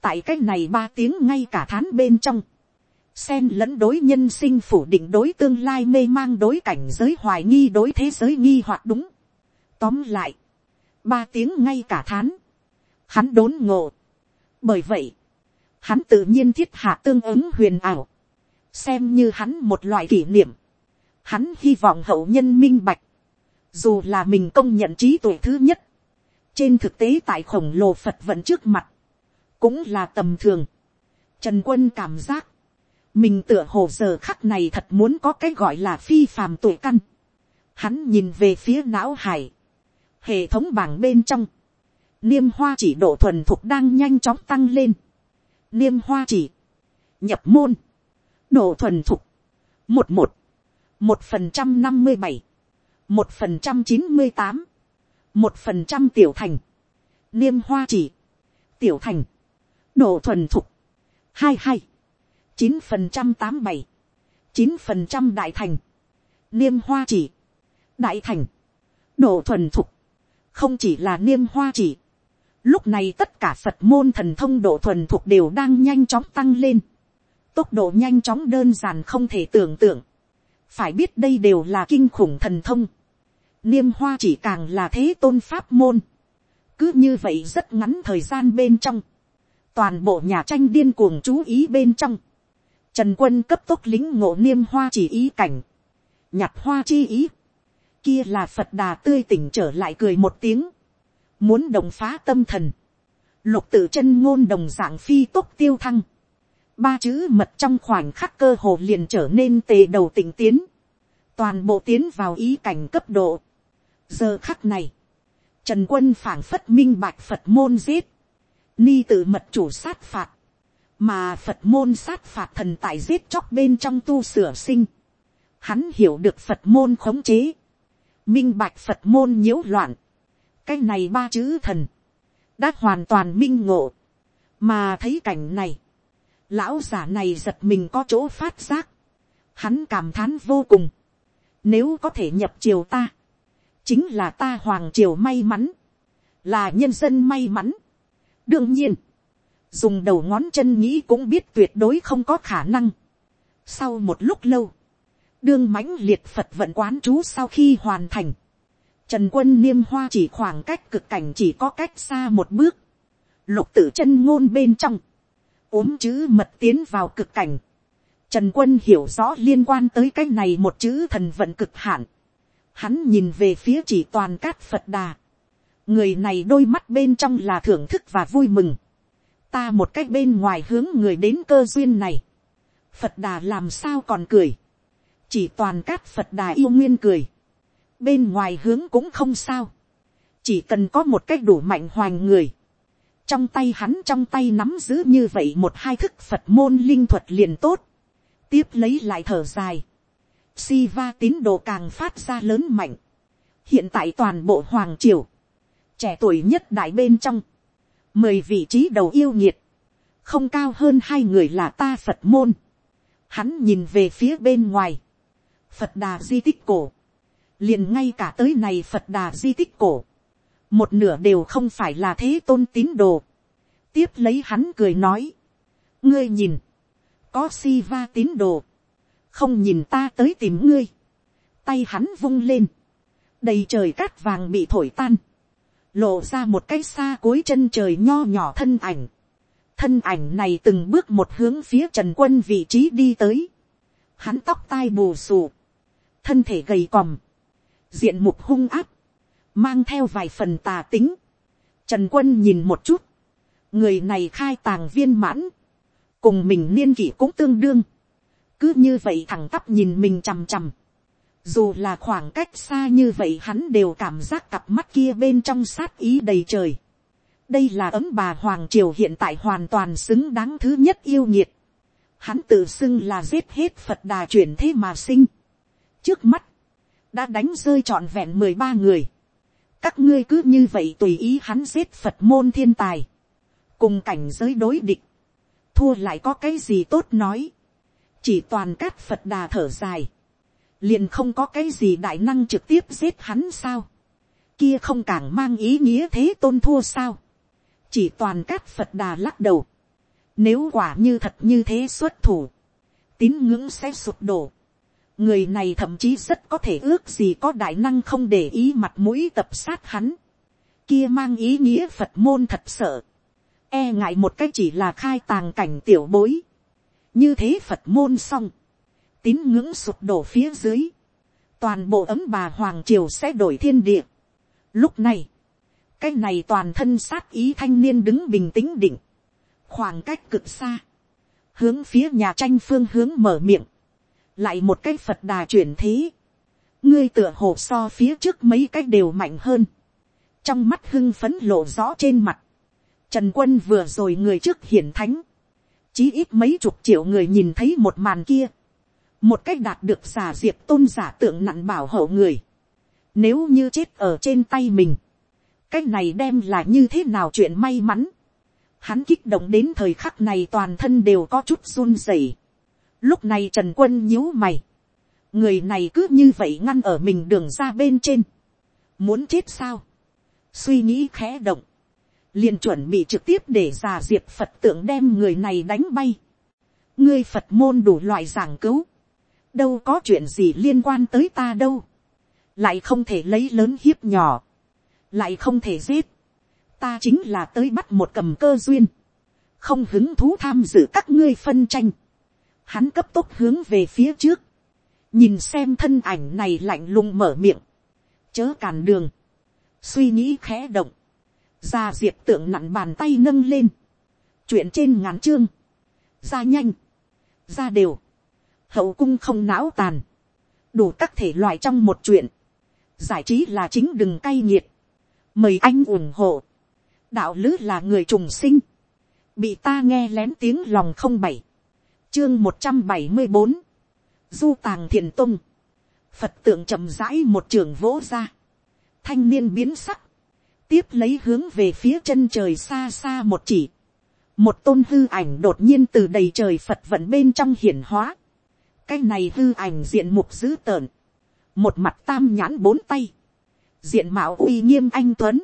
tại cái này ba tiếng ngay cả thán bên trong. xen lẫn đối nhân sinh phủ định đối tương lai mê mang đối cảnh giới hoài nghi đối thế giới nghi hoặc đúng. tóm lại, ba tiếng ngay cả thán hắn đốn ngộ. bởi vậy, hắn tự nhiên thiết hạ tương ứng huyền ảo, xem như hắn một loại kỷ niệm, hắn hy vọng hậu nhân minh bạch, dù là mình công nhận trí tuệ thứ nhất, trên thực tế tại khổng lồ phật vận trước mặt, cũng là tầm thường. Trần quân cảm giác, mình tựa hồ giờ khắc này thật muốn có cái gọi là phi phàm tuổi căn. Hắn nhìn về phía não hải, hệ thống bảng bên trong, niêm hoa chỉ độ thuần thục đang nhanh chóng tăng lên niêm hoa chỉ, nhập môn, độ thuần thục, một một, một phần trăm năm mươi bảy, một phần trăm chín mươi tám, một phần trăm tiểu thành, niêm hoa chỉ, tiểu thành, độ thuần thục, hai hai, chín phần trăm tám bảy, chín phần trăm đại thành, niêm hoa chỉ, đại thành, độ thuần thục, không chỉ là niêm hoa chỉ, Lúc này tất cả Phật môn thần thông độ thuần thuộc đều đang nhanh chóng tăng lên. Tốc độ nhanh chóng đơn giản không thể tưởng tượng. Phải biết đây đều là kinh khủng thần thông. Niêm hoa chỉ càng là thế tôn pháp môn. Cứ như vậy rất ngắn thời gian bên trong. Toàn bộ nhà tranh điên cuồng chú ý bên trong. Trần quân cấp tốc lính ngộ niêm hoa chỉ ý cảnh. Nhặt hoa chi ý. Kia là Phật đà tươi tỉnh trở lại cười một tiếng muốn đồng phá tâm thần, lục tự chân ngôn đồng dạng phi tốc tiêu thăng, ba chữ mật trong khoảnh khắc cơ hồ liền trở nên tề đầu tỉnh tiến, toàn bộ tiến vào ý cảnh cấp độ giờ khắc này, trần quân phảng phất minh bạch phật môn giết, ni tự mật chủ sát phạt, mà phật môn sát phạt thần tại giết chóc bên trong tu sửa sinh, hắn hiểu được phật môn khống chế, minh bạch phật môn nhiễu loạn, cái này ba chữ thần, đã hoàn toàn minh ngộ, mà thấy cảnh này, lão giả này giật mình có chỗ phát giác, hắn cảm thán vô cùng, nếu có thể nhập triều ta, chính là ta hoàng triều may mắn, là nhân dân may mắn. đương nhiên, dùng đầu ngón chân nghĩ cũng biết tuyệt đối không có khả năng. sau một lúc lâu, đương mãnh liệt phật vận quán chú sau khi hoàn thành, Trần quân niêm hoa chỉ khoảng cách cực cảnh chỉ có cách xa một bước. Lục tử chân ngôn bên trong. ốm chữ mật tiến vào cực cảnh. Trần quân hiểu rõ liên quan tới cái này một chữ thần vận cực hạn. Hắn nhìn về phía chỉ toàn cát Phật đà. Người này đôi mắt bên trong là thưởng thức và vui mừng. Ta một cách bên ngoài hướng người đến cơ duyên này. Phật đà làm sao còn cười. Chỉ toàn cát Phật đà yêu nguyên cười bên ngoài hướng cũng không sao, chỉ cần có một cách đủ mạnh hoành người, trong tay hắn trong tay nắm giữ như vậy một hai thức phật môn linh thuật liền tốt, tiếp lấy lại thở dài, Siva tín đồ càng phát ra lớn mạnh. Hiện tại toàn bộ Hoàng Triều. Trẻ tuổi nhất đại bên trong. Mười vị trí đầu yêu nhiệt. Không cao hơn hai người là ta Phật môn. Hắn nhìn về phía bên ngoài. Phật đà di tích cổ. Liền ngay cả tới này Phật đà di tích cổ. Một nửa đều không phải là thế tôn tín đồ. Tiếp lấy hắn cười nói. Ngươi nhìn. Có si va tín đồ không nhìn ta tới tìm ngươi, tay hắn vung lên, đầy trời cát vàng bị thổi tan, lộ ra một cái xa cuối chân trời nho nhỏ thân ảnh, thân ảnh này từng bước một hướng phía trần quân vị trí đi tới, hắn tóc tai bù xù, thân thể gầy còm, diện mục hung áp, mang theo vài phần tà tính, trần quân nhìn một chút, người này khai tàng viên mãn, cùng mình niên kỷ cũng tương đương, cứ như vậy thẳng tắp nhìn mình chằm chằm. Dù là khoảng cách xa như vậy hắn đều cảm giác cặp mắt kia bên trong sát ý đầy trời. Đây là ấm bà Hoàng Triều hiện tại hoàn toàn xứng đáng thứ nhất yêu nhiệt. Hắn tự xưng là giết hết Phật đà chuyển thế mà sinh. Trước mắt, đã đánh rơi trọn vẹn mười ba người. Các ngươi cứ như vậy tùy ý hắn giết Phật môn thiên tài. Cùng cảnh giới đối địch. Thua lại có cái gì tốt nói chỉ toàn cát phật đà thở dài, liền không có cái gì đại năng trực tiếp giết hắn sao, kia không càng mang ý nghĩa thế tôn thua sao, chỉ toàn cát phật đà lắc đầu, nếu quả như thật như thế xuất thủ, tín ngưỡng sẽ sụp đổ, người này thậm chí rất có thể ước gì có đại năng không để ý mặt mũi tập sát hắn, kia mang ý nghĩa phật môn thật sợ, e ngại một cách chỉ là khai tàng cảnh tiểu bối, như thế phật môn xong, tín ngưỡng sụp đổ phía dưới, toàn bộ ấm bà hoàng triều sẽ đổi thiên địa. Lúc này, cái này toàn thân sát ý thanh niên đứng bình tĩnh định, khoảng cách cực xa, hướng phía nhà tranh phương hướng mở miệng, lại một cái phật đà chuyển thế, ngươi tựa hồ so phía trước mấy cái đều mạnh hơn, trong mắt hưng phấn lộ rõ trên mặt, trần quân vừa rồi người trước hiển thánh, chí ít mấy chục triệu người nhìn thấy một màn kia, một cách đạt được giả diệp tôn giả tượng nặng bảo hộ người, nếu như chết ở trên tay mình, cách này đem là như thế nào chuyện may mắn, hắn kích động đến thời khắc này toàn thân đều có chút run rẩy, lúc này trần quân nhíu mày, người này cứ như vậy ngăn ở mình đường ra bên trên, muốn chết sao, suy nghĩ khẽ động, liền chuẩn bị trực tiếp để già diệp phật tượng đem người này đánh bay. ngươi phật môn đủ loại giảng cứu, đâu có chuyện gì liên quan tới ta đâu, lại không thể lấy lớn hiếp nhỏ, lại không thể giết, ta chính là tới bắt một cầm cơ duyên, không hứng thú tham dự các ngươi phân tranh, hắn cấp tốc hướng về phía trước, nhìn xem thân ảnh này lạnh lùng mở miệng, chớ càn đường, suy nghĩ khẽ động, Gia diệp tượng nặn bàn tay nâng lên. Chuyện trên ngắn chương. Ra nhanh. Ra đều. Hậu cung không não tàn. Đủ các thể loại trong một chuyện. Giải trí là chính đừng cay nghiệt. Mời anh ủng hộ. Đạo lứ là người trùng sinh. Bị ta nghe lén tiếng lòng không bảy. Chương một trăm bảy mươi bốn Du tàng thiền tung. Phật tượng chậm rãi một trường vỗ ra. Thanh niên biến sắc tiếp lấy hướng về phía chân trời xa xa một chỉ, một tôn hư ảnh đột nhiên từ đầy trời phật vận bên trong hiển hóa, cái này hư ảnh diện mục dữ tợn, một mặt tam nhãn bốn tay, diện mạo uy nghiêm anh tuấn,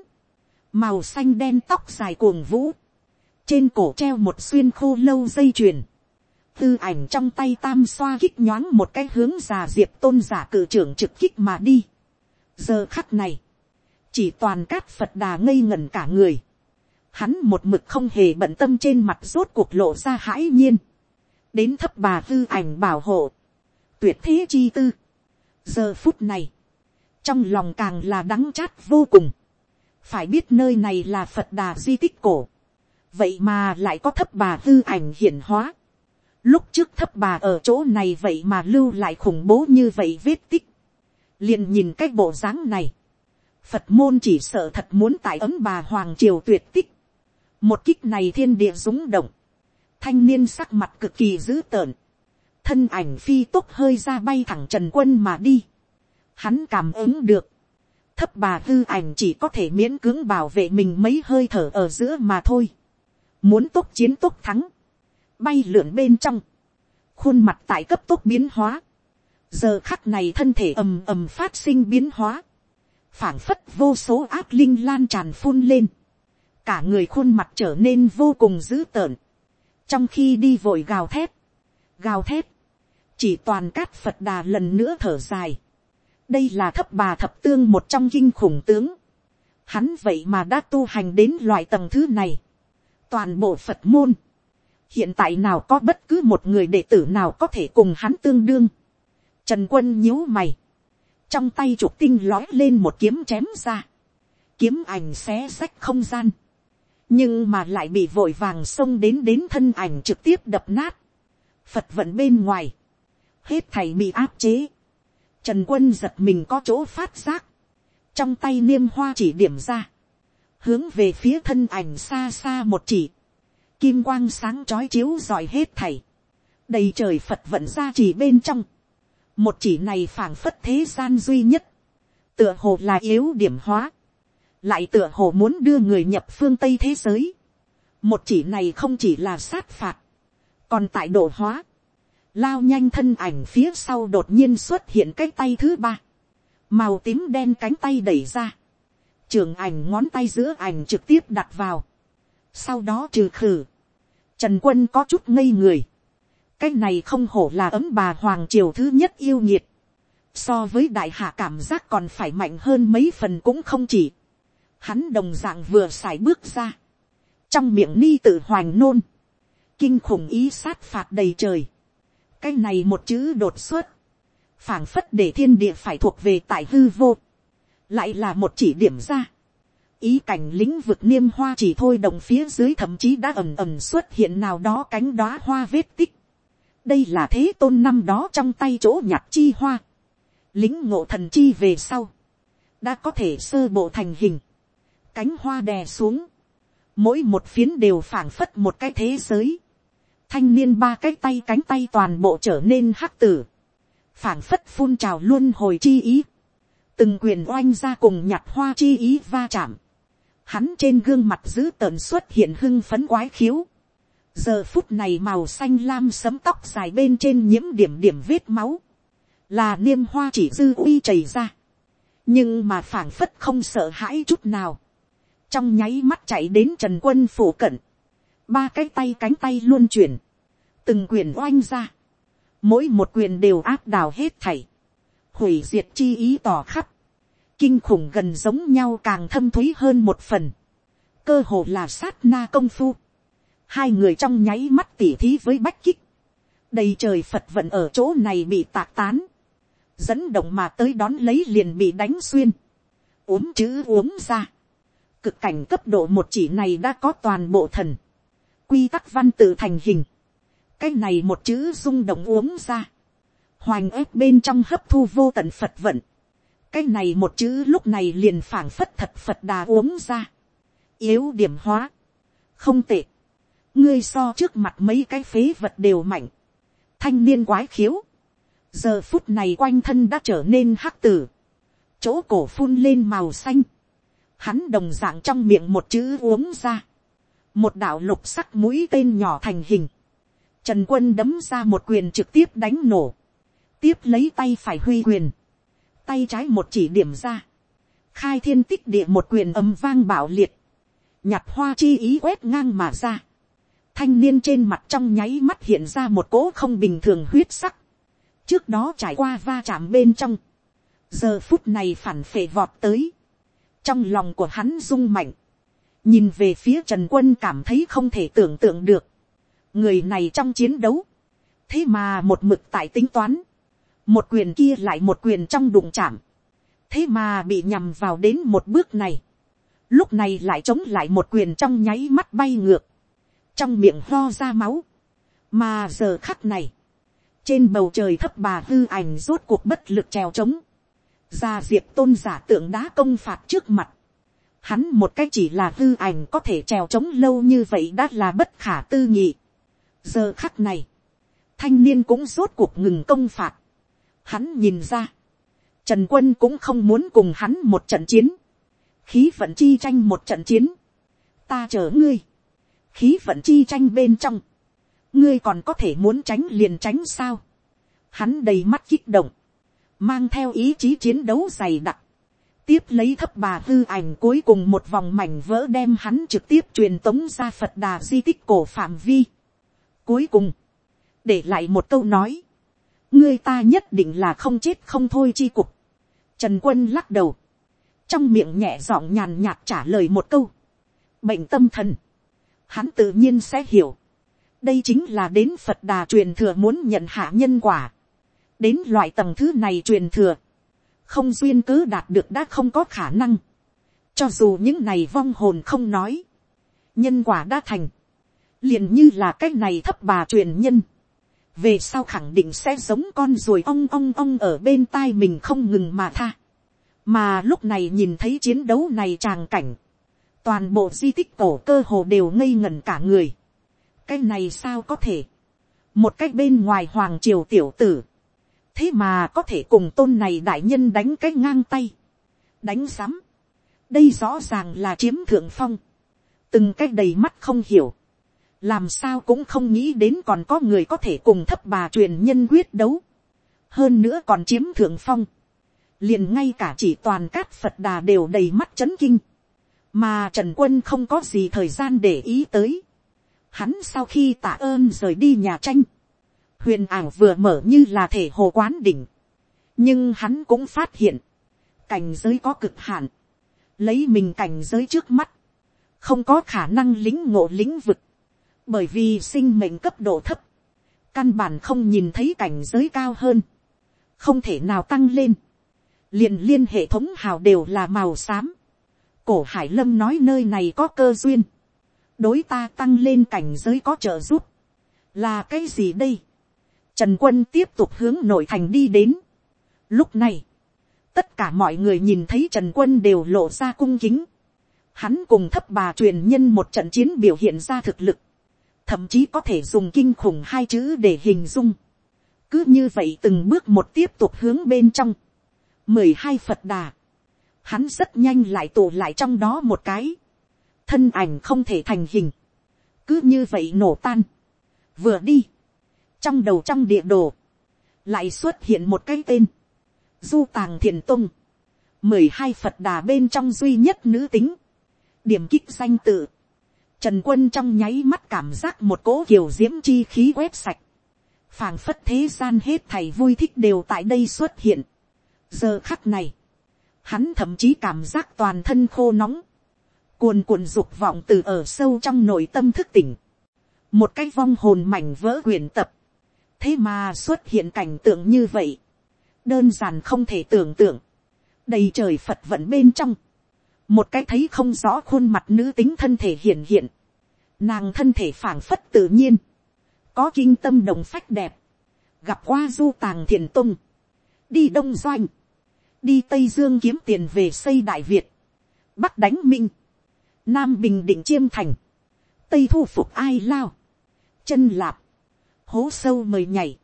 màu xanh đen tóc dài cuồng vũ, trên cổ treo một xuyên khô lâu dây chuyền, tư ảnh trong tay tam xoa kích nhoáng một cái hướng già diệp tôn giả cử trưởng trực kích mà đi. giờ khắc này, chỉ toàn cát phật đà ngây ngẩn cả người, hắn một mực không hề bận tâm trên mặt rốt cuộc lộ ra hãi nhiên, đến thấp bà tư ảnh bảo hộ, tuyệt thế chi tư. giờ phút này, trong lòng càng là đắng chát vô cùng, phải biết nơi này là phật đà di tích cổ, vậy mà lại có thấp bà tư ảnh hiển hóa. lúc trước thấp bà ở chỗ này vậy mà lưu lại khủng bố như vậy vết tích, liền nhìn cái bộ dáng này, Phật môn chỉ sợ thật muốn tại ấm bà Hoàng Triều tuyệt tích. Một kích này thiên địa rúng động. Thanh niên sắc mặt cực kỳ dữ tợn. thân ảnh phi tốc hơi ra bay thẳng trần quân mà đi. Hắn cảm ứng được, thấp bà hư ảnh chỉ có thể miễn cưỡng bảo vệ mình mấy hơi thở ở giữa mà thôi. Muốn tốt chiến tốt thắng, bay lượn bên trong, khuôn mặt tại cấp tốc biến hóa. Giờ khắc này thân thể ầm ầm phát sinh biến hóa, phảng phất vô số áp linh lan tràn phun lên, cả người khuôn mặt trở nên vô cùng dữ tợn, trong khi đi vội gào thét, gào thét, chỉ toàn cát phật đà lần nữa thở dài, đây là thấp bà thập tương một trong kinh khủng tướng, hắn vậy mà đã tu hành đến loại tầng thứ này, toàn bộ phật môn, hiện tại nào có bất cứ một người đệ tử nào có thể cùng hắn tương đương, trần quân nhíu mày, trong tay trục tinh lói lên một kiếm chém ra, kiếm ảnh xé sách không gian, nhưng mà lại bị vội vàng xông đến đến thân ảnh trực tiếp đập nát, phật vận bên ngoài, hết thầy bị áp chế, trần quân giật mình có chỗ phát giác, trong tay niêm hoa chỉ điểm ra, hướng về phía thân ảnh xa xa một chỉ, kim quang sáng trói chiếu giỏi hết thầy, đầy trời phật vận ra chỉ bên trong, một chỉ này phảng phất thế gian duy nhất, tựa hồ là yếu điểm hóa, lại tựa hồ muốn đưa người nhập phương tây thế giới. một chỉ này không chỉ là sát phạt, còn tại độ hóa, lao nhanh thân ảnh phía sau đột nhiên xuất hiện cái tay thứ ba, màu tím đen cánh tay đẩy ra, trường ảnh ngón tay giữa ảnh trực tiếp đặt vào, sau đó trừ khử, trần quân có chút ngây người, cái này không hổ là ấm bà hoàng triều thứ nhất yêu nhiệt, so với đại hạ cảm giác còn phải mạnh hơn mấy phần cũng không chỉ, hắn đồng d ạ n g vừa x à i bước ra, trong miệng ni tự hoành nôn, kinh khủng ý sát phạt đầy trời, cái này một chữ đột xuất, phảng phất để thiên địa phải thuộc về tại hư vô, lại là một chỉ điểm ra, ý cảnh lĩnh vực niêm hoa chỉ thôi đồng phía dưới thậm chí đã ầm ầm xuất hiện nào đó cánh đóa hoa vết tích, đây là thế tôn năm đó trong tay chỗ nhặt chi hoa, lính ngộ thần chi về sau, đã có thể sơ bộ thành hình, cánh hoa đè xuống, mỗi một phiến đều phảng phất một cái thế giới, thanh niên ba cái tay cánh tay toàn bộ trở nên hắc tử, phảng phất phun trào luôn hồi chi ý, từng quyền oanh ra cùng nhặt hoa chi ý va chạm, hắn trên gương mặt giữ tợn xuất hiện hưng phấn quái khiếu, giờ phút này màu xanh lam sấm tóc dài bên trên nhiễm điểm điểm vết máu, là niêm hoa chỉ dư uy chảy ra, nhưng mà phảng phất không sợ hãi chút nào, trong nháy mắt chạy đến trần quân phủ cận, ba cái tay cánh tay luôn chuyển, từng quyền oanh ra, mỗi một quyền đều áp đào hết thảy, hủy diệt chi ý tỏ khắp, kinh khủng gần giống nhau càng thâm thúy hơn một phần, cơ hồ là sát na công phu, hai người trong nháy mắt tỉ thí với bách kích, đầy trời phật vận ở chỗ này bị tạc tán, dẫn động mà tới đón lấy liền bị đánh xuyên, uống chữ uống ra, cực cảnh cấp độ một chỉ này đã có toàn bộ thần. Quy tắc văn tự thành hình. Cái này một chữ rung động uống ra. Hoành ép bên trong hấp thu vô tận Phật vận. Cái này một chữ lúc này liền phảng phất thật Phật đà uống ra. Yếu điểm hóa. Không tệ. Ngươi so trước mặt mấy cái phế vật đều mạnh. Thanh niên quái khiếu. Giờ phút này quanh thân đã trở nên hắc tử. Chỗ cổ phun lên màu xanh. Hắn đồng dạng trong miệng một chữ uống ra, một đạo lục sắc mũi tên nhỏ thành hình, trần quân đấm ra một quyền trực tiếp đánh nổ, tiếp lấy tay phải huy quyền, tay trái một chỉ điểm ra, khai thiên tích địa một quyền âm vang bảo liệt, nhặt hoa chi ý quét ngang mà ra, thanh niên trên mặt trong nháy mắt hiện ra một cỗ không bình thường huyết sắc, trước đó trải qua va chạm bên trong, giờ phút này phản phệ vọt tới, trong lòng của hắn rung mạnh, nhìn về phía trần quân cảm thấy không thể tưởng tượng được, người này trong chiến đấu, thế mà một mực tại tính toán, một quyền kia lại một quyền trong đụng chạm, thế mà bị nhằm vào đến một bước này, lúc này lại chống lại một quyền trong nháy mắt bay ngược, trong miệng ho ra máu, mà giờ khắc này, trên bầu trời thấp bà hư ảnh rốt cuộc bất lực trèo trống, ra diệp tôn giả tượng đá công phạt trước mặt. Hắn một cách chỉ là hư ảnh có thể trèo trống lâu như vậy đã là bất khả tư nghị. Giờ khắc này, thanh niên cũng rốt cuộc ngừng công phạt. Hắn nhìn ra, Trần quân cũng không muốn cùng hắn một trận chiến. Khí vận chi tranh một trận chiến. Ta chờ ngươi. Khí vận chi tranh bên trong. Ngươi còn có thể muốn tránh liền tránh sao. Hắn đầy mắt kích động. Mang theo ý chí chiến đấu dày đặc. Tiếp lấy thấp bà hư ảnh cuối cùng một vòng mảnh vỡ đem hắn trực tiếp truyền tống ra Phật đà di tích cổ phạm vi. Cuối cùng. Để lại một câu nói. Ngươi ta nhất định là không chết không thôi chi cục. Trần quân lắc đầu. Trong miệng nhẹ giọng nhàn nhạt trả lời một câu. Bệnh tâm thần. Hắn tự nhiên sẽ hiểu. Đây chính là đến Phật đà truyền thừa muốn nhận hạ nhân quả. Đến loại tầng thứ này truyền thừa. Không duyên cứ đạt được đã không có khả năng. Cho dù những này vong hồn không nói. Nhân quả đã thành. Liền như là cái này thấp bà truyền nhân về sau khẳng định sẽ giống con ruồi ong ong ong ở bên tai mình không ngừng mà tha. mà lúc này nhìn thấy chiến đấu này tràng cảnh, toàn bộ di tích cổ cơ hồ đều ngây ngẩn cả người. cái này sao có thể, một cách bên ngoài hoàng triều tiểu tử, thế mà có thể cùng tôn này đại nhân đánh cái ngang tay, đánh sắm, đây rõ ràng là chiếm thượng phong, từng cái đầy mắt không hiểu, làm sao cũng không nghĩ đến còn có người có thể cùng thấp bà truyền nhân quyết đấu, hơn nữa còn chiếm thượng phong, liền ngay cả chỉ toàn cát phật đà đều đầy mắt c h ấ n kinh, mà trần quân không có gì thời gian để ý tới, hắn sau khi tạ ơn rời đi nhà tranh, huyền Ảng vừa mở như là thể hồ quán đỉnh, nhưng hắn cũng phát hiện, cảnh giới có cực hạn, lấy mình cảnh giới trước mắt, không có khả năng lính ngộ lĩnh vực, bởi vì sinh mệnh cấp độ thấp, căn bản không nhìn thấy cảnh giới cao hơn, không thể nào tăng lên, liền liên hệ thống hào đều là màu xám, cổ hải lâm nói nơi này có cơ duyên, đối ta tăng lên cảnh giới có trợ giúp, là cái gì đây, trần quân tiếp tục hướng nội thành đi đến, lúc này, tất cả mọi người nhìn thấy trần quân đều lộ ra cung kính, hắn cùng thấp bà truyền nhân một trận chiến biểu hiện ra thực lực, thậm chí có thể dùng kinh khủng hai chữ để hình dung. cứ như vậy từng bước một tiếp tục hướng bên trong. mười hai phật đà hắn rất nhanh lại tụ lại trong đó một cái. thân ảnh không thể thành hình. cứ như vậy nổ tan. vừa đi. trong đầu trong địa đồ. lại xuất hiện một cái tên. du tàng thiền tung. mười hai phật đà bên trong duy nhất nữ tính. điểm kích danh tự Trần quân trong nháy mắt cảm giác một cỗ kiểu diễm chi khí quét sạch. phảng phất thế gian hết thầy vui thích đều tại đây xuất hiện. Giờ khắc này, hắn thậm chí cảm giác toàn thân khô nóng. Cuồn cuộn dục vọng từ ở sâu trong nội tâm thức tỉnh. Một cái vong hồn mảnh vỡ quyển tập. Thế mà xuất hiện cảnh tượng như vậy. Đơn giản không thể tưởng tượng. Đầy trời Phật vận bên trong một cái thấy không rõ khuôn mặt nữ tính thân thể hiện hiện, nàng thân thể phảng phất tự nhiên, có kinh tâm đồng phách đẹp, gặp qua du tàng thiền tung, đi đông doanh, đi tây dương kiếm tiền về xây đại việt, bắc đánh minh, nam bình định chiêm thành, tây thu phục ai lao, chân lạp, hố sâu mời nhảy,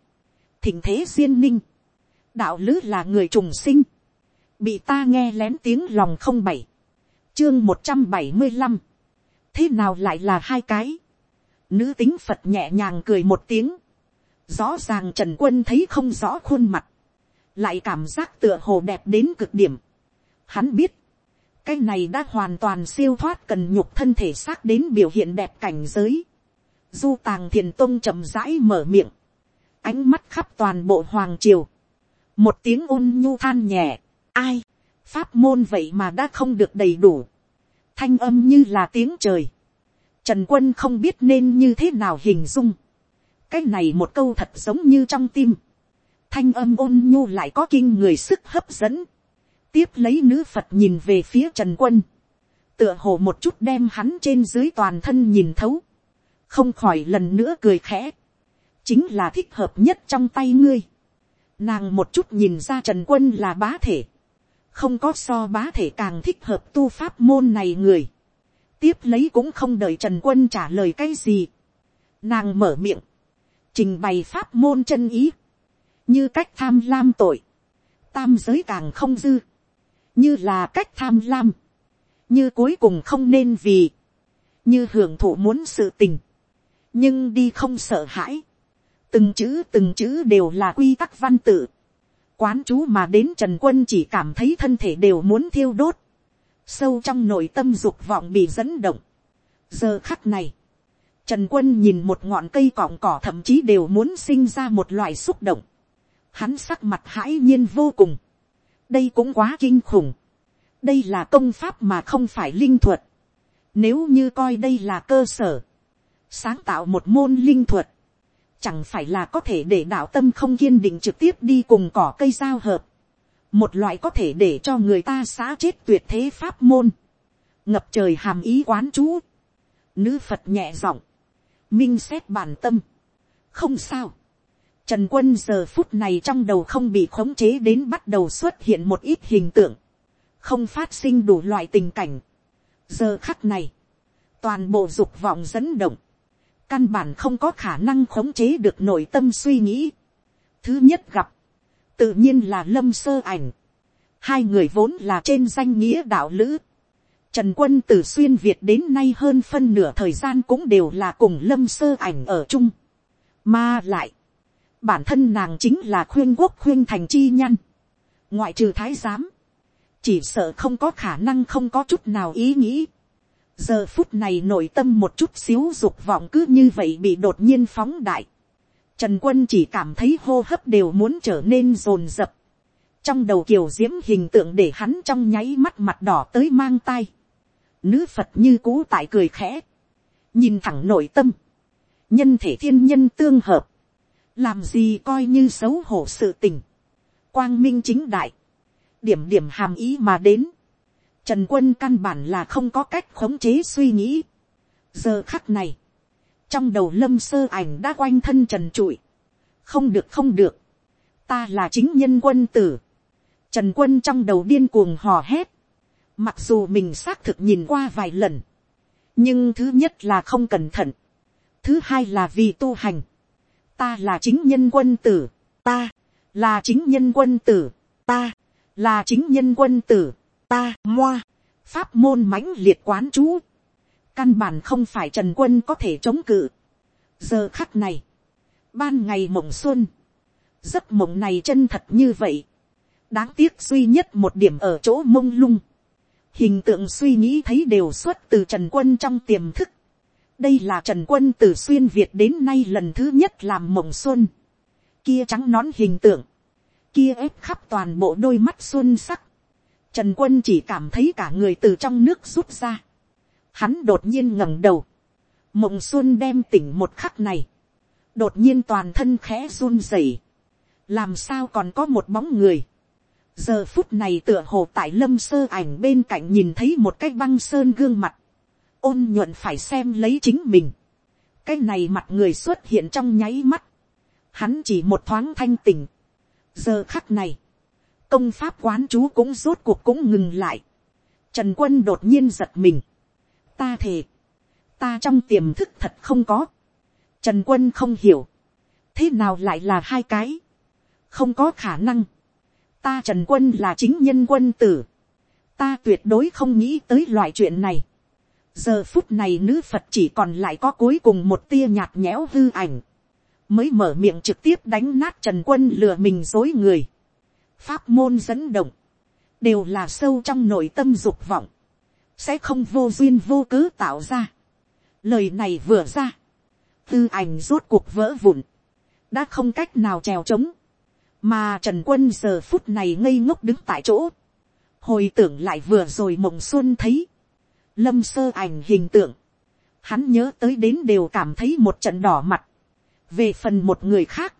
thỉnh thế duyên ninh, đạo lứ là người trùng sinh, bị ta nghe lén tiếng lòng không bảy, chương một trăm bảy mươi năm, thế nào lại là hai cái, nữ tính phật nhẹ nhàng cười một tiếng, rõ ràng trần quân thấy không rõ khuôn mặt, lại cảm giác tựa hồ đẹp đến cực điểm. Hắn biết, cái này đã hoàn toàn siêu thoát cần nhục thân thể xác đến biểu hiện đẹp cảnh giới. Du tàng thiền tông chậm rãi mở miệng, ánh mắt khắp toàn bộ hoàng triều, một tiếng ôn nhu than nhẹ, ai, pháp môn vậy mà đã không được đầy đủ, thanh âm như là tiếng trời. Trần quân không biết nên như thế nào hình dung. cái này một câu thật giống như trong tim thanh âm ôn nhu lại có kinh người sức hấp dẫn. tiếp lấy nữ phật nhìn về phía trần quân. tựa hồ một chút đem hắn trên dưới toàn thân nhìn thấu. không khỏi lần nữa cười khẽ. chính là thích hợp nhất trong tay ngươi. nàng một chút nhìn ra trần quân là bá thể không có so bá thể càng thích hợp tu pháp môn này người. tiếp lấy cũng không đợi trần quân trả lời cái gì. nàng mở miệng, trình bày pháp môn chân ý, như cách tham lam tội, tam giới càng không dư, như là cách tham lam, như cuối cùng không nên vì, như hưởng thụ muốn sự tình, nhưng đi không sợ hãi, từng chữ từng chữ đều là quy tắc văn tự, quán chú mà đến trần quân chỉ cảm thấy thân thể đều muốn thiêu đốt, sâu trong nội tâm dục vọng bị dẫn động. giờ khắc này, trần quân nhìn một ngọn cây cọng cỏ thậm chí đều muốn sinh ra một loại xúc động, hắn sắc mặt hãi nhiên vô cùng, đây cũng quá kinh khủng, đây là công pháp mà không phải linh thuật, nếu như coi đây là cơ sở, sáng tạo một môn linh thuật, chẳng phải là có thể để đạo tâm không kiên định trực tiếp đi cùng cỏ cây giao hợp, một loại có thể để cho người ta xá chết tuyệt thế pháp môn, ngập trời hàm ý quán chú, nữ phật nhẹ giọng, minh xét bản tâm, không sao, trần quân giờ phút này trong đầu không bị khống chế đến bắt đầu xuất hiện một ít hình tượng, không phát sinh đủ loại tình cảnh, giờ khắc này, toàn bộ dục vọng dẫn động, căn bản không có khả năng khống chế được nội tâm suy nghĩ. Thứ nhất gặp, tự nhiên là lâm sơ ảnh. Hai người vốn là trên danh nghĩa đạo lữ. Trần quân từ xuyên Việt đến nay hơn phân nửa thời gian cũng đều là cùng lâm sơ ảnh ở chung. Mà lại, bản thân nàng chính là khuyên quốc khuyên thành chi nhân. Ngoại trừ thái giám, chỉ sợ không có khả năng không có chút nào ý nghĩ giờ phút này nội tâm một chút xíu dục vọng cứ như vậy bị đột nhiên phóng đại. Trần quân chỉ cảm thấy hô hấp đều muốn trở nên rồn rập. Trong đầu kiều diễm hình tượng để hắn trong nháy mắt mặt đỏ tới mang tay. Nữ Phật như cú tại cười khẽ. Nhìn thẳng nội tâm. Nhân thể thiên nhân tương hợp. Làm gì coi như xấu hổ sự tình. Quang minh chính đại. Điểm điểm hàm ý mà đến Trần quân căn bản là không có cách khống chế suy nghĩ. Giờ khắc này. Trong đầu lâm sơ ảnh đã quanh thân trần trụi. Không được không được. Ta là chính nhân quân tử. Trần quân trong đầu điên cuồng hò hét. Mặc dù mình xác thực nhìn qua vài lần. Nhưng thứ nhất là không cẩn thận. Thứ hai là vì tu hành. Ta là chính nhân quân tử. Ta là chính nhân quân tử. Ta là chính nhân quân tử ta moa, pháp môn mãnh liệt quán chú, căn bản không phải trần quân có thể chống cự. giờ khắc này, ban ngày mộng xuân, giấc mộng này chân thật như vậy, đáng tiếc duy nhất một điểm ở chỗ mông lung, hình tượng suy nghĩ thấy đều xuất từ trần quân trong tiềm thức, đây là trần quân từ xuyên việt đến nay lần thứ nhất làm mộng xuân, kia trắng nón hình tượng, kia ép khắp toàn bộ đôi mắt xuân sắc, Trần quân chỉ cảm thấy cả người từ trong nước rút ra. Hắn đột nhiên ngẩng đầu. Mộng xuân đem tỉnh một khắc này. Đột nhiên toàn thân khẽ run rẩy. Làm sao còn có một bóng người. Giờ phút này tựa hồ tại lâm sơ ảnh bên cạnh nhìn thấy một cái băng sơn gương mặt. Ôn nhuận phải xem lấy chính mình. Cái này mặt người xuất hiện trong nháy mắt. Hắn chỉ một thoáng thanh tỉnh. Giờ khắc này, công pháp quán chú cũng rốt cuộc cũng ngừng lại. Trần quân đột nhiên giật mình. Ta thề. Ta trong tiềm thức thật không có. Trần quân không hiểu. Thế nào lại là hai cái. Không có khả năng. Ta Trần quân là chính nhân quân tử. Ta tuyệt đối không nghĩ tới loại chuyện này. Giờ phút này nữ Phật chỉ còn lại có cuối cùng một tia nhạt nhẽo hư ảnh. Mới mở miệng trực tiếp đánh nát Trần quân lừa mình dối người. Pháp môn dẫn động, đều là sâu trong nội tâm dục vọng, sẽ không vô duyên vô cớ tạo ra. Lời này vừa ra, tư ảnh rốt cuộc vỡ vụn, đã không cách nào trèo trống, mà trần quân giờ phút này ngây ngốc đứng tại chỗ, hồi tưởng lại vừa rồi mộng xuân thấy, lâm sơ ảnh hình tượng, hắn nhớ tới đến đều cảm thấy một trận đỏ mặt, về phần một người khác,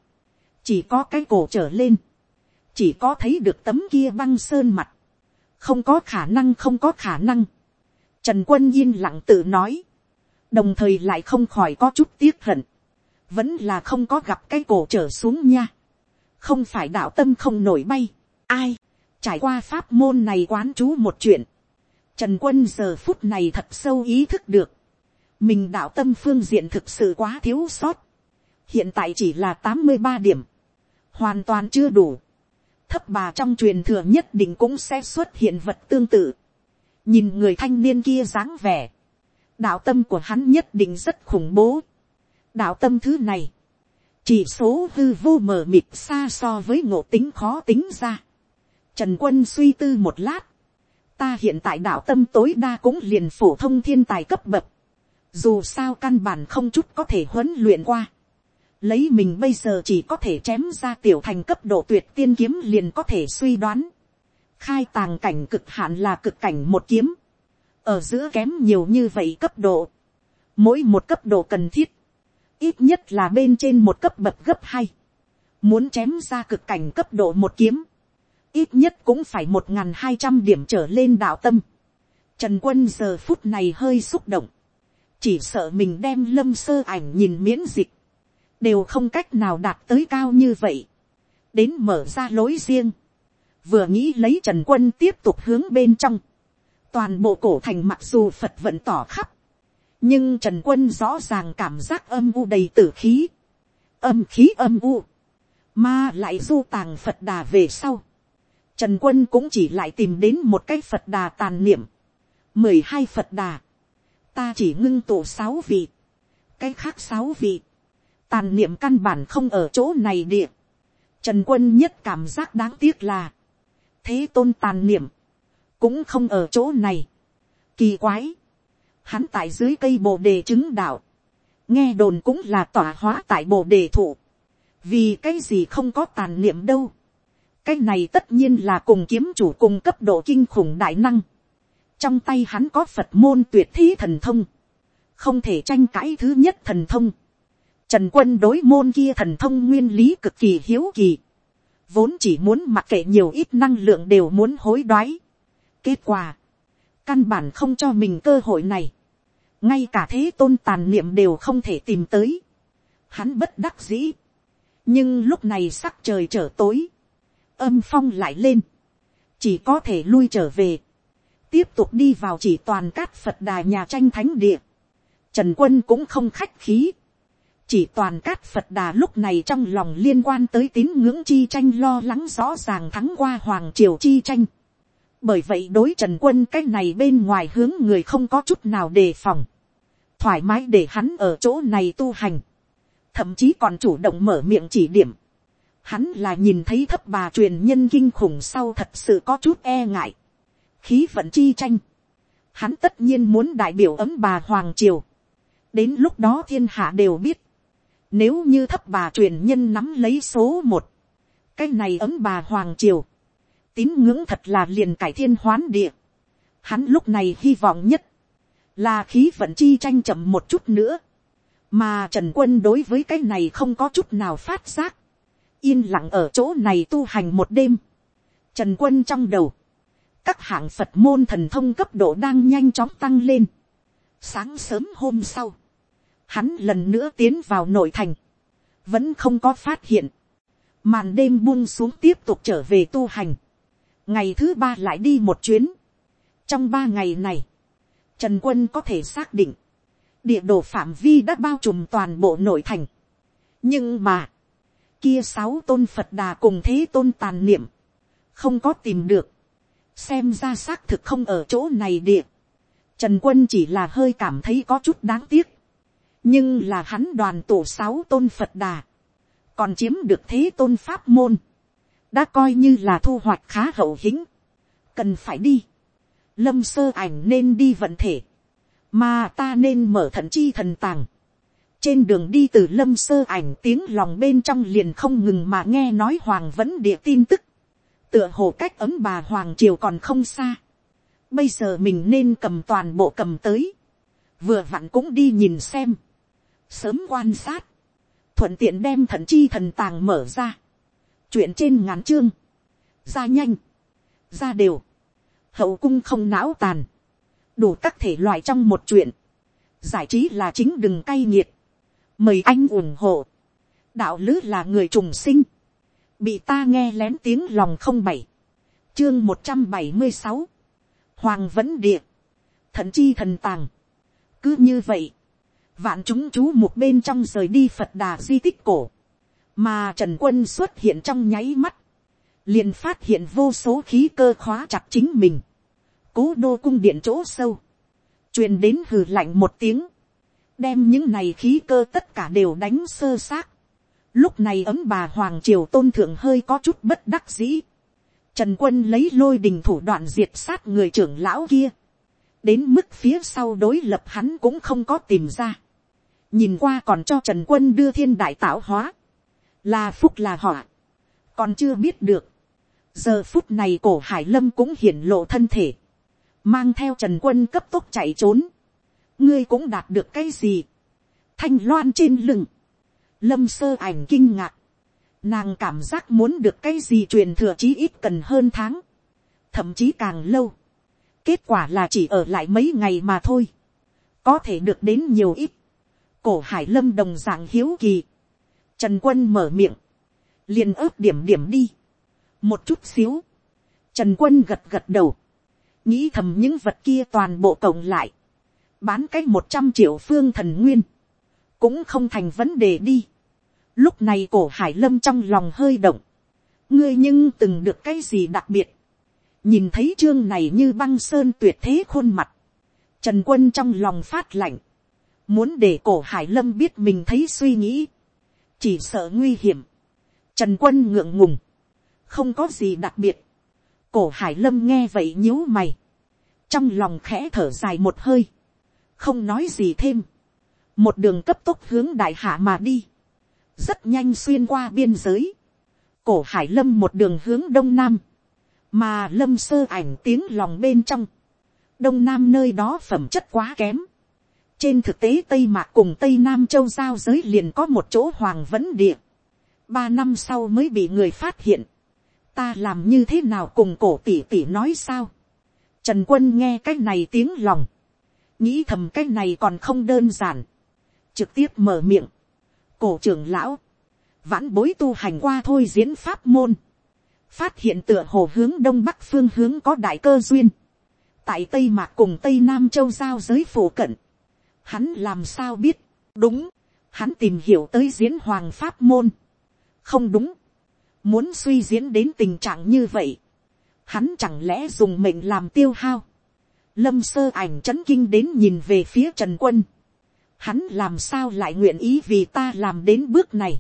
chỉ có cái cổ trở lên, chỉ có thấy được tấm kia băng sơn mặt, không có khả năng không có khả năng. Trần quân yên lặng tự nói, đồng thời lại không khỏi có chút tiếc hận, vẫn là không có gặp cái cổ trở xuống nha, không phải đạo tâm không nổi bay, ai, trải qua pháp môn này quán chú một chuyện, trần quân giờ phút này thật sâu ý thức được, mình đạo tâm phương diện thực sự quá thiếu sót, hiện tại chỉ là tám mươi ba điểm, hoàn toàn chưa đủ, thấp bà trong truyền thừa nhất định cũng sẽ xuất hiện vật tương tự, nhìn người thanh niên kia dáng vẻ, đạo tâm của hắn nhất định rất khủng bố, đạo tâm thứ này, chỉ số hư vô mờ mịt xa so với ngộ tính khó tính ra. Trần quân suy tư một lát, ta hiện tại đạo tâm tối đa cũng liền phổ thông thiên tài cấp bậc, dù sao căn bản không chút có thể huấn luyện qua, lấy mình bây giờ chỉ có thể chém ra tiểu thành cấp độ tuyệt tiên kiếm liền có thể suy đoán, khai tàng cảnh cực hạn là cực cảnh một kiếm, ở giữa kém nhiều như vậy cấp độ, mỗi một cấp độ cần thiết, ít nhất là bên trên một cấp bậc gấp hai, muốn chém ra cực cảnh cấp độ một kiếm, ít nhất cũng phải một n g h n hai trăm điểm trở lên đạo tâm. Trần quân giờ phút này hơi xúc động, chỉ sợ mình đem lâm sơ ảnh nhìn miễn dịch, đều không cách nào đạt tới cao như vậy, đến mở ra lối riêng, vừa nghĩ lấy trần quân tiếp tục hướng bên trong, toàn bộ cổ thành mặc dù phật vẫn tỏ khắp, nhưng trần quân rõ ràng cảm giác âm u đầy tử khí, âm khí âm u, mà lại du tàng phật đà về sau. Trần quân cũng chỉ lại tìm đến một cái phật đà tàn niệm, mười hai phật đà, ta chỉ ngưng tụ sáu vị, cái khác sáu vị, tàn niệm căn bản không ở chỗ này địa. Trần quân nhất cảm giác đáng tiếc là, thế tôn tàn niệm, cũng không ở chỗ này. Kỳ quái, hắn tại dưới cây bồ đề chứng đạo, nghe đồn cũng là tỏa hóa tại bồ đề thụ, vì cái gì không có tàn niệm đâu, cái này tất nhiên là cùng kiếm chủ cùng cấp độ kinh khủng đại năng, trong tay hắn có phật môn tuyệt thí thần thông, không thể tranh cãi thứ nhất thần thông, trần quân đối môn kia thần thông nguyên lý cực kỳ hiếu kỳ, vốn chỉ muốn mặc kệ nhiều ít năng lượng đều muốn hối đoái. kết quả, căn bản không cho mình cơ hội này, ngay cả thế tôn tàn niệm đều không thể tìm tới, hắn bất đắc dĩ, nhưng lúc này sắc trời trở tối, âm phong lại lên, chỉ có thể lui trở về, tiếp tục đi vào chỉ toàn cát phật đà nhà tranh thánh địa, trần quân cũng không khách khí, chỉ toàn cát phật đà lúc này trong lòng liên quan tới tín ngưỡng chi tranh lo lắng rõ ràng thắng qua hoàng triều chi tranh, bởi vậy đối trần quân cái này bên ngoài hướng người không có chút nào đề phòng, thoải mái để hắn ở chỗ này tu hành, thậm chí còn chủ động mở miệng chỉ điểm, hắn là nhìn thấy thấp bà truyền nhân kinh khủng sau thật sự có chút e ngại, khí vận chi tranh, hắn tất nhiên muốn đại biểu ấm bà hoàng triều, đến lúc đó thiên hạ đều biết, nếu như thấp bà truyền nhân nắm lấy số một, cái này ấm bà hoàng triều, tín ngưỡng thật là liền cải thiên hoán địa. Hắn lúc này hy vọng nhất, là khí vận chi tranh chậm một chút nữa. Mà Trần Quân đối với cái này không có chút nào phát giác. Yên lặng ở chỗ này tu hành một đêm. Trần Quân trong đầu. Các hạng Phật môn thần thông cấp độ đang nhanh chóng tăng lên. Sáng sớm hôm sau. Hắn lần nữa tiến vào nội thành. Vẫn không có phát hiện. Màn đêm buông xuống tiếp tục trở về tu hành ngày thứ ba lại đi một chuyến. trong ba ngày này, trần quân có thể xác định, địa đồ phạm vi đã bao trùm toàn bộ nội thành. nhưng mà, kia sáu tôn phật đà cùng thế tôn tàn niệm, không có tìm được, xem ra xác thực không ở chỗ này địa. Trần quân chỉ là hơi cảm thấy có chút đáng tiếc, nhưng là hắn đoàn tổ sáu tôn phật đà, còn chiếm được thế tôn pháp môn, đã coi như là thu hoạch khá hậu hĩnh, cần phải đi, lâm sơ ảnh nên đi vận thể, mà ta nên mở thận chi thần tàng trên đường đi từ lâm sơ ảnh tiếng lòng bên trong liền không ngừng mà nghe nói hoàng vẫn địa tin tức, tựa hồ cách ấm bà hoàng triều còn không xa, bây giờ mình nên cầm toàn bộ cầm tới, vừa vặn cũng đi nhìn xem, sớm quan sát, thuận tiện đem thần chi thần tàng mở ra, chuyện trên ngắn chương, ra nhanh, ra đều, hậu cung không não tàn, đủ các thể loại trong một chuyện, giải trí là chính đừng cay nghiệt, mời anh ủng hộ, đạo lứ là người trùng sinh, bị ta nghe lén tiếng lòng không bảy, chương một trăm bảy mươi sáu, hoàng vẫn địa, thần chi thần tàng, cứ như vậy, vạn chúng chú một bên trong rời đi phật đà di tích cổ, mà trần quân xuất hiện trong nháy mắt, liền phát hiện vô số khí cơ khóa chặt chính mình, cố đô cung điện chỗ sâu, truyền đến hừ lạnh một tiếng, đem những này khí cơ tất cả đều đánh sơ xác. Lúc này ấm bà Hoàng Triều tôn thượng hơi có chút bất đắc dĩ. Trần quân lấy lôi đình thủ đoạn diệt sát người trưởng lão kia. Đến mức phía sau đối lập hắn cũng không có tìm ra. Nhìn qua còn cho Trần quân đưa thiên đại tạo hóa. Là phúc là họa. Còn chưa biết được. Giờ phút này cổ Hải Lâm cũng hiển lộ thân thể. Mang theo Trần quân cấp tốc chạy trốn. Ngươi cũng đạt được cái gì? Thanh loan trên lưng. Lâm sơ ảnh kinh ngạc. Nàng cảm giác muốn được cái gì truyền thừa chí ít cần hơn tháng. Thậm chí càng lâu. Kết quả là chỉ ở lại mấy ngày mà thôi. Có thể được đến nhiều ít. Cổ hải lâm đồng dạng hiếu kỳ. Trần quân mở miệng. liền ớt điểm điểm đi. Một chút xíu. Trần quân gật gật đầu. Nghĩ thầm những vật kia toàn bộ cộng lại. Bán cách một trăm triệu phương thần nguyên. Cũng không thành vấn đề đi. Lúc này cổ hải lâm trong lòng hơi động. Ngươi nhưng từng được cái gì đặc biệt. Nhìn thấy chương này như băng sơn tuyệt thế khuôn mặt. Trần quân trong lòng phát lạnh. Muốn để cổ hải lâm biết mình thấy suy nghĩ. Chỉ sợ nguy hiểm. Trần quân ngượng ngùng. Không có gì đặc biệt. Cổ hải lâm nghe vậy nhíu mày. Trong lòng khẽ thở dài một hơi. Không nói gì thêm. Một đường cấp tốc hướng đại hạ mà đi. Rất nhanh xuyên qua biên giới, cổ hải lâm một đường hướng đông nam, mà lâm sơ ảnh tiếng lòng bên trong, đông nam nơi đó phẩm chất quá kém. trên thực tế tây mạc cùng tây nam châu giao giới liền có một chỗ hoàng vấn địa, ba năm sau mới bị người phát hiện, ta làm như thế nào cùng cổ tỷ tỷ nói sao, trần quân nghe cái này tiếng lòng, nghĩ thầm cái này còn không đơn giản, trực tiếp mở miệng, cổ trưởng lão, vãn bối tu hành qua thôi diễn pháp môn, phát hiện tựa hồ hướng đông bắc phương hướng có đại cơ duyên, tại tây mạc cùng tây nam châu giao giới phổ cận, hắn làm sao biết, đúng, hắn tìm hiểu tới diễn hoàng pháp môn, không đúng, muốn suy diễn đến tình trạng như vậy, hắn chẳng lẽ dùng mệnh làm tiêu hao, lâm sơ ảnh c kinh đến nhìn về phía trần quân, hắn làm sao lại nguyện ý vì ta làm đến bước này.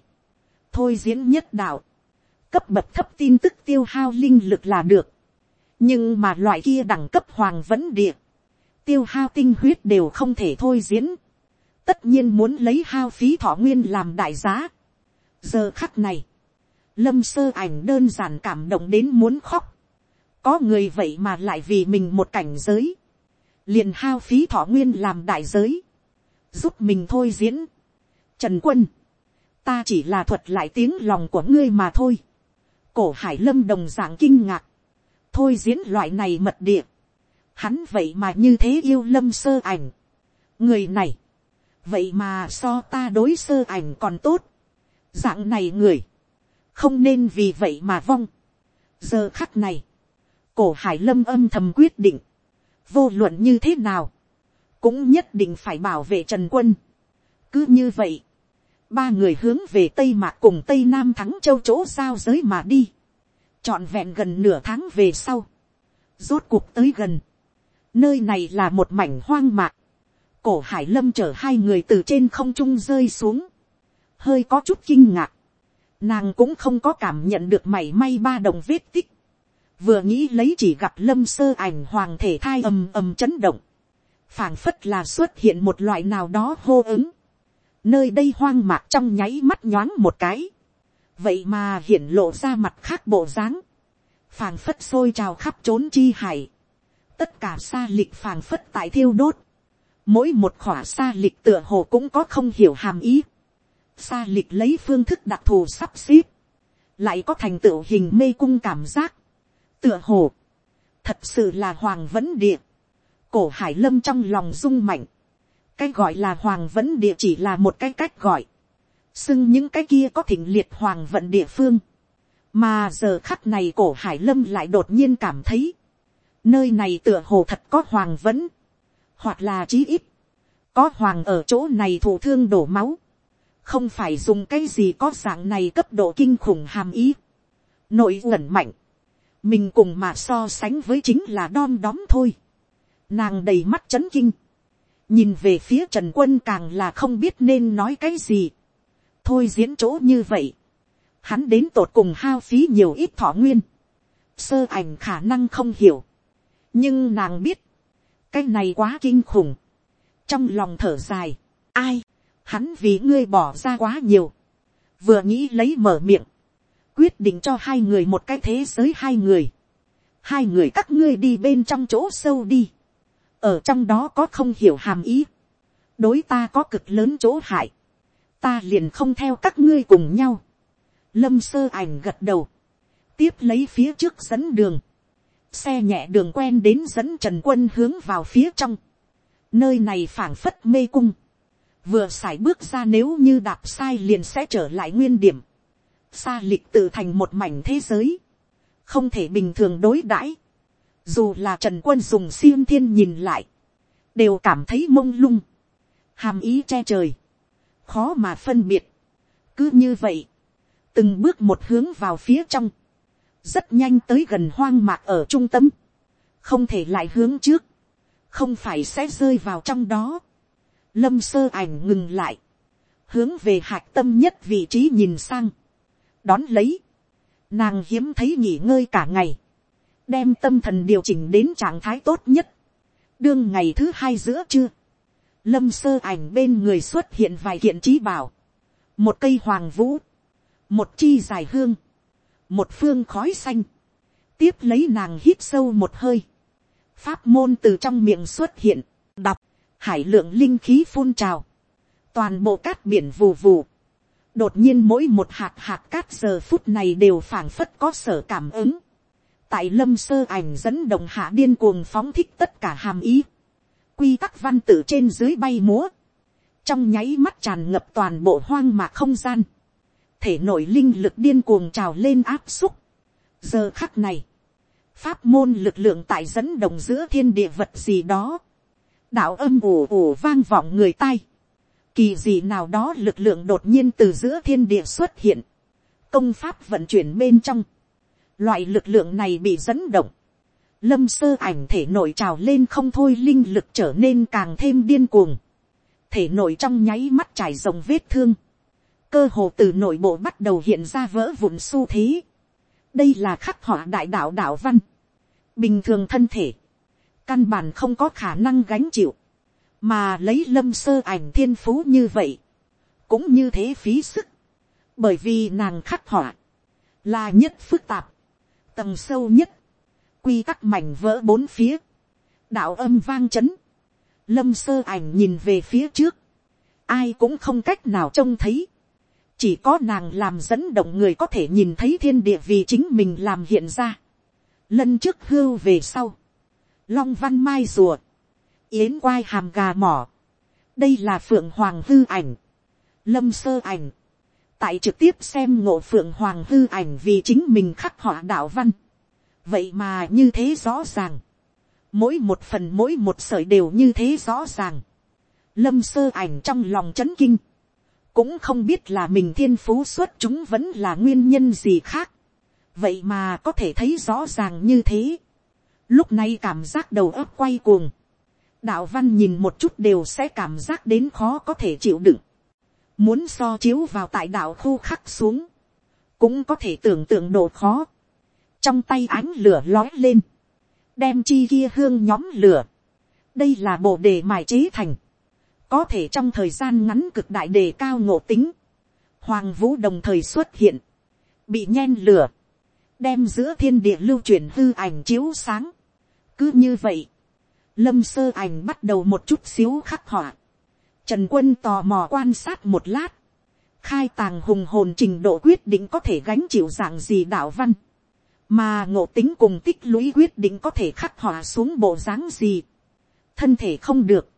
thôi diễn nhất đạo, cấp bậc thấp tin tức tiêu hao linh lực là được. nhưng mà loại kia đẳng cấp hoàng vẫn địa, tiêu hao tinh huyết đều không thể thôi diễn. tất nhiên muốn lấy hao phí thọ nguyên làm đại giá. giờ khắc này, lâm sơ ảnh đơn giản cảm động đến muốn khóc. có người vậy mà lại vì mình một cảnh giới, liền hao phí thọ nguyên làm đại giới giúp mình thôi diễn. Trần quân, ta chỉ là thuật lại tiếng lòng của ngươi mà thôi. Cổ hải lâm đồng dạng kinh ngạc. Thôi diễn loại này mật địa. Hắn vậy mà như thế yêu lâm sơ ảnh. Người này, vậy mà so ta đối sơ ảnh còn tốt. Dạng này người, không nên vì vậy mà vong. Giờ khắc này, cổ hải lâm âm thầm quyết định. Vô luận như thế nào, cũng nhất định phải bảo vệ trần quân. cứ như vậy, ba người hướng về tây mạc cùng tây nam thắng châu chỗ giao giới mà đi, trọn vẹn gần nửa tháng về sau, rốt cuộc tới gần, nơi này là một mảnh hoang mạc, cổ hải lâm chở hai người từ trên không trung rơi xuống, hơi có chút kinh ngạc, nàng cũng không có cảm nhận được mảy may ba đồng vết tích, vừa nghĩ lấy chỉ gặp lâm sơ ảnh hoàng thể thai ầm ầm chấn động, phảng phất là xuất hiện một loại nào đó hô ứng. Nơi đây hoang mạc trong nháy mắt nhoáng một cái. Vậy mà hiển lộ ra mặt khác bộ dáng. phảng phất sôi trào khắp trốn chi hải. Tất cả xa lịch phảng phất tại thiêu đốt. Mỗi một khỏa xa lịch tựa hồ cũng có không hiểu hàm ý. Xa lịch lấy phương thức đặc thù sắp xếp. Lại có thành tựu hình mê cung cảm giác. Tựa hồ. Thật sự là hoàng vấn địa. Cổ hải lâm trong lòng rung mạnh, cái gọi là hoàng vẫn địa chỉ là một cái cách gọi, xưng những cái kia có thịnh liệt hoàng vận địa phương, mà giờ khắc này cổ hải lâm lại đột nhiên cảm thấy, nơi này tựa hồ thật có hoàng vẫn, hoặc là chí ít, có hoàng ở chỗ này thủ thương đổ máu, không phải dùng cái gì có dạng này cấp độ kinh khủng hàm ý, nội uẩn mạnh, mình cùng mà so sánh với chính là đom đóm thôi, nàng đầy mắt c h ấ n kinh, nhìn về phía trần quân càng là không biết nên nói cái gì, thôi diễn chỗ như vậy, hắn đến tột cùng hao phí nhiều ít thọ nguyên, sơ ảnh khả năng không hiểu, nhưng nàng biết, cái này quá kinh khủng, trong lòng thở dài, ai, hắn vì ngươi bỏ ra quá nhiều, vừa nghĩ lấy mở miệng, quyết định cho hai người một cái thế giới hai người, hai người các ngươi đi bên trong chỗ sâu đi, ở trong đó có không hiểu hàm ý, đối ta có cực lớn chỗ hại, ta liền không theo các ngươi cùng nhau. Lâm sơ ảnh gật đầu, tiếp lấy phía trước dẫn đường, xe nhẹ đường quen đến dẫn trần quân hướng vào phía trong, nơi này phảng phất mê cung, vừa sải bước ra nếu như đạp sai liền sẽ trở lại nguyên điểm, xa lịch tự thành một mảnh thế giới, không thể bình thường đối đãi, dù là trần quân dùng xiêm thiên nhìn lại, đều cảm thấy mông lung, hàm ý che trời, khó mà phân biệt. cứ như vậy, từng bước một hướng vào phía trong, rất nhanh tới gần hoang mạc ở trung tâm, không thể lại hướng trước, không phải sẽ rơi vào trong đó. Lâm sơ ảnh ngừng lại, hướng về hạc tâm nhất vị trí nhìn sang, đón lấy, nàng hiếm thấy nghỉ ngơi cả ngày, đem tâm thần điều chỉnh đến trạng thái tốt nhất. đương ngày thứ hai giữa trưa, lâm sơ ảnh bên người xuất hiện vài kiện trí bảo, một cây hoàng vũ, một chi dài hương, một phương khói xanh, tiếp lấy nàng hít sâu một hơi, pháp môn từ trong miệng xuất hiện, đọc, hải lượng linh khí phun trào, toàn bộ cát biển vù vù, đột nhiên mỗi một hạt hạt cát giờ phút này đều phảng phất có sở cảm ứng, tại lâm sơ ảnh dẫn động hạ điên cuồng phóng thích tất cả hàm ý, quy tắc văn tự trên dưới bay múa, trong nháy mắt tràn ngập toàn bộ hoang mạc không gian, thể nội linh lực điên cuồng trào lên áp xúc. giờ khắc này, pháp môn lực lượng tại dẫn động giữa thiên địa vật gì đó, đạo âm ồ ồ vang vọng người tai, kỳ gì nào đó lực lượng đột nhiên từ giữa thiên địa xuất hiện, công pháp vận chuyển bên trong, Loại lực lượng này bị dẫn động. Lâm sơ ảnh thể nội trào lên không thôi linh lực trở nên càng thêm điên cuồng. Thể nội trong nháy mắt trải rồng vết thương. Cơ hồ từ nội bộ bắt đầu hiện ra vỡ vụn xu thế. Đây là khắc họa đại đạo đạo văn. Bình thường thân thể. Căn bản không có khả năng gánh chịu. Mà lấy lâm sơ ảnh thiên phú như vậy. Cũng như thế phí sức. Bởi vì nàng khắc họa. Là nhất phức tạp tầng sâu nhất, quy tắc mảnh vỡ bốn phía, đạo âm vang c h ấ n lâm sơ ảnh nhìn về phía trước, ai cũng không cách nào trông thấy, chỉ có nàng làm dẫn động người có thể nhìn thấy thiên địa vì chính mình làm hiện ra, lân trước hưu về sau, long văn mai rùa, yến quai hàm gà mỏ, đây là phượng hoàng hư ảnh, lâm sơ ảnh, tại trực tiếp xem ngộ phượng hoàng hư ảnh vì chính mình khắc họa đạo văn. vậy mà như thế rõ ràng. mỗi một phần mỗi một sợi đều như thế rõ ràng. lâm sơ ảnh trong lòng c h ấ n kinh. cũng không biết là mình thiên phú xuất chúng vẫn là nguyên nhân gì khác. vậy mà có thể thấy rõ ràng như thế. lúc này cảm giác đầu óc quay cuồng đạo văn nhìn một chút đều sẽ cảm giác đến khó có thể chịu đựng muốn so chiếu vào tại đạo khu khắc xuống, cũng có thể tưởng tượng độ khó. trong tay ánh lửa lói lên, đem chi kia hương nhóm lửa. đây là bộ đề mài chế thành, có thể trong thời gian ngắn cực đại đề cao ngộ tính, hoàng vũ đồng thời xuất hiện, bị nhen lửa, đem giữa thiên địa lưu chuyển hư ảnh chiếu sáng. cứ như vậy, lâm sơ ảnh bắt đầu một chút xíu khắc họa, Trần quân tò mò quan sát một lát. Khai tàng hùng hồn trình độ quyết định có thể gánh chịu dạng gì đạo văn. Mà ngộ tính cùng tích lũy quyết định có thể khắc họa xuống bộ dáng gì. Thân thể không được.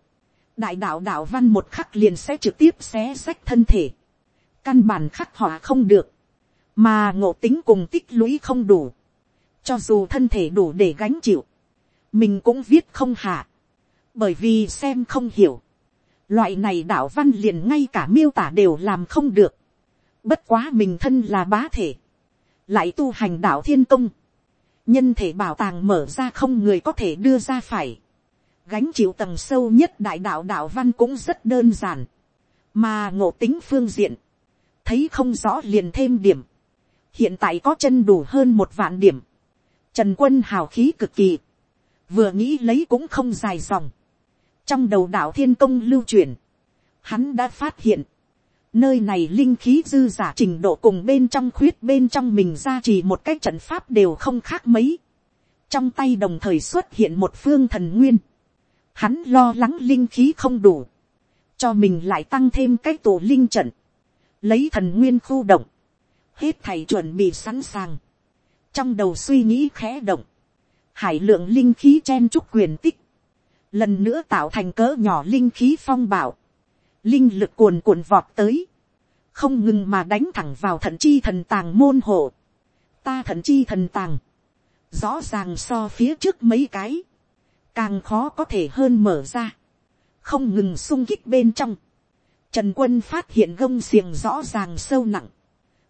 Đại đạo đạo văn một khắc liền sẽ trực tiếp xé sách thân thể. Căn bản khắc họa không được. Mà ngộ tính cùng tích lũy không đủ. Cho dù thân thể đủ để gánh chịu. Mình cũng viết không hạ. Bởi vì xem không hiểu Loại này đạo văn liền ngay cả miêu tả đều làm không được. Bất quá mình thân là bá thể. Lại tu hành đạo thiên công. Nhân thể bảo tàng mở ra không người có thể đưa ra phải. Gánh chịu tầng sâu nhất đại đạo đạo văn cũng rất đơn giản. Mà ngộ tính phương diện. Thấy không rõ liền thêm điểm. Hiện tại có chân đủ hơn một vạn điểm. Trần quân hào khí cực kỳ. Vừa nghĩ lấy cũng không dài dòng trong đầu đạo thiên công lưu truyền, hắn đã phát hiện, nơi này linh khí dư giả trình độ cùng bên trong khuyết bên trong mình ra chỉ một cái trận pháp đều không khác mấy. trong tay đồng thời xuất hiện một phương thần nguyên. hắn lo lắng linh khí không đủ, cho mình lại tăng thêm cái tổ linh trận, lấy thần nguyên khu động, hết thầy chuẩn bị sẵn sàng, trong đầu suy nghĩ khẽ động, hải lượng linh khí chen chúc quyền tích, lần nữa tạo thành cỡ nhỏ linh khí phong bảo, linh lực cuồn cuộn vọt tới, không ngừng mà đánh thẳng vào thận chi thần tàng môn hộ, ta thận chi thần tàng, rõ ràng so phía trước mấy cái, càng khó có thể hơn mở ra, không ngừng sung kích bên trong, trần quân phát hiện gông xiềng rõ ràng sâu nặng,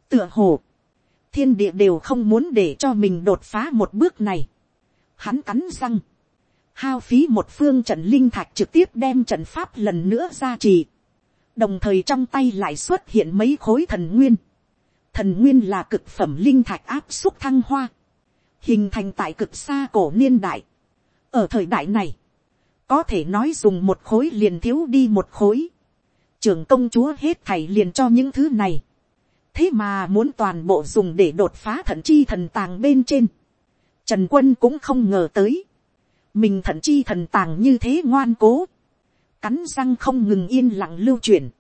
tựa hồ, thiên địa đều không muốn để cho mình đột phá một bước này, hắn cắn răng, hao phí một phương trận linh thạch trực tiếp đem trận pháp lần nữa ra trì, đồng thời trong tay lại xuất hiện mấy khối thần nguyên, thần nguyên là cực phẩm linh thạch áp xúc thăng hoa, hình thành tại cực xa cổ niên đại. ở thời đại này, có thể nói dùng một khối liền thiếu đi một khối, trưởng công chúa hết thảy liền cho những thứ này, thế mà muốn toàn bộ dùng để đột phá thận chi thần tàng bên trên, trần quân cũng không ngờ tới, mình thận chi thần tàng như thế ngoan cố, cắn răng không ngừng yên lặng lưu chuyển,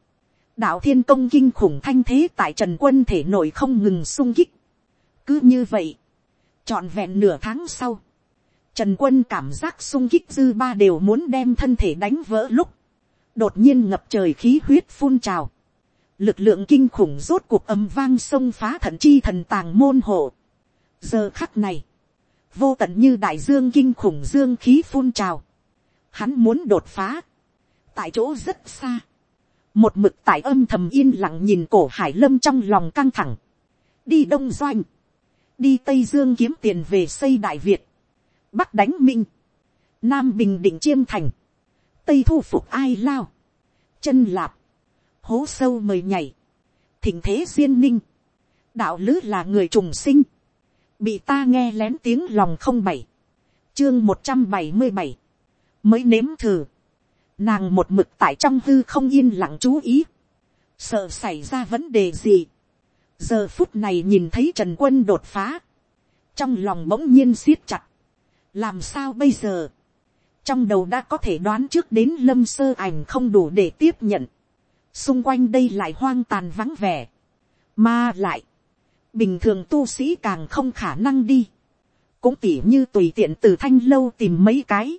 đạo thiên công kinh khủng thanh thế tại trần quân thể nội không ngừng sung kích. cứ như vậy, trọn vẹn nửa tháng sau, trần quân cảm giác sung kích dư ba đều muốn đem thân thể đánh vỡ lúc, đột nhiên ngập trời khí huyết phun trào, lực lượng kinh khủng rốt cuộc ầm vang sông phá thận chi thần tàng môn hộ. giờ khắc này, vô tận như đại dương kinh khủng dương khí phun trào, hắn muốn đột phá, tại chỗ rất xa, một mực tại âm thầm yên lặng nhìn cổ hải lâm trong lòng căng thẳng, đi đông doanh, đi tây dương kiếm tiền về xây đại việt, bắc đánh minh, nam bình định chiêm thành, tây thu phục ai lao, chân lạp, hố sâu mời nhảy, thỉnh thế duyên ninh, đạo lứ là người trùng sinh, bị ta nghe lén tiếng lòng không bảy, chương một trăm bảy mươi bảy, mới nếm thử, nàng một mực tại trong hư không yên lặng chú ý, sợ xảy ra vấn đề gì, giờ phút này nhìn thấy trần quân đột phá, trong lòng bỗng nhiên siết chặt, làm sao bây giờ, trong đầu đã có thể đoán trước đến lâm sơ ảnh không đủ để tiếp nhận, xung quanh đây lại hoang tàn vắng vẻ, mà lại, bình thường tu sĩ càng không khả năng đi, cũng tỉ như tùy tiện từ thanh lâu tìm mấy cái,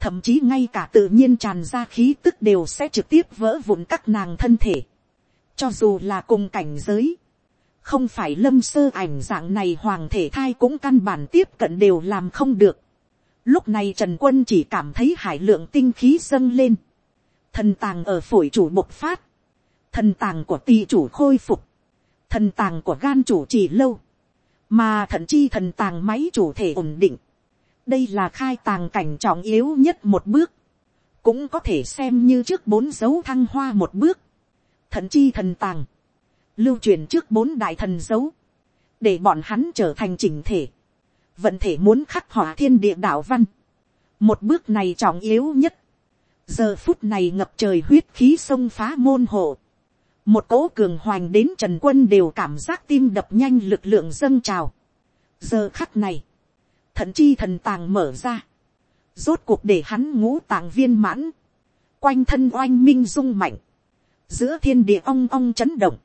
thậm chí ngay cả tự nhiên tràn ra khí tức đều sẽ trực tiếp vỡ vụn các nàng thân thể, cho dù là cùng cảnh giới, không phải lâm sơ ảnh dạng này hoàng thể thai cũng căn bản tiếp cận đều làm không được. Lúc này Trần Quân chỉ cảm thấy hải lượng tinh khí dâng lên. Thần tàng ở phổi chủ bộc phát. Thần tàng của tỳ chủ khôi phục thần tàng của gan chủ chỉ lâu, mà thận chi thần tàng máy chủ thể ổn định. đây là khai tàng cảnh trọng yếu nhất một bước, cũng có thể xem như trước bốn dấu thăng hoa một bước. thận chi thần tàng, lưu truyền trước bốn đại thần dấu, để bọn hắn trở thành chỉnh thể, vận thể muốn khắc họa thiên địa đạo văn. một bước này trọng yếu nhất, giờ phút này ngập trời huyết khí sông phá môn hộ, một cỗ cường hoành đến trần quân đều cảm giác tim đập nhanh lực lượng dâng trào. giờ khắc này, thận chi thần tàng mở ra, rốt cuộc để hắn ngũ tàng viên mãn, quanh thân oanh minh rung mạnh, giữa thiên địa ong ong chấn động,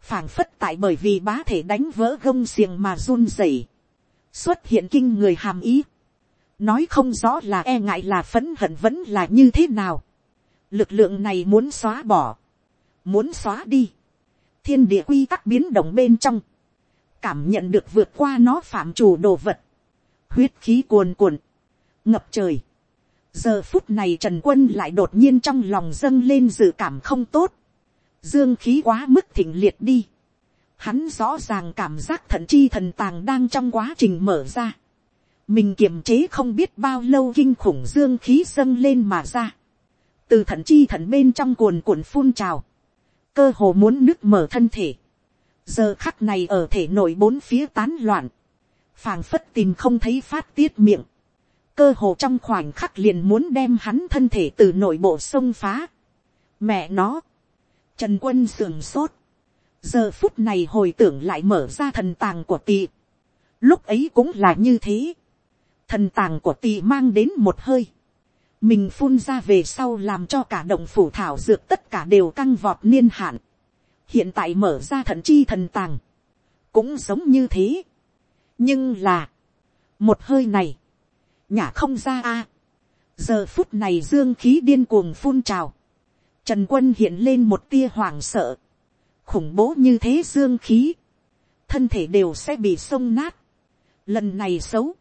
phảng phất tại bởi vì bá thể đánh vỡ gông xiềng mà run rẩy, xuất hiện kinh người hàm ý, nói không rõ là e ngại là phấn hận vẫn là như thế nào, lực lượng này muốn xóa bỏ, muốn xóa đi, thiên địa quy tắc biến động bên trong, cảm nhận được vượt qua nó phạm chủ đồ vật, huyết khí cuồn cuộn, ngập trời, giờ phút này trần quân lại đột nhiên trong lòng dâng lên dự cảm không tốt, dương khí quá mức thịnh liệt đi, hắn rõ ràng cảm giác thận chi thần tàng đang trong quá trình mở ra, mình kiềm chế không biết bao lâu kinh khủng dương khí dâng lên mà ra, từ thận chi thận bên trong cuồn cuộn phun trào, cơ hồ muốn nứt mở thân thể, giờ khắc này ở thể nội bốn phía tán loạn, phảng phất tìm không thấy phát tiết miệng, cơ hồ trong khoảnh khắc liền muốn đem hắn thân thể từ nội bộ sông phá. Mẹ nó, trần quân sườn sốt, giờ phút này hồi tưởng lại mở ra thần tàng của tị, lúc ấy cũng là như thế, thần tàng của tị mang đến một hơi, mình phun ra về sau làm cho cả động phủ thảo dược tất cả đều căng vọt niên hạn, hiện tại mở ra thần chi thần tàng, cũng giống như thế, nhưng là, một hơi này, nhả không ra a. giờ phút này dương khí điên cuồng phun trào, trần quân hiện lên một tia hoảng sợ, khủng bố như thế dương khí, thân thể đều sẽ bị sông nát, lần này xấu,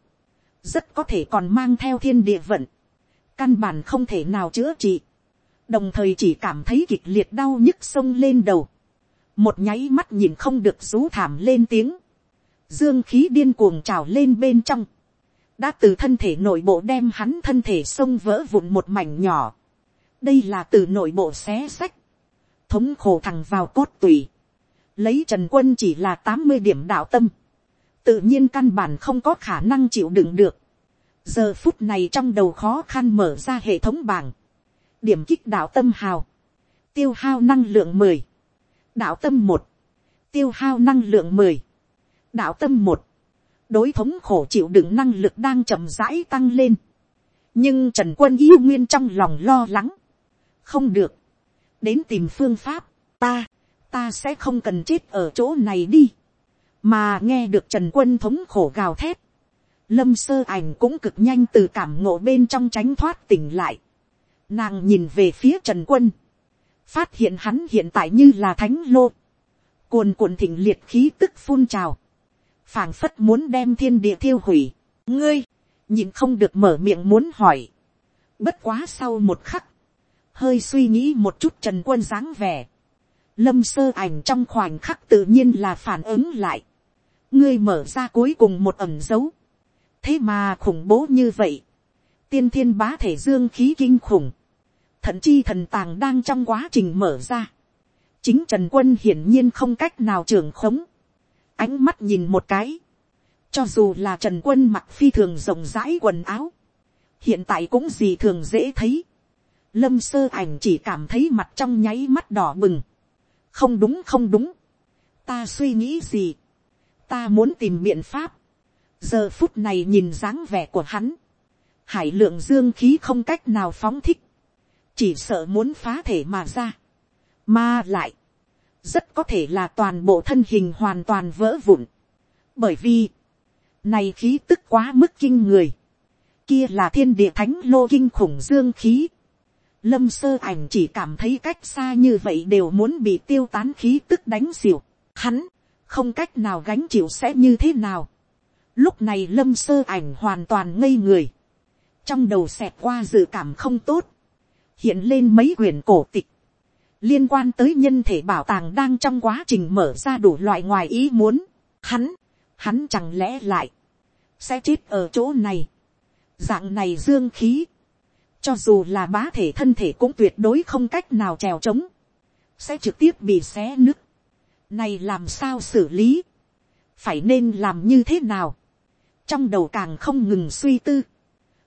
rất có thể còn mang theo thiên địa vận, căn bản không thể nào chữa trị, đồng thời chỉ cảm thấy kịch liệt đau nhức sông lên đầu, một nháy mắt nhìn không được rú thảm lên tiếng, dương khí điên cuồng trào lên bên trong, đã từ thân thể nội bộ đem hắn thân thể sông vỡ vụn một mảnh nhỏ. đây là từ nội bộ xé sách, thống khổ thằng vào cốt tùy, lấy trần quân chỉ là tám mươi điểm đạo tâm, tự nhiên căn bản không có khả năng chịu đựng được giờ phút này trong đầu khó khăn mở ra hệ thống bảng, điểm kích đạo tâm hào, tiêu hao năng lượng mười, đạo tâm một, tiêu hao năng lượng mười, đạo tâm một, đối thống khổ chịu đựng năng lực đang chậm rãi tăng lên. nhưng trần quân yêu nguyên trong lòng lo lắng. không được. đến tìm phương pháp, ta, ta sẽ không cần chết ở chỗ này đi. mà nghe được trần quân thống khổ gào thét lâm sơ ảnh cũng cực nhanh từ cảm ngộ bên trong tránh thoát tỉnh lại. nàng nhìn về phía trần quân. phát hiện hắn hiện tại như là thánh lô. cuồn cuộn thịnh liệt khí tức phun trào phảng phất muốn đem thiên địa thiêu hủy. ngươi, nhìn không được mở miệng muốn hỏi. bất quá sau một khắc, hơi suy nghĩ một chút trần quân dáng vẻ. lâm sơ ảnh trong khoảnh khắc tự nhiên là phản ứng lại. ngươi mở ra cuối cùng một ẩm dấu thế mà khủng bố như vậy. tiên thiên bá thể dương khí kinh khủng. thần chi thần tàng đang trong quá trình mở ra. chính trần quân hiển nhiên không cách nào trưởng khống. Ánh mắt nhìn một cái, cho dù là trần quân mặc phi thường rộng rãi quần áo, hiện tại cũng gì thường dễ thấy, lâm sơ ảnh chỉ cảm thấy mặt trong nháy mắt đỏ bừng, không đúng không đúng, ta suy nghĩ gì, ta muốn tìm biện pháp, giờ phút này nhìn dáng vẻ của hắn, hải lượng dương khí không cách nào phóng thích, chỉ sợ muốn phá thể mà ra, mà lại, rất có thể là toàn bộ thân hình hoàn toàn vỡ vụn. Bởi vì, này khí tức quá mức kinh người. Kia là thiên địa thánh lô kinh khủng dương khí. Lâm sơ ảnh chỉ cảm thấy cách xa như vậy đều muốn bị tiêu tán khí tức đánh xỉu. Hắn, không cách nào gánh chịu sẽ như thế nào. Lúc này lâm sơ ảnh hoàn toàn ngây người. Trong đầu xẹt qua dự cảm không tốt. Hiện lên mấy quyển cổ tịch liên quan tới nhân thể bảo tàng đang trong quá trình mở ra đủ loại ngoài ý muốn. Hắn, hắn chẳng lẽ lại, sẽ chết ở chỗ này. Dạng này dương khí, cho dù là bá thể thân thể cũng tuyệt đối không cách nào trèo trống, sẽ trực tiếp bị xé nứt. Này làm sao xử lý, phải nên làm như thế nào. Trong đầu càng không ngừng suy tư.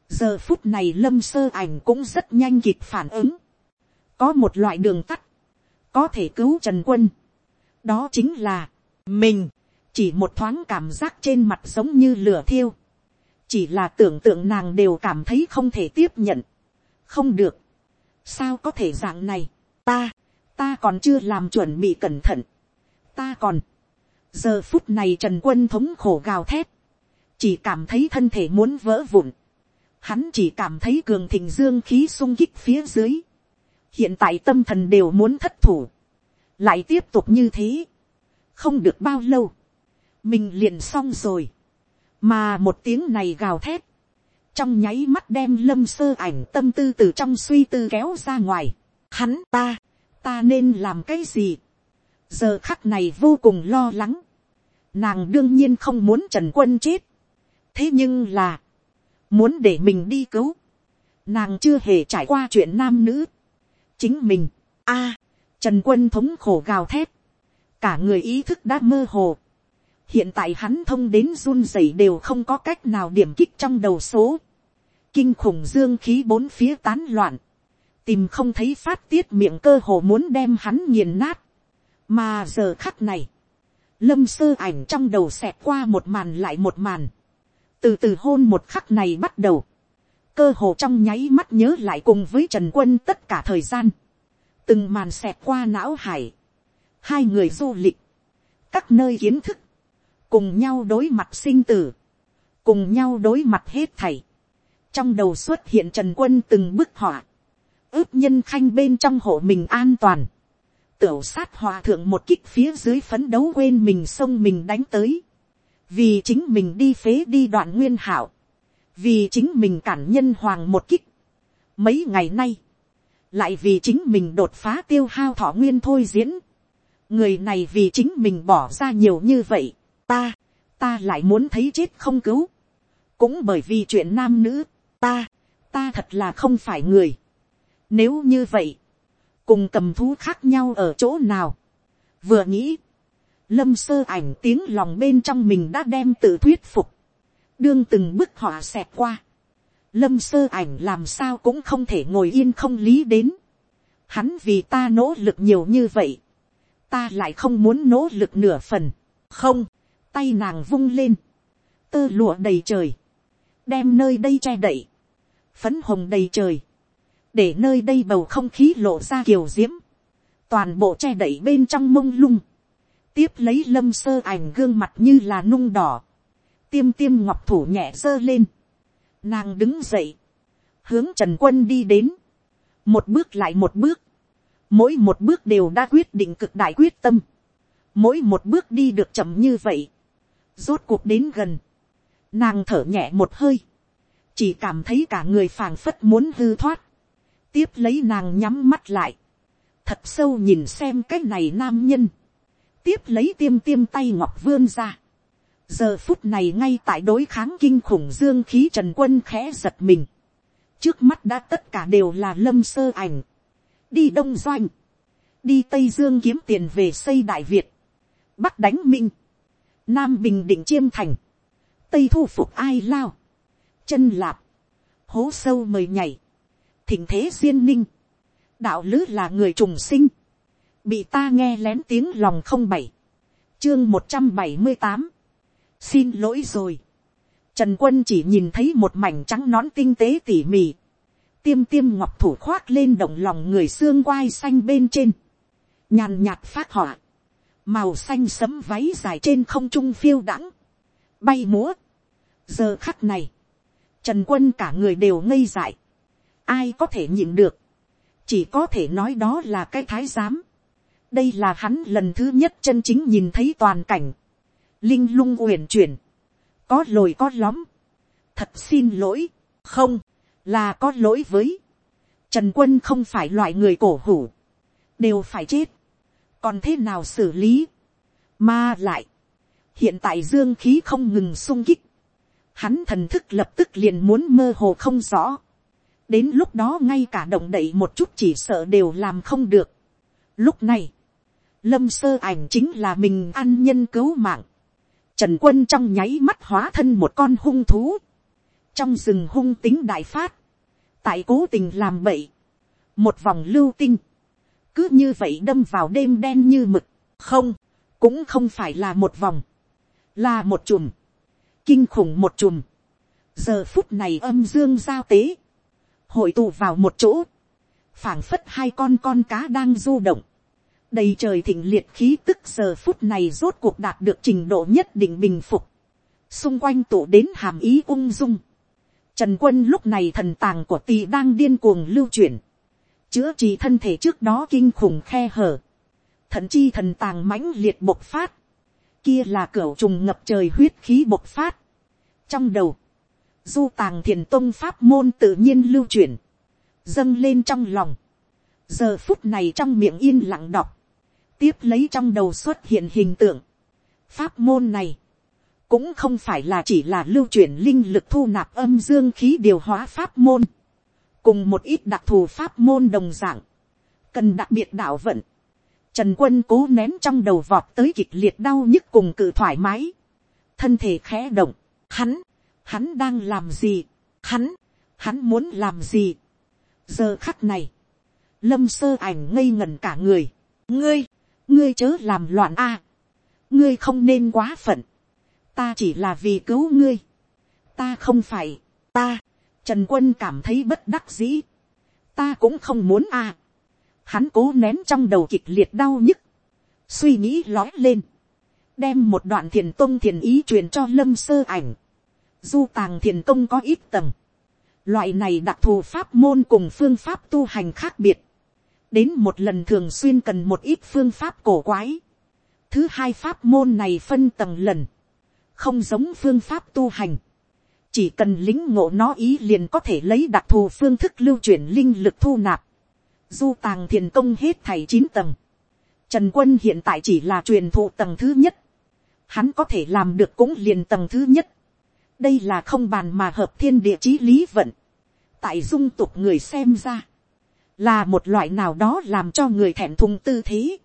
Giờ phút này lâm sơ ảnh cũng rất nhanh kịp phản ứng. Có một loại đường tắt có thể cứu trần quân. đó chính là, mình, chỉ một thoáng cảm giác trên mặt giống như lửa thiêu. chỉ là tưởng tượng nàng đều cảm thấy không thể tiếp nhận. không được. sao có thể dạng này, ta, ta còn chưa làm chuẩn bị cẩn thận. ta còn, giờ phút này trần quân thống khổ gào thét, chỉ cảm thấy thân thể muốn vỡ vụn. Hắn chỉ cảm thấy cường thịnh dương khí sung kích phía dưới hiện tại tâm thần đều muốn thất thủ, lại tiếp tục như thế, không được bao lâu, mình liền xong rồi, mà một tiếng này gào thét, trong nháy mắt đem lâm sơ ảnh tâm tư từ trong suy tư kéo ra ngoài. Hắn ta, ta nên làm cái gì. giờ khắc này vô cùng lo lắng. nàng đương nhiên không muốn trần quân chết thế nhưng là, muốn để mình đi cứu. nàng chưa hề trải qua chuyện nam nữ. chính mình, a, trần quân thống khổ gào thét. cả người ý thức đã mơ hồ hiện tại hắn thông đến run rẩy đều không có cách nào điểm kích trong đầu số. kinh khủng dương khí bốn phía tán loạn, tìm không thấy phát tiết miệng cơ hồ muốn đem hắn nghiền nát. mà giờ khắc này, lâm sơ ảnh trong đầu xẹt qua một màn lại một màn, từ từ hôn một khắc này bắt đầu, cơ hồ trong nháy mắt nhớ lại cùng với trần quân tất cả thời gian, từng màn xẹt qua não hải, hai người du lịch, các nơi kiến thức, cùng nhau đối mặt sinh tử, cùng nhau đối mặt hết thảy. trong đầu xuất hiện trần quân từng bức họa, ước nhân khanh bên trong hộ mình an toàn, tửu sát hòa thượng một kích phía dưới phấn đấu quên mình sông mình đánh tới, vì chính mình đi phế đi đoạn nguyên hảo, vì chính mình cản nhân hoàng một kích. mấy ngày nay, lại vì chính mình đột phá tiêu hao thọ nguyên thôi diễn, người này vì chính mình bỏ ra nhiều như vậy, ta, ta lại muốn thấy chết không cứu, cũng bởi vì chuyện nam nữ, ta, ta thật là không phải người. Nếu như vậy, cùng cầm thú khác nhau ở chỗ nào, vừa nghĩ, lâm sơ ảnh tiếng lòng bên trong mình đã đem tự thuyết phục, đương từng bức họa xẹt qua, lâm sơ ảnh làm sao cũng không thể ngồi yên không lý đến, hắn vì ta nỗ lực nhiều như vậy, ta lại không muốn nỗ lực nửa phần, không, tay nàng vung lên, tơ lụa đầy trời, đem nơi đây che đậy, phấn hồng đầy trời, để nơi đây bầu không khí lộ ra kiều diễm, toàn bộ che đậy bên trong mông lung, tiếp lấy lâm sơ ảnh gương mặt như là nung đỏ, tiêm tiêm ngọc thủ nhẹ giơ lên, nàng đứng dậy, hướng trần quân đi đến, một bước lại một bước, mỗi một bước đều đã quyết định cực đại quyết tâm, mỗi một bước đi được chậm như vậy, rốt cuộc đến gần, nàng thở nhẹ một hơi, chỉ cảm thấy cả người phảng phất muốn hư thoát, tiếp lấy nàng nhắm mắt lại, thật sâu nhìn xem cái này nam nhân, tiếp lấy tiêm tiêm tay ngọc vươn ra, giờ phút này ngay tại đối kháng kinh khủng dương khí trần quân khẽ giật mình, trước mắt đã tất cả đều là lâm sơ ảnh, đi đông doanh, đi tây dương kiếm tiền về xây đại việt, bắc đánh minh, nam bình định chiêm thành, tây thu phục ai lao, chân lạp, hố sâu mời nhảy, thỉnh thế duyên ninh, đạo lứ là người trùng sinh, bị ta nghe lén tiếng lòng không bảy, chương một trăm bảy mươi tám, xin lỗi rồi, trần quân chỉ nhìn thấy một mảnh trắng nón tinh tế tỉ mỉ, tiêm tiêm ngọc thủ khoác lên động lòng người xương quai xanh bên trên, nhàn nhạt phát họa, màu xanh sấm váy dài trên không trung phiêu đãng, bay múa. giờ khắc này, trần quân cả người đều ngây dại, ai có thể nhịn được, chỉ có thể nói đó là cái thái giám đây là hắn lần thứ nhất chân chính nhìn thấy toàn cảnh, linh lung uyển chuyển, có lồi có lõm, thật xin lỗi, không, là có lỗi với, trần quân không phải loại người cổ hủ, đều phải chết, còn thế nào xử lý, mà lại, hiện tại dương khí không ngừng sung kích, hắn thần thức lập tức liền muốn mơ hồ không rõ, đến lúc đó ngay cả động đậy một chút chỉ sợ đều làm không được. Lúc này, lâm sơ ảnh chính là mình ăn nhân cứu mạng, trần quân trong nháy mắt hóa thân một con hung thú, trong rừng hung tính đại phát, tại cố tình làm bậy, một vòng lưu tinh, cứ như vậy đâm vào đêm đen như mực, không, cũng không phải là một vòng, là một chùm, kinh khủng một chùm, giờ phút này âm dương giao tế, hội tụ vào một chỗ, phảng phất hai con con cá đang du động, đầy trời thịnh liệt khí tức giờ phút này rốt cuộc đạt được trình độ nhất định bình phục, xung quanh tụ đến hàm ý ung dung, trần quân lúc này thần tàng của tỳ đang điên cuồng lưu chuyển, chữa trị thân thể trước đó kinh khủng khe hở, thậm chi thần tàng mãnh liệt bộc phát, kia là cửa trùng ngập trời huyết khí bộc phát. trong đầu, du tàng thiền tông pháp môn tự nhiên lưu chuyển, dâng lên trong lòng, giờ phút này trong miệng yên lặng đọc, tiếp lấy trong đầu xuất hiện hình tượng, pháp môn này, cũng không phải là chỉ là lưu chuyển linh lực thu nạp âm dương khí điều hóa pháp môn, cùng một ít đặc thù pháp môn đồng dạng, cần đặc biệt đạo vận, trần quân cố nén trong đầu vọt tới kịch liệt đau nhức cùng cự thoải mái, thân thể khẽ động, hắn, hắn đang làm gì, hắn, hắn muốn làm gì. giờ khắc này, lâm sơ ảnh ngây ngần cả người, ngươi, ngươi chớ làm loạn a, ngươi không nên quá phận, ta chỉ là vì cứu ngươi, ta không phải, ta, trần quân cảm thấy bất đắc dĩ, ta cũng không muốn a, hắn cố nén trong đầu kịch liệt đau nhức, suy nghĩ lói lên, đem một đoạn thiền tông thiền ý truyền cho lâm sơ ảnh, du tàng thiền công có ít tầng, loại này đặc thù pháp môn cùng phương pháp tu hành khác biệt, đến một lần thường xuyên cần một ít phương pháp cổ quái, thứ hai pháp môn này phân tầng lần, không giống phương pháp tu hành, chỉ cần lính ngộ nó ý liền có thể lấy đặc thù phương thức lưu chuyển linh lực thu nạp, du tàng thiền công hết thảy chín tầng, trần quân hiện tại chỉ là truyền thụ tầng thứ nhất, hắn có thể làm được cũng liền tầng thứ nhất, đây là không bàn mà hợp thiên địa chí lý vận, tại dung tục người xem ra, là một loại nào đó làm cho người thẹn thùng tư thế.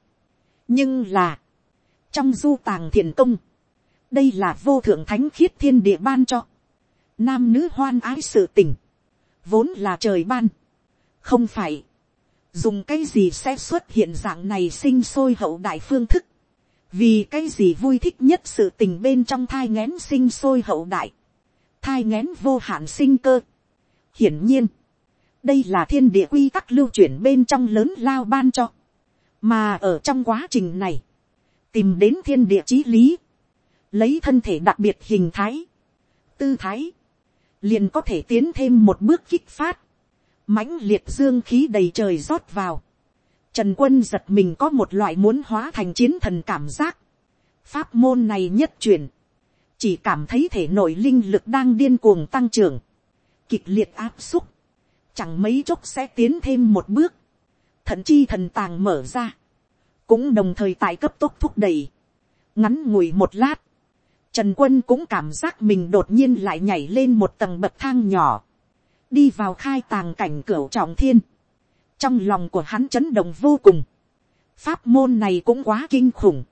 nhưng là, trong du tàng thiền công, đây là vô thượng thánh khiết thiên địa ban cho, nam nữ hoan ái sự tình, vốn là trời ban, không phải, dùng cái gì sẽ xuất hiện dạng này sinh sôi hậu đại phương thức, vì cái gì vui thích nhất sự tình bên trong thai ngén sinh sôi hậu đại, thai ngén vô hạn sinh cơ. hiển nhiên, đây là thiên địa quy tắc lưu chuyển bên trong lớn lao ban cho, mà ở trong quá trình này, tìm đến thiên địa chí lý, lấy thân thể đặc biệt hình thái, tư thái, liền có thể tiến thêm một bước kích phát, mãnh liệt dương khí đầy trời rót vào, trần quân giật mình có một loại muốn hóa thành chiến thần cảm giác, pháp môn này nhất truyền, chỉ cảm thấy thể nội linh lực đang điên cuồng tăng trưởng, kịch liệt áp xúc, chẳng mấy chốc sẽ tiến thêm một bước, thận chi thần tàng mở ra, cũng đồng thời tại cấp tốc thúc đẩy, ngắn ngủi một lát, trần quân cũng cảm giác mình đột nhiên lại nhảy lên một tầng bậc thang nhỏ, đi vào khai tàng cảnh cửa trọng thiên, trong lòng của hắn chấn động vô cùng, pháp môn này cũng quá kinh khủng,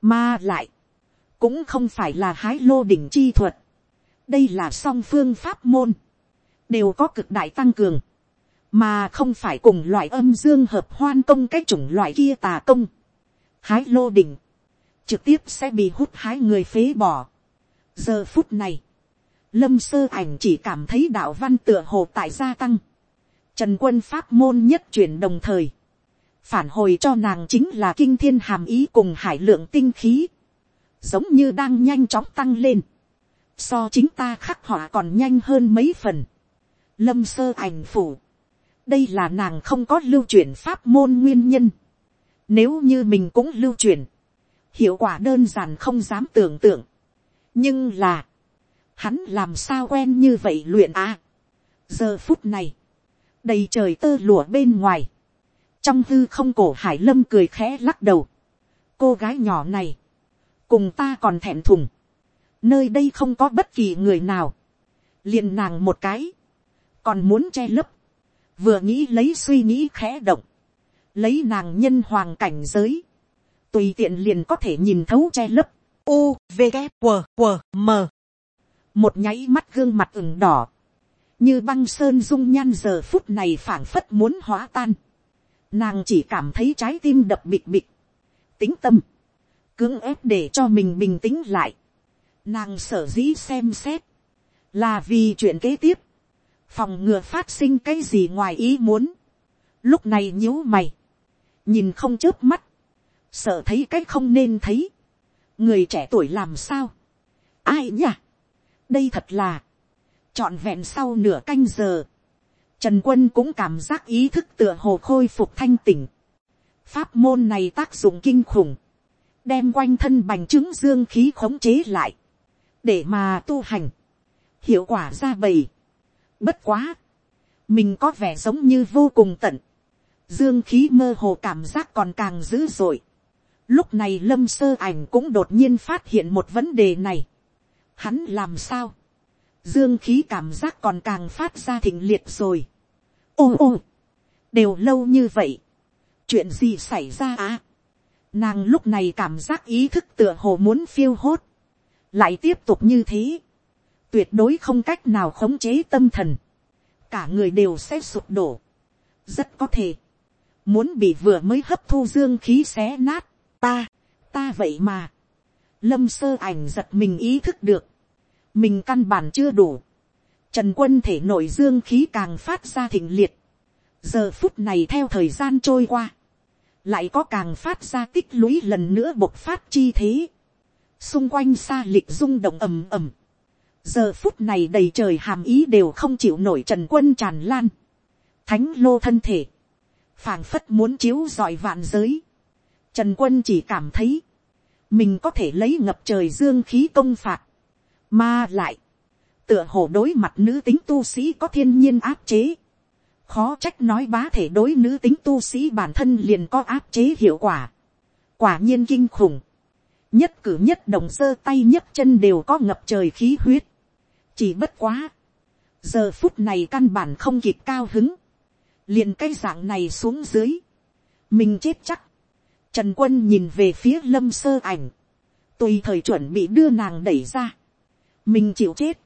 mà lại, cũng không phải là hái lô đỉnh chi thuật, đây là song phương pháp môn, đều có cực đại tăng cường, mà không phải cùng loại âm dương hợp hoan công cái chủng loại kia tà công. Hái lô đỉnh, trực tiếp sẽ bị hút hái người phế bỏ. giờ phút này, lâm sơ ảnh chỉ cảm thấy đạo văn tựa hồ tại gia tăng. trần quân pháp môn nhất chuyển đồng thời, phản hồi cho nàng chính là kinh thiên hàm ý cùng hải lượng tinh khí, giống như đang nhanh chóng tăng lên, so chính ta khắc họa còn nhanh hơn mấy phần lâm sơ ảnh phủ. đây là nàng không có lưu truyền pháp môn nguyên nhân. nếu như mình cũng lưu truyền, hiệu quả đơn giản không dám tưởng tượng. nhưng là, hắn làm sao quen như vậy luyện à. giờ phút này, đầy trời tơ lụa bên ngoài, trong thư không cổ hải lâm cười khẽ lắc đầu. cô gái nhỏ này, cùng ta còn thẹn thùng, nơi đây không có bất kỳ người nào, liền nàng một cái, còn muốn che lấp, vừa nghĩ lấy suy nghĩ khẽ động, lấy nàng nhân hoàng cảnh giới, tùy tiện liền có thể nhìn thấu che lấp, u, v, g, q, q, m. một nháy mắt gương mặt ửng đỏ, như băng sơn dung nhan giờ phút này phảng phất muốn hóa tan, nàng chỉ cảm thấy trái tim đập bịch bịch, tính tâm, cưỡng ép để cho mình bình tĩnh lại, nàng sở dĩ xem xét, là vì chuyện kế tiếp, phòng ngừa phát sinh cái gì ngoài ý muốn, lúc này nhíu mày, nhìn không chớp mắt, sợ thấy cái không nên thấy, người trẻ tuổi làm sao, ai nhỉ, đây thật là, trọn vẹn sau nửa canh giờ, trần quân cũng cảm giác ý thức tựa hồ khôi phục thanh tỉnh, pháp môn này tác dụng kinh khủng, đem quanh thân bành trướng dương khí khống chế lại, để mà tu hành, hiệu quả ra bầy. Bất quá, mình có vẻ giống như vô cùng tận, dương khí mơ hồ cảm giác còn càng dữ dội. Lúc này lâm sơ ảnh cũng đột nhiên phát hiện một vấn đề này. Hắn làm sao? Dương khí cảm giác còn càng phát ra thịnh liệt rồi. Ô ô! Đều lâu như vậy. Chuyện gì xảy ra à? Nàng lúc này cảm giác ý thức tựa hồ muốn phiêu hốt. Lại tiếp tục như thế. Tuyệt đối không cách nào khống chế tâm thần. Cả người đều sẽ sụp đổ. Rất có thể. Muốn bị vừa mới hấp thu dương khí xé nát. Ta, ta vậy mà. Lâm sơ ảnh giật mình ý thức được. Mình căn bản chưa đủ. Trần quân thể nội dương khí càng phát ra thịnh liệt. Giờ phút này theo thời gian trôi qua lại có càng phát ra tích lũy lần nữa bộc phát chi thế, xung quanh xa lịch rung động ầm ầm, giờ phút này đầy trời hàm ý đều không chịu nổi trần quân tràn lan, thánh lô thân thể, phảng phất muốn chiếu dọi vạn giới, trần quân chỉ cảm thấy, mình có thể lấy ngập trời dương khí công phạt, mà lại, tựa hồ đối mặt nữ tính tu sĩ có thiên nhiên áp chế, khó trách nói bá thể đối nữ tính tu sĩ bản thân liền có áp chế hiệu quả. quả nhiên kinh khủng. nhất cử nhất động sơ tay nhất chân đều có ngập trời khí huyết chỉ bất quá. giờ phút này căn bản không kịp cao hứng. liền cái dạng này xuống dưới. mình chết chắc. trần quân nhìn về phía lâm sơ ảnh. tùy thời chuẩn bị đưa nàng đẩy ra. mình chịu chết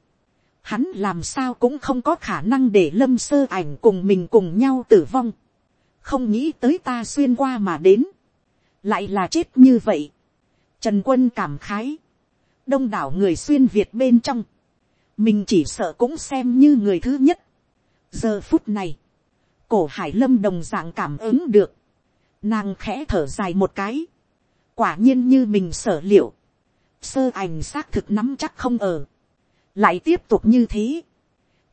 hắn làm sao cũng không có khả năng để lâm sơ ảnh cùng mình cùng nhau tử vong, không nghĩ tới ta xuyên qua mà đến, lại là chết như vậy. Trần quân cảm khái, đông đảo người xuyên việt bên trong, mình chỉ sợ cũng xem như người thứ nhất. giờ phút này, cổ hải lâm đồng d ạ n g cảm ứng được, nàng khẽ thở dài một cái, quả nhiên như mình sở liệu, sơ ảnh xác thực nắm chắc không ở, lại tiếp tục như thế,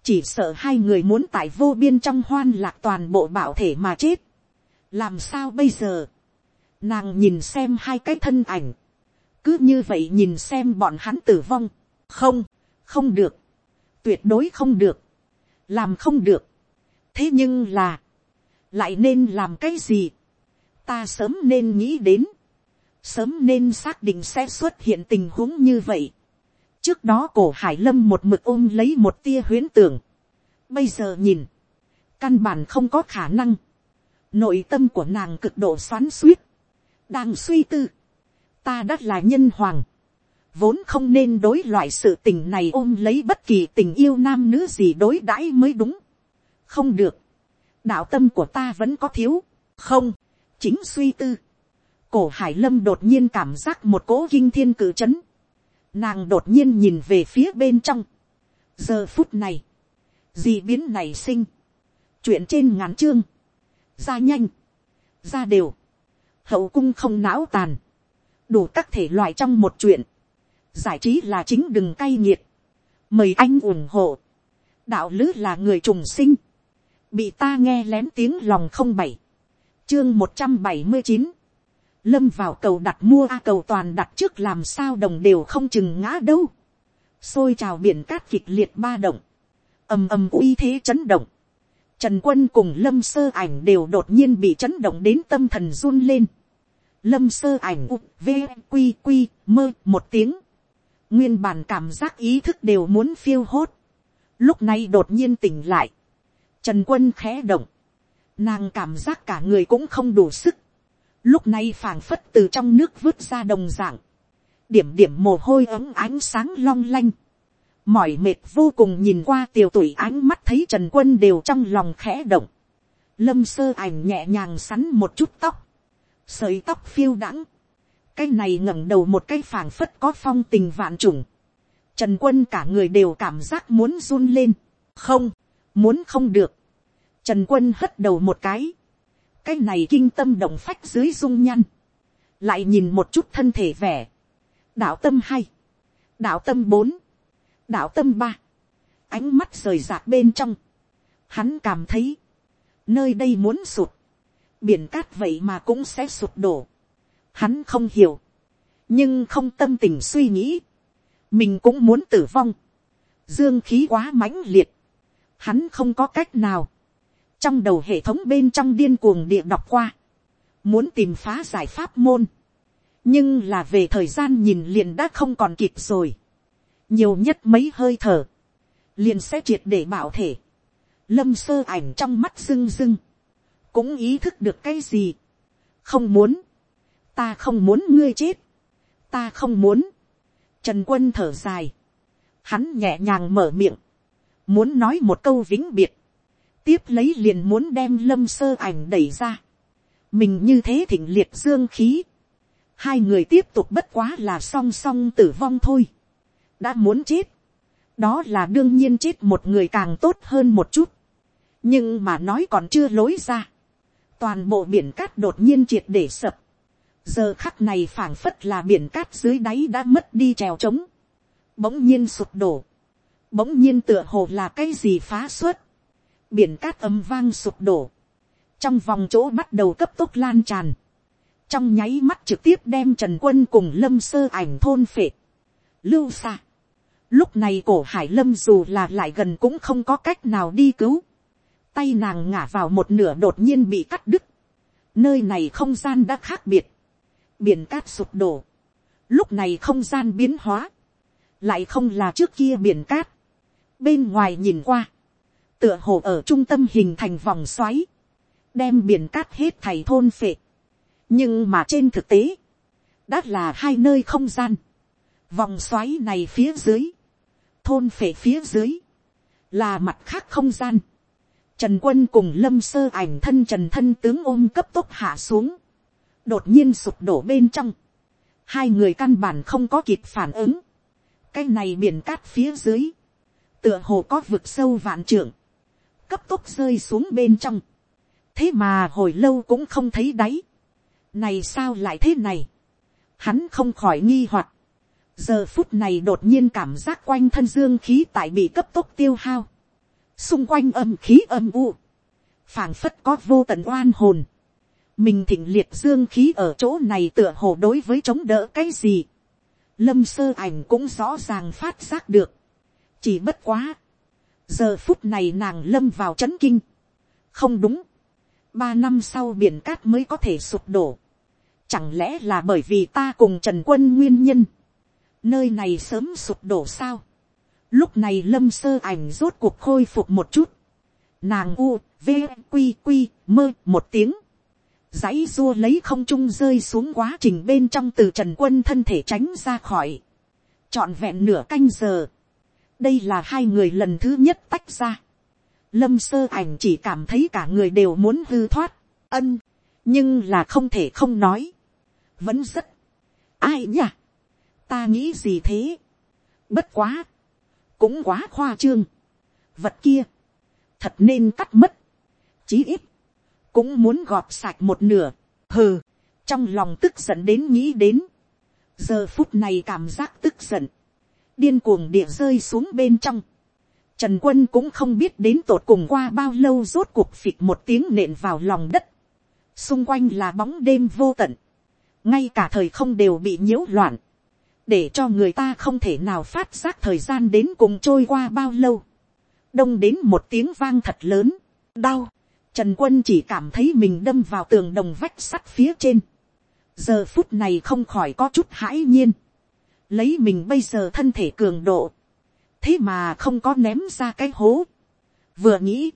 chỉ sợ hai người muốn tại vô biên trong hoan lạc toàn bộ bảo thể mà chết. làm sao bây giờ, nàng nhìn xem hai cái thân ảnh, cứ như vậy nhìn xem bọn hắn tử vong, không, không được, tuyệt đối không được, làm không được, thế nhưng là, lại nên làm cái gì, ta sớm nên nghĩ đến, sớm nên xác định sẽ xuất hiện tình huống như vậy, trước đó cổ hải lâm một mực ôm lấy một tia huyến tưởng. bây giờ nhìn, căn bản không có khả năng. nội tâm của nàng cực độ xoắn suýt, đang suy tư. ta đã là nhân hoàng, vốn không nên đối loại sự tình này ôm lấy bất kỳ tình yêu nam nữ gì đối đãi mới đúng. không được, đạo tâm của ta vẫn có thiếu, không, chính suy tư. cổ hải lâm đột nhiên cảm giác một cỗ kinh thiên cử c Nàng đột nhiên nhìn về phía bên trong. Giờ phút này. Gì biến này sinh. Chuyện trên ngắn chương. Ra nhanh. Ra đều. Hậu cung không não tàn. Đủ các thể loại trong một chuyện. Giải trí là chính đừng cay nghiệt. Mời anh ủng hộ. Đạo lứ là người trùng sinh. Bị ta nghe lén tiếng lòng không bảy. Chương một trăm bảy mươi chín lâm vào cầu đặt mua a cầu toàn đặt trước làm sao đồng đều không chừng ngã đâu. xôi trào biển cát kịch liệt ba động, ầm ầm uy thế chấn động. Trần quân cùng lâm sơ ảnh đều đột nhiên bị chấn động đến tâm thần run lên. Lâm sơ ảnh u, v, quy quy, mơ một tiếng. Nguyên bản cảm giác ý thức đều muốn phiêu hốt. Lúc này đột nhiên tỉnh lại. Trần quân khẽ động. Nàng cảm giác cả người cũng không đủ sức lúc này phảng phất từ trong nước vứt ra đồng dạng, điểm điểm mồ hôi ấm ánh sáng long lanh, mỏi mệt vô cùng nhìn qua tiều tuổi ánh mắt thấy trần quân đều trong lòng khẽ động, lâm sơ ảnh nhẹ nhàng sắn một chút tóc, sợi tóc phiêu đãng, cái này ngẩng đầu một cái phảng phất có phong tình vạn trùng, trần quân cả người đều cảm giác muốn run lên, không, muốn không được, trần quân hất đầu một cái, cái này kinh tâm động phách dưới dung nhăn, lại nhìn một chút thân thể vẻ, đạo tâm hai, đạo tâm bốn, đạo tâm ba, ánh mắt rời rạc bên trong, hắn cảm thấy, nơi đây muốn sụt, biển cát vậy mà cũng sẽ sụt đổ, hắn không hiểu, nhưng không tâm tình suy nghĩ, mình cũng muốn tử vong, dương khí quá mãnh liệt, hắn không có cách nào, trong đầu hệ thống bên trong điên cuồng địa đọc qua, muốn tìm phá giải pháp môn, nhưng là về thời gian nhìn liền đã không còn kịp rồi, nhiều nhất mấy hơi thở, liền sẽ triệt để bảo thể, lâm sơ ảnh trong mắt rưng rưng, cũng ý thức được cái gì, không muốn, ta không muốn ngươi chết, ta không muốn, trần quân thở dài, hắn nhẹ nhàng mở miệng, muốn nói một câu vĩnh biệt, tiếp lấy liền muốn đem lâm sơ ảnh đẩy ra, mình như thế thịnh liệt dương khí, hai người tiếp tục bất quá là song song tử vong thôi, đã muốn chết, đó là đương nhiên chết một người càng tốt hơn một chút, nhưng mà nói còn chưa lối ra, toàn bộ biển cát đột nhiên triệt để sập, giờ khắc này phảng phất là biển cát dưới đáy đã mất đi trèo trống, bỗng nhiên sụp đổ, bỗng nhiên tựa hồ là cái gì phá suất, biển cát ấm vang sụp đổ, trong vòng chỗ bắt đầu cấp tốc lan tràn, trong nháy mắt trực tiếp đem trần quân cùng lâm sơ ảnh thôn phệ, lưu xa. Lúc này cổ hải lâm dù là lại gần cũng không có cách nào đi cứu, tay nàng ngả vào một nửa đột nhiên bị cắt đứt, nơi này không gian đã khác biệt, biển cát sụp đổ, lúc này không gian biến hóa, lại không là trước kia biển cát, bên ngoài nhìn qua, tựa hồ ở trung tâm hình thành vòng xoáy, đem biển cát hết thầy thôn phệ, nhưng mà trên thực tế, đã là hai nơi không gian, vòng xoáy này phía dưới, thôn phệ phía dưới, là mặt khác không gian, Trần quân cùng lâm sơ ảnh thân trần thân tướng ôm cấp tốc hạ xuống. Đột nhiên sụp đổ bên trong. Hai người căn bản không có kịp phản ứng. Cái này biển cát phía dưới. Tựa hồ có vực sâu vạn trượng. Cấp tốc rơi xuống bên trong. Thế mà hồi lâu cũng không thấy đáy. Này sao lại thế này? Hắn không khỏi nghi hoặc Giờ phút này đột nhiên cảm giác quanh thân dương khí tại bị cấp tốc tiêu hao xung quanh âm khí âm u, phảng phất có vô tận oan hồn, mình thịnh liệt dương khí ở chỗ này tựa hồ đối với chống đỡ cái gì, lâm sơ ảnh cũng rõ ràng phát giác được, chỉ bất quá, giờ phút này nàng lâm vào c h ấ n kinh, không đúng, ba năm sau biển cát mới có thể sụp đổ, chẳng lẽ là bởi vì ta cùng trần quân nguyên nhân, nơi này sớm sụp đổ sao, Lúc này lâm sơ ảnh rốt cuộc khôi phục một chút. Nàng u, v, quy quy, mơ một tiếng dãy rua lấy không trung rơi xuống quá trình bên trong từ trần quân thân thể tránh ra khỏi. Chọn vẹn nửa canh giờ. Đây là hai người lần thứ nhất tách ra. Lâm sơ ảnh chỉ cảm thấy cả người đều muốn hư thoát. Ân. Nhưng là không thể không nói. Vẫn rất. Ai nhỉ? Ta nghĩ gì thế? Bất quá cũng quá khoa trương. vật kia, thật nên cắt mất. chí ít, cũng muốn gọt sạch một nửa. hừ, trong lòng tức giận đến nghĩ đến. giờ phút này cảm giác tức giận, điên cuồng địa rơi xuống bên trong. Trần quân cũng không biết đến tột cùng qua bao lâu rốt cuộc phịch một tiếng nện vào lòng đất. xung quanh là bóng đêm vô tận. ngay cả thời không đều bị nhiễu loạn để cho người ta không thể nào phát giác thời gian đến cùng trôi qua bao lâu, đông đến một tiếng vang thật lớn, đau, trần quân chỉ cảm thấy mình đâm vào tường đồng vách sắt phía trên, giờ phút này không khỏi có chút hãi nhiên, lấy mình bây giờ thân thể cường độ, thế mà không có ném ra cái hố, vừa nghĩ,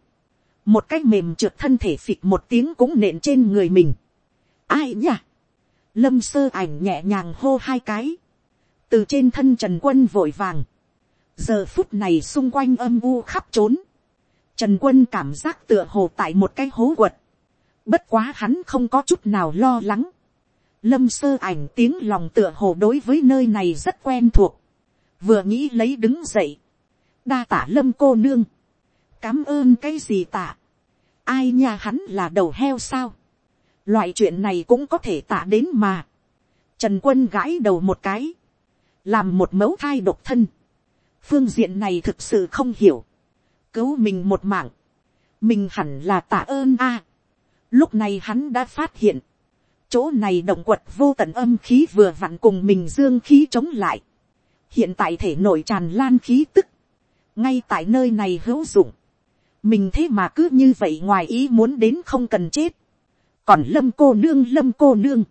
một cái mềm trượt thân thể phịch một tiếng cũng nện trên người mình, ai nhỉ, lâm sơ ảnh nhẹ nhàng hô hai cái, từ trên thân trần quân vội vàng, giờ phút này xung quanh âm u khắp trốn, trần quân cảm giác tựa hồ tại một cái hố quật, bất quá hắn không có chút nào lo lắng, lâm sơ ảnh tiếng lòng tựa hồ đối với nơi này rất quen thuộc, vừa nghĩ lấy đứng dậy, đa tả lâm cô nương, cám ơn cái gì tả, ai nha hắn là đầu heo sao, loại chuyện này cũng có thể tả đến mà, trần quân gãi đầu một cái, làm một mẫu thai độc thân, phương diện này thực sự không hiểu, cứu mình một mạng, mình hẳn là tạ ơn a. lúc này hắn đã phát hiện, chỗ này động quật vô tận âm khí vừa vặn cùng mình dương khí chống lại, hiện tại thể nội tràn lan khí tức, ngay tại nơi này hữu dụng, mình thế mà cứ như vậy ngoài ý muốn đến không cần chết, còn lâm cô nương lâm cô nương,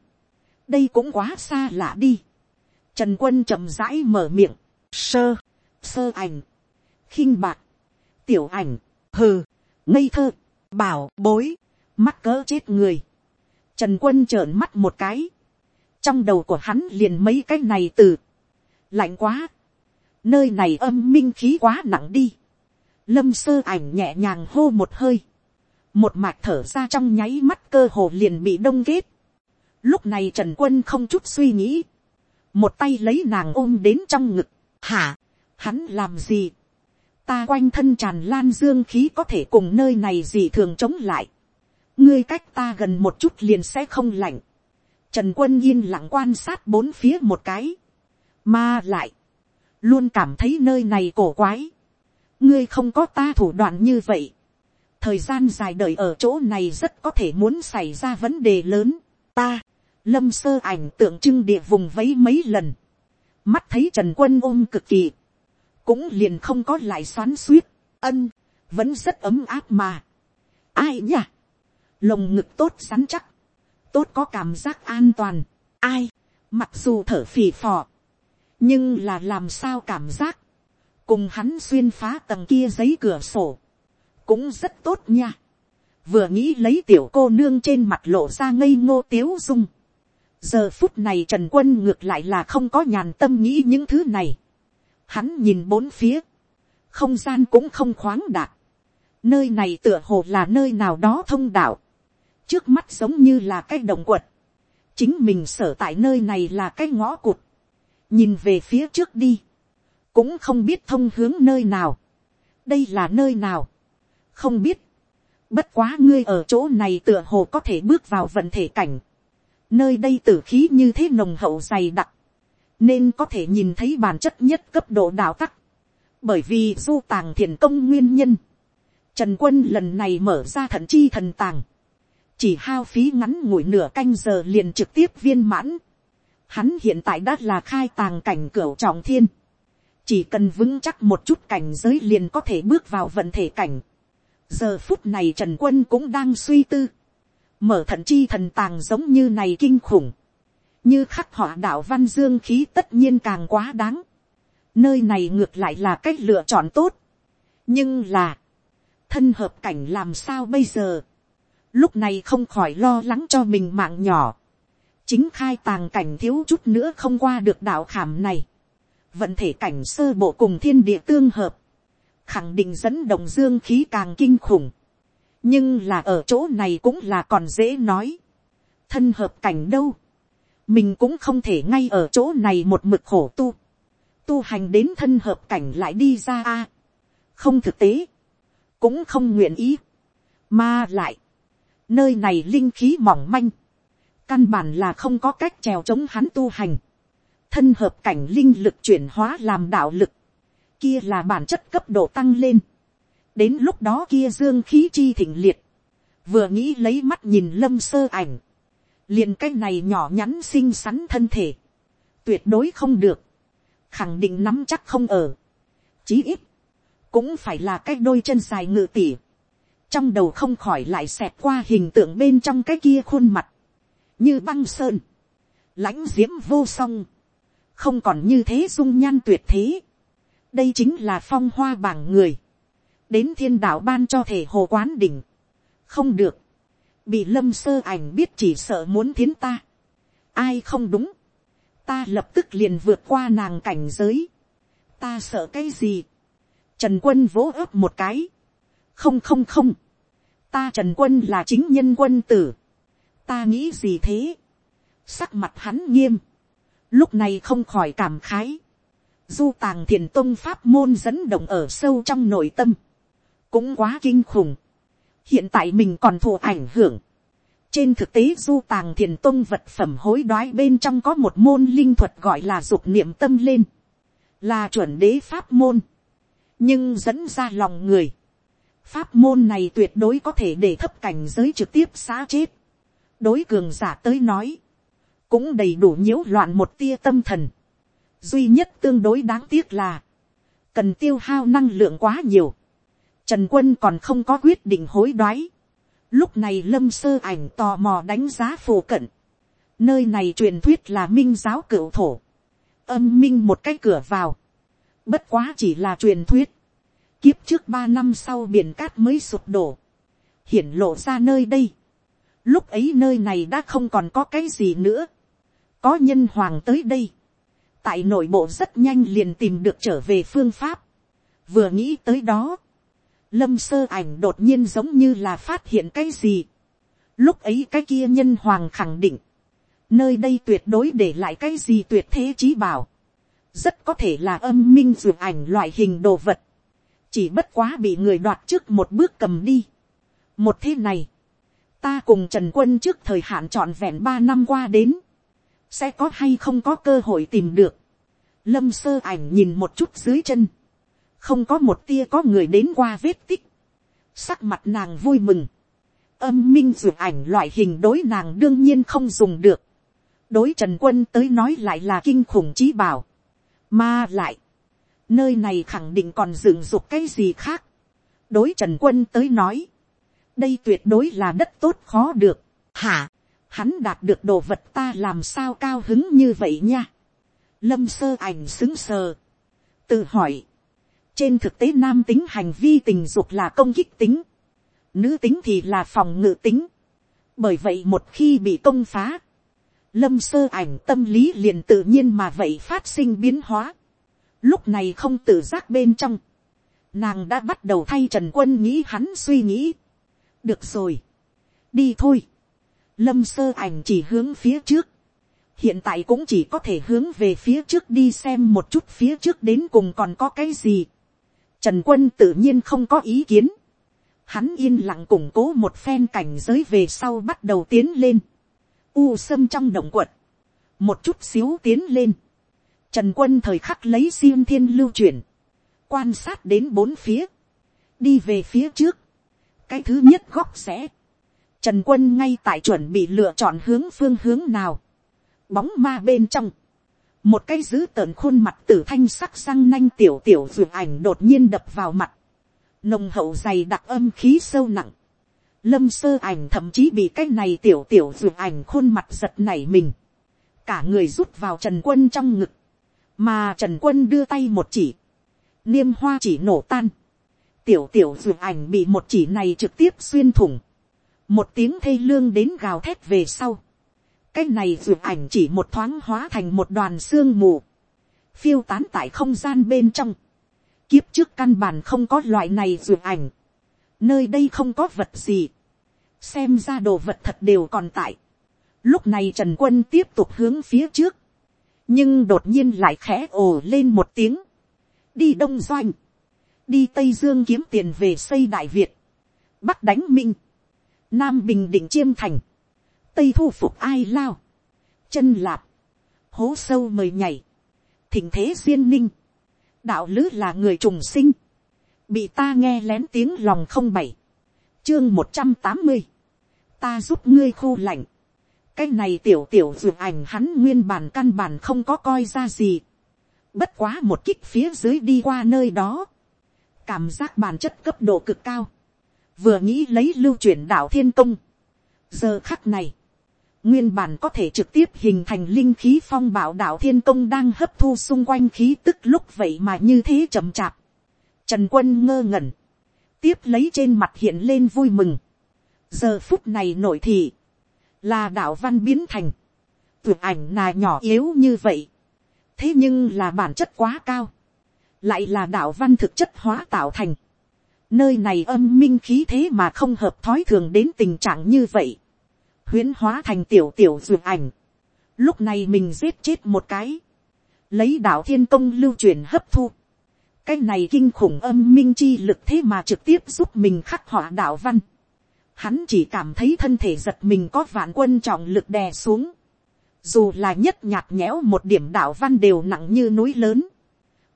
đây cũng quá xa lạ đi, trần quân chậm rãi mở miệng, sơ, sơ ảnh, khinh bạc, tiểu ảnh, hừ, ngây thơ, bảo bối, mắc cỡ chết người, trần quân trợn mắt một cái, trong đầu của hắn liền mấy cái này từ, lạnh quá, nơi này âm minh khí quá nặng đi, lâm sơ ảnh nhẹ nhàng hô một hơi, một mạch thở ra trong nháy mắt cơ hồ liền bị đông kết. Lúc này trần quân không chút suy nghĩ, một tay lấy nàng ôm đến trong ngực, hả, hắn làm gì, ta quanh thân tràn lan dương khí có thể cùng nơi này gì thường chống lại, ngươi cách ta gần một chút liền sẽ không lạnh, trần quân yên lặng quan sát bốn phía một cái, mà lại, luôn cảm thấy nơi này cổ quái, ngươi không có ta thủ đoạn như vậy, thời gian dài đợi ở chỗ này rất có thể muốn xảy ra vấn đề lớn, ta, lâm sơ ảnh tượng trưng địa vùng vấy mấy lần, mắt thấy trần quân ôm cực kỳ, cũng liền không có lại xoắn suýt, ân, vẫn rất ấm áp mà. ai nhỉ, lồng ngực tốt rắn chắc, tốt có cảm giác an toàn, ai, mặc dù thở phì phò, nhưng là làm sao cảm giác, cùng hắn xuyên phá tầng kia giấy cửa sổ, cũng rất tốt nha. vừa nghĩ lấy tiểu cô nương trên mặt lộ ra ngây ngô tiếu dung. giờ phút này trần quân ngược lại là không có nhàn tâm nghĩ những thứ này hắn nhìn bốn phía, không gian cũng không khoáng đạt. nơi này tựa hồ là nơi nào đó thông đạo. trước mắt giống như là cái động quật. chính mình sở tại nơi này là cái ngõ cụt. nhìn về phía trước đi cũng không biết thông hướng nơi nào. đây là nơi nào. không biết. bất quá ngươi ở chỗ này tựa hồ có thể bước vào vận thể cảnh. nơi đây tử khí như thế nồng hậu dày đặc nên có thể nhìn thấy bản chất nhất cấp độ đạo tắc. bởi vì du tàng thiền công nguyên nhân. Trần quân lần này mở ra thận chi thần tàng. Chỉ hao phí ngắn ngủi nửa canh giờ liền trực tiếp viên mãn. Hắn hiện tại đã là khai tàng cảnh cửu trọng thiên chỉ cần vững chắc một chút cảnh giới liền có thể bước vào vận thể cảnh. giờ phút này trần quân cũng đang suy tư. mở thận chi thần tàng giống như này kinh khủng như khắc họa đạo văn dương khí tất nhiên càng quá đáng. nơi này ngược lại là cách lựa chọn tốt. nhưng là, thân hợp cảnh làm sao bây giờ. lúc này không khỏi lo lắng cho mình mạng nhỏ. chính khai tàng cảnh thiếu chút nữa không qua được đạo khảm này vận thể cảnh sơ bộ cùng thiên địa tương hợp, khẳng định dẫn động dương khí càng kinh khủng. nhưng là ở chỗ này cũng là còn dễ nói. thân hợp cảnh đâu, mình cũng không thể ngay ở chỗ này một mực khổ tu. tu hành đến thân hợp cảnh lại đi ra a. không thực tế, cũng không nguyện ý, mà lại, nơi này linh khí mỏng manh, căn bản là không có cách trèo chống hắn tu hành. Thân hợp cảnh linh lực chuyển hóa làm đạo lực, kia là bản chất cấp độ tăng lên. đến lúc đó kia dương khí chi thịnh liệt, vừa nghĩ lấy mắt nhìn lâm sơ ảnh, liền cái này nhỏ nhắn xinh xắn thân thể, tuyệt đối không được, khẳng định nắm chắc không ở, chí ít, cũng phải là cái đôi chân dài ngự tỉ, trong đầu không khỏi lại xẹp qua hình tượng bên trong cái kia khuôn mặt, như băng sơn, lãnh diễm vô song, không còn như thế dung nhan tuyệt thế. đây chính là phong hoa bảng người. đến thiên đạo ban cho thể hồ quán đỉnh. không được bị lâm sơ ảnh biết chỉ sợ muốn thiến ta. ai không đúng. ta lập tức liền vượt qua nàng cảnh giới. ta sợ cái gì. trần quân vỗ ớp một cái. không không không. ta trần quân là chính nhân quân tử. ta nghĩ gì thế. sắc mặt hắn nghiêm lúc này không khỏi cảm khái, du tàng thiền tông pháp môn dẫn động ở sâu trong nội tâm, cũng quá kinh khủng, hiện tại mình còn thụ ảnh hưởng, trên thực tế du tàng thiền tông vật phẩm hối đoái bên trong có một môn linh thuật gọi là dục niệm tâm lên, là chuẩn đế pháp môn, nhưng dẫn ra lòng người, pháp môn này tuyệt đối có thể để thấp cảnh giới trực tiếp xá chết, đối cường giả tới nói, cũng đầy đủ nhiễu loạn một tia tâm thần. duy nhất tương đối đáng tiếc là, cần tiêu hao năng lượng quá nhiều, trần quân còn không có quyết định hối đoái, lúc này lâm sơ ảnh tò mò đánh giá phổ cận, nơi này truyền thuyết là minh giáo cựu thổ, âm minh một cái cửa vào, bất quá chỉ là truyền thuyết, kiếp trước ba năm sau biển cát mới sụp đổ, hiển lộ ra nơi đây, lúc ấy nơi này đã không còn có cái gì nữa, có nhân hoàng tới đây, tại nội bộ rất nhanh liền tìm được trở về phương pháp, vừa nghĩ tới đó, lâm sơ ảnh đột nhiên giống như là phát hiện cái gì, lúc ấy cái kia nhân hoàng khẳng định, nơi đây tuyệt đối để lại cái gì tuyệt thế trí bảo, rất có thể là âm minh dược ảnh loại hình đồ vật, chỉ bất quá bị người đoạt trước một bước cầm đi. một thế này, ta cùng trần quân trước thời hạn trọn vẹn ba năm qua đến, sẽ có hay không có cơ hội tìm được. lâm sơ ảnh nhìn một chút dưới chân, không có một tia có người đến qua vết tích, sắc mặt nàng vui mừng, âm minh dược ảnh loại hình đối nàng đương nhiên không dùng được, đối trần quân tới nói lại là kinh khủng trí bảo, mà lại, nơi này khẳng định còn dựng dục cái gì khác, đối trần quân tới nói, đây tuyệt đối là đất tốt khó được, hả, hắn đạt được đồ vật ta làm sao cao hứng như vậy nha, lâm sơ ảnh xứng sờ, tự hỏi, trên thực tế nam tính hành vi tình dục là công kích tính, nữ tính thì là phòng ngự tính, bởi vậy một khi bị công phá, lâm sơ ảnh tâm lý liền tự nhiên mà vậy phát sinh biến hóa. lúc này không tự giác bên trong, nàng đã bắt đầu thay trần quân nghĩ hắn suy nghĩ. được rồi, đi thôi. lâm sơ ảnh chỉ hướng phía trước, hiện tại cũng chỉ có thể hướng về phía trước đi xem một chút phía trước đến cùng còn có cái gì. Trần quân tự nhiên không có ý kiến. Hắn yên lặng củng cố một phen cảnh giới về sau bắt đầu tiến lên. U sâm trong động quật, một chút xíu tiến lên, trần quân thời khắc lấy xiêm thiên lưu chuyển, quan sát đến bốn phía, đi về phía trước, cái thứ nhất góc sẽ, trần quân ngay tại chuẩn bị lựa chọn hướng phương hướng nào, bóng ma bên trong, một cái giữ tợn khuôn mặt tử thanh sắc răng nanh tiểu tiểu ruột ảnh đột nhiên đập vào mặt, nồng hậu dày đặc âm khí sâu nặng, lâm sơ ảnh thậm chí bị cái này tiểu tiểu ruột ảnh khuôn mặt giật nảy mình, cả người rút vào trần quân trong ngực, mà trần quân đưa tay một chỉ, niêm hoa chỉ nổ tan, tiểu tiểu ruột ảnh bị một chỉ này trực tiếp xuyên thủng, một tiếng thê lương đến gào thét về sau, cái này ruột ảnh chỉ một thoáng hóa thành một đoàn xương mù, phiêu tán tại không gian bên trong, kiếp trước căn bản không có loại này ruột ảnh, nơi đây không có vật gì, xem ra đồ vật thật đều còn tại. Lúc này trần quân tiếp tục hướng phía trước, nhưng đột nhiên lại khẽ ồ lên một tiếng, đi đông doanh, đi tây dương kiếm tiền về xây đại việt, bắc đánh minh, nam bình định chiêm thành, tây thu phục ai lao, chân lạp, hố sâu mời nhảy, thỉnh thế duyên ninh, đạo lữ là người trùng sinh, bị ta nghe lén tiếng lòng không bảy, chương một trăm tám mươi, ta giúp ngươi khu lạnh, cái này tiểu tiểu dược ảnh hắn nguyên bản căn bản không có coi ra gì, bất quá một kích phía dưới đi qua nơi đó, cảm giác bản chất cấp độ cực cao, vừa nghĩ lấy lưu chuyển đạo thiên công, giờ khắc này, nguyên bản có thể trực tiếp hình thành linh khí phong bảo đạo thiên công đang hấp thu xung quanh khí tức lúc vậy mà như thế chậm chạp, Trần quân ngơ ngẩn. Tiếp lấy trên mặt hiện lên vui mừng. Giờ phút này nổi thị. Là đạo văn biến thành. Tưởng ảnh là nhỏ yếu như vậy. Thế nhưng là bản chất quá cao. Lại là đạo văn thực chất hóa tạo thành. Nơi này âm minh khí thế mà không hợp thói thường đến tình trạng như vậy. Huyến hóa thành tiểu tiểu dược ảnh. Lúc này mình giết chết một cái. Lấy đạo thiên công lưu truyền hấp thu cái này kinh khủng âm minh chi lực thế mà trực tiếp giúp mình khắc họa đạo văn. Hắn chỉ cảm thấy thân thể giật mình có vạn quân trọng lực đè xuống. Dù là nhất nhạt nhẽo một điểm đạo văn đều nặng như núi lớn.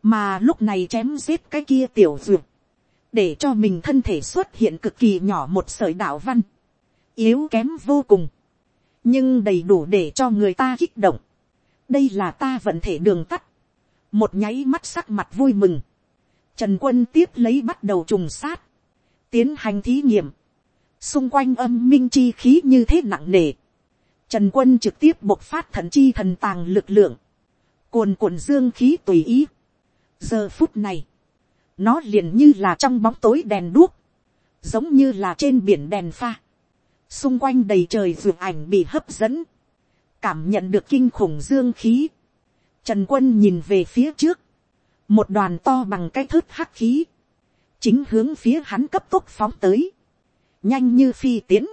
Mà lúc này chém giết cái kia tiểu duyệt. Để cho mình thân thể xuất hiện cực kỳ nhỏ một sợi đạo văn. Yếu kém vô cùng. Nhưng đầy đủ để cho người ta kích động. Đây là ta vận thể đường tắt. Một nháy mắt sắc mặt vui mừng Trần quân tiếp lấy bắt đầu trùng sát. Tiến hành thí nghiệm. Xung quanh âm minh chi khí như thế nặng nề. Trần quân trực tiếp bộc phát thần chi thần tàng lực lượng. Cuồn cuộn dương khí tùy ý. Giờ phút này. Nó liền như là trong bóng tối đèn đuốc. Giống như là trên biển đèn pha. Xung quanh đầy trời ruột ảnh bị hấp dẫn. Cảm nhận được kinh khủng dương khí. Trần quân nhìn về phía trước. Một đoàn to bằng cái thớt hắc khí, chính hướng phía hắn cấp tốc phóng tới, nhanh như phi tiến,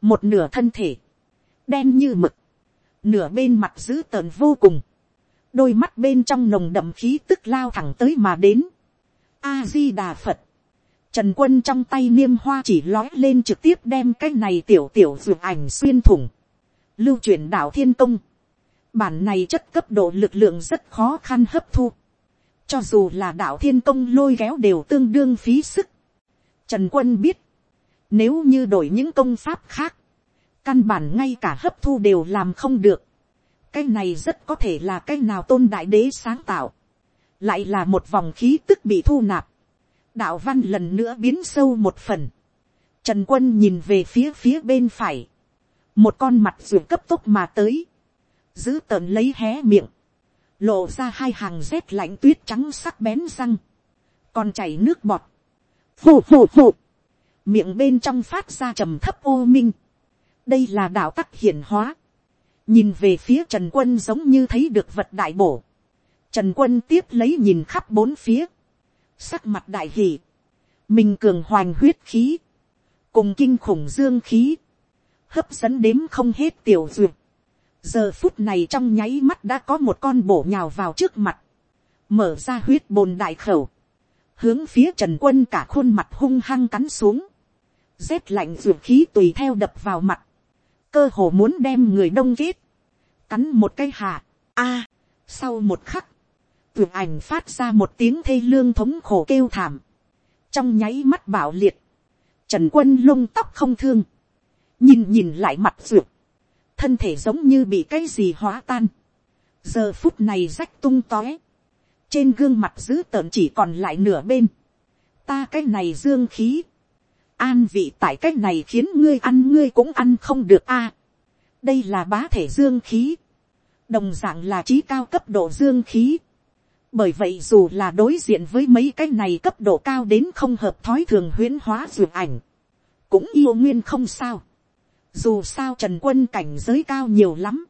một nửa thân thể, đen như mực, nửa bên mặt dữ tợn vô cùng, đôi mắt bên trong nồng đậm khí tức lao thẳng tới mà đến, a di đà phật, trần quân trong tay niêm hoa chỉ lói lên trực tiếp đem cái này tiểu tiểu dược ảnh xuyên thủng, lưu truyền đạo thiên công, bản này chất cấp độ lực lượng rất khó khăn hấp thu, cho dù là đạo thiên công lôi kéo đều tương đương phí sức. Trần quân biết, nếu như đổi những công pháp khác, căn bản ngay cả hấp thu đều làm không được. cái này rất có thể là cái nào tôn đại đế sáng tạo, lại là một vòng khí tức bị thu nạp đạo văn lần nữa biến sâu một phần. Trần quân nhìn về phía phía bên phải, một con mặt ruột cấp tốc mà tới, giữ tợn lấy hé miệng, lộ ra hai hàng rét lạnh tuyết trắng sắc bén răng, còn chảy nước bọt, phù phù phù, miệng bên trong phát ra trầm thấp ô minh, đây là đạo tắc hiển hóa, nhìn về phía trần quân giống như thấy được vật đại bổ, trần quân tiếp lấy nhìn khắp bốn phía, sắc mặt đại hỷ, mình cường hoành huyết khí, cùng kinh khủng dương khí, hấp dẫn đếm không hết tiểu duyệt, giờ phút này trong nháy mắt đã có một con bổ nhào vào trước mặt, mở ra huyết bồn đại khẩu, hướng phía trần quân cả khuôn mặt hung hăng cắn xuống, rét lạnh ruột khí tùy theo đập vào mặt, cơ hồ muốn đem người đông kết, cắn một cái hạ, a, sau một khắc, tuyệt ảnh phát ra một tiếng thê lương thống khổ kêu thảm, trong nháy mắt bảo liệt, trần quân lông tóc không thương, nhìn nhìn lại mặt ruột, thân thể giống như bị cái gì hóa tan, giờ phút này rách tung tóe, trên gương mặt dữ tợn chỉ còn lại nửa bên, ta cái này dương khí, an vị tại cái này khiến ngươi ăn ngươi cũng ăn không được a, đây là bá thể dương khí, đồng dạng là trí cao cấp độ dương khí, bởi vậy dù là đối diện với mấy cái này cấp độ cao đến không hợp thói thường huyễn hóa dược ảnh, cũng yêu nguyên không sao. Dù sao trần quân cảnh giới cao nhiều lắm.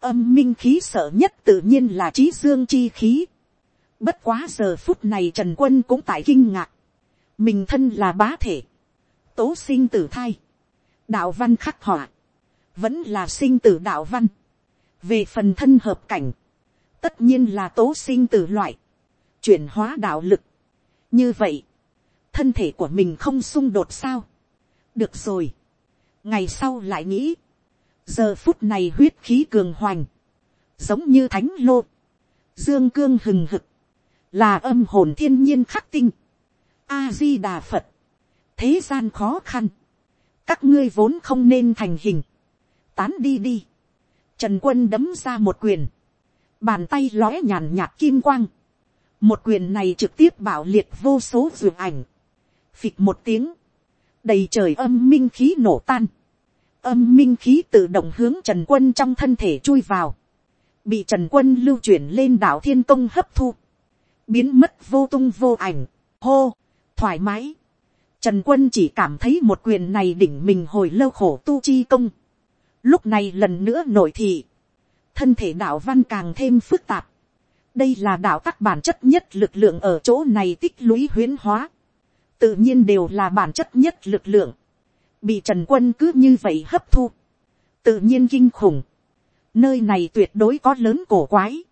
Âm minh khí sợ nhất tự nhiên là trí dương chi khí. Bất quá giờ phút này trần quân cũng tại kinh ngạc. Mình thân là bá thể. Tố sinh tử thai. Đạo văn khắc họa. Vẫn là sinh tử đạo văn. Về phần thân hợp cảnh. Tất nhiên là tố sinh tử loại. Chuyển hóa đạo lực. Như vậy. Thân thể của mình không xung đột sao. Được rồi. Ngày sau lại nghĩ, giờ phút này huyết khí cường hoành, giống như thánh lô, dương cương hừng hực, là âm hồn thiên nhiên khắc tinh, a di đà phật, thế gian khó khăn, các ngươi vốn không nên thành hình, tán đi đi, trần quân đấm ra một quyền, bàn tay lóe nhàn nhạt kim quang, một quyền này trực tiếp bảo liệt vô số dường ảnh, phịch một tiếng, đầy trời âm minh khí nổ tan, âm minh khí tự động hướng trần quân trong thân thể chui vào, bị trần quân lưu chuyển lên đảo thiên công hấp thu, biến mất vô tung vô ảnh, hô, thoải mái. Trần quân chỉ cảm thấy một quyền này đỉnh mình hồi lâu khổ tu chi công. Lúc này lần nữa nổi thị, thân thể đạo văn càng thêm phức tạp. đây là đạo tắc bản chất nhất lực lượng ở chỗ này tích lũy huyến hóa. Tự nhiên đều là bản chất nhất lực lượng, bị trần quân cứ như vậy hấp thu, tự nhiên kinh khủng, nơi này tuyệt đối có lớn cổ quái,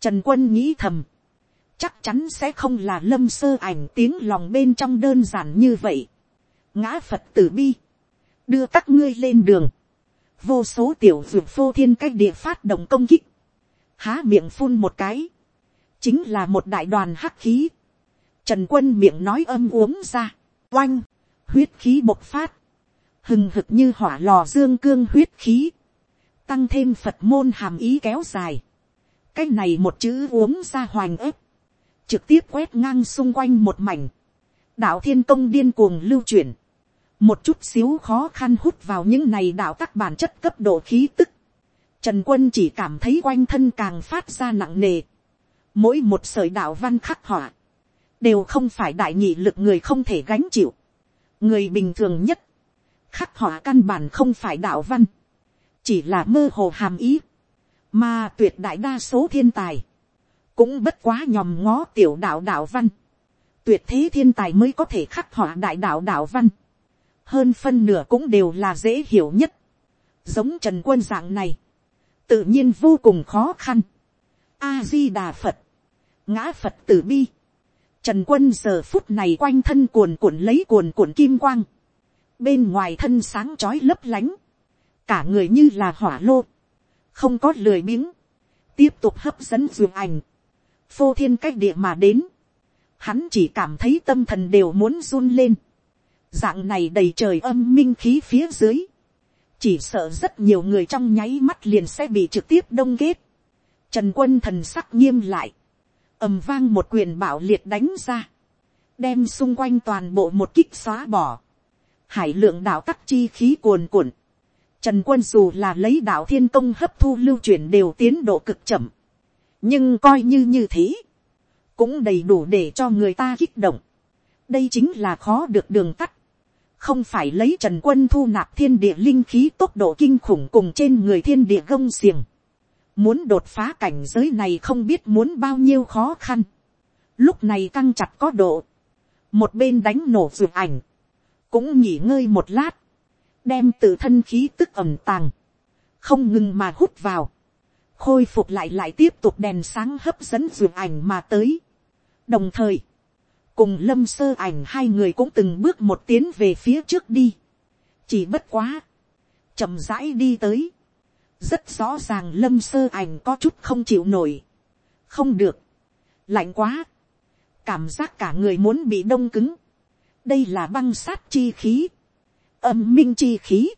trần quân nghĩ thầm, chắc chắn sẽ không là lâm sơ ảnh tiếng lòng bên trong đơn giản như vậy, ngã phật tử bi, đưa các ngươi lên đường, vô số tiểu dược phô thiên cách địa phát động công kích, há miệng phun một cái, chính là một đại đoàn hắc khí, Trần quân miệng nói âm uống ra. Oanh. Huyết khí bộc phát. Hừng hực như hỏa lò dương cương huyết khí. Tăng thêm Phật môn hàm ý kéo dài. Cái này một chữ uống ra hoành ếp. trực tiếp quét ngang xung quanh một mảnh, đạo thiên công điên cuồng lưu chuyển, một chút xíu khó khăn hút vào những này đạo các bản chất cấp độ khí tức, trần quân chỉ cảm thấy quanh thân càng phát ra nặng nề, mỗi một sợi đạo văn khắc họa, đều không phải đại nhị lực người không thể gánh chịu, người bình thường nhất, khắc họa căn bản không phải đạo văn, chỉ là mơ hồ hàm ý, mà tuyệt đại đa số thiên tài, cũng bất quá nhòm ngó tiểu đạo đạo văn, tuyệt thế thiên tài mới có thể khắc họa đại đạo đạo văn, hơn phân nửa cũng đều là dễ hiểu nhất, giống trần quân dạng này, tự nhiên vô cùng khó khăn, a di đà phật, ngã phật tử bi, trần quân giờ phút này quanh thân cuồn cuộn lấy cuồn cuộn kim quang, bên ngoài thân sáng chói lấp lánh, cả người như là hỏa lô, không có lười biếng, tiếp tục hấp dẫn dường ảnh, phô thiên cách địa mà đến, hắn chỉ cảm thấy tâm thần đều muốn run lên, dạng này đầy trời âm minh khí phía dưới, chỉ sợ rất nhiều người trong nháy mắt liền sẽ bị trực tiếp đông kết, trần quân thần sắc nghiêm lại, ầm vang một quyền bảo liệt đánh ra, đem xung quanh toàn bộ một kích xóa bỏ, hải lượng đạo tắc chi khí cuồn cuộn, Trần quân dù là lấy đạo thiên công hấp thu lưu chuyển đều tiến độ cực chậm. Nhưng coi như như thế. Cũng đầy đủ để cho người ta kích động. Đây chính là khó được đường tắt. Không phải lấy trần quân thu nạp thiên địa linh khí tốc độ kinh khủng cùng trên người thiên địa gông xiềng. Muốn đột phá cảnh giới này không biết muốn bao nhiêu khó khăn. Lúc này căng chặt có độ. Một bên đánh nổ vượt ảnh. Cũng nghỉ ngơi một lát đem tự thân khí tức ẩm tàng, không ngừng mà hút vào, khôi phục lại lại tiếp tục đèn sáng hấp dẫn vượt ảnh mà tới. đồng thời, cùng lâm sơ ảnh hai người cũng từng bước một tiến về phía trước đi, chỉ bất quá, chậm rãi đi tới, rất rõ ràng lâm sơ ảnh có chút không chịu nổi, không được, lạnh quá, cảm giác cả người muốn bị đông cứng, đây là băng sát chi khí, âm minh chi khí,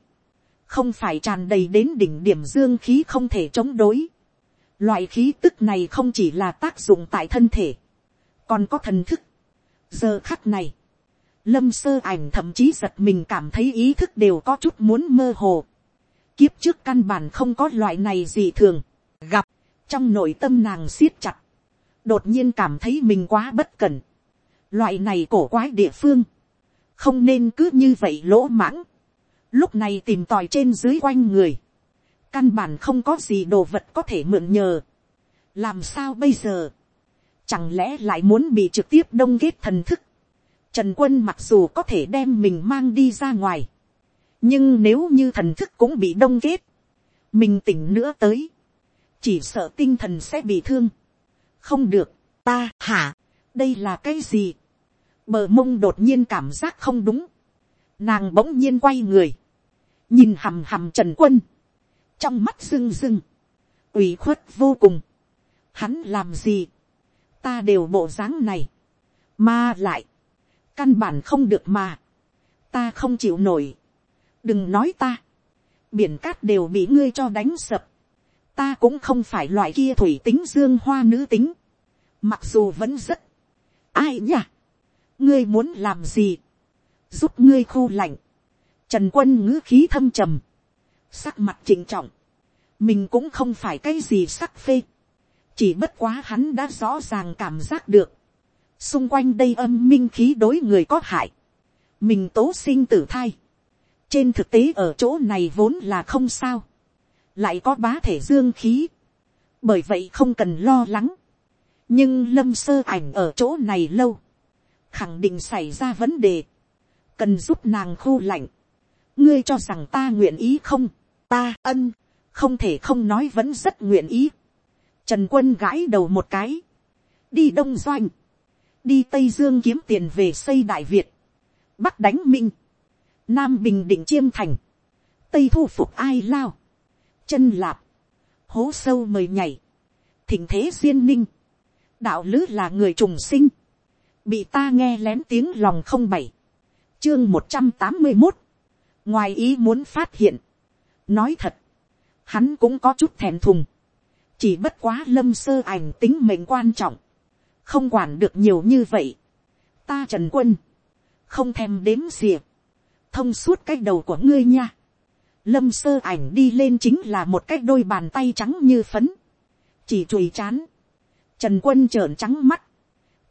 không phải tràn đầy đến đỉnh điểm dương khí không thể chống đối. Loại khí tức này không chỉ là tác dụng tại thân thể, còn có thần thức giờ khắc này, lâm sơ ảnh thậm chí giật mình cảm thấy ý thức đều có chút muốn mơ hồ. kiếp trước căn bản không có loại này gì thường, gặp, trong nội tâm nàng siết chặt, đột nhiên cảm thấy mình quá bất cẩn. loại này cổ quái địa phương, không nên cứ như vậy lỗ mãng, lúc này tìm tòi trên dưới quanh người, căn bản không có gì đồ vật có thể mượn nhờ, làm sao bây giờ, chẳng lẽ lại muốn bị trực tiếp đông kết thần thức, trần quân mặc dù có thể đem mình mang đi ra ngoài, nhưng nếu như thần thức cũng bị đông kết, mình tỉnh nữa tới, chỉ sợ tinh thần sẽ bị thương, không được, ta hả, đây là cái gì, bờ mông đột nhiên cảm giác không đúng, nàng bỗng nhiên quay người, nhìn hầm hầm trần quân, trong mắt rưng rưng, ủy khuất vô cùng, hắn làm gì, ta đều bộ dáng này, mà lại, căn bản không được mà, ta không chịu nổi, đừng nói ta, biển cát đều bị ngươi cho đánh sập, ta cũng không phải loại kia thủy tính dương hoa nữ tính, mặc dù vẫn rất, ai nhỉ, ngươi muốn làm gì, giúp ngươi khô lạnh, trần quân ngữ khí thâm trầm, sắc mặt trịnh trọng, mình cũng không phải cái gì sắc phê, chỉ bất quá hắn đã rõ ràng cảm giác được, xung quanh đây âm minh khí đối người có hại, mình tố sinh tử thai, trên thực tế ở chỗ này vốn là không sao, lại có bá thể dương khí, bởi vậy không cần lo lắng, nhưng lâm sơ ảnh ở chỗ này lâu, khẳng định xảy ra vấn đề, cần giúp nàng khu lạnh, ngươi cho rằng ta nguyện ý không, ta ân, không thể không nói vẫn rất nguyện ý. Trần quân gãi đầu một cái, đi đông doanh, đi tây dương kiếm tiền về xây đại việt, bắc đánh minh, nam bình định chiêm thành, tây thu phục ai lao, chân lạp, hố sâu mời nhảy, thỉnh thế duyên ninh, đạo lứ là người trùng sinh, bị ta nghe lén tiếng lòng không bảy, chương một trăm tám mươi một, ngoài ý muốn phát hiện, nói thật, hắn cũng có chút thèm thùng, chỉ bất quá lâm sơ ảnh tính mệnh quan trọng, không quản được nhiều như vậy, ta trần quân, không thèm đếm xìa, thông suốt cái đầu của ngươi nha, lâm sơ ảnh đi lên chính là một cái đôi bàn tay trắng như phấn, chỉ chùi chán, trần quân trợn trắng mắt,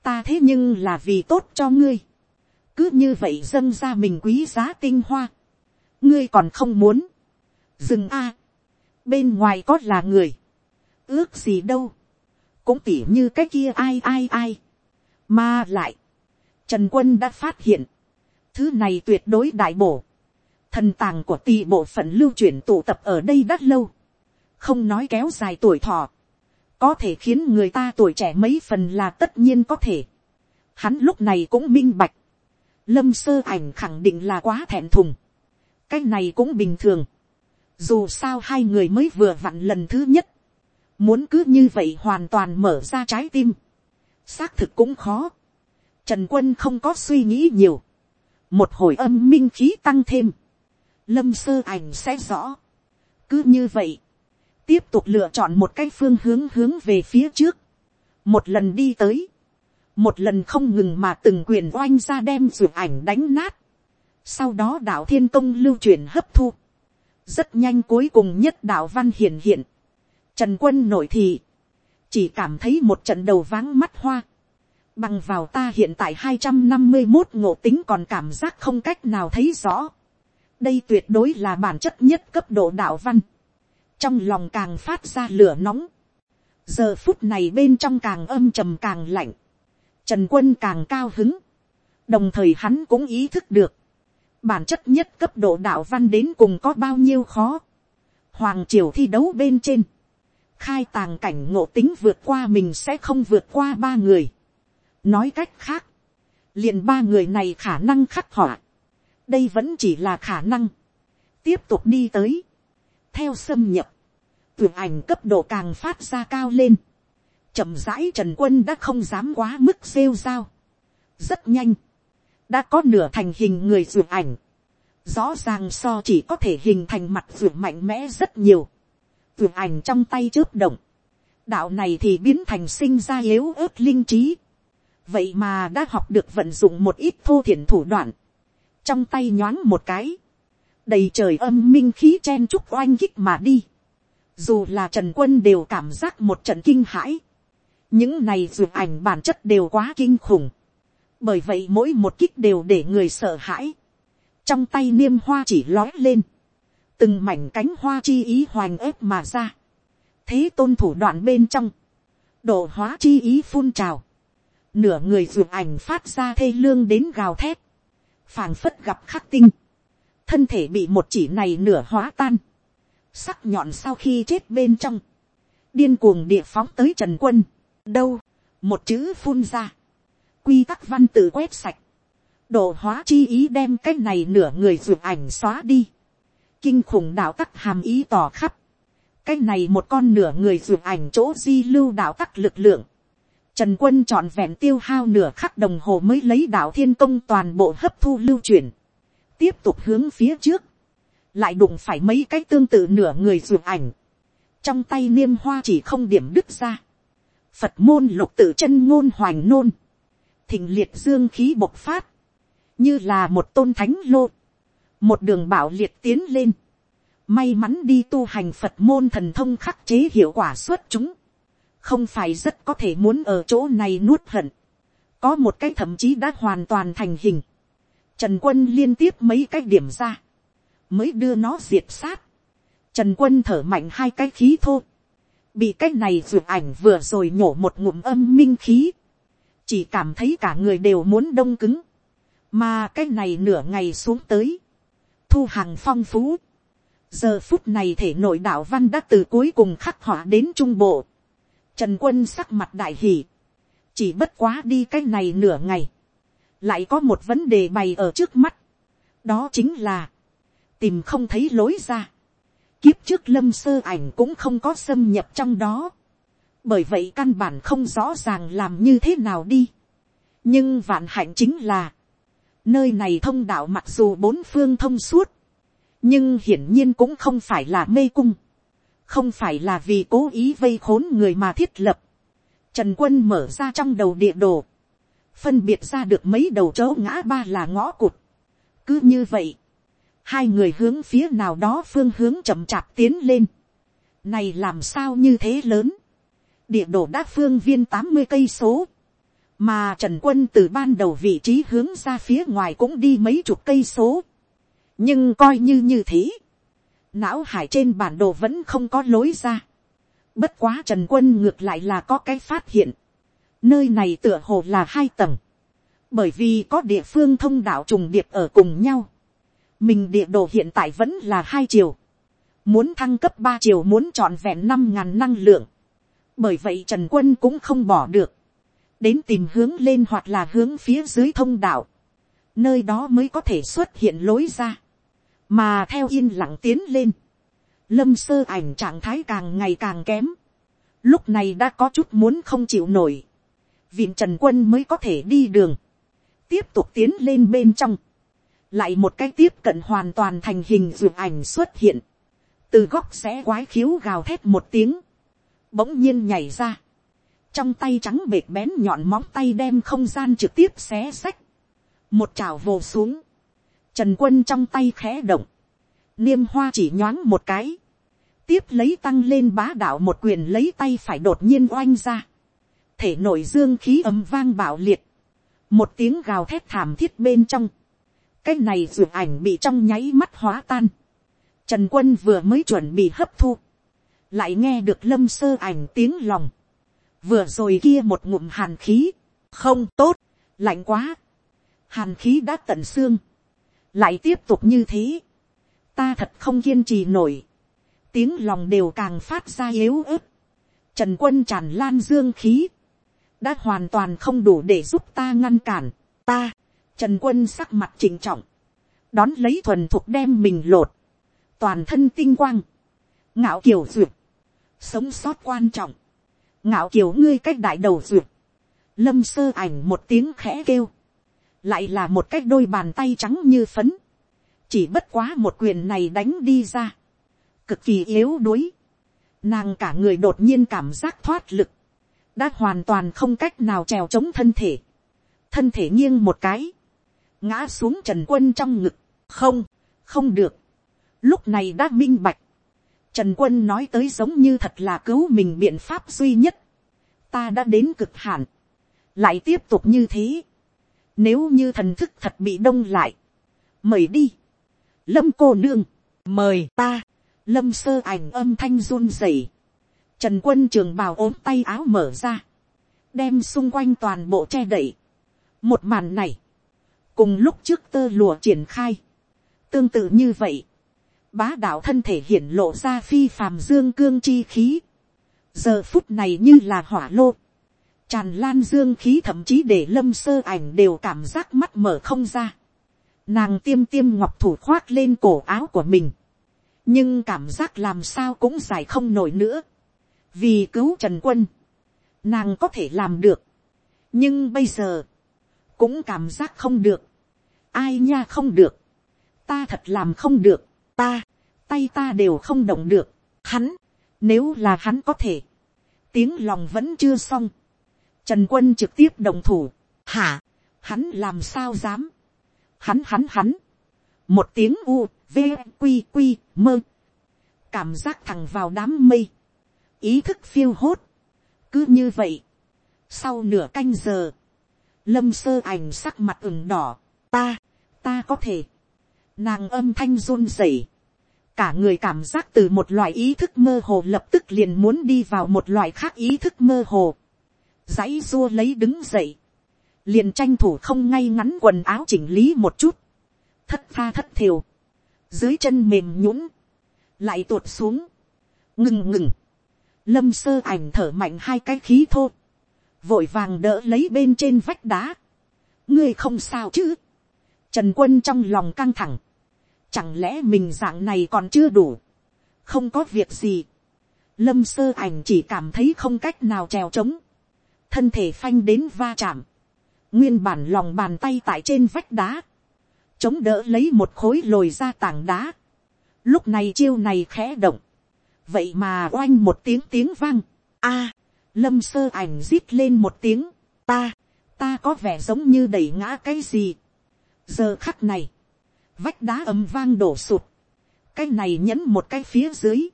ta thế nhưng là vì tốt cho ngươi, cứ như vậy dâng ra mình quý giá tinh hoa, ngươi còn không muốn, dừng a, bên ngoài có là người, ước gì đâu, cũng tỉ như cái kia ai ai ai, mà lại, trần quân đã phát hiện, thứ này tuyệt đối đại bổ, thần tàng của tỷ bộ phận lưu chuyển tụ tập ở đây đã lâu, không nói kéo dài tuổi thọ, có thể khiến người ta tuổi trẻ mấy phần là tất nhiên có thể. Hắn lúc này cũng minh bạch, lâm sơ ảnh khẳng định là quá thẹn thùng, cái này cũng bình thường, dù sao hai người mới vừa vặn lần thứ nhất, muốn cứ như vậy hoàn toàn mở ra trái tim, xác thực cũng khó, trần quân không có suy nghĩ nhiều, một hồi âm minh khí tăng thêm, lâm sơ ảnh sẽ rõ. cứ như vậy, tiếp tục lựa chọn một cái phương hướng hướng về phía trước, một lần đi tới, một lần không ngừng mà từng quyền oanh ra đem ruột ảnh đánh nát, sau đó đạo thiên công lưu truyền hấp thu, rất nhanh cuối cùng nhất đạo văn hiển hiện, trần quân nội thị, chỉ cảm thấy một trận đầu váng mắt hoa, bằng vào ta hiện tại hai trăm năm mươi một ngộ tính còn cảm giác không cách nào thấy rõ, đây tuyệt đối là bản chất nhất cấp độ đạo văn, trong lòng càng phát ra lửa nóng, giờ phút này bên trong càng âm trầm càng lạnh, trần quân càng cao hứng, đồng thời hắn cũng ý thức được, bản chất nhất cấp độ đạo văn đến cùng có bao nhiêu khó, hoàng triều thi đấu bên trên, khai tàng cảnh ngộ tính vượt qua mình sẽ không vượt qua ba người, nói cách khác, liền ba người này khả năng khắc họa, đây vẫn chỉ là khả năng, tiếp tục đi tới, theo xâm nhập, tuyển ảnh cấp độ càng phát ra cao lên, chậm rãi trần quân đã không dám quá mức rêu rao, rất nhanh, đã có nửa thành hình người tuyển ảnh, rõ ràng so chỉ có thể hình thành mặt tuyển mạnh mẽ rất nhiều, tưởng ảnh trong tay chớp động, đạo này thì biến thành sinh ra yếu ớt linh trí, vậy mà đã học được vận dụng một ít thô thiện thủ đoạn, trong tay nhoáng một cái, đầy trời âm minh khí chen chúc oanh kích mà đi, dù là trần quân đều cảm giác một trận kinh hãi, những này dù ảnh bản chất đều quá kinh khủng, bởi vậy mỗi một kích đều để người sợ hãi, trong tay niêm hoa chỉ lói lên, từng mảnh cánh hoa chi ý hoành ép mà ra, thế tôn thủ đoạn bên trong, độ hóa chi ý phun trào, nửa người dù ảnh phát ra thê lương đến gào thét, phảng phất gặp khắc tinh, thân thể bị một chỉ này nửa hóa tan, sắc nhọn sau khi chết bên trong, điên cuồng địa phóng tới trần quân, đâu, một chữ phun ra, quy tắc văn tự quét sạch, độ hóa chi ý đem cái này nửa người ruột ảnh xóa đi, kinh khủng đạo tắc hàm ý tỏ khắp, cái này một con nửa người ruột ảnh chỗ di lưu đạo tắc lực lượng, Trần quân trọn vẹn tiêu hao nửa khắc đồng hồ mới lấy đạo thiên công toàn bộ hấp thu lưu chuyển. Tiếp tục hướng phía trước. Lại đụng phải mấy cái tương tự nửa người ruột ảnh. Trong tay niêm hoa chỉ không điểm đứt ra. Phật môn lục tự chân ngôn hoành nôn. Thình liệt dương khí bộc phát. Như là một tôn thánh lô. Một đường bảo liệt tiến lên. May mắn đi tu hành Phật môn thần thông khắc chế hiệu quả xuất chúng. Không phải rất có thể muốn ở chỗ này nuốt hận, có một cái thậm chí đã hoàn toàn thành hình, trần quân liên tiếp mấy cái điểm ra, mới đưa nó diệt sát, trần quân thở mạnh hai cái khí thô, bị cái này ruột ảnh vừa rồi nhổ một ngụm âm minh khí, chỉ cảm thấy cả người đều muốn đông cứng, mà cái này nửa ngày xuống tới, thu hàng phong phú, giờ phút này thể nội đạo văn đã từ cuối cùng khắc họa đến trung bộ, Trần quân sắc mặt đại hỷ. Chỉ bất quá đi cái này nửa ngày. Lại có một vấn đề bày ở trước mắt. Đó chính là. Tìm không thấy lối ra. Kiếp trước lâm sơ ảnh cũng không có xâm nhập trong đó. Bởi vậy căn bản không rõ ràng làm như thế nào đi. Nhưng vạn hạnh chính là. Nơi này thông đạo mặc dù bốn phương thông suốt. Nhưng hiển nhiên cũng không phải là mê cung không phải là vì cố ý vây khốn người mà thiết lập. Trần quân mở ra trong đầu địa đồ. Phân biệt ra được mấy đầu chỗ ngã ba là ngõ cụt. Cứ như vậy. Hai người hướng phía nào đó phương hướng chậm chạp tiến lên. Này làm sao như thế lớn. Địa đồ đa phương viên tám mươi cây số. Mà Trần Quân từ ban đầu vị trí hướng ra phía ngoài cũng đi mấy chục cây số. Nhưng coi như như thế. Não hải trên bản đồ vẫn không có lối ra. Bất quá Trần Quân ngược lại là có cái phát hiện. Nơi này tựa hồ là hai tầng. Bởi vì có địa phương thông đạo trùng điệp ở cùng nhau. Mình địa đồ hiện tại vẫn là hai chiều. Muốn thăng cấp ba chiều muốn trọn vẹn năm ngàn năng lượng. Bởi vậy Trần Quân cũng không bỏ được. Đến tìm hướng lên hoặc là hướng phía dưới thông đạo. Nơi đó mới có thể xuất hiện lối ra. Mà theo yên lặng tiến lên lâm sơ ảnh trạng thái càng ngày càng kém, lúc này đã có chút muốn không chịu nổi, viện trần quân mới có thể đi đường, tiếp tục tiến lên bên trong, lại một cái tiếp cận hoàn toàn thành hình ruột ảnh xuất hiện, từ góc sẽ quái khiếu gào thét một tiếng, bỗng nhiên nhảy ra, trong tay trắng bệt bén nhọn móng tay đem không gian trực tiếp xé sách, một trào vồ xuống, trần quân trong tay khẽ động, niêm hoa chỉ nhoáng một cái, tiếp lấy tăng lên bá đạo một quyền lấy tay phải đột nhiên oanh ra, thể nội dương khí ấm vang bạo liệt, một tiếng gào thét thảm thiết bên trong, cái này ruột ảnh bị trong nháy mắt hóa tan, trần quân vừa mới chuẩn bị hấp thu, lại nghe được lâm sơ ảnh tiếng lòng, vừa rồi kia một ngụm hàn khí, không tốt, lạnh quá, hàn khí đã tận xương, lại tiếp tục như thế, ta thật không kiên trì nổi, tiếng lòng đều càng phát ra yếu ớt, trần quân tràn lan dương khí, đã hoàn toàn không đủ để giúp ta ngăn cản, ta, trần quân sắc mặt chỉnh trọng, đón lấy thuần thuộc đem mình lột, toàn thân tinh quang, ngạo kiều duyệt, sống sót quan trọng, ngạo kiều ngươi cách đại đầu duyệt, lâm sơ ảnh một tiếng khẽ kêu, lại là một cách đôi bàn tay trắng như phấn, chỉ bất quá một quyền này đánh đi ra, cực kỳ yếu đuối, nàng cả người đột nhiên cảm giác thoát lực, đã hoàn toàn không cách nào trèo chống thân thể, thân thể nghiêng một cái, ngã xuống trần quân trong ngực, không, không được, lúc này đã minh bạch, trần quân nói tới giống như thật là cứu mình biện pháp duy nhất, ta đã đến cực hạn, lại tiếp tục như thế, nếu như thần thức thật bị đông lại, mời đi, lâm cô nương, mời ta, lâm sơ ảnh âm thanh run rẩy, trần quân trường bào ốm tay áo mở ra, đem xung quanh toàn bộ che đậy. một màn này, cùng lúc trước tơ lùa triển khai, tương tự như vậy, bá đạo thân thể hiển lộ ra phi phàm dương cương chi khí, giờ phút này như là hỏa lô, tràn lan dương khí thậm chí để lâm sơ ảnh đều cảm giác mắt mở không ra, nàng tiêm tiêm ngọc thủ khoác lên cổ áo của mình, nhưng cảm giác làm sao cũng dài không nổi nữa, vì cứu trần quân, nàng có thể làm được, nhưng bây giờ, cũng cảm giác không được, ai nha không được, ta thật làm không được, ta, tay ta đều không động được, hắn, nếu là hắn có thể, tiếng lòng vẫn chưa xong, trần quân trực tiếp đồng thủ, hả, hắn làm sao dám, hắn hắn hắn, một tiếng u, v, q q mơ, cảm giác thẳng vào đám mây, ý thức phiêu hốt, cứ như vậy, sau nửa canh giờ, lâm sơ ảnh sắc mặt ửng đỏ, ta, ta có thể, nàng âm thanh run rẩy, cả người cảm giác từ một loại ý thức mơ hồ lập tức liền muốn đi vào một loại khác ý thức mơ hồ, dãy dua lấy đứng dậy, liền tranh thủ không ngay ngắn quần áo chỉnh lý một chút, thất tha thất thiều, dưới chân mềm nhũng, lại tuột xuống, ngừng ngừng, lâm sơ ảnh thở mạnh hai cái khí thô, vội vàng đỡ lấy bên trên vách đá, ngươi không sao chứ, trần quân trong lòng căng thẳng, chẳng lẽ mình dạng này còn chưa đủ, không có việc gì, lâm sơ ảnh chỉ cảm thấy không cách nào trèo trống, thân thể phanh đến va chạm, nguyên bản lòng bàn tay tại trên vách đá, chống đỡ lấy một khối lồi ra tảng đá, lúc này chiêu này khẽ động, vậy mà oanh một tiếng tiếng vang, a, lâm sơ ảnh rít lên một tiếng, ta, ta có vẻ giống như đẩy ngã cái gì. giờ khắc này, vách đá ầm vang đổ sụt, cái này nhấn một cái phía dưới,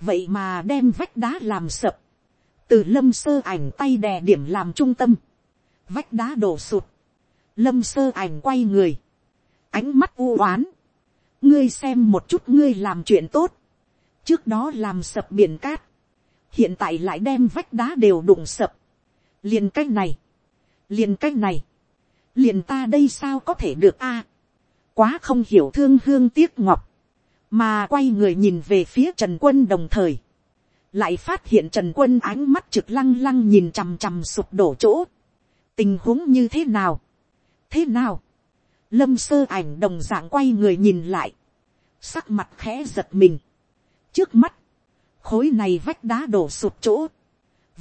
vậy mà đem vách đá làm sập, từ lâm sơ ảnh tay đè điểm làm trung tâm, vách đá đổ sụt, lâm sơ ảnh quay người, ánh mắt u oán, ngươi xem một chút ngươi làm chuyện tốt, trước đó làm sập biển cát, hiện tại lại đem vách đá đều đụng sập, liền cái này, liền cái này, liền ta đây sao có thể được a, quá không hiểu thương hương tiếc ngọc, mà quay người nhìn về phía trần quân đồng thời, lại phát hiện trần quân ánh mắt trực lăng lăng nhìn chằm chằm sụp đổ chỗ, tình huống như thế nào, thế nào, lâm sơ ảnh đồng d ạ n g quay người nhìn lại, sắc mặt khẽ giật mình, trước mắt, khối này vách đá đổ sụp chỗ,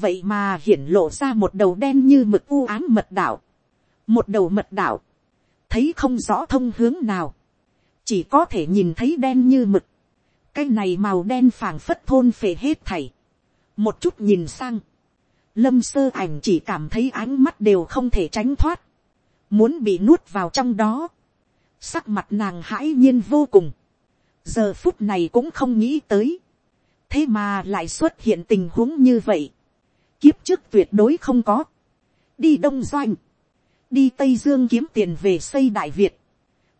vậy mà hiển lộ ra một đầu đen như mực u ám mật đảo, một đầu mật đảo, thấy không rõ thông hướng nào, chỉ có thể nhìn thấy đen như mực, cái này màu đen phảng phất thôn phệ hết thảy, một chút nhìn sang, lâm sơ ảnh chỉ cảm thấy ánh mắt đều không thể tránh thoát, muốn bị nuốt vào trong đó, sắc mặt nàng hãi nhiên vô cùng, giờ phút này cũng không nghĩ tới, thế mà lại xuất hiện tình huống như vậy, kiếp trước tuyệt đối không có, đi đông doanh, đi tây dương kiếm tiền về xây đại việt,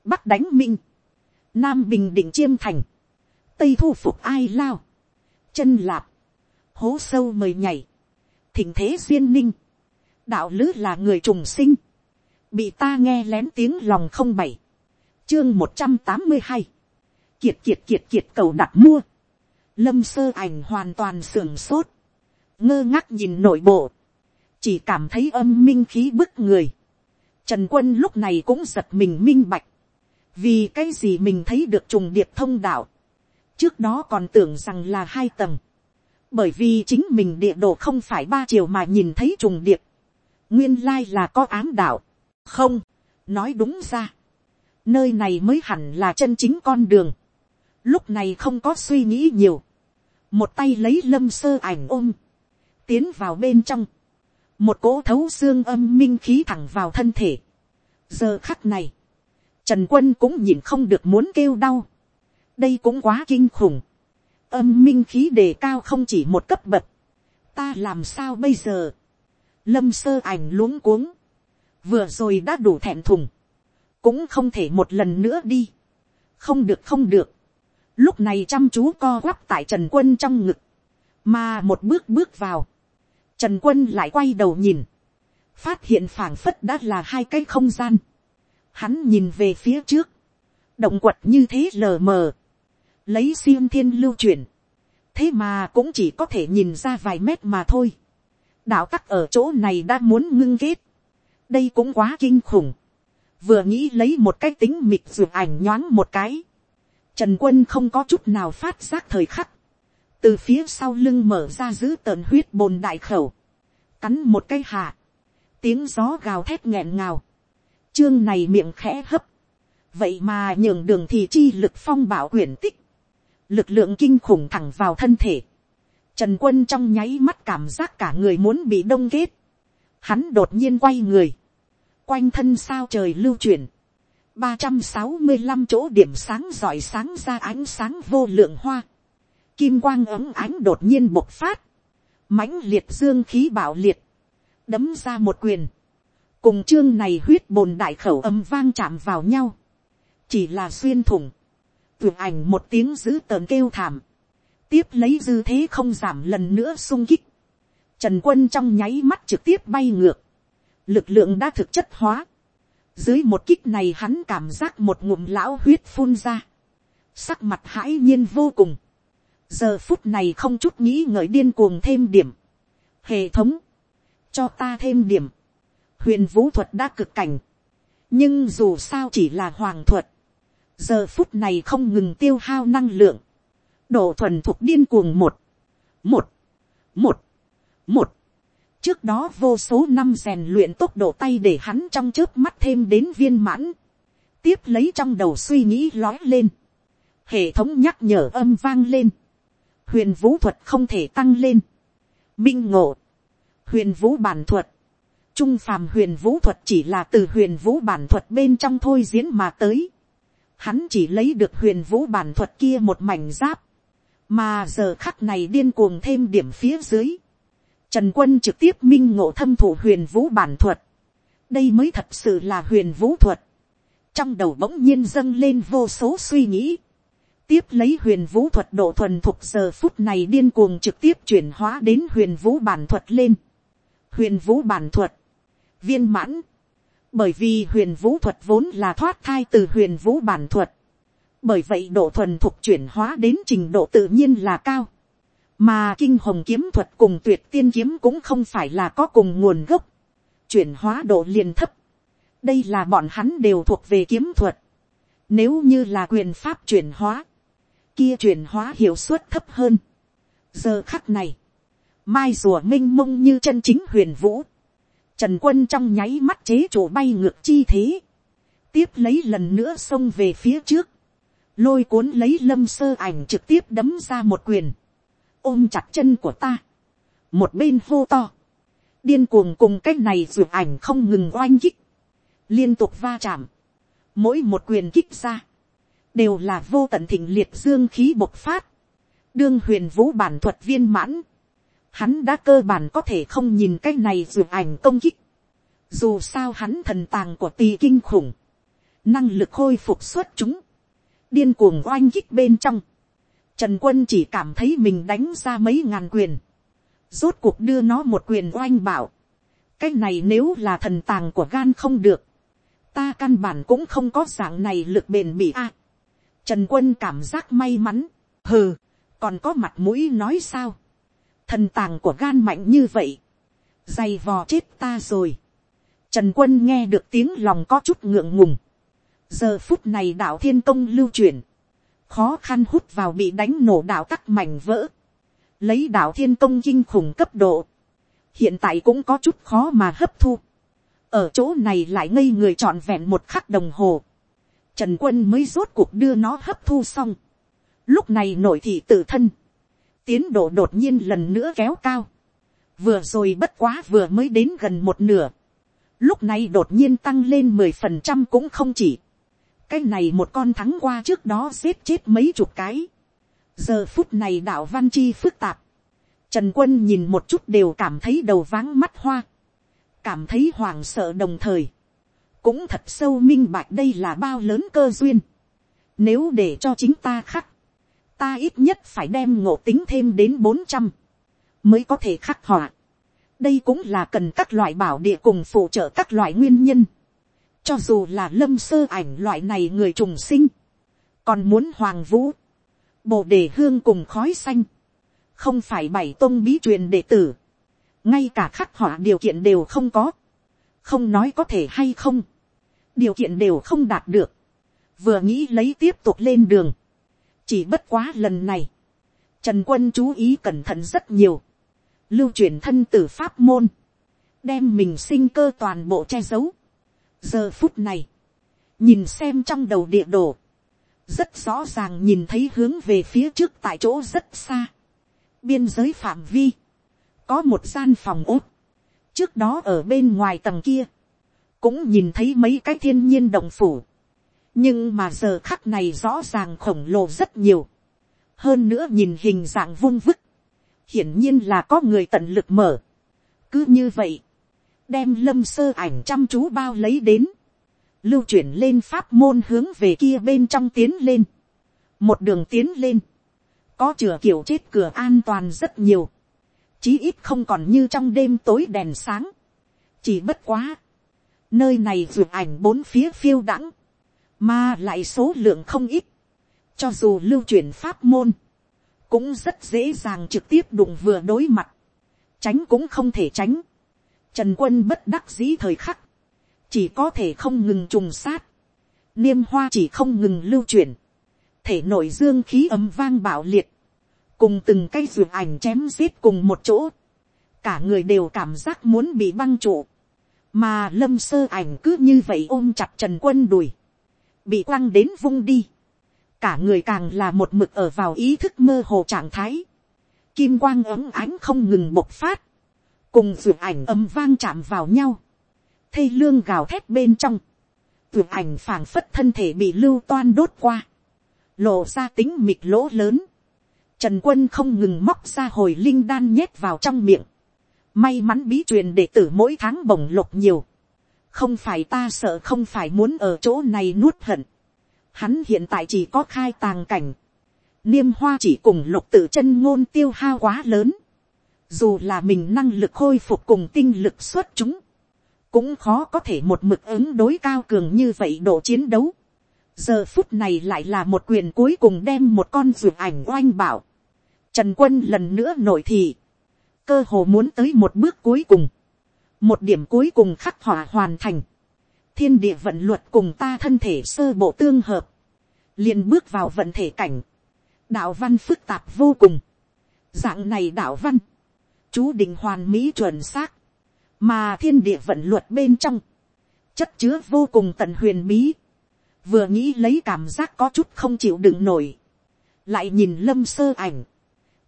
bắc đánh minh, nam bình định chiêm thành, tây thu phục ai lao, chân lạp, hố sâu mời nhảy, thỉnh thế duyên ninh, đạo lữ là người trùng sinh, bị ta nghe lén tiếng lòng không bảy, chương một trăm tám mươi hai, kiệt kiệt kiệt kiệt cầu đặt mua, lâm sơ ảnh hoàn toàn sưởng sốt, ngơ ngác nhìn nội bộ, chỉ cảm thấy âm minh khí bức người, trần quân lúc này cũng giật mình minh bạch, vì cái gì mình thấy được trùng điệp thông đạo, trước đó còn tưởng rằng là hai tầng, bởi vì chính mình địa đồ không phải ba chiều mà nhìn thấy trùng điệp, nguyên lai là có ám đạo, không, nói đúng ra, nơi này mới hẳn là chân chính con đường, lúc này không có suy nghĩ nhiều, một tay lấy lâm sơ ảnh ôm, tiến vào bên trong, một cỗ thấu xương âm minh khí thẳng vào thân thể. giờ khắc này, trần quân cũng nhìn không được muốn kêu đau, đây cũng quá kinh khủng, âm minh khí đề cao không chỉ một cấp bậc, ta làm sao bây giờ, lâm sơ ảnh luống cuống, vừa rồi đã đủ thẹn thùng, cũng không thể một lần nữa đi, không được không được, lúc này chăm chú co quắp tại trần quân trong ngực, mà một bước bước vào, trần quân lại quay đầu nhìn, phát hiện phảng phất đã là hai cái không gian, hắn nhìn về phía trước, động quật như thế lờ mờ, lấy xiêm thiên lưu chuyển, thế mà cũng chỉ có thể nhìn ra vài mét mà thôi, đạo tắc ở chỗ này đã muốn ngưng kết, đây cũng quá kinh khủng. vừa nghĩ lấy một cái tính mịt dù ảnh nhoáng một cái. trần quân không có chút nào phát giác thời khắc từ phía sau lưng mở ra giữ tợn huyết bồn đại khẩu. cắn một cái hạ. tiếng gió gào thét nghẹn ngào. chương này miệng khẽ hấp. vậy mà nhường đường thì chi lực phong bảo quyển tích. lực lượng kinh khủng thẳng vào thân thể. Trần quân trong nháy mắt cảm giác cả người muốn bị đông kết. Hắn đột nhiên quay người quanh thân sao trời lưu chuyển, ba trăm sáu mươi 365 chỗ điểm sáng giỏi sáng ra ánh sáng vô lượng hoa, kim quang ấm ánh đột nhiên bộc phát, mãnh liệt dương khí bạo liệt, đấm ra một quyền, cùng chương này huyết bồn đại khẩu âm vang chạm vào nhau, chỉ là xuyên thủng, tưởng ảnh một tiếng dữ tợn kêu thảm, tiếp lấy dư thế không giảm lần nữa sung kích, trần quân trong nháy mắt trực tiếp bay ngược, lực lượng đã thực chất hóa. Dưới một kích này hắn cảm giác một ngụm lão huyết phun ra. Sắc mặt hãi nhiên vô cùng. Giờ phút này không chút nghĩ ngợi điên cuồng thêm điểm. Hệ thống. Cho ta thêm điểm. Huyền vũ thuật đã cực cảnh. Nhưng dù sao chỉ là hoàng thuật. Giờ phút này không ngừng tiêu hao năng lượng. Độ thuần thuộc điên cuồng một. Một. Một. Một trước đó vô số năm rèn luyện tốc độ tay để hắn trong trước mắt thêm đến viên mãn, tiếp lấy trong đầu suy nghĩ lói lên, hệ thống nhắc nhở âm vang lên, huyền vũ thuật không thể tăng lên, minh ngộ, huyền vũ bản thuật, trung phàm huyền vũ thuật chỉ là từ huyền vũ bản thuật bên trong thôi diễn mà tới. Hắn chỉ lấy được huyền vũ bản thuật kia một mảnh giáp, mà giờ khắc này điên cuồng thêm điểm phía dưới. Trần quân trực tiếp minh ngộ thâm thủ huyền vũ bản thuật. đây mới thật sự là huyền vũ thuật. trong đầu bỗng nhiên dâng lên vô số suy nghĩ tiếp lấy huyền vũ thuật độ thuần thuộc giờ phút này điên cuồng trực tiếp chuyển hóa đến huyền vũ bản thuật lên. huyền vũ bản thuật, viên mãn. bởi vì huyền vũ thuật vốn là thoát thai từ huyền vũ bản thuật. bởi vậy độ thuần thuộc chuyển hóa đến trình độ tự nhiên là cao mà kinh hồng kiếm thuật cùng tuyệt tiên kiếm cũng không phải là có cùng nguồn gốc, chuyển hóa độ liền thấp, đây là bọn hắn đều thuộc về kiếm thuật, nếu như là quyền pháp chuyển hóa, kia chuyển hóa hiệu suất thấp hơn. giờ khắc này, mai rùa m i n h mông như chân chính huyền vũ, trần quân trong nháy mắt chế chủ bay ngược chi thế, tiếp lấy lần nữa xông về phía trước, lôi cuốn lấy lâm sơ ảnh trực tiếp đấm ra một quyền, ôm chặt chân của ta, một bên hô to, điên cuồng cùng cái này ruột ảnh không ngừng oanh kích, liên tục va chạm, mỗi một quyền kích ra, đều là vô tận thịnh liệt dương khí bộc phát, đương huyền vũ bản thuật viên mãn, hắn đã cơ bản có thể không nhìn cái này ruột ảnh công kích, dù sao hắn thần tàng của tỳ kinh khủng, năng lực khôi phục xuất chúng, điên cuồng oanh kích bên trong, Trần quân chỉ cảm thấy mình đánh ra mấy ngàn quyền. Rốt cuộc đưa nó một quyền oanh bảo. Cái này nếu là thần tàng của gan không được. Ta căn bản cũng không có dạng này lực bền bỉ a. Trần quân cảm giác may mắn. Hừ, còn có mặt mũi nói sao. Thần tàng của gan mạnh như vậy. Dày vò chết ta rồi. Trần quân nghe được tiếng lòng có chút ngượng ngùng. Giờ phút này đạo thiên công lưu chuyển khó khăn hút vào bị đánh nổ đạo tắc mảnh vỡ, lấy đạo thiên công kinh khủng cấp độ, hiện tại cũng có chút khó mà hấp thu, ở chỗ này lại ngây người trọn vẹn một khắc đồng hồ, trần quân mới rốt cuộc đưa nó hấp thu xong, lúc này nội thị tự thân, tiến độ đột nhiên lần nữa kéo cao, vừa rồi bất quá vừa mới đến gần một nửa, lúc này đột nhiên tăng lên mười phần trăm cũng không chỉ, cái này một con thắng qua trước đó giết chết mấy chục cái. giờ phút này đạo văn chi phức tạp. trần quân nhìn một chút đều cảm thấy đầu váng mắt hoa. cảm thấy hoảng sợ đồng thời cũng thật sâu minh bạch đây là bao lớn cơ duyên. nếu để cho chính ta khắc, ta ít nhất phải đem ngộ tính thêm đến bốn trăm, mới có thể khắc họa. đây cũng là cần các loại bảo địa cùng phụ trợ các loại nguyên nhân cho dù là lâm sơ ảnh loại này người trùng sinh. Còn muốn hoàng vũ. Bồ đề hương cùng khói xanh. Không phải bảy tôn bí truyền đệ tử. Ngay cả khắc họa điều kiện đều không có. Không nói có thể hay không. Điều kiện đều không đạt được. Vừa nghĩ lấy tiếp tục lên đường. Chỉ bất quá lần này. Trần quân chú ý cẩn thận rất nhiều. Lưu truyền thân tử pháp môn. Đem mình sinh cơ toàn bộ che giấu giờ phút này, nhìn xem trong đầu địa đồ, rất rõ ràng nhìn thấy hướng về phía trước tại chỗ rất xa, biên giới phạm vi, có một gian phòng ốt, trước đó ở bên ngoài tầng kia, cũng nhìn thấy mấy cái thiên nhiên đồng phủ, nhưng mà giờ khắc này rõ ràng khổng lồ rất nhiều, hơn nữa nhìn hình dạng vung vức, hiển nhiên là có người tận lực mở, cứ như vậy, đem lâm sơ ảnh chăm chú bao lấy đến, lưu chuyển lên pháp môn hướng về kia bên trong tiến lên, một đường tiến lên, có chừa kiểu chết cửa an toàn rất nhiều, chí ít không còn như trong đêm tối đèn sáng, chỉ bất quá, nơi này dù ảnh bốn phía phiêu đãng, mà lại số lượng không ít, cho dù lưu truyền pháp môn, cũng rất dễ dàng trực tiếp đụng vừa đối mặt, tránh cũng không thể tránh, Trần quân bất đắc dĩ thời khắc. Chỉ có thể không ngừng trùng sát. Niêm hoa chỉ không ngừng lưu truyền, Thể nội dương khí ấm vang bạo liệt. Cùng từng cây ruột ảnh chém giết cùng một chỗ. Cả người đều cảm giác muốn bị băng trụ. Mà lâm sơ ảnh cứ như vậy ôm chặt trần quân đùi. Bị quăng đến vung đi. Cả người càng là một mực ở vào ý thức mơ hồ trạng thái. Kim quang ấm ánh không ngừng bộc phát cùng ruột ảnh âm vang chạm vào nhau, thây lương gào thét bên trong, ruột ảnh phảng phất thân thể bị lưu toan đốt qua, lộ ra tính mịt lỗ lớn, trần quân không ngừng móc ra hồi linh đan nhét vào trong miệng, may mắn bí truyền đệ tử mỗi tháng bổng lộc nhiều, không phải ta sợ không phải muốn ở chỗ này nuốt hận, hắn hiện tại chỉ có khai tàng cảnh, niêm hoa chỉ cùng lục tự chân ngôn tiêu hao quá lớn, dù là mình năng lực khôi phục cùng tinh lực xuất chúng, cũng khó có thể một mực ứng đối cao cường như vậy độ chiến đấu. giờ phút này lại là một quyền cuối cùng đem một con ruột ảnh oanh bảo. trần quân lần nữa nổi thị, cơ hồ muốn tới một bước cuối cùng, một điểm cuối cùng khắc họa hoàn thành, thiên địa vận luật cùng ta thân thể sơ bộ tương hợp, liền bước vào vận thể cảnh, đạo văn phức tạp vô cùng, dạng này đạo văn, chú định hoàn mỹ chuẩn xác, mà thiên địa vận luật bên trong, chất chứa vô cùng tận huyền bí, vừa nghĩ lấy cảm giác có chút không chịu đựng nổi, lại nhìn lâm sơ ảnh,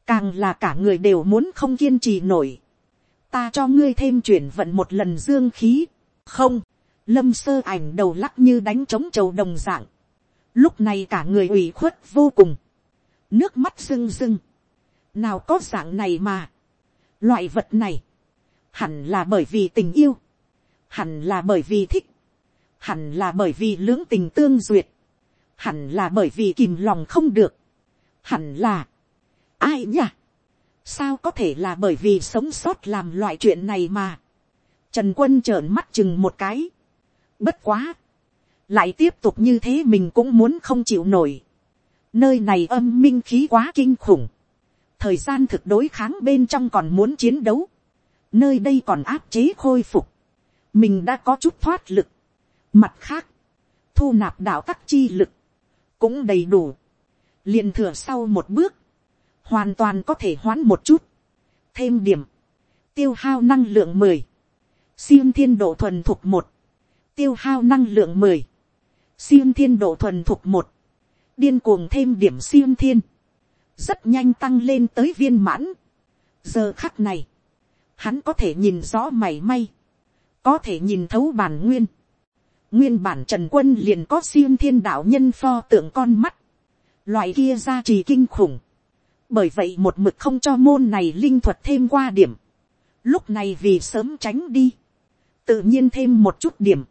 càng là cả người đều muốn không kiên trì nổi, ta cho ngươi thêm chuyển vận một lần dương khí, không, lâm sơ ảnh đầu lắc như đánh trống trầu đồng dạng, lúc này cả người ủy khuất vô cùng, nước mắt rưng rưng, nào có dạng này mà, loại vật này, hẳn là bởi vì tình yêu, hẳn là bởi vì thích, hẳn là bởi vì lưỡng tình tương duyệt, hẳn là bởi vì kìm lòng không được, hẳn là, ai nhỉ, sao có thể là bởi vì sống sót làm loại chuyện này mà, trần quân trợn mắt chừng một cái, bất quá, lại tiếp tục như thế mình cũng muốn không chịu nổi, nơi này âm minh khí quá kinh khủng, thời gian thực đối kháng bên trong còn muốn chiến đấu, nơi đây còn áp chế khôi phục, mình đã có chút thoát lực, mặt khác, thu nạp đạo tắc chi lực, cũng đầy đủ, liền thừa sau một bước, hoàn toàn có thể hoán một chút, thêm điểm, tiêu hao năng lượng mười, siêu thiên độ thuần thuộc một, tiêu hao năng lượng mười, siêu thiên độ thuần thuộc một, điên cuồng thêm điểm siêu thiên, rất nhanh tăng lên tới viên mãn. giờ khắc này, hắn có thể nhìn rõ mảy may, có thể nhìn thấu bản nguyên. nguyên bản trần quân liền có siêu thiên đạo nhân pho tượng con mắt, loại kia ra trì kinh khủng bởi vậy một mực không cho môn này linh thuật thêm qua điểm. lúc này vì sớm tránh đi, tự nhiên thêm một chút điểm.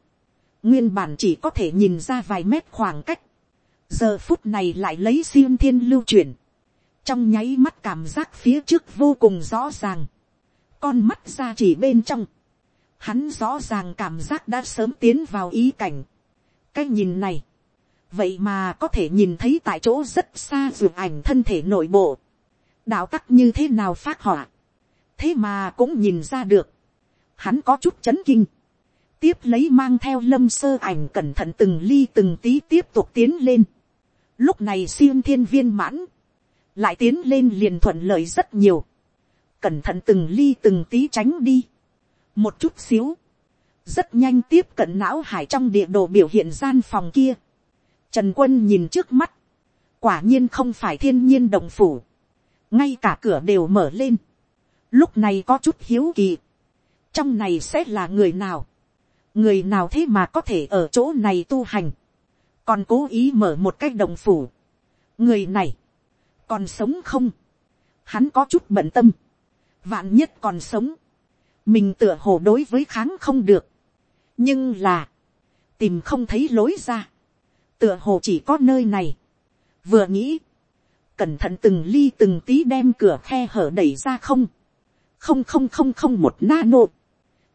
nguyên bản chỉ có thể nhìn ra vài mét khoảng cách. giờ phút này lại lấy siêu thiên lưu chuyển. Trong nháy mắt cảm giác phía trước vô cùng rõ ràng, con mắt ra chỉ bên trong, hắn rõ ràng cảm giác đã sớm tiến vào ý cảnh, cái nhìn này, vậy mà có thể nhìn thấy tại chỗ rất xa ruột ảnh thân thể nội bộ, đạo tắc như thế nào phát họa, thế mà cũng nhìn ra được, hắn có chút chấn kinh, tiếp lấy mang theo lâm sơ ảnh cẩn thận từng ly từng tí tiếp tục tiến lên, lúc này siêu thiên viên mãn, lại tiến lên liền thuận lợi rất nhiều, cẩn thận từng ly từng tí tránh đi, một chút xíu, rất nhanh tiếp cận não hải trong địa đồ biểu hiện gian phòng kia, trần quân nhìn trước mắt, quả nhiên không phải thiên nhiên đồng phủ, ngay cả cửa đều mở lên, lúc này có chút hiếu kỳ, trong này sẽ là người nào, người nào thế mà có thể ở chỗ này tu hành, còn cố ý mở một cái đồng phủ, người này, còn sống không, hắn có chút bận tâm, vạn nhất còn sống, mình tựa hồ đối với kháng không được, nhưng là, tìm không thấy lối ra, tựa hồ chỉ có nơi này, vừa nghĩ, cẩn thận từng ly từng tí đem cửa khe hở đẩy ra không, không không không không một nano,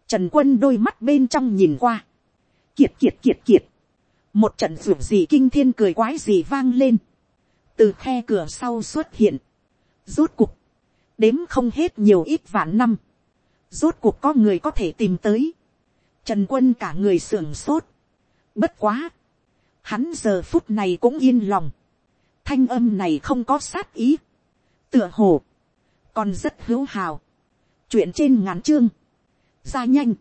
trần quân đôi mắt bên trong nhìn qua, kiệt kiệt kiệt kiệt, một trận ruột gì kinh thiên cười quái gì vang lên, từ khe cửa sau xuất hiện, rốt cuộc, đếm không hết nhiều ít vạn năm, rốt cuộc có người có thể tìm tới, trần quân cả người sưởng sốt, bất quá, hắn giờ phút này cũng yên lòng, thanh âm này không có sát ý, tựa hồ, còn rất hữu hào, chuyện trên ngắn chương, ra nhanh,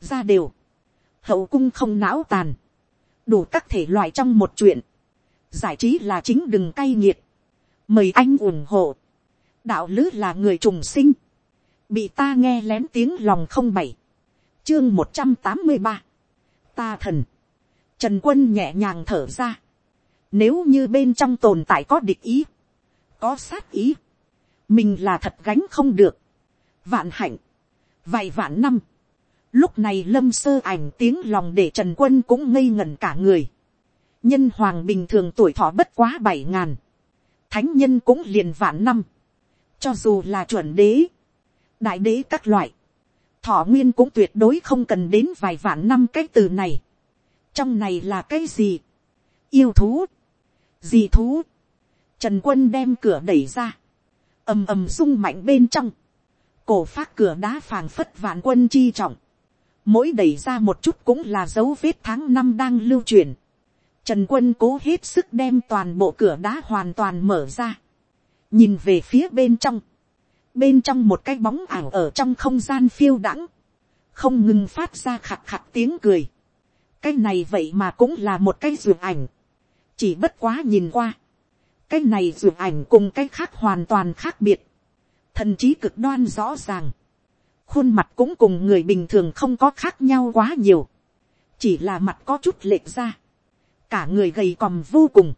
ra đều, hậu cung không não tàn, đủ các thể loại trong một chuyện, giải trí là chính đừng cay nghiệt, mời anh ủng hộ, đạo lứ là người trùng sinh, bị ta nghe lén tiếng lòng không bảy, chương một trăm tám mươi ba, ta thần, trần quân nhẹ nhàng thở ra, nếu như bên trong tồn tại có địch ý, có sát ý, mình là thật gánh không được, vạn hạnh, vài vạn năm, lúc này lâm sơ ảnh tiếng lòng để trần quân cũng ngây ngẩn cả người, nhân hoàng bình thường tuổi thọ bất quá bảy ngàn, thánh nhân cũng liền vạn năm, cho dù là chuẩn đế, đại đế các loại, thọ nguyên cũng tuyệt đối không cần đến vài vạn năm cái từ này. trong này là cái gì, yêu thú, gì thú, trần quân đem cửa đẩy ra, ầm ầm rung mạnh bên trong, cổ phát cửa đá phàng phất vạn quân chi trọng, mỗi đẩy ra một chút cũng là dấu vết tháng năm đang lưu truyền, Trần quân cố hết sức đem toàn bộ cửa đá hoàn toàn mở ra. Nhìn về phía bên trong. Bên trong một cái bóng ảo ở trong không gian phiêu đãng Không ngừng phát ra khặt khặt tiếng cười. Cái này vậy mà cũng là một cái dược ảnh. Chỉ bất quá nhìn qua. Cái này dù ảnh cùng cái khác hoàn toàn khác biệt. Thần trí cực đoan rõ ràng. Khuôn mặt cũng cùng người bình thường không có khác nhau quá nhiều. Chỉ là mặt có chút lệch ra cả người gầy còm vô cùng,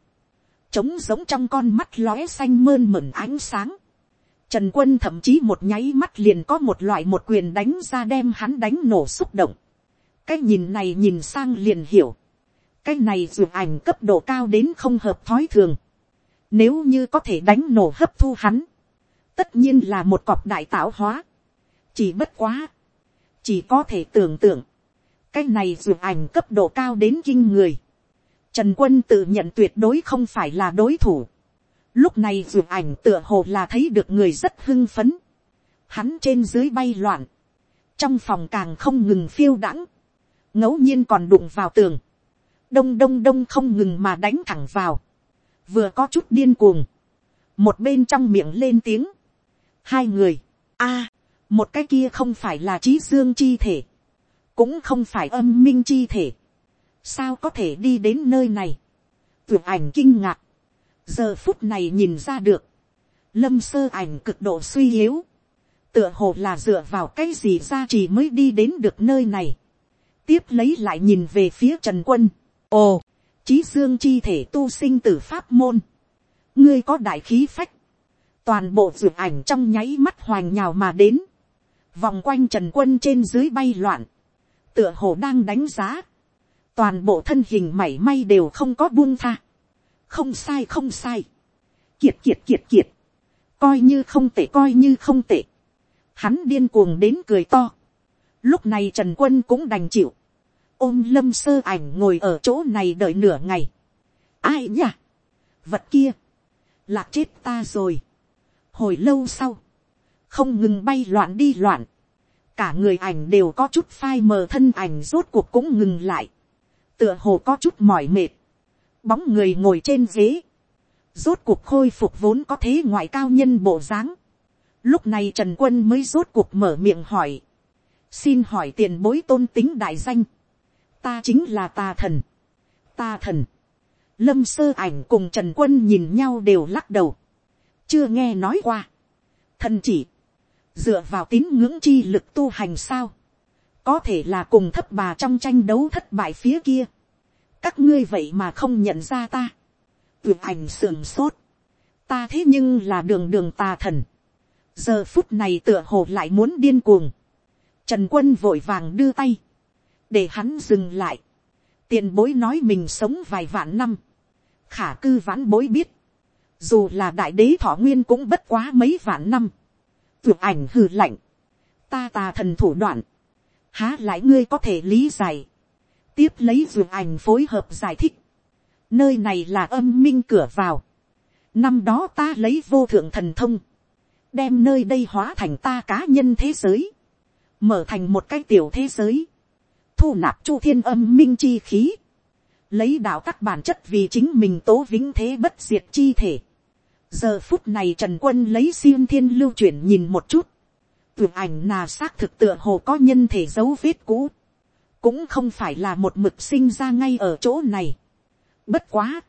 trống giống trong con mắt lóe xanh mơn mởn ánh sáng. Trần quân thậm chí một nháy mắt liền có một loại một quyền đánh ra đem hắn đánh nổ xúc động. cái nhìn này nhìn sang liền hiểu cái này dù ảnh cấp độ cao đến không hợp thói thường. nếu như có thể đánh nổ hấp thu hắn, tất nhiên là một cọp đại tạo hóa. chỉ bất quá, chỉ có thể tưởng tượng, cái này dù ảnh cấp độ cao đến kinh người Trần quân tự nhận tuyệt đối không phải là đối thủ. Lúc này dù ảnh tựa hồ là thấy được người rất hưng phấn. Hắn trên dưới bay loạn. Trong phòng càng không ngừng phiêu đãng ngẫu nhiên còn đụng vào tường. Đông đông đông không ngừng mà đánh thẳng vào. Vừa có chút điên cuồng. Một bên trong miệng lên tiếng. Hai người. a một cái kia không phải là trí dương chi thể. Cũng không phải âm minh chi thể sao có thể đi đến nơi này, tưởng ảnh kinh ngạc, giờ phút này nhìn ra được, lâm sơ ảnh cực độ suy yếu, tựa hồ là dựa vào cái gì ra chỉ mới đi đến được nơi này, tiếp lấy lại nhìn về phía trần quân, ồ, trí dương chi thể tu sinh từ pháp môn, ngươi có đại khí phách, toàn bộ dược ảnh trong nháy mắt hoành nhào mà đến, vòng quanh trần quân trên dưới bay loạn, tựa hồ đang đánh giá, toàn bộ thân hình mảy may đều không có buông tha, không sai không sai, kiệt kiệt kiệt kiệt, coi như không tệ coi như không tệ, hắn điên cuồng đến cười to, lúc này trần quân cũng đành chịu, ôm lâm sơ ảnh ngồi ở chỗ này đợi nửa ngày, ai nhỉ, vật kia, lạc chết ta rồi, hồi lâu sau, không ngừng bay loạn đi loạn, cả người ảnh đều có chút phai mờ thân ảnh rốt cuộc cũng ngừng lại, tựa hồ có chút mỏi mệt, bóng người ngồi trên ghế, rốt cuộc khôi phục vốn có thế ngoại cao nhân bộ dáng. Lúc này Trần Quân mới rốt cuộc mở miệng hỏi. Xin hỏi tiền bối tôn tính đại danh. Ta chính là ta thần. Ta thần. Lâm sơ ảnh cùng Trần Quân nhìn nhau đều lắc đầu. Chưa nghe nói qua. Thần chỉ. Dựa vào tín ngưỡng chi lực tu hành sao có thể là cùng thấp bà trong tranh đấu thất bại phía kia. các ngươi vậy mà không nhận ra ta. tuyệt ảnh sườn sốt. ta thế nhưng là đường đường tà thần. giờ phút này tựa hồ lại muốn điên cuồng. trần quân vội vàng đưa tay để hắn dừng lại. tiền bối nói mình sống vài vạn năm. khả cư vãn bối biết. dù là đại đế thọ nguyên cũng bất quá mấy vạn năm. tuyệt ảnh hừ lạnh. ta tà thần thủ đoạn há lại ngươi có thể lý giải, tiếp lấy ruộng ảnh phối hợp giải thích, nơi này là âm minh cửa vào, năm đó ta lấy vô thượng thần thông, đem nơi đây hóa thành ta cá nhân thế giới, mở thành một cái tiểu thế giới, thu nạp chu thiên âm minh chi khí, lấy đạo các bản chất vì chính mình tố vĩnh thế bất diệt chi thể. giờ phút này trần quân lấy xiêm thiên lưu chuyển nhìn một chút, tưởng ảnh nà xác thực tựa hồ có nhân thể dấu vết cũ, cũng không phải là một mực sinh ra ngay ở chỗ này. Bất quá,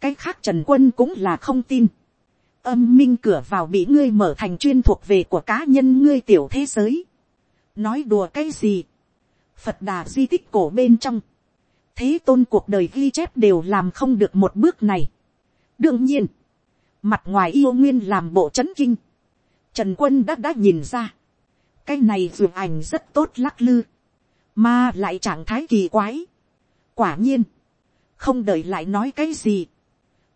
cái khác trần quân cũng là không tin, âm minh cửa vào bị ngươi mở thành chuyên thuộc về của cá nhân ngươi tiểu thế giới. nói đùa cái gì phật đà di tích cổ bên trong. thế tôn cuộc đời ghi chép đều làm không được một bước này. đương nhiên, mặt ngoài yêu nguyên làm bộ c h ấ n kinh. trần quân đã đã nhìn ra. cái này dù ảnh rất tốt lắc lư. mà lại trạng thái kỳ quái. quả nhiên, không đợi lại nói cái gì.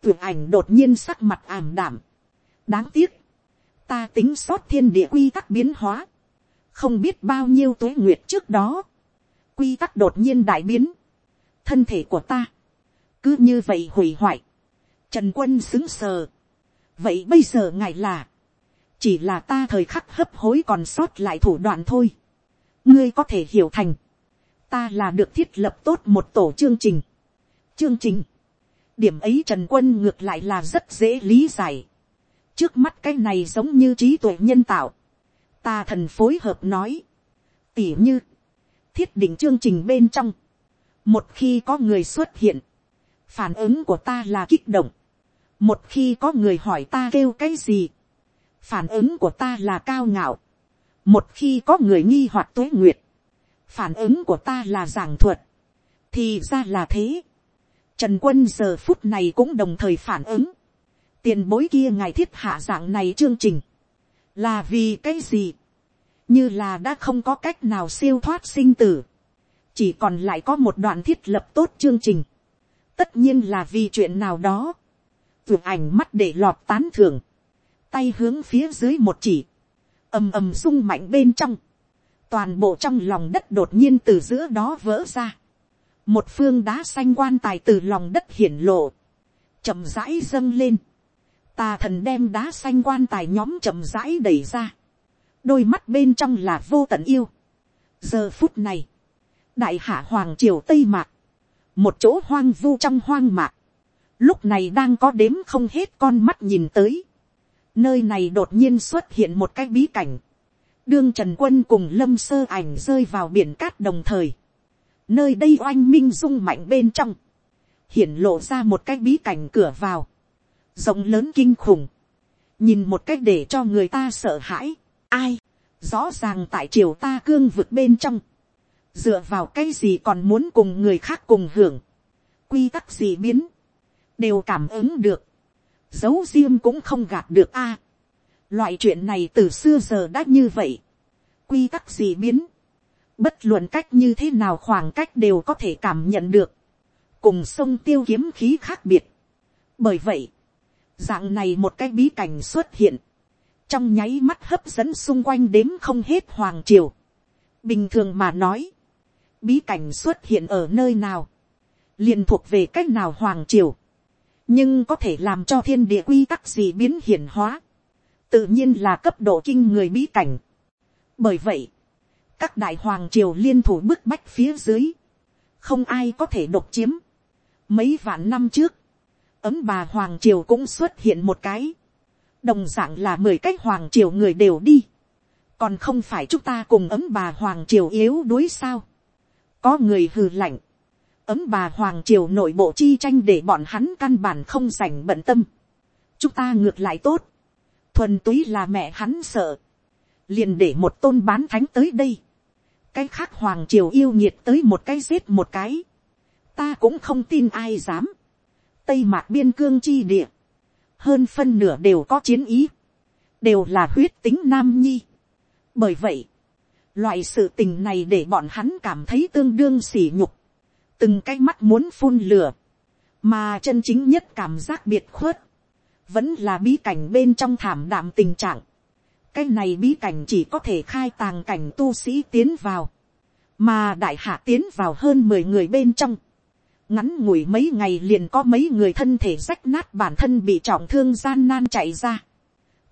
dù ảnh đột nhiên sắc mặt ảm đảm đáng tiếc, ta tính sót thiên địa quy tắc biến hóa, không biết bao nhiêu tuế nguyệt trước đó, quy tắc đột nhiên đại biến, thân thể của ta, cứ như vậy hủy hoại, trần quân xứng sờ, vậy bây giờ ngài là, chỉ là ta thời khắc hấp hối còn sót lại thủ đoạn thôi, ngươi có thể hiểu thành, ta là được thiết lập tốt một tổ chương trình, chương trình, điểm ấy trần quân ngược lại là rất dễ lý giải, trước mắt cái này giống như trí tuệ nhân tạo. ta thần phối hợp nói. tỉ như, thiết định chương trình bên trong. một khi có người xuất hiện, phản ứng của ta là kích động. một khi có người hỏi ta kêu cái gì, phản ứng của ta là cao ngạo. một khi có người nghi hoặc tuế nguyệt, phản ứng của ta là giảng thuật. thì ra là thế. Trần quân giờ phút này cũng đồng thời phản ứng tiền bối kia ngài thiết hạ dạng này chương trình, là vì cái gì, như là đã không có cách nào siêu thoát sinh tử, chỉ còn lại có một đoạn thiết lập tốt chương trình, tất nhiên là vì chuyện nào đó, vượt ảnh mắt để lọt tán thưởng, tay hướng phía dưới một chỉ, ầm ầm rung mạnh bên trong, toàn bộ trong lòng đất đột nhiên từ giữa đó vỡ ra, một phương đá xanh quan tài từ lòng đất hiển lộ, chậm rãi dâng lên, tà thần đem đá xanh quan tài nhóm chậm rãi đẩy ra, đôi mắt bên trong là vô tận yêu. giờ phút này, đại hạ hoàng triều tây mạc, một chỗ hoang vu trong hoang mạc, lúc này đang có đếm không hết con mắt nhìn tới, nơi này đột nhiên xuất hiện một cái bí cảnh, đương trần quân cùng lâm sơ ảnh rơi vào biển cát đồng thời, nơi đây oanh minh rung mạnh bên trong, hiển lộ ra một cái bí cảnh cửa vào, rộng lớn kinh khủng, nhìn một cách để cho người ta sợ hãi, ai, rõ ràng tại triều ta cương vực bên trong, dựa vào cái gì còn muốn cùng người khác cùng hưởng, quy tắc gì biến, đều cảm ứng được, dấu riêng cũng không gạt được a. loại chuyện này từ xưa giờ đã như vậy, quy tắc gì biến, bất luận cách như thế nào khoảng cách đều có thể cảm nhận được, cùng sông tiêu kiếm khí khác biệt. bởi vậy, dạng này một cái bí cảnh xuất hiện, trong nháy mắt hấp dẫn xung quanh đếm không hết hoàng triều. bình thường mà nói, bí cảnh xuất hiện ở nơi nào, liền thuộc về c á c h nào hoàng triều, nhưng có thể làm cho thiên địa quy tắc gì biến hiển hóa, tự nhiên là cấp độ kinh người bí cảnh. bởi vậy, các đại hoàng triều liên thủ bức bách phía dưới, không ai có thể độc chiếm. mấy vạn năm trước, ấm bà hoàng triều cũng xuất hiện một cái, đồng d ạ n g là mười cái hoàng triều người đều đi, còn không phải chúng ta cùng ấm bà hoàng triều yếu đuối sao, có người hừ lạnh, ấm bà hoàng triều nội bộ chi tranh để bọn hắn căn bản không dành bận tâm, chúng ta ngược lại tốt, thuần túy là mẹ hắn sợ, liền để một tôn bán thánh tới đây, cái khác hoàng triều yêu nhiệt tới một cái giết một cái, ta cũng không tin ai dám, tây mạc biên cương chi địa, hơn phân nửa đều có chiến ý, đều là huyết tính nam nhi. bởi vậy, loại sự tình này để bọn hắn cảm thấy tương đương sỉ nhục, từng cái mắt muốn phun lửa, mà chân chính nhất cảm giác biệt khuất, vẫn là bí cảnh bên trong thảm đạm tình trạng. cái này bí cảnh chỉ có thể khai tàng cảnh tu sĩ tiến vào, mà đại hạ tiến vào hơn mười người bên trong, ngắn ngủi mấy ngày liền có mấy người thân thể rách nát bản thân bị trọng thương gian nan chạy ra,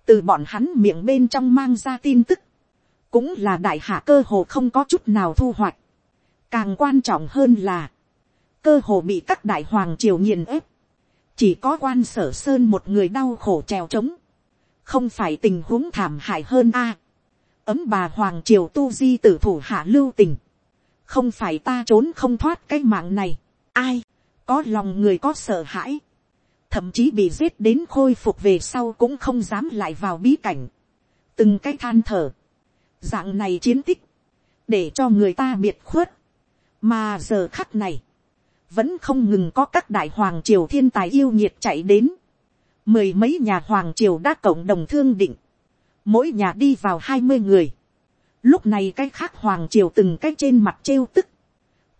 từ bọn hắn miệng bên trong mang ra tin tức, cũng là đại hạ cơ hồ không có chút nào thu hoạch, càng quan trọng hơn là, cơ hồ bị các đại hoàng triều nghiền ép, chỉ có quan sở sơn một người đau khổ trèo trống, không phải tình huống thảm hại hơn a, ấm bà hoàng triều tu di tử thủ hạ lưu tình, không phải ta trốn không thoát cái mạng này, ai, có lòng người có sợ hãi, thậm chí bị giết đến khôi phục về sau cũng không dám lại vào bí cảnh, từng cái than thở, dạng này chiến tích, để cho người ta biệt khuất, mà giờ khắc này, vẫn không ngừng có các đại hoàng triều thiên tài yêu nhiệt chạy đến, mười mấy nhà hoàng triều đã cộng đồng thương định, mỗi nhà đi vào hai mươi người, lúc này cái khác hoàng triều từng cái trên mặt trêu tức,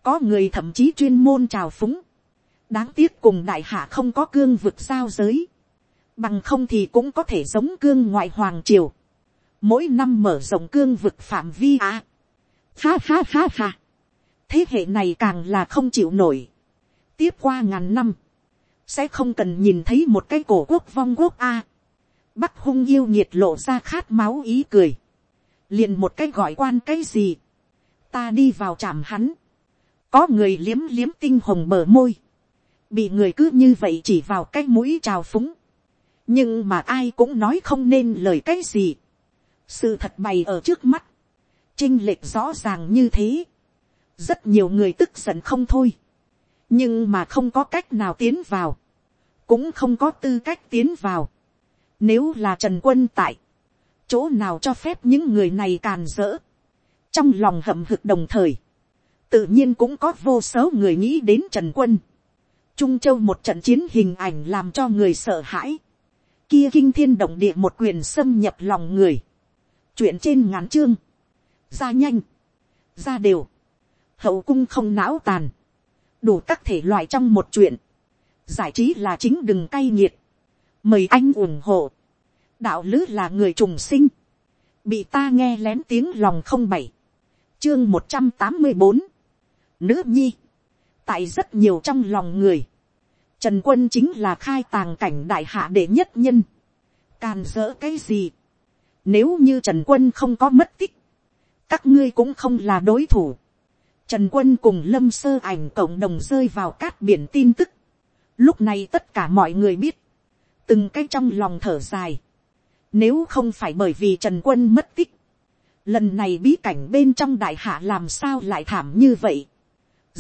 có người thậm chí chuyên môn trào phúng, đáng tiếc cùng đại hạ không có cương vực sao giới, bằng không thì cũng có thể giống cương ngoại hoàng triều, mỗi năm mở rộng cương vực phạm vi à. Ha ha ha ha. thế hệ này càng là không chịu nổi. tiếp qua ngàn năm, sẽ không cần nhìn thấy một cái cổ quốc vong quốc a. bắc hung yêu nhiệt lộ ra khát máu ý cười. liền một cái gọi quan cái gì. ta đi vào chạm hắn có người liếm liếm tinh hồng bờ môi. bị người cứ như vậy chỉ vào cái mũi trào phúng. nhưng mà ai cũng nói không nên lời cái gì sự thật bày ở trước mắt, chinh lệch rõ ràng như thế, rất nhiều người tức giận không thôi, nhưng mà không có cách nào tiến vào, cũng không có tư cách tiến vào. Nếu là trần quân tại, chỗ nào cho phép những người này càn rỡ, trong lòng hậm hực đồng thời, tự nhiên cũng có vô số người nghĩ đến trần quân. Trung châu một trận chiến hình ảnh làm cho người sợ hãi. Kia kinh thiên động địa một quyền xâm nhập lòng người. Chuyện trên ngắn chương, ra nhanh, ra đều, hậu cung không não tàn, đủ các thể loại trong một chuyện, giải trí là chính đừng cay nghiệt, mời anh ủng hộ, đạo lứ là người trùng sinh, bị ta nghe lén tiếng lòng không bảy, chương một trăm tám mươi bốn, nữ nhi, tại rất nhiều trong lòng người, trần quân chính là khai tàng cảnh đại hạ đệ nhất nhân, càn dỡ cái gì, nếu như Trần Quân không có mất tích. Các ngươi cũng không là đối thủ. Trần Quân cùng Lâm Sơ ảnh cộng đồng rơi vào cát biển tin tức. Lúc này tất cả mọi người biết. Từng cái trong lòng thở dài. Nếu không phải bởi vì Trần Quân mất tích. Lần này bí cảnh bên trong đại hạ làm sao lại thảm như vậy.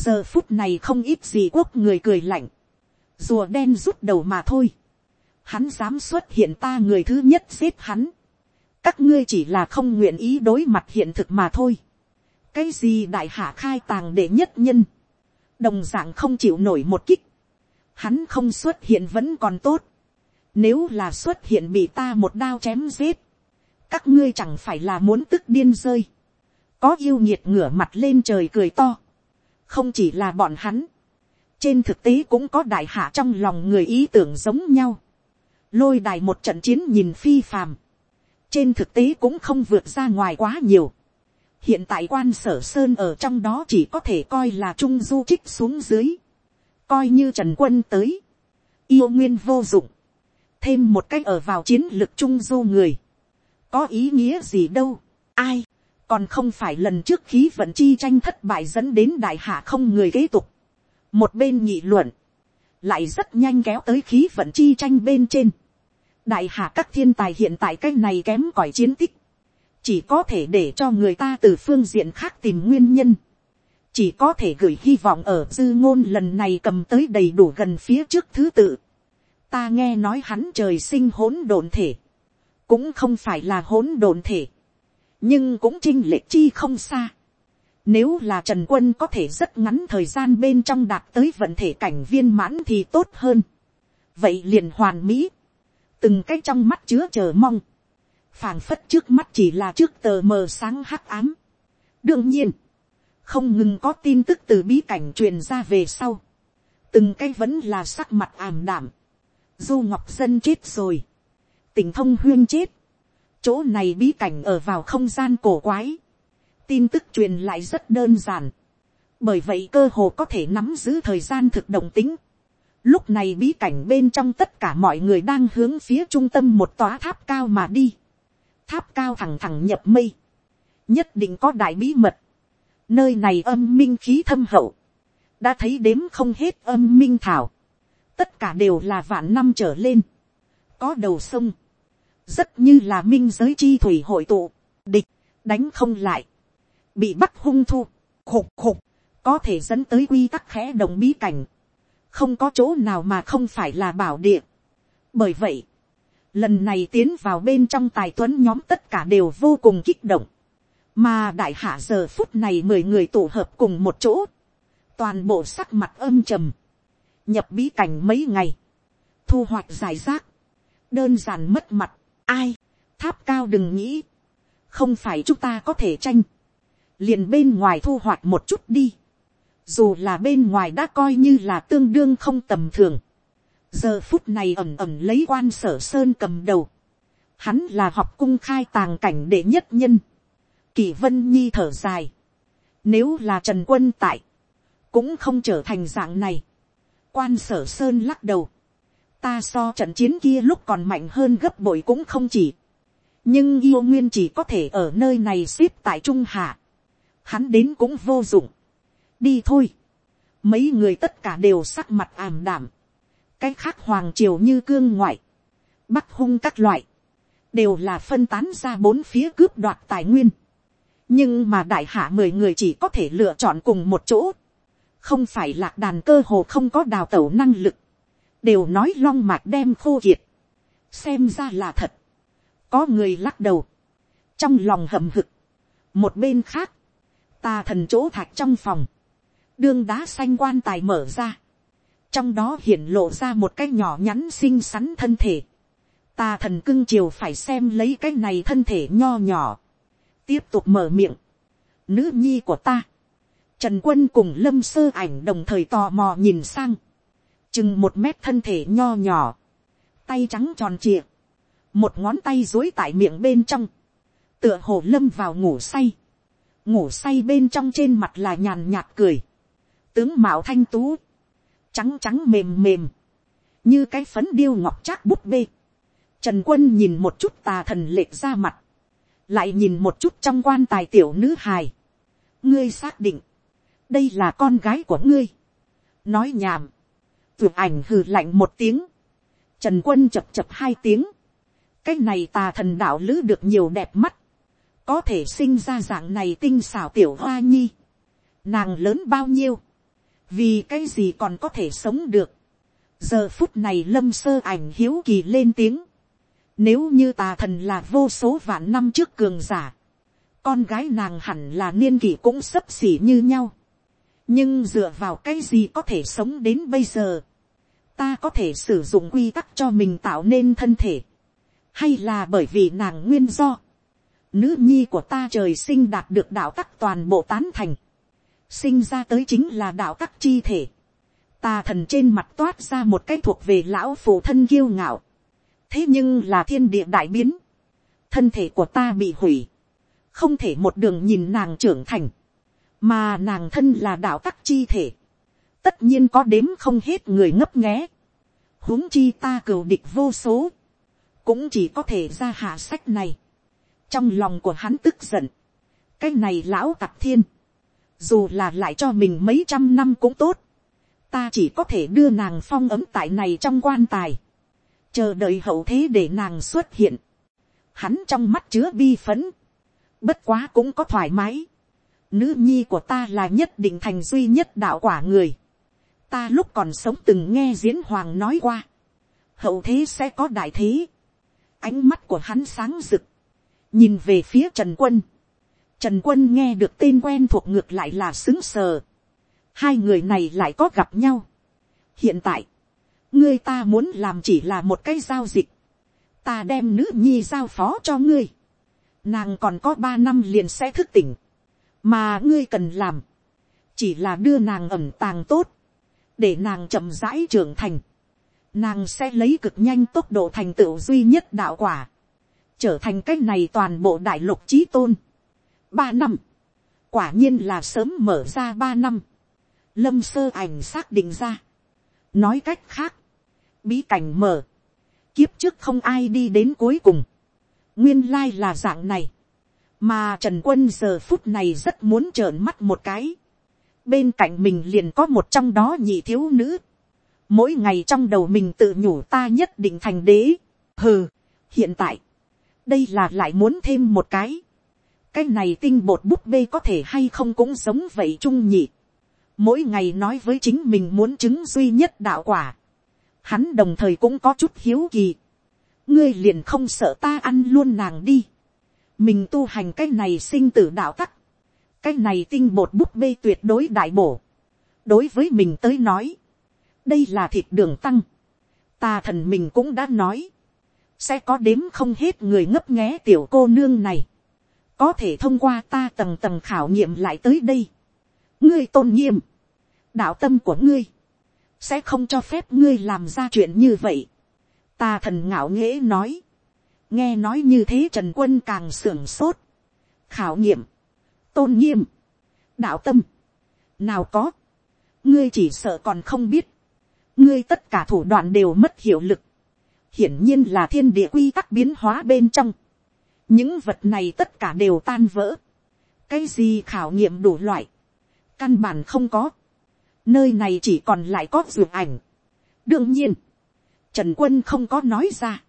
Giờ phút này không ít gì quốc người cười lạnh. Rùa đen rút đầu mà thôi. Hắn dám xuất hiện ta người thứ nhất giết hắn các ngươi chỉ là không nguyện ý đối mặt hiện thực mà thôi. cái gì đại hạ khai tàng để nhất nhân, đồng d ạ n g không chịu nổi một kích, hắn không xuất hiện vẫn còn tốt, nếu là xuất hiện bị ta một đao chém giết, các ngươi chẳng phải là muốn tức điên rơi, có yêu nhiệt ngửa mặt lên trời cười to, không chỉ là bọn hắn, trên thực tế cũng có đại hạ trong lòng người ý tưởng giống nhau, lôi đài một trận chiến nhìn phi phàm, trên thực tế cũng không vượt ra ngoài quá nhiều. hiện tại quan sở sơn ở trong đó chỉ có thể coi là trung du trích xuống dưới. coi như trần quân tới. yêu nguyên vô dụng. thêm một cách ở vào chiến lược trung du người. có ý nghĩa gì đâu. ai còn không phải lần trước khí vận chi tranh thất bại dẫn đến đại hạ không người kế tục. một bên nhị luận. lại rất nhanh kéo tới khí vận chi tranh bên trên đại hạ các thiên tài hiện tại cái này kém cỏi chiến tích, chỉ có thể để cho người ta từ phương diện khác tìm nguyên nhân, chỉ có thể gửi hy vọng ở dư ngôn lần này cầm tới đầy đủ gần phía trước thứ tự. ta nghe nói hắn trời sinh hỗn độn thể, cũng không phải là hỗn độn thể, nhưng cũng chinh lệ chi không xa. Nếu là Trần Quân có thể rất ngắn thời gian bên trong đạt tới vận thể cảnh viên mãn thì tốt hơn. Vậy liền hoàn mỹ từng cái trong mắt chứa chờ mong, phảng phất trước mắt chỉ là trước tờ mờ sáng hắc ám. đương nhiên, không ngừng có tin tức từ bí cảnh truyền ra về sau, từng cái vẫn là sắc mặt ảm đảm, du ngọc dân chết rồi, tỉnh thông huyên chết, chỗ này bí cảnh ở vào không gian cổ quái, tin tức truyền lại rất đơn giản, bởi vậy cơ hồ có thể nắm giữ thời gian thực động tính, Lúc này bí cảnh bên trong tất cả mọi người đang hướng phía trung tâm một tòa tháp cao mà đi. Tháp cao thẳng thẳng nhập mây. Nhất định có đại bí mật. Nơi này âm minh khí thâm hậu. Đã thấy đếm không hết âm minh thảo. Tất cả đều là vạn năm trở lên. Có đầu sông. Rất như là minh giới chi thủy hội tụ. Địch, đánh không lại. Bị bắt hung thu. Khục khục. Có thể dẫn tới quy tắc khẽ đồng bí cảnh không có chỗ nào mà không phải là bảo địa. bởi vậy, lần này tiến vào bên trong tài tuấn nhóm tất cả đều vô cùng kích động, mà đại hạ giờ phút này mười người tụ hợp cùng một chỗ, toàn bộ sắc mặt âm trầm, nhập bí cảnh mấy ngày, thu hoạch giải rác, đơn giản mất mặt, ai, tháp cao đừng nghĩ, không phải chúng ta có thể tranh, liền bên ngoài thu hoạch một chút đi, dù là bên ngoài đã coi như là tương đương không tầm thường, giờ phút này ẩm ẩm lấy quan sở sơn cầm đầu, hắn là học cung khai tàng cảnh đệ nhất nhân, kỳ vân nhi thở dài, nếu là trần quân tại, cũng không trở thành dạng này, quan sở sơn lắc đầu, ta so trận chiến kia lúc còn mạnh hơn gấp bội cũng không chỉ, nhưng yêu nguyên chỉ có thể ở nơi này xếp tại trung hạ, hắn đến cũng vô dụng, đi thôi, mấy người tất cả đều sắc mặt ảm đảm, cái khác hoàng triều như cương ngoại, bắc hung các loại, đều là phân tán ra bốn phía cướp đoạt tài nguyên, nhưng mà đại hạ mười người chỉ có thể lựa chọn cùng một chỗ, không phải lạc đàn cơ hồ không có đào tẩu năng lực, đều nói long mạch đem khô kiệt, xem ra là thật, có người lắc đầu, trong lòng hầm hực, một bên khác, tà thần chỗ thạch trong phòng, đương đá xanh quan tài mở ra, trong đó hiển lộ ra một cái nhỏ nhắn xinh xắn thân thể, tà thần cưng chiều phải xem lấy cái này thân thể nho nhỏ, tiếp tục mở miệng, nữ nhi của ta, trần quân cùng lâm sơ ảnh đồng thời tò mò nhìn sang, chừng một mét thân thể nho nhỏ, tay trắng tròn trịa, một ngón tay dối tại miệng bên trong, tựa hồ lâm vào ngủ say, ngủ say bên trong trên mặt là nhàn nhạt cười, tướng mạo thanh tú, trắng trắng mềm mềm, như cái phấn điêu ngọc trác bút bê. Trần quân nhìn một chút tà thần lệch ra mặt, lại nhìn một chút trong quan tài tiểu nữ hài. ngươi xác định, đây là con gái của ngươi. nói nhảm, vượt ảnh hừ lạnh một tiếng, trần quân chập chập hai tiếng, cái này tà thần đạo lữ được nhiều đẹp mắt, có thể sinh ra dạng này tinh xảo tiểu hoa nhi, nàng lớn bao nhiêu, vì cái gì còn có thể sống được. giờ phút này lâm sơ ảnh hiếu kỳ lên tiếng, nếu như tà thần là vô số vạn năm trước cường giả, con gái nàng hẳn là niên kỷ cũng sấp xỉ như nhau, nhưng dựa vào cái gì có thể sống đến bây giờ, ta có thể sử dụng quy tắc cho mình tạo nên thân thể, hay là bởi vì nàng nguyên do, nữ nhi của ta trời sinh đạt được đạo tắc toàn bộ tán thành, sinh ra tới chính là đạo tắc chi thể, tà thần trên mặt toát ra một cái thuộc về lão phụ thân kiêu ngạo, thế nhưng là thiên địa đại biến, thân thể của ta bị hủy, không thể một đường nhìn nàng trưởng thành, mà nàng thân là đạo tắc chi thể, tất nhiên có đếm không hết người ngấp nghé, huống chi ta cừu địch vô số, cũng chỉ có thể ra hạ sách này. trong lòng của hắn tức giận, cái này lão tặc thiên, dù là lại cho mình mấy trăm năm cũng tốt, ta chỉ có thể đưa nàng phong ấm tại này trong quan tài, chờ đợi hậu thế để nàng xuất hiện, hắn trong mắt chứa bi phấn, bất quá cũng có thoải mái, nữ nhi của ta là nhất định thành duy nhất đạo quả người, ta lúc còn sống từng nghe diễn hoàng nói qua, hậu thế sẽ có đại thế, ánh mắt của hắn sáng rực, nhìn về phía trần quân, trần quân nghe được tên quen thuộc ngược lại là xứng sờ, hai người này lại có gặp nhau. hiện tại, ngươi ta muốn làm chỉ là một cái giao dịch, ta đem nữ nhi giao phó cho ngươi, nàng còn có ba năm liền sẽ thức tỉnh, mà ngươi cần làm, chỉ là đưa nàng ẩm tàng tốt, để nàng chậm rãi trưởng thành, nàng sẽ lấy cực nhanh tốc độ thành tựu duy nhất đạo quả, trở thành cái này toàn bộ đại lục trí tôn. ba năm, quả nhiên là sớm mở ra ba năm, lâm sơ ảnh xác định ra. nói cách khác, bí cảnh mở, kiếp trước không ai đi đến cuối cùng, nguyên lai là dạng này, mà trần quân giờ phút này rất muốn trợn mắt một cái, bên cạnh mình liền có một trong đó nhị thiếu nữ, mỗi ngày trong đầu mình tự nhủ ta nhất định thành đế, hừ, hiện tại, đây là lại muốn thêm một cái, cái này tinh bột búp bê có thể hay không cũng giống vậy trung nhị, mỗi ngày nói với chính mình muốn chứng duy nhất đạo quả, hắn đồng thời cũng có chút hiếu kỳ, ngươi liền không sợ ta ăn luôn nàng đi, mình tu hành cái này sinh tử đạo tắc, cái này tinh bột búp bê tuyệt đối đại bổ, đối với mình tới nói, đây là thịt đường tăng, ta thần mình cũng đã nói, sẽ có đếm không hết người ngấp nghé tiểu cô nương này, có thể thông qua ta tầng tầng khảo nghiệm lại tới đây, ngươi tôn nghiêm, đạo tâm của ngươi, sẽ không cho phép ngươi làm ra chuyện như vậy. Ta thần ngạo nghễ nói, nghe nói như thế trần quân càng sưởng sốt, khảo nghiệm, tôn nghiêm, đạo tâm, nào có, ngươi chỉ sợ còn không biết, ngươi tất cả thủ đoạn đều mất hiệu lực, hiển nhiên là thiên địa quy tắc biến hóa bên trong, những vật này tất cả đều tan vỡ, cái gì khảo nghiệm đủ loại, căn bản không có, nơi này chỉ còn lại có ruộng ảnh. đương nhiên, trần quân không có nói ra,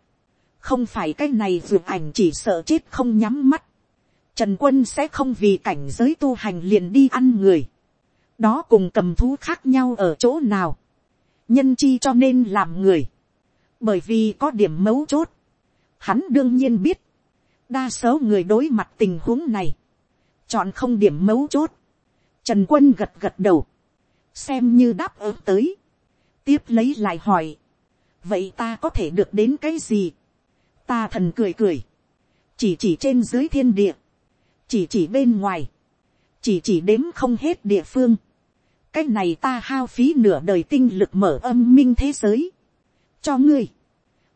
không phải cái này dược ảnh chỉ sợ chết không nhắm mắt, trần quân sẽ không vì cảnh giới tu hành liền đi ăn người, đó cùng cầm thú khác nhau ở chỗ nào, nhân chi cho nên làm người, bởi vì có điểm mấu chốt, hắn đương nhiên biết, đa số người đối mặt tình huống này, chọn không điểm mấu chốt, trần quân gật gật đầu, xem như đáp ứng tới, tiếp lấy lại hỏi, vậy ta có thể được đến cái gì, ta thần cười cười, chỉ chỉ trên dưới thiên địa, chỉ chỉ bên ngoài, chỉ chỉ đếm không hết địa phương, cái này ta hao phí nửa đời tinh lực mở âm minh thế giới, cho ngươi,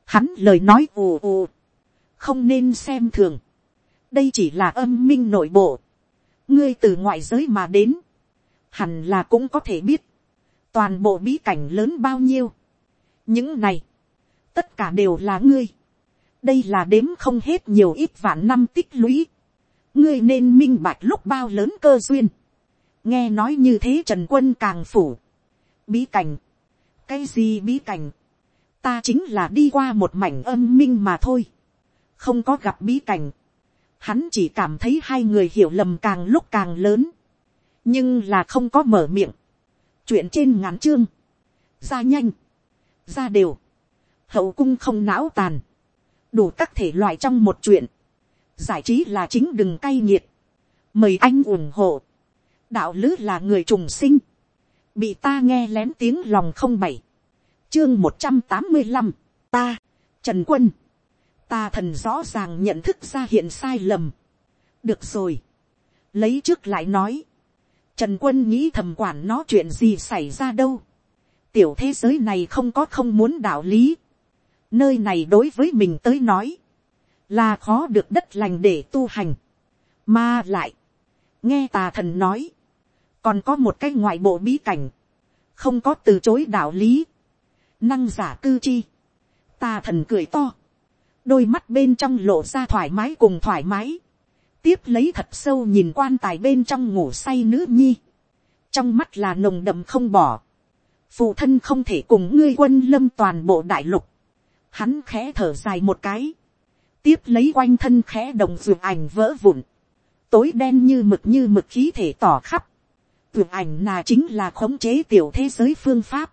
hắn lời nói ù ù, không nên xem thường, đây chỉ là âm minh nội bộ, ngươi từ ngoại giới mà đến, hẳn là cũng có thể biết, toàn bộ bí cảnh lớn bao nhiêu. những này, tất cả đều là ngươi đây là đếm không hết nhiều ít vạn năm tích lũy. ngươi nên minh bạch lúc bao lớn cơ duyên. nghe nói như thế trần quân càng phủ. bí cảnh. cái gì bí cảnh. ta chính là đi qua một mảnh âm minh mà thôi. không có gặp bí cảnh. hắn chỉ cảm thấy hai người hiểu lầm càng lúc càng lớn nhưng là không có mở miệng. chuyện trên ngắn chương, ra nhanh, ra đều, hậu cung không não tàn, đủ các thể loại trong một chuyện, giải trí là chính đừng cay nghiệt, mời anh ủng hộ, đạo lứ là người trùng sinh, bị ta nghe lén tiếng lòng không bảy, chương một trăm tám mươi năm, ta, trần quân, ta thần rõ ràng nhận thức ra hiện sai lầm, được rồi, lấy trước lại nói, Trần quân nghĩ thầm quản nó chuyện gì xảy ra đâu. Tiểu thế giới này không có không muốn đạo lý. Nơi này đối với mình tới nói. Là khó được đất lành để tu hành. Mà lại. Nghe tà thần nói. Còn có một cái ngoại bộ bí cảnh. Không có từ chối đạo lý. Năng giả cư chi. Tà thần cười to. Đôi mắt bên trong lộ ra thoải mái cùng thoải mái tiếp lấy thật sâu nhìn quan tài bên trong ngủ say nữ nhi, trong mắt là nồng đậm không bỏ, phụ thân không thể cùng ngươi quân lâm toàn bộ đại lục, hắn khẽ thở dài một cái, tiếp lấy quanh thân khẽ đồng ruột ảnh vỡ vụn, tối đen như mực như mực khí thể tỏ khắp, ruột ảnh là chính là khống chế tiểu thế giới phương pháp,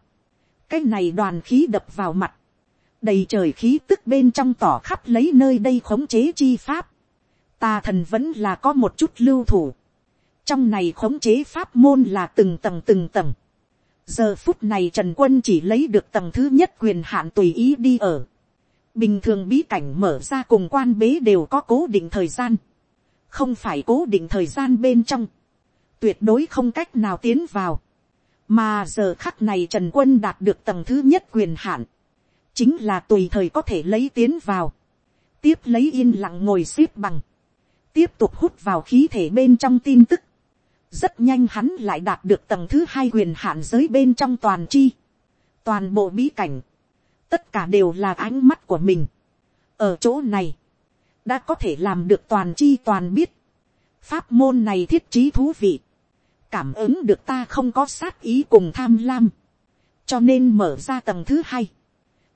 cái này đoàn khí đập vào mặt, đầy trời khí tức bên trong tỏ khắp lấy nơi đây khống chế chi pháp, tà thần vẫn là có một chút lưu thủ. trong này khống chế pháp môn là từng tầng từng tầng giờ phút này trần quân chỉ lấy được tầng thứ nhất quyền hạn tùy ý đi ở. bình thường bí cảnh mở ra cùng quan bế đều có cố định thời gian. không phải cố định thời gian bên trong. tuyệt đối không cách nào tiến vào. mà giờ khắc này trần quân đạt được tầng thứ nhất quyền hạn. chính là tùy thời có thể lấy tiến vào tiếp lấy yên lặng ngồi xếp bằng tiếp tục hút vào khí thể bên trong tin tức rất nhanh hắn lại đạt được tầng thứ hai quyền hạn giới bên trong toàn chi. toàn bộ bí cảnh. tất cả đều là ánh mắt của mình. ở chỗ này, đã có thể làm được toàn chi toàn biết. pháp môn này thiết trí thú vị. cảm ứng được ta không có sát ý cùng tham lam. cho nên mở ra tầng thứ hai.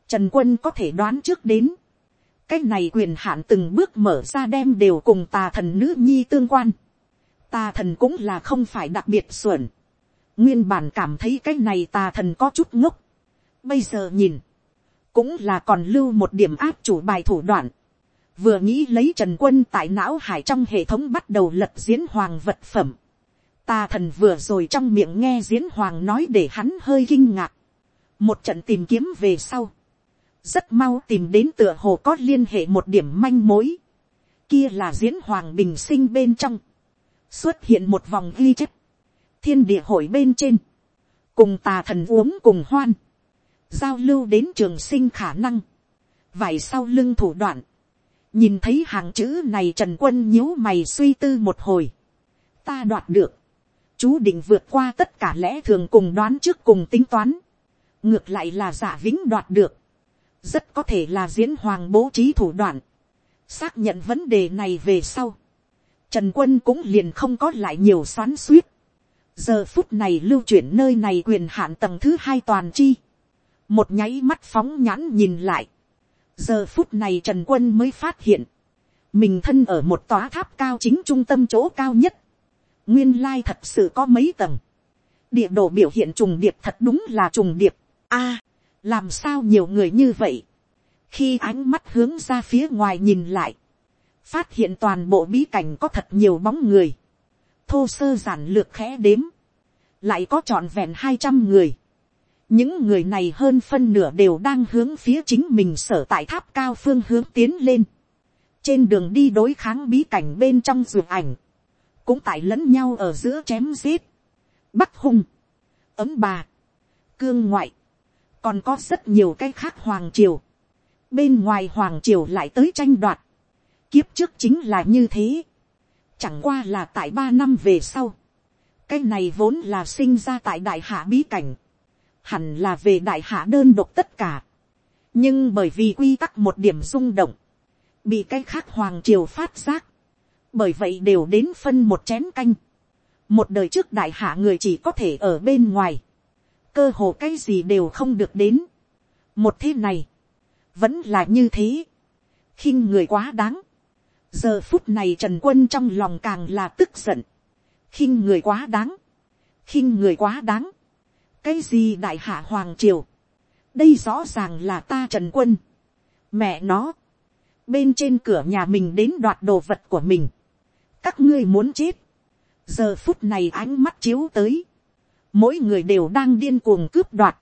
trần quân có thể đoán trước đến cái này quyền hạn từng bước mở ra đem đều cùng tà thần nữ nhi tương quan. Tà thần cũng là không phải đặc biệt xuẩn. Nguyên bản cảm thấy cái này tà thần có chút ngốc. Bây giờ nhìn. Cũng là còn lưu một điểm áp chủ bài thủ đoạn. Vừa nghĩ lấy Trần Quân tại não hải trong hệ thống bắt đầu lật diễn hoàng vật phẩm. Tà thần vừa rồi trong miệng nghe diễn hoàng nói để hắn hơi kinh ngạc. Một trận tìm kiếm về sau. Rất mau tìm đến tựa hồ có liên hệ một điểm manh mối. Kia là diễn hoàng bình sinh bên trong. Xuất hiện một vòng ghi chép. Thiên địa hội bên trên, cùng tà thần uống cùng hoan, giao lưu đến trường sinh khả năng, vải sau lưng thủ đoạn, nhìn thấy hàng chữ này trần quân nhíu mày suy tư một hồi, ta đoạt được, chú định vượt qua tất cả lẽ thường cùng đoán trước cùng tính toán, ngược lại là giả vĩnh đoạt được, rất có thể là diễn hoàng bố trí thủ đoạn, xác nhận vấn đề này về sau, trần quân cũng liền không có lại nhiều xoắn suýt, giờ phút này lưu chuyển nơi này quyền hạn tầng thứ hai toàn chi, một nháy mắt phóng nhãn nhìn lại, giờ phút này trần quân mới phát hiện, mình thân ở một tòa tháp cao chính trung tâm chỗ cao nhất, nguyên lai thật sự có mấy tầng, địa đồ biểu hiện trùng điệp thật đúng là trùng điệp, a, làm sao nhiều người như vậy, khi ánh mắt hướng ra phía ngoài nhìn lại, phát hiện toàn bộ bí cảnh có thật nhiều bóng người, thô sơ giản lược khẽ đếm, lại có trọn vẹn hai trăm người. những người này hơn phân nửa đều đang hướng phía chính mình sở tại tháp cao phương hướng tiến lên. trên đường đi đối kháng bí cảnh bên trong ruột ảnh, cũng tại lẫn nhau ở giữa chém giết, bắc hung, ấm bà, cương ngoại, còn có rất nhiều cái khác hoàng triều. bên ngoài hoàng triều lại tới tranh đoạt, kiếp trước chính là như thế Chẳng qua là tại ba năm về sau. Cái này vốn là sinh ra tại đại hạ bí cảnh. Hẳn là về đại hạ đơn độc tất cả. Nhưng bởi vì quy tắc một điểm rung động. Bị cái khác hoàng triều phát giác. Bởi vậy đều đến phân một chén canh. Một đời trước đại hạ người chỉ có thể ở bên ngoài. Cơ hồ cái gì đều không được đến. Một thế này. Vẫn là như thế. khinh người quá đáng giờ phút này trần quân trong lòng càng là tức giận, khinh người quá đáng, khinh người quá đáng, cái gì đại hạ hoàng triều, đây rõ ràng là ta trần quân, mẹ nó, bên trên cửa nhà mình đến đoạt đồ vật của mình, các ngươi muốn chết, giờ phút này ánh mắt chiếu tới, mỗi người đều đang điên cuồng cướp đoạt,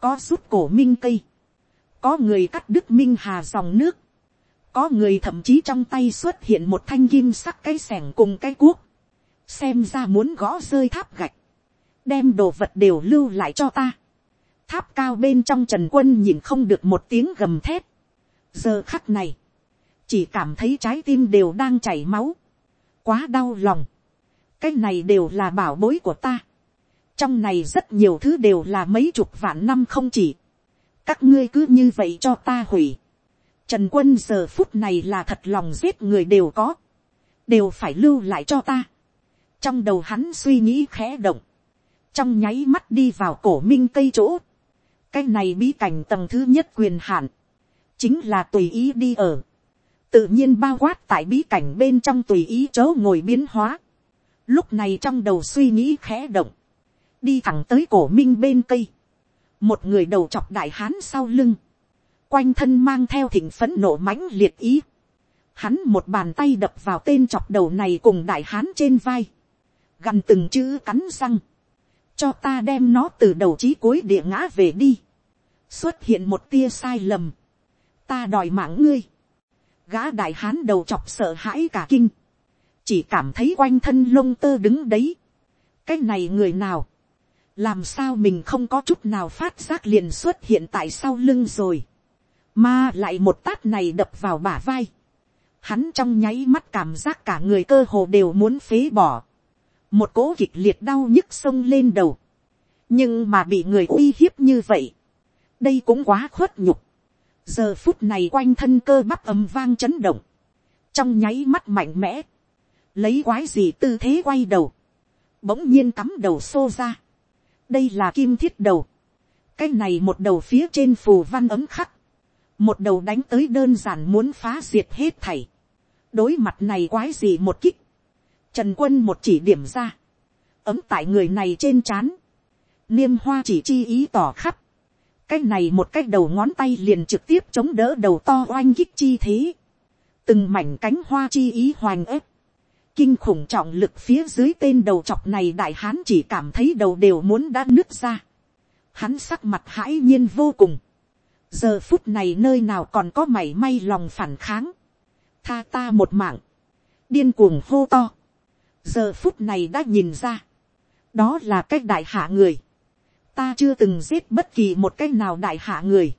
có rút cổ minh cây, có người cắt đứt minh hà dòng nước, có người thậm chí trong tay xuất hiện một thanh kim sắc cái sẻng cùng cái cuốc, xem ra muốn gõ rơi tháp gạch, đem đồ vật đều lưu lại cho ta. tháp cao bên trong trần quân nhìn không được một tiếng gầm thét. giờ khắc này, chỉ cảm thấy trái tim đều đang chảy máu, quá đau lòng. cái này đều là bảo bối của ta. trong này rất nhiều thứ đều là mấy chục vạn năm không chỉ. các ngươi cứ như vậy cho ta hủy Trần quân giờ phút này là thật lòng giết người đều có. Đều phải lưu lại cho ta. Trong đầu hắn suy nghĩ khẽ động. Trong nháy mắt đi vào cổ minh cây chỗ. Cái này bí cảnh tầng thứ nhất quyền hạn. Chính là tùy ý đi ở. Tự nhiên bao quát tại bí cảnh bên trong tùy ý chớ ngồi biến hóa. Lúc này trong đầu suy nghĩ khẽ động. Đi thẳng tới cổ minh bên cây. Một người đầu chọc đại hán sau lưng quanh thân mang theo thịnh phấn nộ mãnh liệt ý. Hắn một bàn tay đập vào tên chọc đầu này cùng đại hán trên vai. Gần từng chữ cắn răng. Cho ta đem nó từ đầu chí cuối địa ngã về đi. Xuất hiện một tia sai lầm. Ta đòi mạng ngươi. Gã đại hán đầu chọc sợ hãi cả kinh. Chỉ cảm thấy quanh thân lông tơ đứng đấy. Cái này người nào? Làm sao mình không có chút nào phát giác liền xuất hiện tại sau lưng rồi mà lại một tát này đập vào bả vai. Hắn trong nháy mắt cảm giác cả người cơ hồ đều muốn phế bỏ. Một cố kịch liệt đau nhức sông lên đầu. Nhưng mà bị người uy hiếp như vậy. Đây cũng quá khuất nhục. Giờ phút này quanh thân cơ bắp ấm vang chấn động. Trong nháy mắt mạnh mẽ. Lấy quái gì tư thế quay đầu. Bỗng nhiên cắm đầu xô ra. Đây là kim thiết đầu. Cái này một đầu phía trên phù văn ấm khắc một đầu đánh tới đơn giản muốn phá diệt hết thảy. đối mặt này quái gì một kích, trần quân một chỉ điểm ra, ấm tại người này trên c h á n niêm hoa chỉ chi ý tỏ khắp, cái này một cái đầu ngón tay liền trực tiếp chống đỡ đầu to oanh kích chi thế, từng mảnh cánh hoa chi ý hoành ép, kinh khủng trọng lực phía dưới tên đầu chọc này đại hán chỉ cảm thấy đầu đều muốn đã nứt ra, hắn sắc mặt hãi nhiên vô cùng, giờ phút này nơi nào còn có mảy may lòng phản kháng, tha ta một mạng, điên cuồng hô to, giờ phút này đã nhìn ra, đó là cách đại hạ người, ta chưa từng giết bất kỳ một cách nào đại hạ người,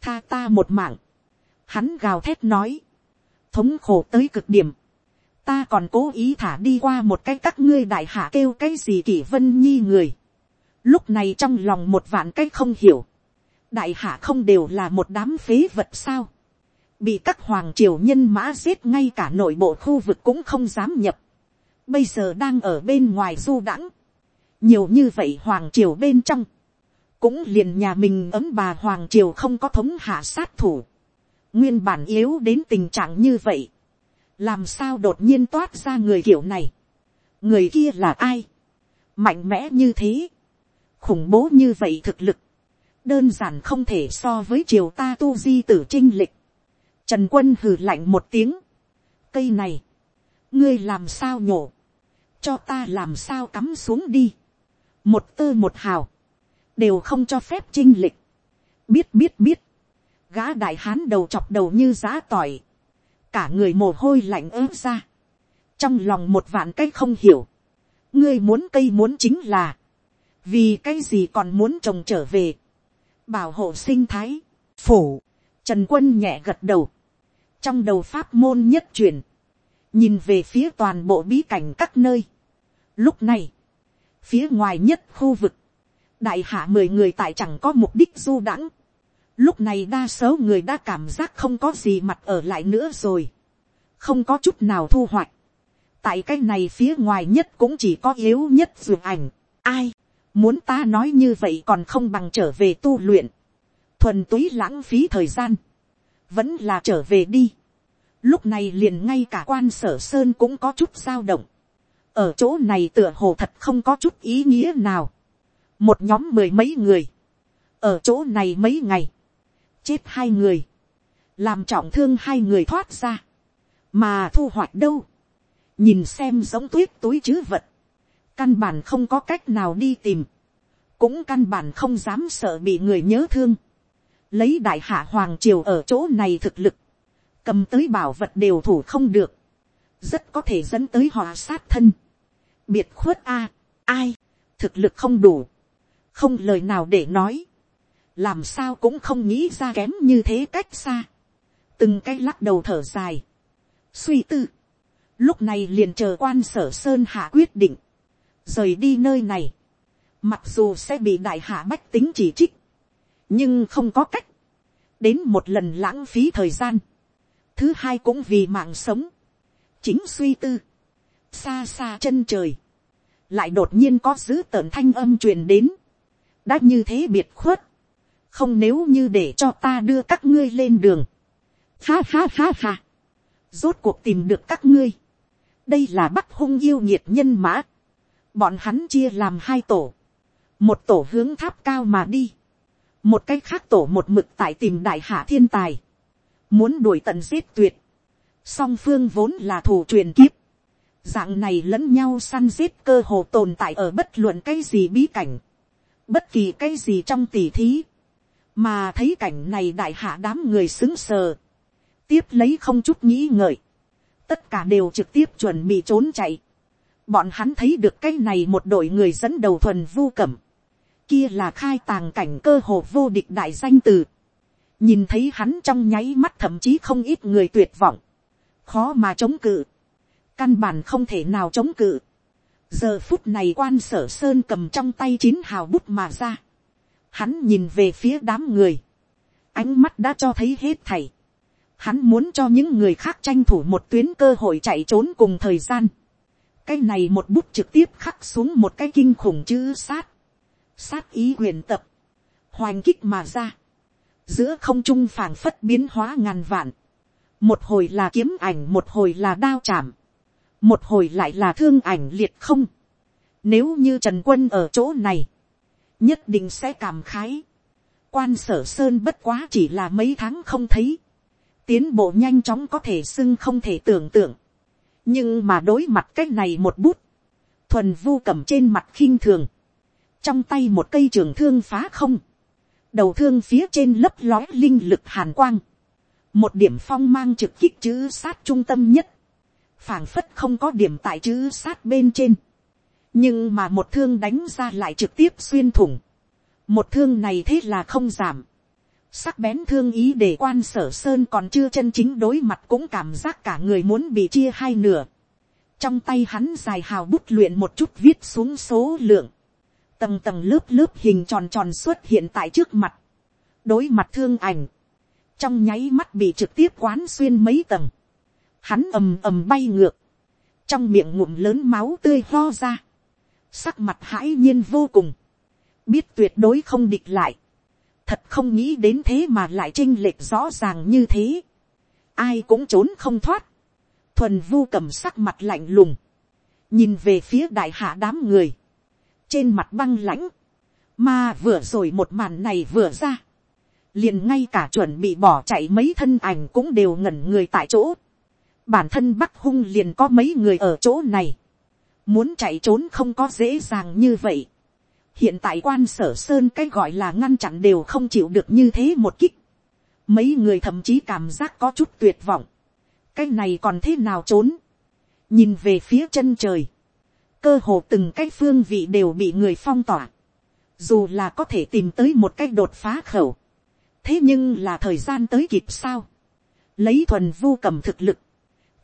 tha ta một mạng, hắn gào thét nói, thống khổ tới cực điểm, ta còn cố ý thả đi qua một cái các ngươi đại hạ kêu cái gì kỷ vân nhi người, lúc này trong lòng một vạn cái không hiểu, đại hạ không đều là một đám phế vật sao, bị các hoàng triều nhân mã giết ngay cả nội bộ khu vực cũng không dám nhập, bây giờ đang ở bên ngoài du đãng, nhiều như vậy hoàng triều bên trong, cũng liền nhà mình ấm bà hoàng triều không có thống hạ sát thủ, nguyên bản yếu đến tình trạng như vậy, làm sao đột nhiên toát ra người kiểu này, người kia là ai, mạnh mẽ như thế, khủng bố như vậy thực lực, đơn giản không thể so với triều ta tu di tử trinh lịch, trần quân hừ lạnh một tiếng, cây này, ngươi làm sao nhổ, cho ta làm sao cắm xuống đi, một tơ một hào, đều không cho phép trinh lịch. biết biết biết, gã đại hán đầu chọc đầu như giá tỏi, cả người mồ hôi lạnh ớt ra, trong lòng một vạn cái không hiểu, ngươi muốn cây muốn chính là, vì cái gì còn muốn trồng trở về, bảo hộ sinh thái, phủ, trần quân nhẹ gật đầu, trong đầu pháp môn nhất truyền, nhìn về phía toàn bộ bí cảnh các nơi. Lúc này, phía ngoài nhất khu vực, đại hạ mười người tại chẳng có mục đích du đãng. lúc này đa số người đã cảm giác không có gì mặt ở lại nữa rồi, không có chút nào thu hoạch. tại cái này phía ngoài nhất cũng chỉ có yếu nhất dù ảnh. ai, muốn ta nói như vậy còn không bằng trở về tu luyện, thuần túy lãng phí thời gian, vẫn là trở về đi. lúc này liền ngay cả quan sở sơn cũng có chút dao động. Ở chỗ này tựa hồ thật không có chút ý nghĩa nào. một nhóm mười mấy người, ở chỗ này mấy ngày, chết hai người, làm trọng thương hai người thoát ra, mà thu hoạch đâu, nhìn xem giống tuyết túi chứ vật, căn bản không có cách nào đi tìm, cũng căn bản không dám sợ bị người nhớ thương, lấy đại hạ hoàng triều ở chỗ này thực lực, cầm tới bảo vật đều thủ không được, rất có thể dẫn tới họ sát thân. biệt khuất a, ai, thực lực không đủ, không lời nào để nói, làm sao cũng không nghĩ ra kém như thế cách xa, từng cái lắc đầu thở dài, suy tư, lúc này liền chờ quan sở sơn hạ quyết định, rời đi nơi này, mặc dù sẽ bị đại hạ bách tính chỉ trích, nhưng không có cách, đến một lần lãng phí thời gian, thứ hai cũng vì mạng sống, chính suy tư, xa xa chân trời, lại đột nhiên có dữ tợn thanh âm truyền đến, đã như thế biệt khuất, không nếu như để cho ta đưa các ngươi lên đường, ha ha ha ha, rốt cuộc tìm được các ngươi, đây là bắc hung yêu nhiệt nhân mã, bọn hắn chia làm hai tổ, một tổ hướng tháp cao mà đi, một cái khác tổ một mực tại tìm đại hạ thiên tài, muốn đuổi tận giết tuyệt, song phương vốn là thủ truyền kiếp, dạng này lẫn nhau săn giết cơ hồ tồn tại ở bất luận cái gì bí cảnh, bất kỳ cái gì trong tỉ thí, mà thấy cảnh này đại hạ đám người xứng sờ, tiếp lấy không chút nghĩ ngợi, tất cả đều trực tiếp chuẩn bị trốn chạy, bọn hắn thấy được cái này một đội người dẫn đầu thuần vu cẩm, kia là khai tàng cảnh cơ hồ vô địch đại danh từ, nhìn thấy hắn trong nháy mắt thậm chí không ít người tuyệt vọng, khó mà chống cự, căn bản không thể nào chống cự. giờ phút này quan sở sơn cầm trong tay chín hào bút mà ra, hắn nhìn về phía đám người, ánh mắt đã cho thấy hết thầy, hắn muốn cho những người khác tranh thủ một tuyến cơ hội chạy trốn cùng thời gian, cái này một bút trực tiếp khắc xuống một cái kinh khủng chữ sát, sát ý quyền tập, hoành kích mà ra, giữa không trung phảng phất biến hóa ngàn vạn, một hồi là kiếm ảnh một hồi là đao chạm, một hồi lại là thương ảnh liệt không, Nếu như Trần Quân ở chỗ này, nhất định sẽ cảm khái. Quan sở sơn bất quá chỉ là mấy tháng không thấy. Tiến bộ nhanh chóng có thể xưng không thể tưởng tượng. Nhưng mà đối mặt cái này một bút. Thuần vu cầm trên mặt khinh thường. Trong tay một cây trường thương phá không. Đầu thương phía trên lấp lói linh lực hàn quang. Một điểm phong mang trực kích chữ sát trung tâm nhất. phảng phất không có điểm tại chữ sát bên trên nhưng mà một thương đánh ra lại trực tiếp xuyên thủng. một thương này thế là không giảm sắc bén thương ý để quan sở sơn còn chưa chân chính đối mặt cũng cảm giác cả người muốn bị chia hai nửa. trong tay hắn dài hào bút luyện một chút viết xuống số lượng. tầng tầng lớp lớp hình tròn tròn xuất hiện tại trước mặt. đối mặt thương ảnh. trong nháy mắt bị trực tiếp quán xuyên mấy tầng. hắn ầm ầm bay ngược trong miệng ngụm lớn máu tươi ho ra sắc mặt hãi nhiên vô cùng, biết tuyệt đối không địch lại, thật không nghĩ đến thế mà lại chinh lệch rõ ràng như thế, ai cũng trốn không thoát, thuần vu cầm sắc mặt lạnh lùng, nhìn về phía đại hạ đám người, trên mặt băng lãnh, mà vừa rồi một màn này vừa ra, liền ngay cả chuẩn bị bỏ chạy mấy thân ảnh cũng đều ngẩn người tại chỗ, bản thân bắc hung liền có mấy người ở chỗ này, muốn chạy trốn không có dễ dàng như vậy hiện tại quan sở sơn cái gọi là ngăn chặn đều không chịu được như thế một kích. mấy người thậm chí cảm giác có chút tuyệt vọng. cái này còn thế nào trốn. nhìn về phía chân trời. cơ hồ từng cái phương vị đều bị người phong tỏa. dù là có thể tìm tới một cách đột phá khẩu. thế nhưng là thời gian tới kịp sao. lấy thuần vu cầm thực lực.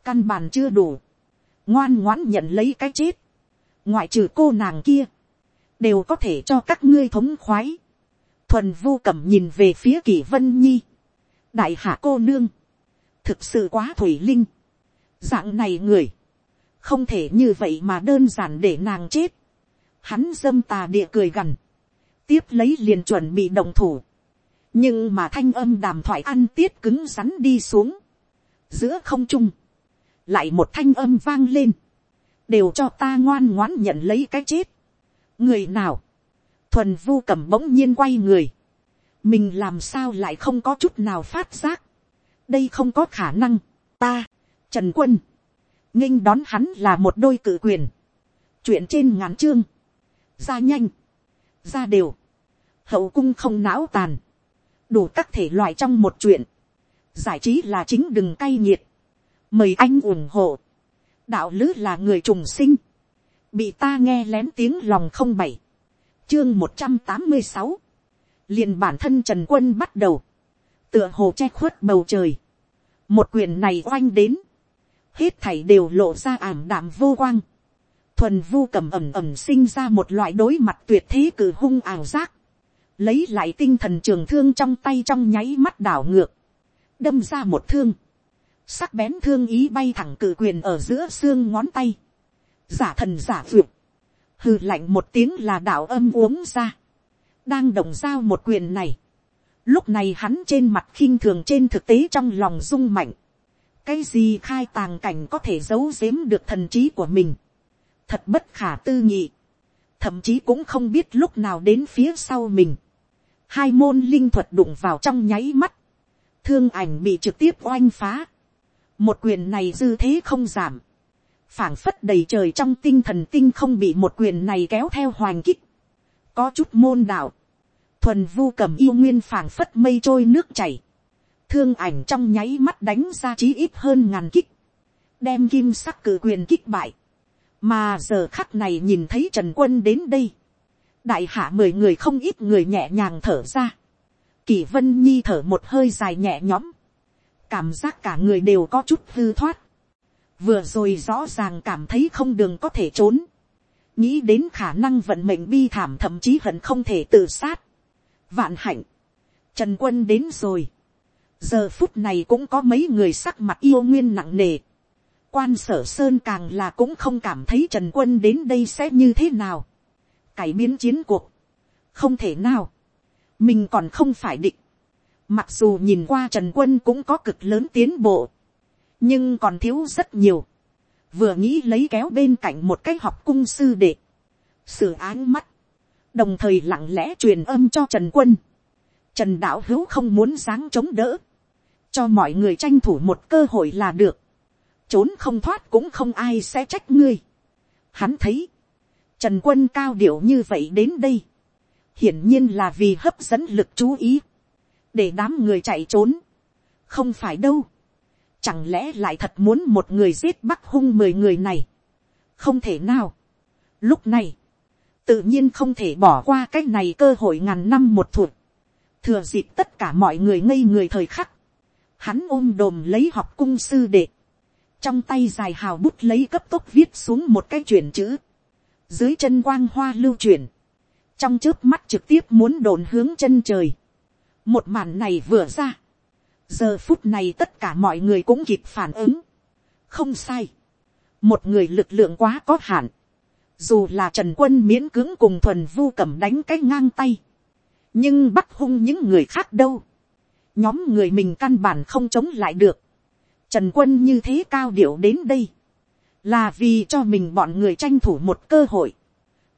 căn bản chưa đủ ngoan ngoãn nhận lấy cái chết, ngoại trừ cô nàng kia, đều có thể cho các ngươi thống khoái. thuần vu cẩm nhìn về phía kỳ vân nhi, đại hạ cô nương, thực sự quá thủy linh, dạng này người, không thể như vậy mà đơn giản để nàng chết, hắn dâm tà địa cười gằn, tiếp lấy liền chuẩn bị đồng thủ, nhưng mà thanh âm đàm thoại ăn tiết cứng rắn đi xuống, giữa không trung, lại một thanh âm vang lên, đều cho ta ngoan ngoãn nhận lấy cái chết người nào, thuần vu cẩm bỗng nhiên quay người, mình làm sao lại không có chút nào phát giác, đây không có khả năng, ta, trần quân, nghinh đón hắn là một đôi cự quyền, chuyện trên ngắn chương, ra nhanh, ra đều, hậu cung không não tàn, đủ các thể loại trong một chuyện, giải trí là chính đừng cay nhiệt. mời anh ủng hộ, đạo lứ là người trùng sinh, bị ta nghe lén tiếng lòng không bảy, chương một trăm tám mươi sáu, liền bản thân trần quân bắt đầu, tựa hồ che khuất bầu trời, một quyền này oanh đến, hết thảy đều lộ ra ảm đạm vô quang, thuần vu cầm ẩm ẩm sinh ra một loại đối mặt tuyệt thế cử hung ảo giác, lấy lại tinh thần trường thương trong tay trong nháy mắt đảo ngược, đâm ra một thương, sắc bén thương ý bay thẳng cự quyền ở giữa xương ngón tay, giả thần giả vượt, hừ lạnh một tiếng là đạo âm uống ra, đang đồng giao một quyền này, lúc này hắn trên mặt khinh thường trên thực tế trong lòng rung mạnh, cái gì khai tàng cảnh có thể giấu giếm được thần trí của mình, thật bất khả tư nghị, thậm chí cũng không biết lúc nào đến phía sau mình, hai môn linh thuật đụng vào trong nháy mắt, thương ảnh bị trực tiếp oanh phá, một quyền này dư thế không giảm, phảng phất đầy trời trong tinh thần tinh không bị một quyền này kéo theo hoàng kích, có chút môn đạo, thuần vu cầm yêu nguyên phảng phất mây trôi nước chảy, thương ảnh trong nháy mắt đánh ra chí ít hơn ngàn kích, đem kim sắc cử quyền kích bại, mà giờ khắc này nhìn thấy trần quân đến đây, đại hạ mười người không ít người nhẹ nhàng thở ra, kỳ vân nhi thở một hơi dài nhẹ nhõm, cảm giác cả người đều có chút hư thoát, vừa rồi rõ ràng cảm thấy không đường có thể trốn, nghĩ đến khả năng vận mệnh bi thảm thậm chí hận không thể tự sát. vạn hạnh, trần quân đến rồi, giờ phút này cũng có mấy người sắc mặt yêu nguyên nặng nề, quan sở sơn càng là cũng không cảm thấy trần quân đến đây sẽ như thế nào, cải biến chiến cuộc, không thể nào, mình còn không phải định, Mặc dù nhìn qua Trần Quân cũng có cực lớn tiến bộ. Nhưng còn thiếu rất nhiều. Vừa nghĩ lấy kéo bên cạnh một cái học cung sư đệ. sự áng mắt, đồng thời lặng lẽ truyền âm cho trần quân. trần đạo hữu không muốn sáng chống đỡ, cho mọi người tranh thủ một cơ hội là được, trốn không thoát cũng không ai sẽ trách ngươi. Hắn thấy, trần quân cao điệu như vậy đến đây, hiển nhiên là vì hấp dẫn lực chú ý, để đám người chạy trốn, không phải đâu, chẳng lẽ lại thật muốn một người giết bắc hung mười người này, không thể nào. Lúc này, tự nhiên không thể bỏ qua cái này cơ hội ngàn năm một thuộc, thừa dịp tất cả mọi người ngây người thời khắc, hắn ôm đồm lấy học cung sư đệ, trong tay dài hào bút lấy cấp tốc viết xuống một cái chuyển chữ, dưới chân quang hoa lưu chuyển, trong trước mắt trực tiếp muốn đồn hướng chân trời, một màn này vừa ra, giờ phút này tất cả mọi người cũng kịp phản ứng, không sai, một người lực lượng quá có hạn, dù là trần quân miễn cưỡng cùng thuần vu cầm đánh cái ngang tay, nhưng bắt hung những người khác đâu, nhóm người mình căn bản không chống lại được, trần quân như thế cao điệu đến đây, là vì cho mình bọn người tranh thủ một cơ hội,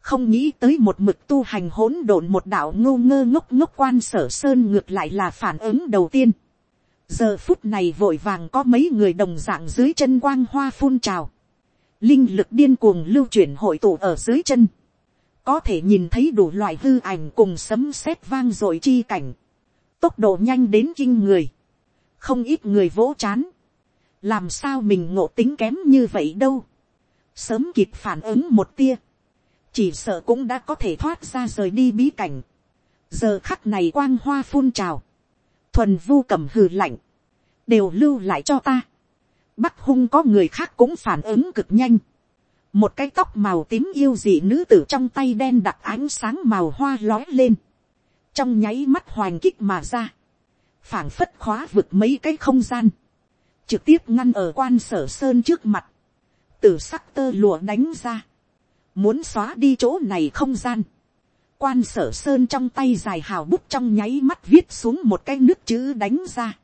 không nghĩ tới một mực tu hành hỗn độn một đạo ngô ngơ ngốc ngốc quan sở sơn ngược lại là phản ứng đầu tiên giờ phút này vội vàng có mấy người đồng dạng dưới chân quang hoa phun trào, linh lực điên cuồng lưu chuyển hội tụ ở dưới chân, có thể nhìn thấy đủ loại hư ảnh cùng sấm sét vang dội chi cảnh, tốc độ nhanh đến kinh người, không ít người vỗ chán, làm sao mình ngộ tính kém như vậy đâu, sớm kịp phản ứng một tia, chỉ sợ cũng đã có thể thoát ra rời đi bí cảnh, giờ khắc này quang hoa phun trào, thuần vu cầm hừ lạnh, đều lưu lại cho ta, bắc hung có người khác cũng phản ứng cực nhanh, một cái tóc màu tím yêu dị nữ tử trong tay đen đặt ánh sáng màu hoa lói lên, trong nháy mắt hoành kích mà ra, phảng phất khóa vực mấy cái không gian, trực tiếp ngăn ở quan sở sơn trước mặt, tử sắc tơ lụa đánh ra, muốn xóa đi chỗ này không gian, quan sở sơn trong tay dài hào bút trong nháy mắt viết xuống một cái nước chữ đánh ra,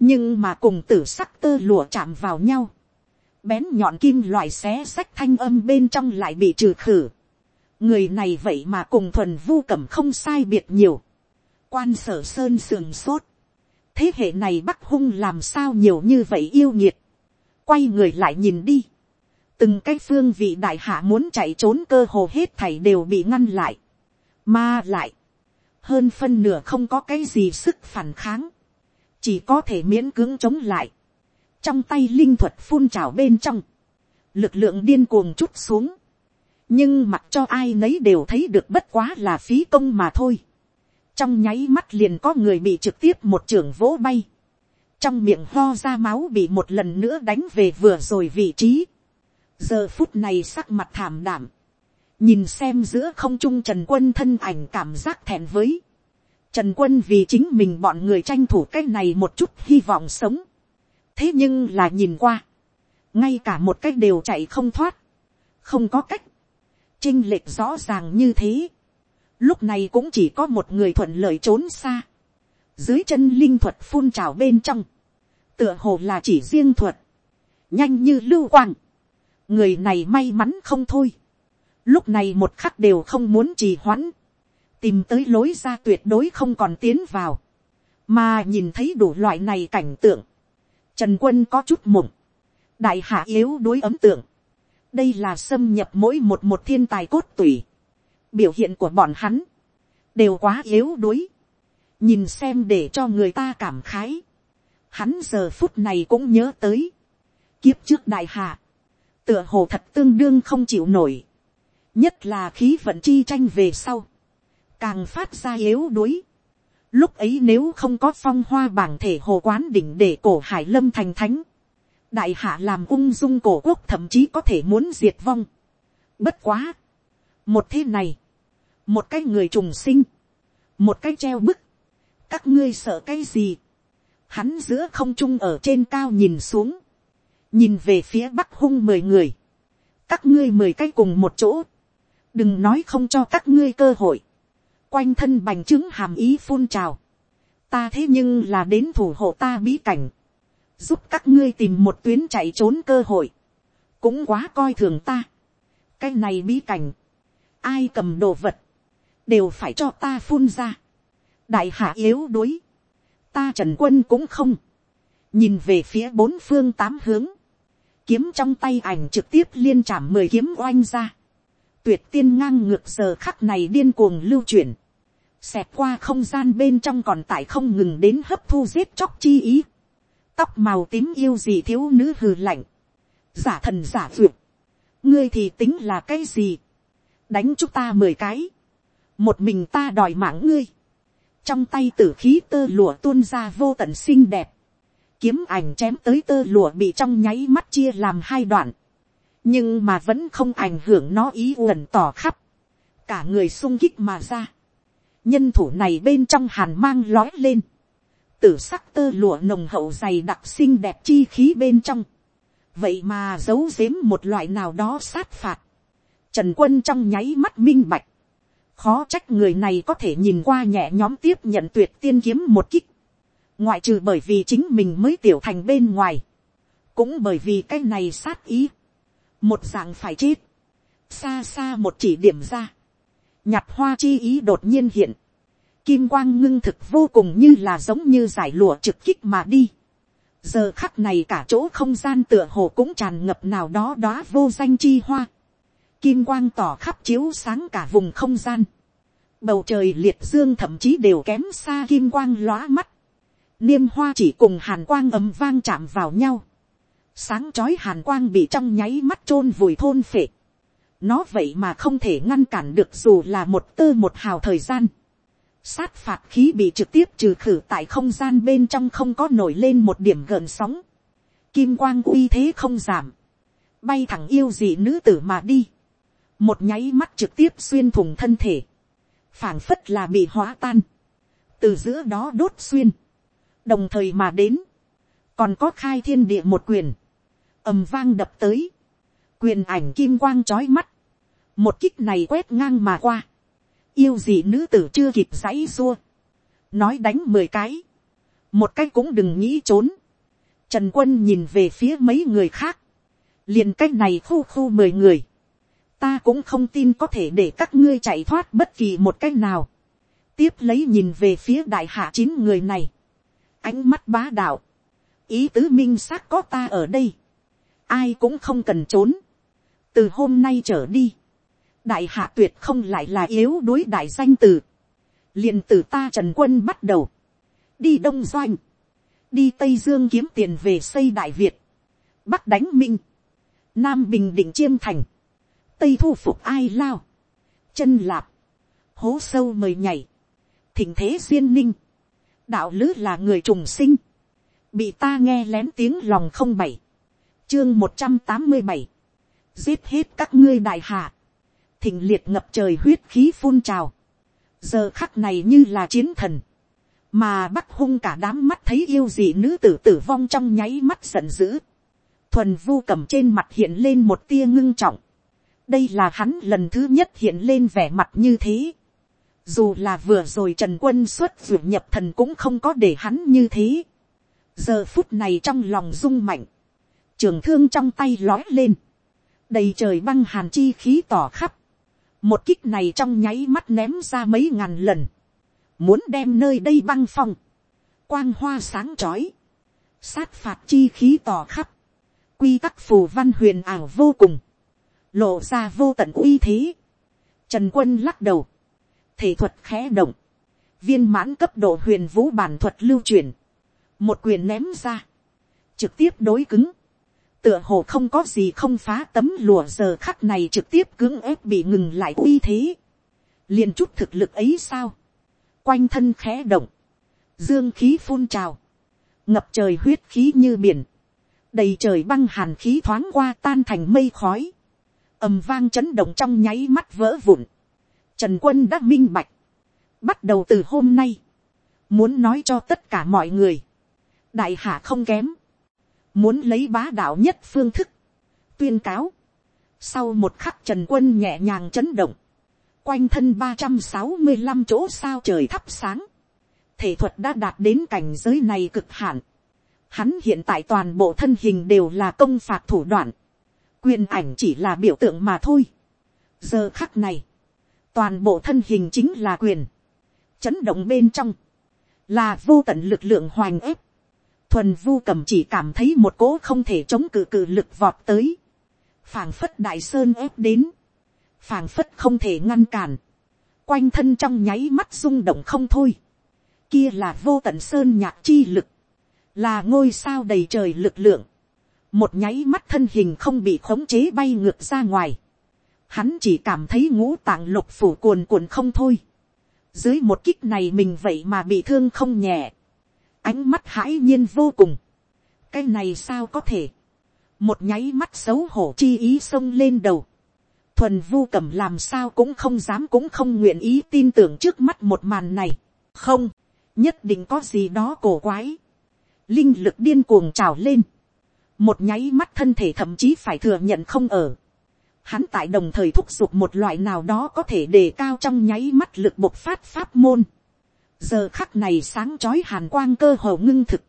nhưng mà cùng tử sắc tơ lụa chạm vào nhau, bén nhọn kim loại xé sách thanh âm bên trong lại bị trừ khử, người này vậy mà cùng thuần vu cẩm không sai biệt nhiều, quan sở sơn sườn sốt, thế hệ này bắc hung làm sao nhiều như vậy yêu nhiệt, quay người lại nhìn đi, từng cái phương vị đại hạ muốn chạy trốn cơ hồ hết thảy đều bị ngăn lại, mà lại, hơn phân nửa không có cái gì sức phản kháng, chỉ có thể miễn cưỡng chống lại, trong tay linh thuật phun trào bên trong, lực lượng điên cuồng chút xuống, nhưng mặc cho ai nấy đều thấy được bất quá là phí công mà thôi. Trong nháy mắt liền có người bị trực tiếp một trưởng vỗ bay, trong miệng ho ra máu bị một lần nữa đánh về vừa rồi vị trí, giờ phút này sắc mặt thảm đảm, nhìn xem giữa không trung trần quân thân ảnh cảm giác thẹn với, trần quân vì chính mình bọn người tranh thủ cái này một chút hy vọng sống, thế nhưng là nhìn qua, ngay cả một cách đều chạy không thoát, không có cách, chinh lệch rõ ràng như thế, lúc này cũng chỉ có một người thuận lợi trốn xa, dưới chân linh thuật phun trào bên trong, tựa hồ là chỉ riêng thuật, nhanh như lưu quang, người này may mắn không thôi, lúc này một khắc đều không muốn trì hoãn, tìm tới lối ra tuyệt đối không còn tiến vào, mà nhìn thấy đủ loại này cảnh tượng, trần quân có chút mộng, đại hạ yếu đối ấm tượng, đây là xâm nhập mỗi một một thiên tài cốt tủy, biểu hiện của bọn hắn, đều quá yếu đuối, nhìn xem để cho người ta cảm khái, hắn giờ phút này cũng nhớ tới, kiếp trước đại hạ, tựa hồ thật tương đương không chịu nổi, nhất là khí vận chi tranh về sau, càng phát ra yếu đuối. Lúc ấy nếu không có phong hoa bảng thể hồ quán đỉnh để cổ hải lâm thành thánh, đại hạ làm ung dung cổ quốc thậm chí có thể muốn diệt vong. Bất quá, một thế này, một cái người trùng sinh, một cái treo bức, các ngươi sợ cái gì, hắn giữa không trung ở trên cao nhìn xuống, nhìn về phía bắc hung mười người, các ngươi mười cái cùng một chỗ, đừng nói không cho các ngươi cơ hội, quanh thân bành trướng hàm ý phun trào, ta thế nhưng là đến thủ hộ ta bí cảnh, giúp các ngươi tìm một tuyến chạy trốn cơ hội, cũng quá coi thường ta. cái này bí cảnh, ai cầm đồ vật, đều phải cho ta phun ra, đại hạ yếu đuối, ta trần quân cũng không, nhìn về phía bốn phương tám hướng, kiếm trong tay ảnh trực tiếp liên trảm mười kiếm oanh ra, tuyệt tiên ngang ngược giờ khắc này điên cuồng lưu chuyển, xẹt qua không gian bên trong còn tại không ngừng đến hấp thu giết chóc chi ý, tóc màu tím yêu gì thiếu nữ hừ lạnh, giả thần giả duyệt, ngươi thì tính là cái gì, đánh chúng ta mười cái, một mình ta đòi mạng ngươi, trong tay tử khí tơ lụa tuôn ra vô tận xinh đẹp, kiếm ảnh chém tới tơ lụa bị trong nháy mắt chia làm hai đoạn, nhưng mà vẫn không ảnh hưởng nó ý uẩn tỏ khắp, cả người sung kích mà ra, nhân thủ này bên trong hàn mang lói lên, tử sắc tơ lụa nồng hậu dày đặc xinh đẹp chi khí bên trong, vậy mà giấu giếm một loại nào đó sát phạt, trần quân trong nháy mắt minh bạch, khó trách người này có thể nhìn qua nhẹ nhóm tiếp nhận tuyệt tiên kiếm một kích, ngoại trừ bởi vì chính mình mới tiểu thành bên ngoài, cũng bởi vì cái này sát ý, một dạng phải chết, xa xa một chỉ điểm ra, nhặt hoa chi ý đột nhiên hiện, kim quang ngưng thực vô cùng như là giống như giải lụa trực kích mà đi. giờ khắc này cả chỗ không gian tựa hồ cũng tràn ngập nào đó đó vô danh chi hoa. kim quang tỏ khắp chiếu sáng cả vùng không gian. bầu trời liệt dương thậm chí đều kém xa kim quang lóa mắt. niêm hoa chỉ cùng hàn quang ấm vang chạm vào nhau sáng chói hàn quang bị trong nháy mắt chôn vùi thôn phệ. nó vậy mà không thể ngăn cản được dù là một tơ một hào thời gian sát phạt khí bị trực tiếp trừ khử tại không gian bên trong không có nổi lên một điểm gợn sóng. Kim quang uy thế không giảm. Bay thẳng yêu dị nữ tử mà đi. Một nháy mắt trực tiếp xuyên thủng thân thể. phảng phất là bị hóa tan. Từ giữa đó đốt xuyên. Đồng thời mà đến. Còn có khai thiên địa một quyền ầm vang đập tới. Quyền ảnh kim quang trói mắt. Một kích này quét ngang mà qua. Yêu gì nữ tử chưa kịp giãy xua, nói đánh mười cái, một cái cũng đừng nghĩ trốn, trần quân nhìn về phía mấy người khác, liền cái này khu khu mười người, ta cũng không tin có thể để các ngươi chạy thoát bất kỳ một cái nào, tiếp lấy nhìn về phía đại hạ chín người này, ánh mắt bá đạo, ý tứ minh xác có ta ở đây, ai cũng không cần trốn, từ hôm nay trở đi, đại hạ tuyệt không lại là yếu đối đại danh từ. liền từ ta trần quân bắt đầu. đi đông doanh. đi tây dương kiếm tiền về xây đại việt. bắc đánh minh. nam bình định chiêm thành. tây thu phục ai lao. chân lạp. hố sâu mời nhảy. thỉnh thế duyên ninh. đạo lứ là người trùng sinh. bị ta nghe lén tiếng lòng không bảy chương một trăm tám mươi bảy. Giết hết các ngươi đại hạ. Thịnh liệt ngập trời huyết khí phun trào, giờ khắc này như là chiến thần, mà bắc hung cả đám mắt thấy yêu dị nữ tử tử vong trong nháy mắt giận dữ, thuần vu cầm trên mặt hiện lên một tia ngưng trọng, đây là hắn lần thứ nhất hiện lên vẻ mặt như thế, dù là vừa rồi trần quân xuất ruột nhập thần cũng không có để hắn như thế, giờ phút này trong lòng rung mạnh, trường thương trong tay lói lên, đầy trời băng hàn chi khí tỏ khắp, một kích này trong nháy mắt ném ra mấy ngàn lần, muốn đem nơi đây băng phong, quang hoa sáng trói, sát phạt chi khí tỏ khắp, quy tắc phù văn huyền ảo vô cùng, lộ ra vô tận uy thế. Trần quân lắc đầu, thể thuật khẽ động, viên mãn cấp độ huyền vũ bản thuật lưu truyền, một quyền ném ra, trực tiếp đối cứng, tựa hồ không có gì không phá tấm lùa giờ khắc này trực tiếp cưỡng ép bị ngừng lại uy thế. liền chút thực lực ấy sao. quanh thân khẽ động. dương khí phun trào. ngập trời huyết khí như biển. đầy trời băng hàn khí thoáng qua tan thành mây khói. ầm vang chấn động trong nháy mắt vỡ vụn. trần quân đã minh bạch. bắt đầu từ hôm nay. muốn nói cho tất cả mọi người. đại hạ không kém muốn lấy bá đạo nhất phương thức, tuyên cáo. Sau một khắc trần quân nhẹ nhàng chấn động, quanh thân ba trăm sáu mươi 365 chỗ sao trời thắp sáng, thể thuật đã đạt đến cảnh giới này cực hạn. Hắn hiện tại toàn bộ thân hình đều là công phạt thủ đoạn, quyền ảnh chỉ là biểu tượng mà thôi. giờ khắc này, toàn bộ thân hình chính là quyền, chấn động bên trong, là vô tận lực lượng hoành ép, thuần vu cầm chỉ cảm thấy một cỗ không thể chống cự cự lực vọt tới, phảng phất đại sơn ép đến, phảng phất không thể ngăn cản, quanh thân trong nháy mắt rung động không thôi, kia là vô tận sơn nhạc chi lực, là ngôi sao đầy trời lực lượng, một nháy mắt thân hình không bị khống chế bay ngược ra ngoài, hắn chỉ cảm thấy ngũ tạng lục phủ cuồn cuộn không thôi, dưới một kích này mình vậy mà bị thương không nhẹ, ánh mắt hãi nhiên vô cùng, cái này sao có thể, một nháy mắt xấu hổ chi ý xông lên đầu, thuần vu cầm làm sao cũng không dám cũng không nguyện ý tin tưởng trước mắt một màn này, không, nhất định có gì đó cổ quái, linh lực điên cuồng trào lên, một nháy mắt thân thể thậm chí phải thừa nhận không ở, hắn tại đồng thời thúc giục một loại nào đó có thể đề cao trong nháy mắt lực bộc phát pháp môn, giờ khắc này sáng chói hàn quang cơ hồ ngưng thực,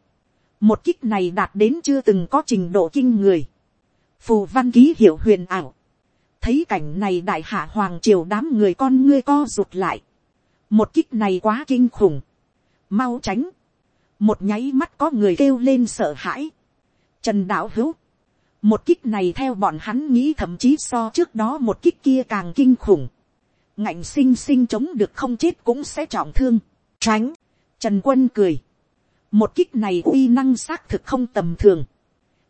một kích này đạt đến chưa từng có trình độ kinh người, phù văn ký hiệu huyền ảo, thấy cảnh này đại hạ hoàng triều đám người con ngươi co rụt lại, một kích này quá kinh khủng, mau tránh, một nháy mắt có người kêu lên sợ hãi, trần đạo hữu, một kích này theo bọn hắn nghĩ thậm chí so trước đó một kích kia càng kinh khủng, ngạnh sinh sinh chống được không chết cũng sẽ trọng thương, tránh, trần quân cười, một kích này uy năng xác thực không tầm thường,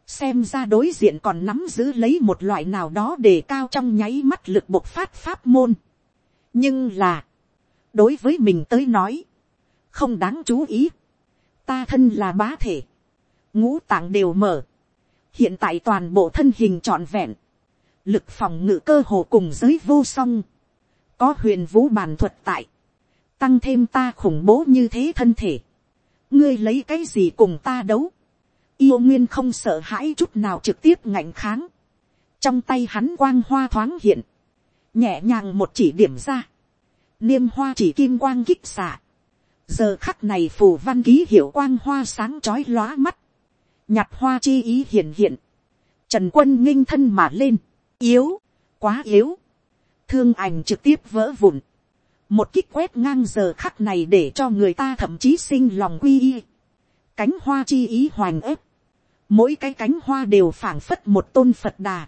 xem ra đối diện còn nắm giữ lấy một loại nào đó để cao trong nháy mắt lực bộc phát pháp môn. nhưng là, đối với mình tới nói, không đáng chú ý, ta thân là bá thể, ngũ tạng đều mở, hiện tại toàn bộ thân hình trọn vẹn, lực phòng ngự cơ hồ cùng giới vô song, có huyền vũ bàn thuật tại, tăng thêm ta khủng bố như thế thân thể, ngươi lấy cái gì cùng ta đấu, yêu nguyên không sợ hãi chút nào trực tiếp ngạnh kháng, trong tay hắn quang hoa thoáng hiện, nhẹ nhàng một chỉ điểm ra, niêm hoa chỉ kim quang kích xạ, giờ khắc này phù văn ký hiệu quang hoa sáng chói lóa mắt, nhặt hoa chi ý hiện hiện, trần quân nghinh thân mà lên, yếu, quá yếu, thương ảnh trực tiếp vỡ vụn, một kích quét ngang giờ khắc này để cho người ta thậm chí sinh lòng quy y, cánh hoa chi ý hoành ếp. mỗi cái cánh hoa đều phảng phất một tôn phật đà,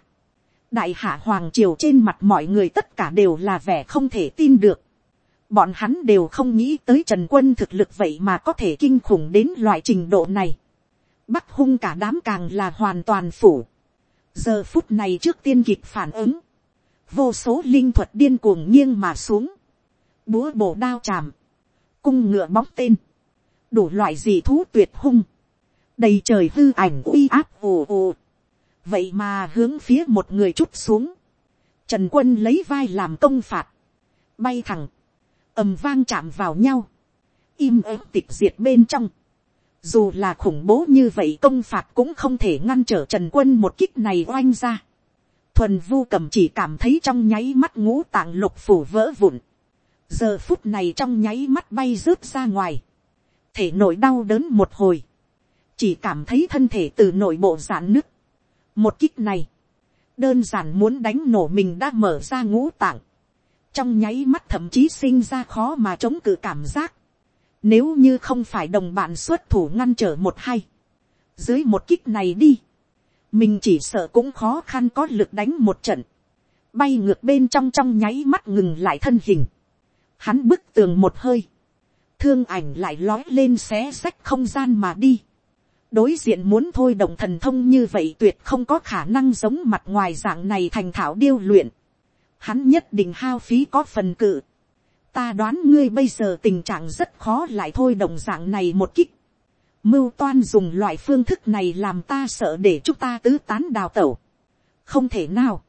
đại hạ hoàng triều trên mặt mọi người tất cả đều là vẻ không thể tin được, bọn hắn đều không nghĩ tới trần quân thực lực vậy mà có thể kinh khủng đến loại trình độ này, bắc hung cả đám càng là hoàn toàn phủ, giờ phút này trước tiên kịp phản ứng, vô số linh thuật điên cuồng nghiêng mà xuống, búa bổ đao chạm, cung ngựa bóng tên, đủ loại gì thú tuyệt hung, đầy trời hư ảnh uy áp ồ ồ, vậy mà hướng phía một người chút xuống, trần quân lấy vai làm công phạt, bay thẳng, ầm vang chạm vào nhau, im ớt tịch diệt bên trong, dù là khủng bố như vậy công phạt cũng không thể ngăn trở trần quân một kích này oanh ra. thuần vu cầm chỉ cảm thấy trong nháy mắt ngũ tạng lục phủ vỡ vụn giờ phút này trong nháy mắt bay rớt ra ngoài. thể nổi đau đớn một hồi. chỉ cảm thấy thân thể từ nội bộ giãn nứt. một kích này, đơn giản muốn đánh nổ mình đã mở ra ngũ tạng. trong nháy mắt thậm chí sinh ra khó mà chống cự cảm giác nếu như không phải đồng bạn xuất thủ ngăn trở một hay. Dưới một kích này đi. Mình chỉ sợ cũng khó khăn có lực đánh một trận. Bay ngược bên trong trong nháy mắt ngừng lại thân hình. Hắn bức tường một hơi. Thương ảnh lại lói lên xé sách không gian mà đi. Đối diện muốn thôi động thần thông như vậy tuyệt không có khả năng giống mặt ngoài dạng này thành thảo điêu luyện. Hắn nhất định hao phí có phần cự ta đoán ngươi bây giờ tình trạng rất khó lại thôi động dạng này một kích. mưu toan dùng loại phương thức này làm ta sợ để chúng ta tứ tán đào tẩu. không thể nào.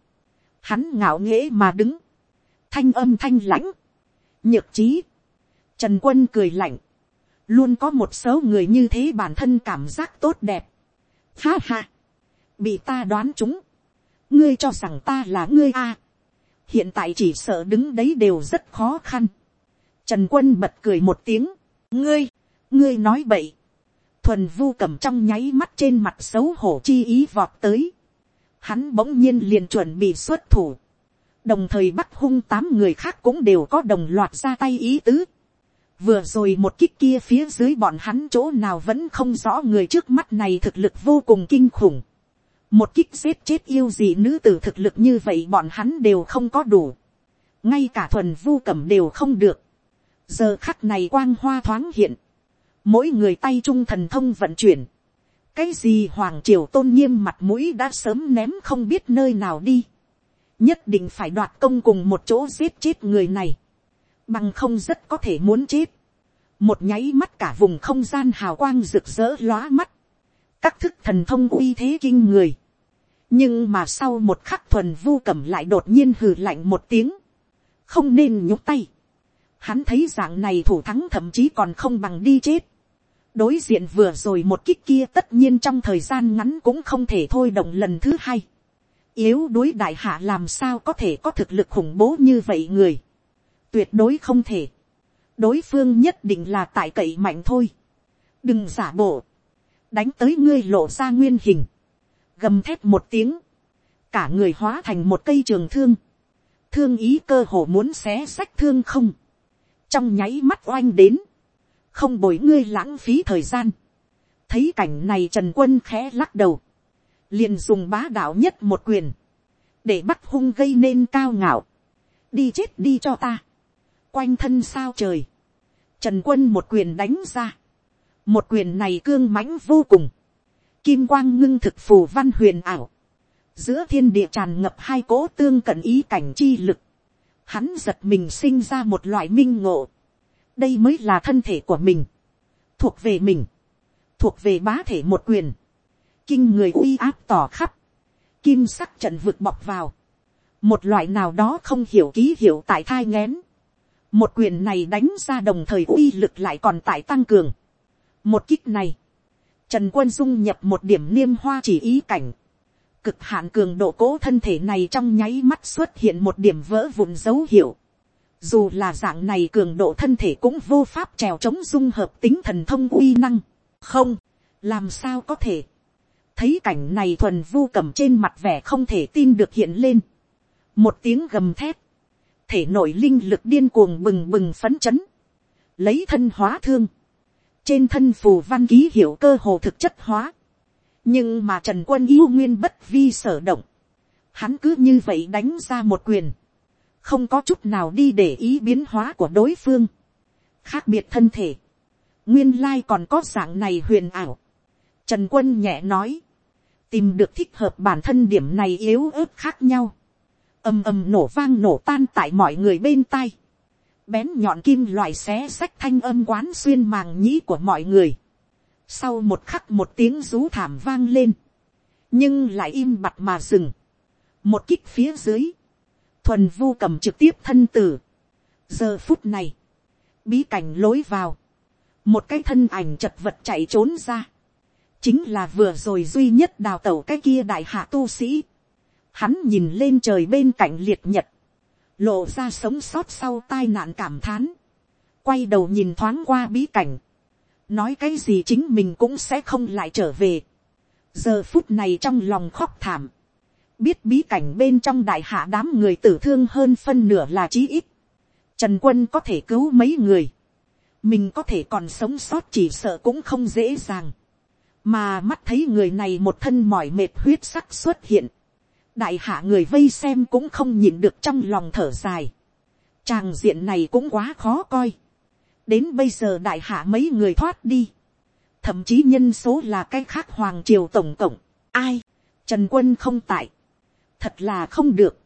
hắn ngạo nghễ mà đứng. thanh âm thanh lãnh nhược trí. trần quân cười lạnh. luôn có một số người như thế bản thân cảm giác tốt đẹp. ha ha. bị ta đoán chúng. ngươi cho rằng ta là ngươi a hiện tại chỉ sợ đứng đấy đều rất khó khăn. Trần quân bật cười một tiếng, ngươi, ngươi nói bậy. Thuần vu cầm trong nháy mắt trên mặt xấu hổ chi ý vọt tới. Hắn bỗng nhiên liền chuẩn bị xuất thủ đồng thời bắt hung tám người khác cũng đều có đồng loạt ra tay ý tứ. vừa rồi một kích kia phía dưới bọn hắn chỗ nào vẫn không rõ người trước mắt này thực lực vô cùng kinh khủng. một kích giết chết yêu gì nữ tử thực lực như vậy bọn hắn đều không có đủ. ngay cả thuần vu cẩm đều không được. giờ khắc này quang hoa thoáng hiện. mỗi người tay trung thần thông vận chuyển. cái gì hoàng triều tôn nghiêm mặt mũi đã sớm ném không biết nơi nào đi nhất định phải đoạt công cùng một chỗ giết chết người này, bằng không rất có thể muốn chết, một nháy mắt cả vùng không gian hào quang rực rỡ lóa mắt, các thức thần thông uy thế kinh người, nhưng mà sau một khắc thuần vu cẩm lại đột nhiên hừ lạnh một tiếng, không nên nhúc tay, hắn thấy dạng này thủ thắng thậm chí còn không bằng đi chết, đối diện vừa rồi một kích kia tất nhiên trong thời gian ngắn cũng không thể thôi động lần thứ hai, yếu đuối đại hạ làm sao có thể có thực lực khủng bố như vậy người. tuyệt đối không thể. đối phương nhất định là tại cậy mạnh thôi. đừng giả bộ. đánh tới ngươi lộ ra nguyên hình. gầm thép một tiếng. cả người hóa thành một cây trường thương. thương ý cơ hồ muốn xé sách thương không. trong nháy mắt oanh đến. không bồi ngươi lãng phí thời gian. thấy cảnh này trần quân khẽ lắc đầu liền dùng bá đạo nhất một quyền, để bắt hung gây nên cao ngạo, đi chết đi cho ta, quanh thân sao trời, trần quân một quyền đánh ra, một quyền này cương mãnh vô cùng, kim quang ngưng thực phù văn huyền ảo, giữa thiên địa tràn ngập hai cỗ tương cận ý cảnh chi lực, hắn giật mình sinh ra một loại minh ngộ, đây mới là thân thể của mình, thuộc về mình, thuộc về bá thể một quyền, kinh người uy áp tỏ khắp, kim sắc trận vượt bọc vào, một loại nào đó không hiểu ký hiệu tại thai ngén, một quyền này đánh ra đồng thời uy lực lại còn tại tăng cường, một kích này, trần quân dung nhập một điểm niêm hoa chỉ ý cảnh, cực hạn cường độ cố thân thể này trong nháy mắt xuất hiện một điểm vỡ vụn dấu hiệu, dù là dạng này cường độ thân thể cũng vô pháp trèo chống dung hợp tính thần thông uy năng, không, làm sao có thể, thấy cảnh này thuần vu cầm trên mặt vẻ không thể tin được hiện lên. một tiếng gầm thép, thể nội linh lực điên cuồng bừng bừng phấn chấn, lấy thân hóa thương, trên thân phù văn ký hiệu cơ hồ thực chất hóa, nhưng mà trần quân yêu nguyên bất vi sở động, hắn cứ như vậy đánh ra một quyền, không có chút nào đi để ý biến hóa của đối phương, khác biệt thân thể, nguyên lai còn có dạng này huyền ảo, Trần quân nhẹ nói. Tìm được thích hợp bản thân điểm này yếu ớt khác nhau. ầm ầm nổ vang nổ tan tại mọi người bên tai. Bén nhọn kim loại xé sách thanh âm quán xuyên màng nhĩ của mọi người. Sau một khắc một tiếng rú thảm vang lên. Nhưng lại im bặt mà dừng. Một kích phía dưới. Thuần vu cầm trực tiếp thân tử. Giờ phút này. Bí cảnh lối vào. Một cái thân ảnh chật vật chạy trốn ra chính là vừa rồi duy nhất đào tẩu cái kia đại hạ tu sĩ. Hắn nhìn lên trời bên cạnh liệt nhật, lộ ra sống sót sau tai nạn cảm thán, quay đầu nhìn thoáng qua bí cảnh, nói cái gì chính mình cũng sẽ không lại trở về. giờ phút này trong lòng khóc thảm, biết bí cảnh bên trong đại hạ đám người tử thương hơn phân nửa là chí ít, trần quân có thể cứu mấy người, mình có thể còn sống sót chỉ sợ cũng không dễ dàng mà mắt thấy người này một thân mỏi mệt huyết sắc xuất hiện, đại hạ người vây xem cũng không nhìn được trong lòng thở dài, tràng diện này cũng quá khó coi, đến bây giờ đại hạ mấy người thoát đi, thậm chí nhân số là cái khác hoàng triều tổng cộng, ai, trần quân không tại, thật là không được,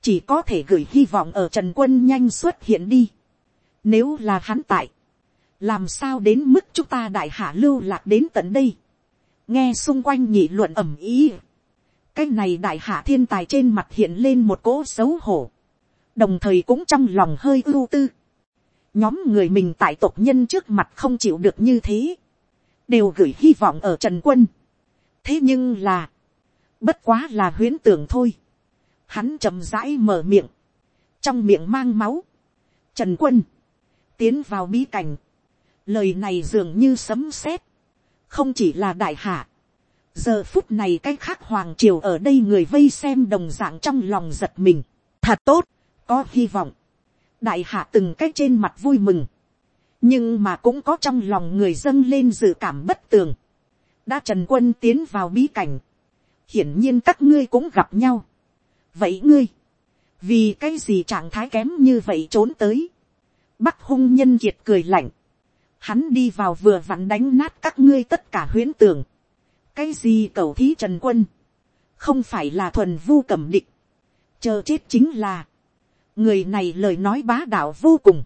chỉ có thể gửi hy vọng ở trần quân nhanh xuất hiện đi, nếu là hắn tại, làm sao đến mức chúng ta đại hạ lưu lạc đến tận đây, nghe xung quanh nhị luận ẩm ý. cái này đại hạ thiên tài trên mặt hiện lên một cỗ xấu hổ, đồng thời cũng trong lòng hơi ưu tư. nhóm người mình tại tộc nhân trước mặt không chịu được như thế, đều gửi hy vọng ở trần quân. thế nhưng là, bất quá là huyễn tưởng thôi. hắn chậm rãi mở miệng, trong miệng mang máu. trần quân, tiến vào bí cảnh, lời này dường như sấm sét, không chỉ là đại hạ, giờ phút này cái khác hoàng triều ở đây người vây xem đồng dạng trong lòng giật mình, thật tốt, có hy vọng, đại hạ từng cách trên mặt vui mừng, nhưng mà cũng có trong lòng người dân lên dự cảm bất tường, đã trần quân tiến vào bí cảnh, hiển nhiên các ngươi cũng gặp nhau. vậy ngươi, vì cái gì trạng thái kém như vậy trốn tới, bắc hung nhân kiệt cười lạnh, hắn đi vào vừa vặn đánh nát các ngươi tất cả huyễn tưởng, cái gì cầu thí trần quân, không phải là thuần vu cẩm địch, chờ chết chính là, người này lời nói bá đạo vô cùng,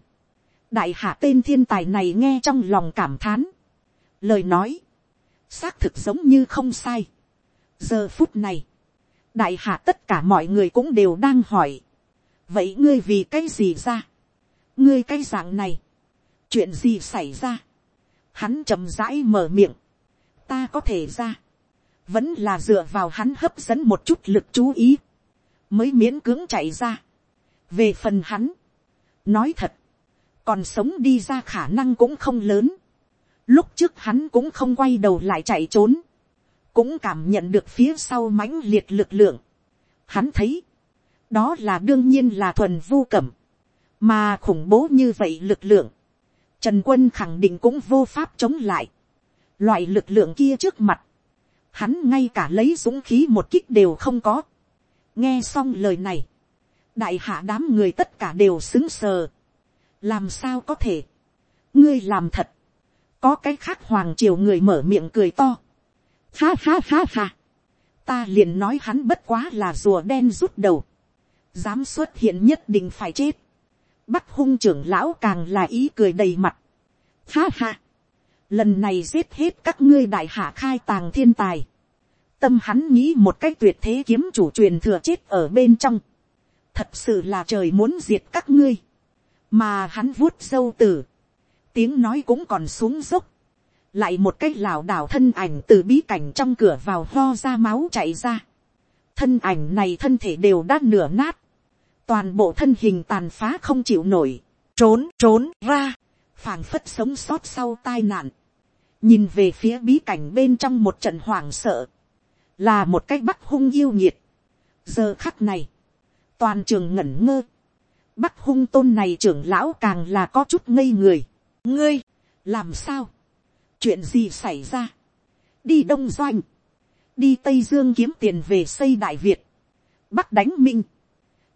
đại hạ tên thiên tài này nghe trong lòng cảm thán, lời nói, xác thực giống như không sai. giờ phút này, đại hạ tất cả mọi người cũng đều đang hỏi, vậy ngươi vì cái gì ra, ngươi cái dạng này, chuyện gì xảy ra, hắn chậm rãi mở miệng, ta có thể ra, vẫn là dựa vào hắn hấp dẫn một chút lực chú ý, mới miễn cưỡng chạy ra. về phần hắn, nói thật, còn sống đi ra khả năng cũng không lớn. lúc trước hắn cũng không quay đầu lại chạy trốn, cũng cảm nhận được phía sau mãnh liệt lực lượng. hắn thấy, đó là đương nhiên là thuần vô cẩm, mà khủng bố như vậy lực lượng, trần quân khẳng định cũng vô pháp chống lại. loại lực lượng kia trước mặt, hắn ngay cả lấy dũng khí một kích đều không có. nghe xong lời này, đại hạ đám người tất cả đều xứng sờ. làm sao có thể, ngươi làm thật, có cái khác hoàng triều người mở miệng cười to. ha ha ha ha, ta liền nói hắn bất quá là rùa đen rút đầu, dám xuất hiện nhất định phải chết bắc hung trưởng lão càng là ý cười đầy mặt. ha ha, lần này giết hết các ngươi đại hạ khai tàng thiên tài. tâm hắn nghĩ một cách tuyệt thế kiếm chủ truyền thừa chết ở bên trong. thật sự là trời muốn diệt các ngươi. mà hắn vuốt sâu tử. tiếng nói cũng còn xuống dốc. lại một cái lảo đảo thân ảnh từ bí cảnh trong cửa vào ho ra máu chạy ra. thân ảnh này thân thể đều đã nửa nát toàn bộ thân hình tàn phá không chịu nổi. trốn trốn ra phảng phất sống sót sau tai nạn, nhìn về phía bí cảnh bên trong một trận hoảng sợ, là một cái bắc hung yêu nhiệt. giờ khắc này, toàn trường ngẩn ngơ, bắc hung tôn này trưởng lão càng là có chút ngây người, ngươi, làm sao, chuyện gì xảy ra, đi đông doanh, đi tây dương kiếm tiền về xây đại việt, bắc đánh minh,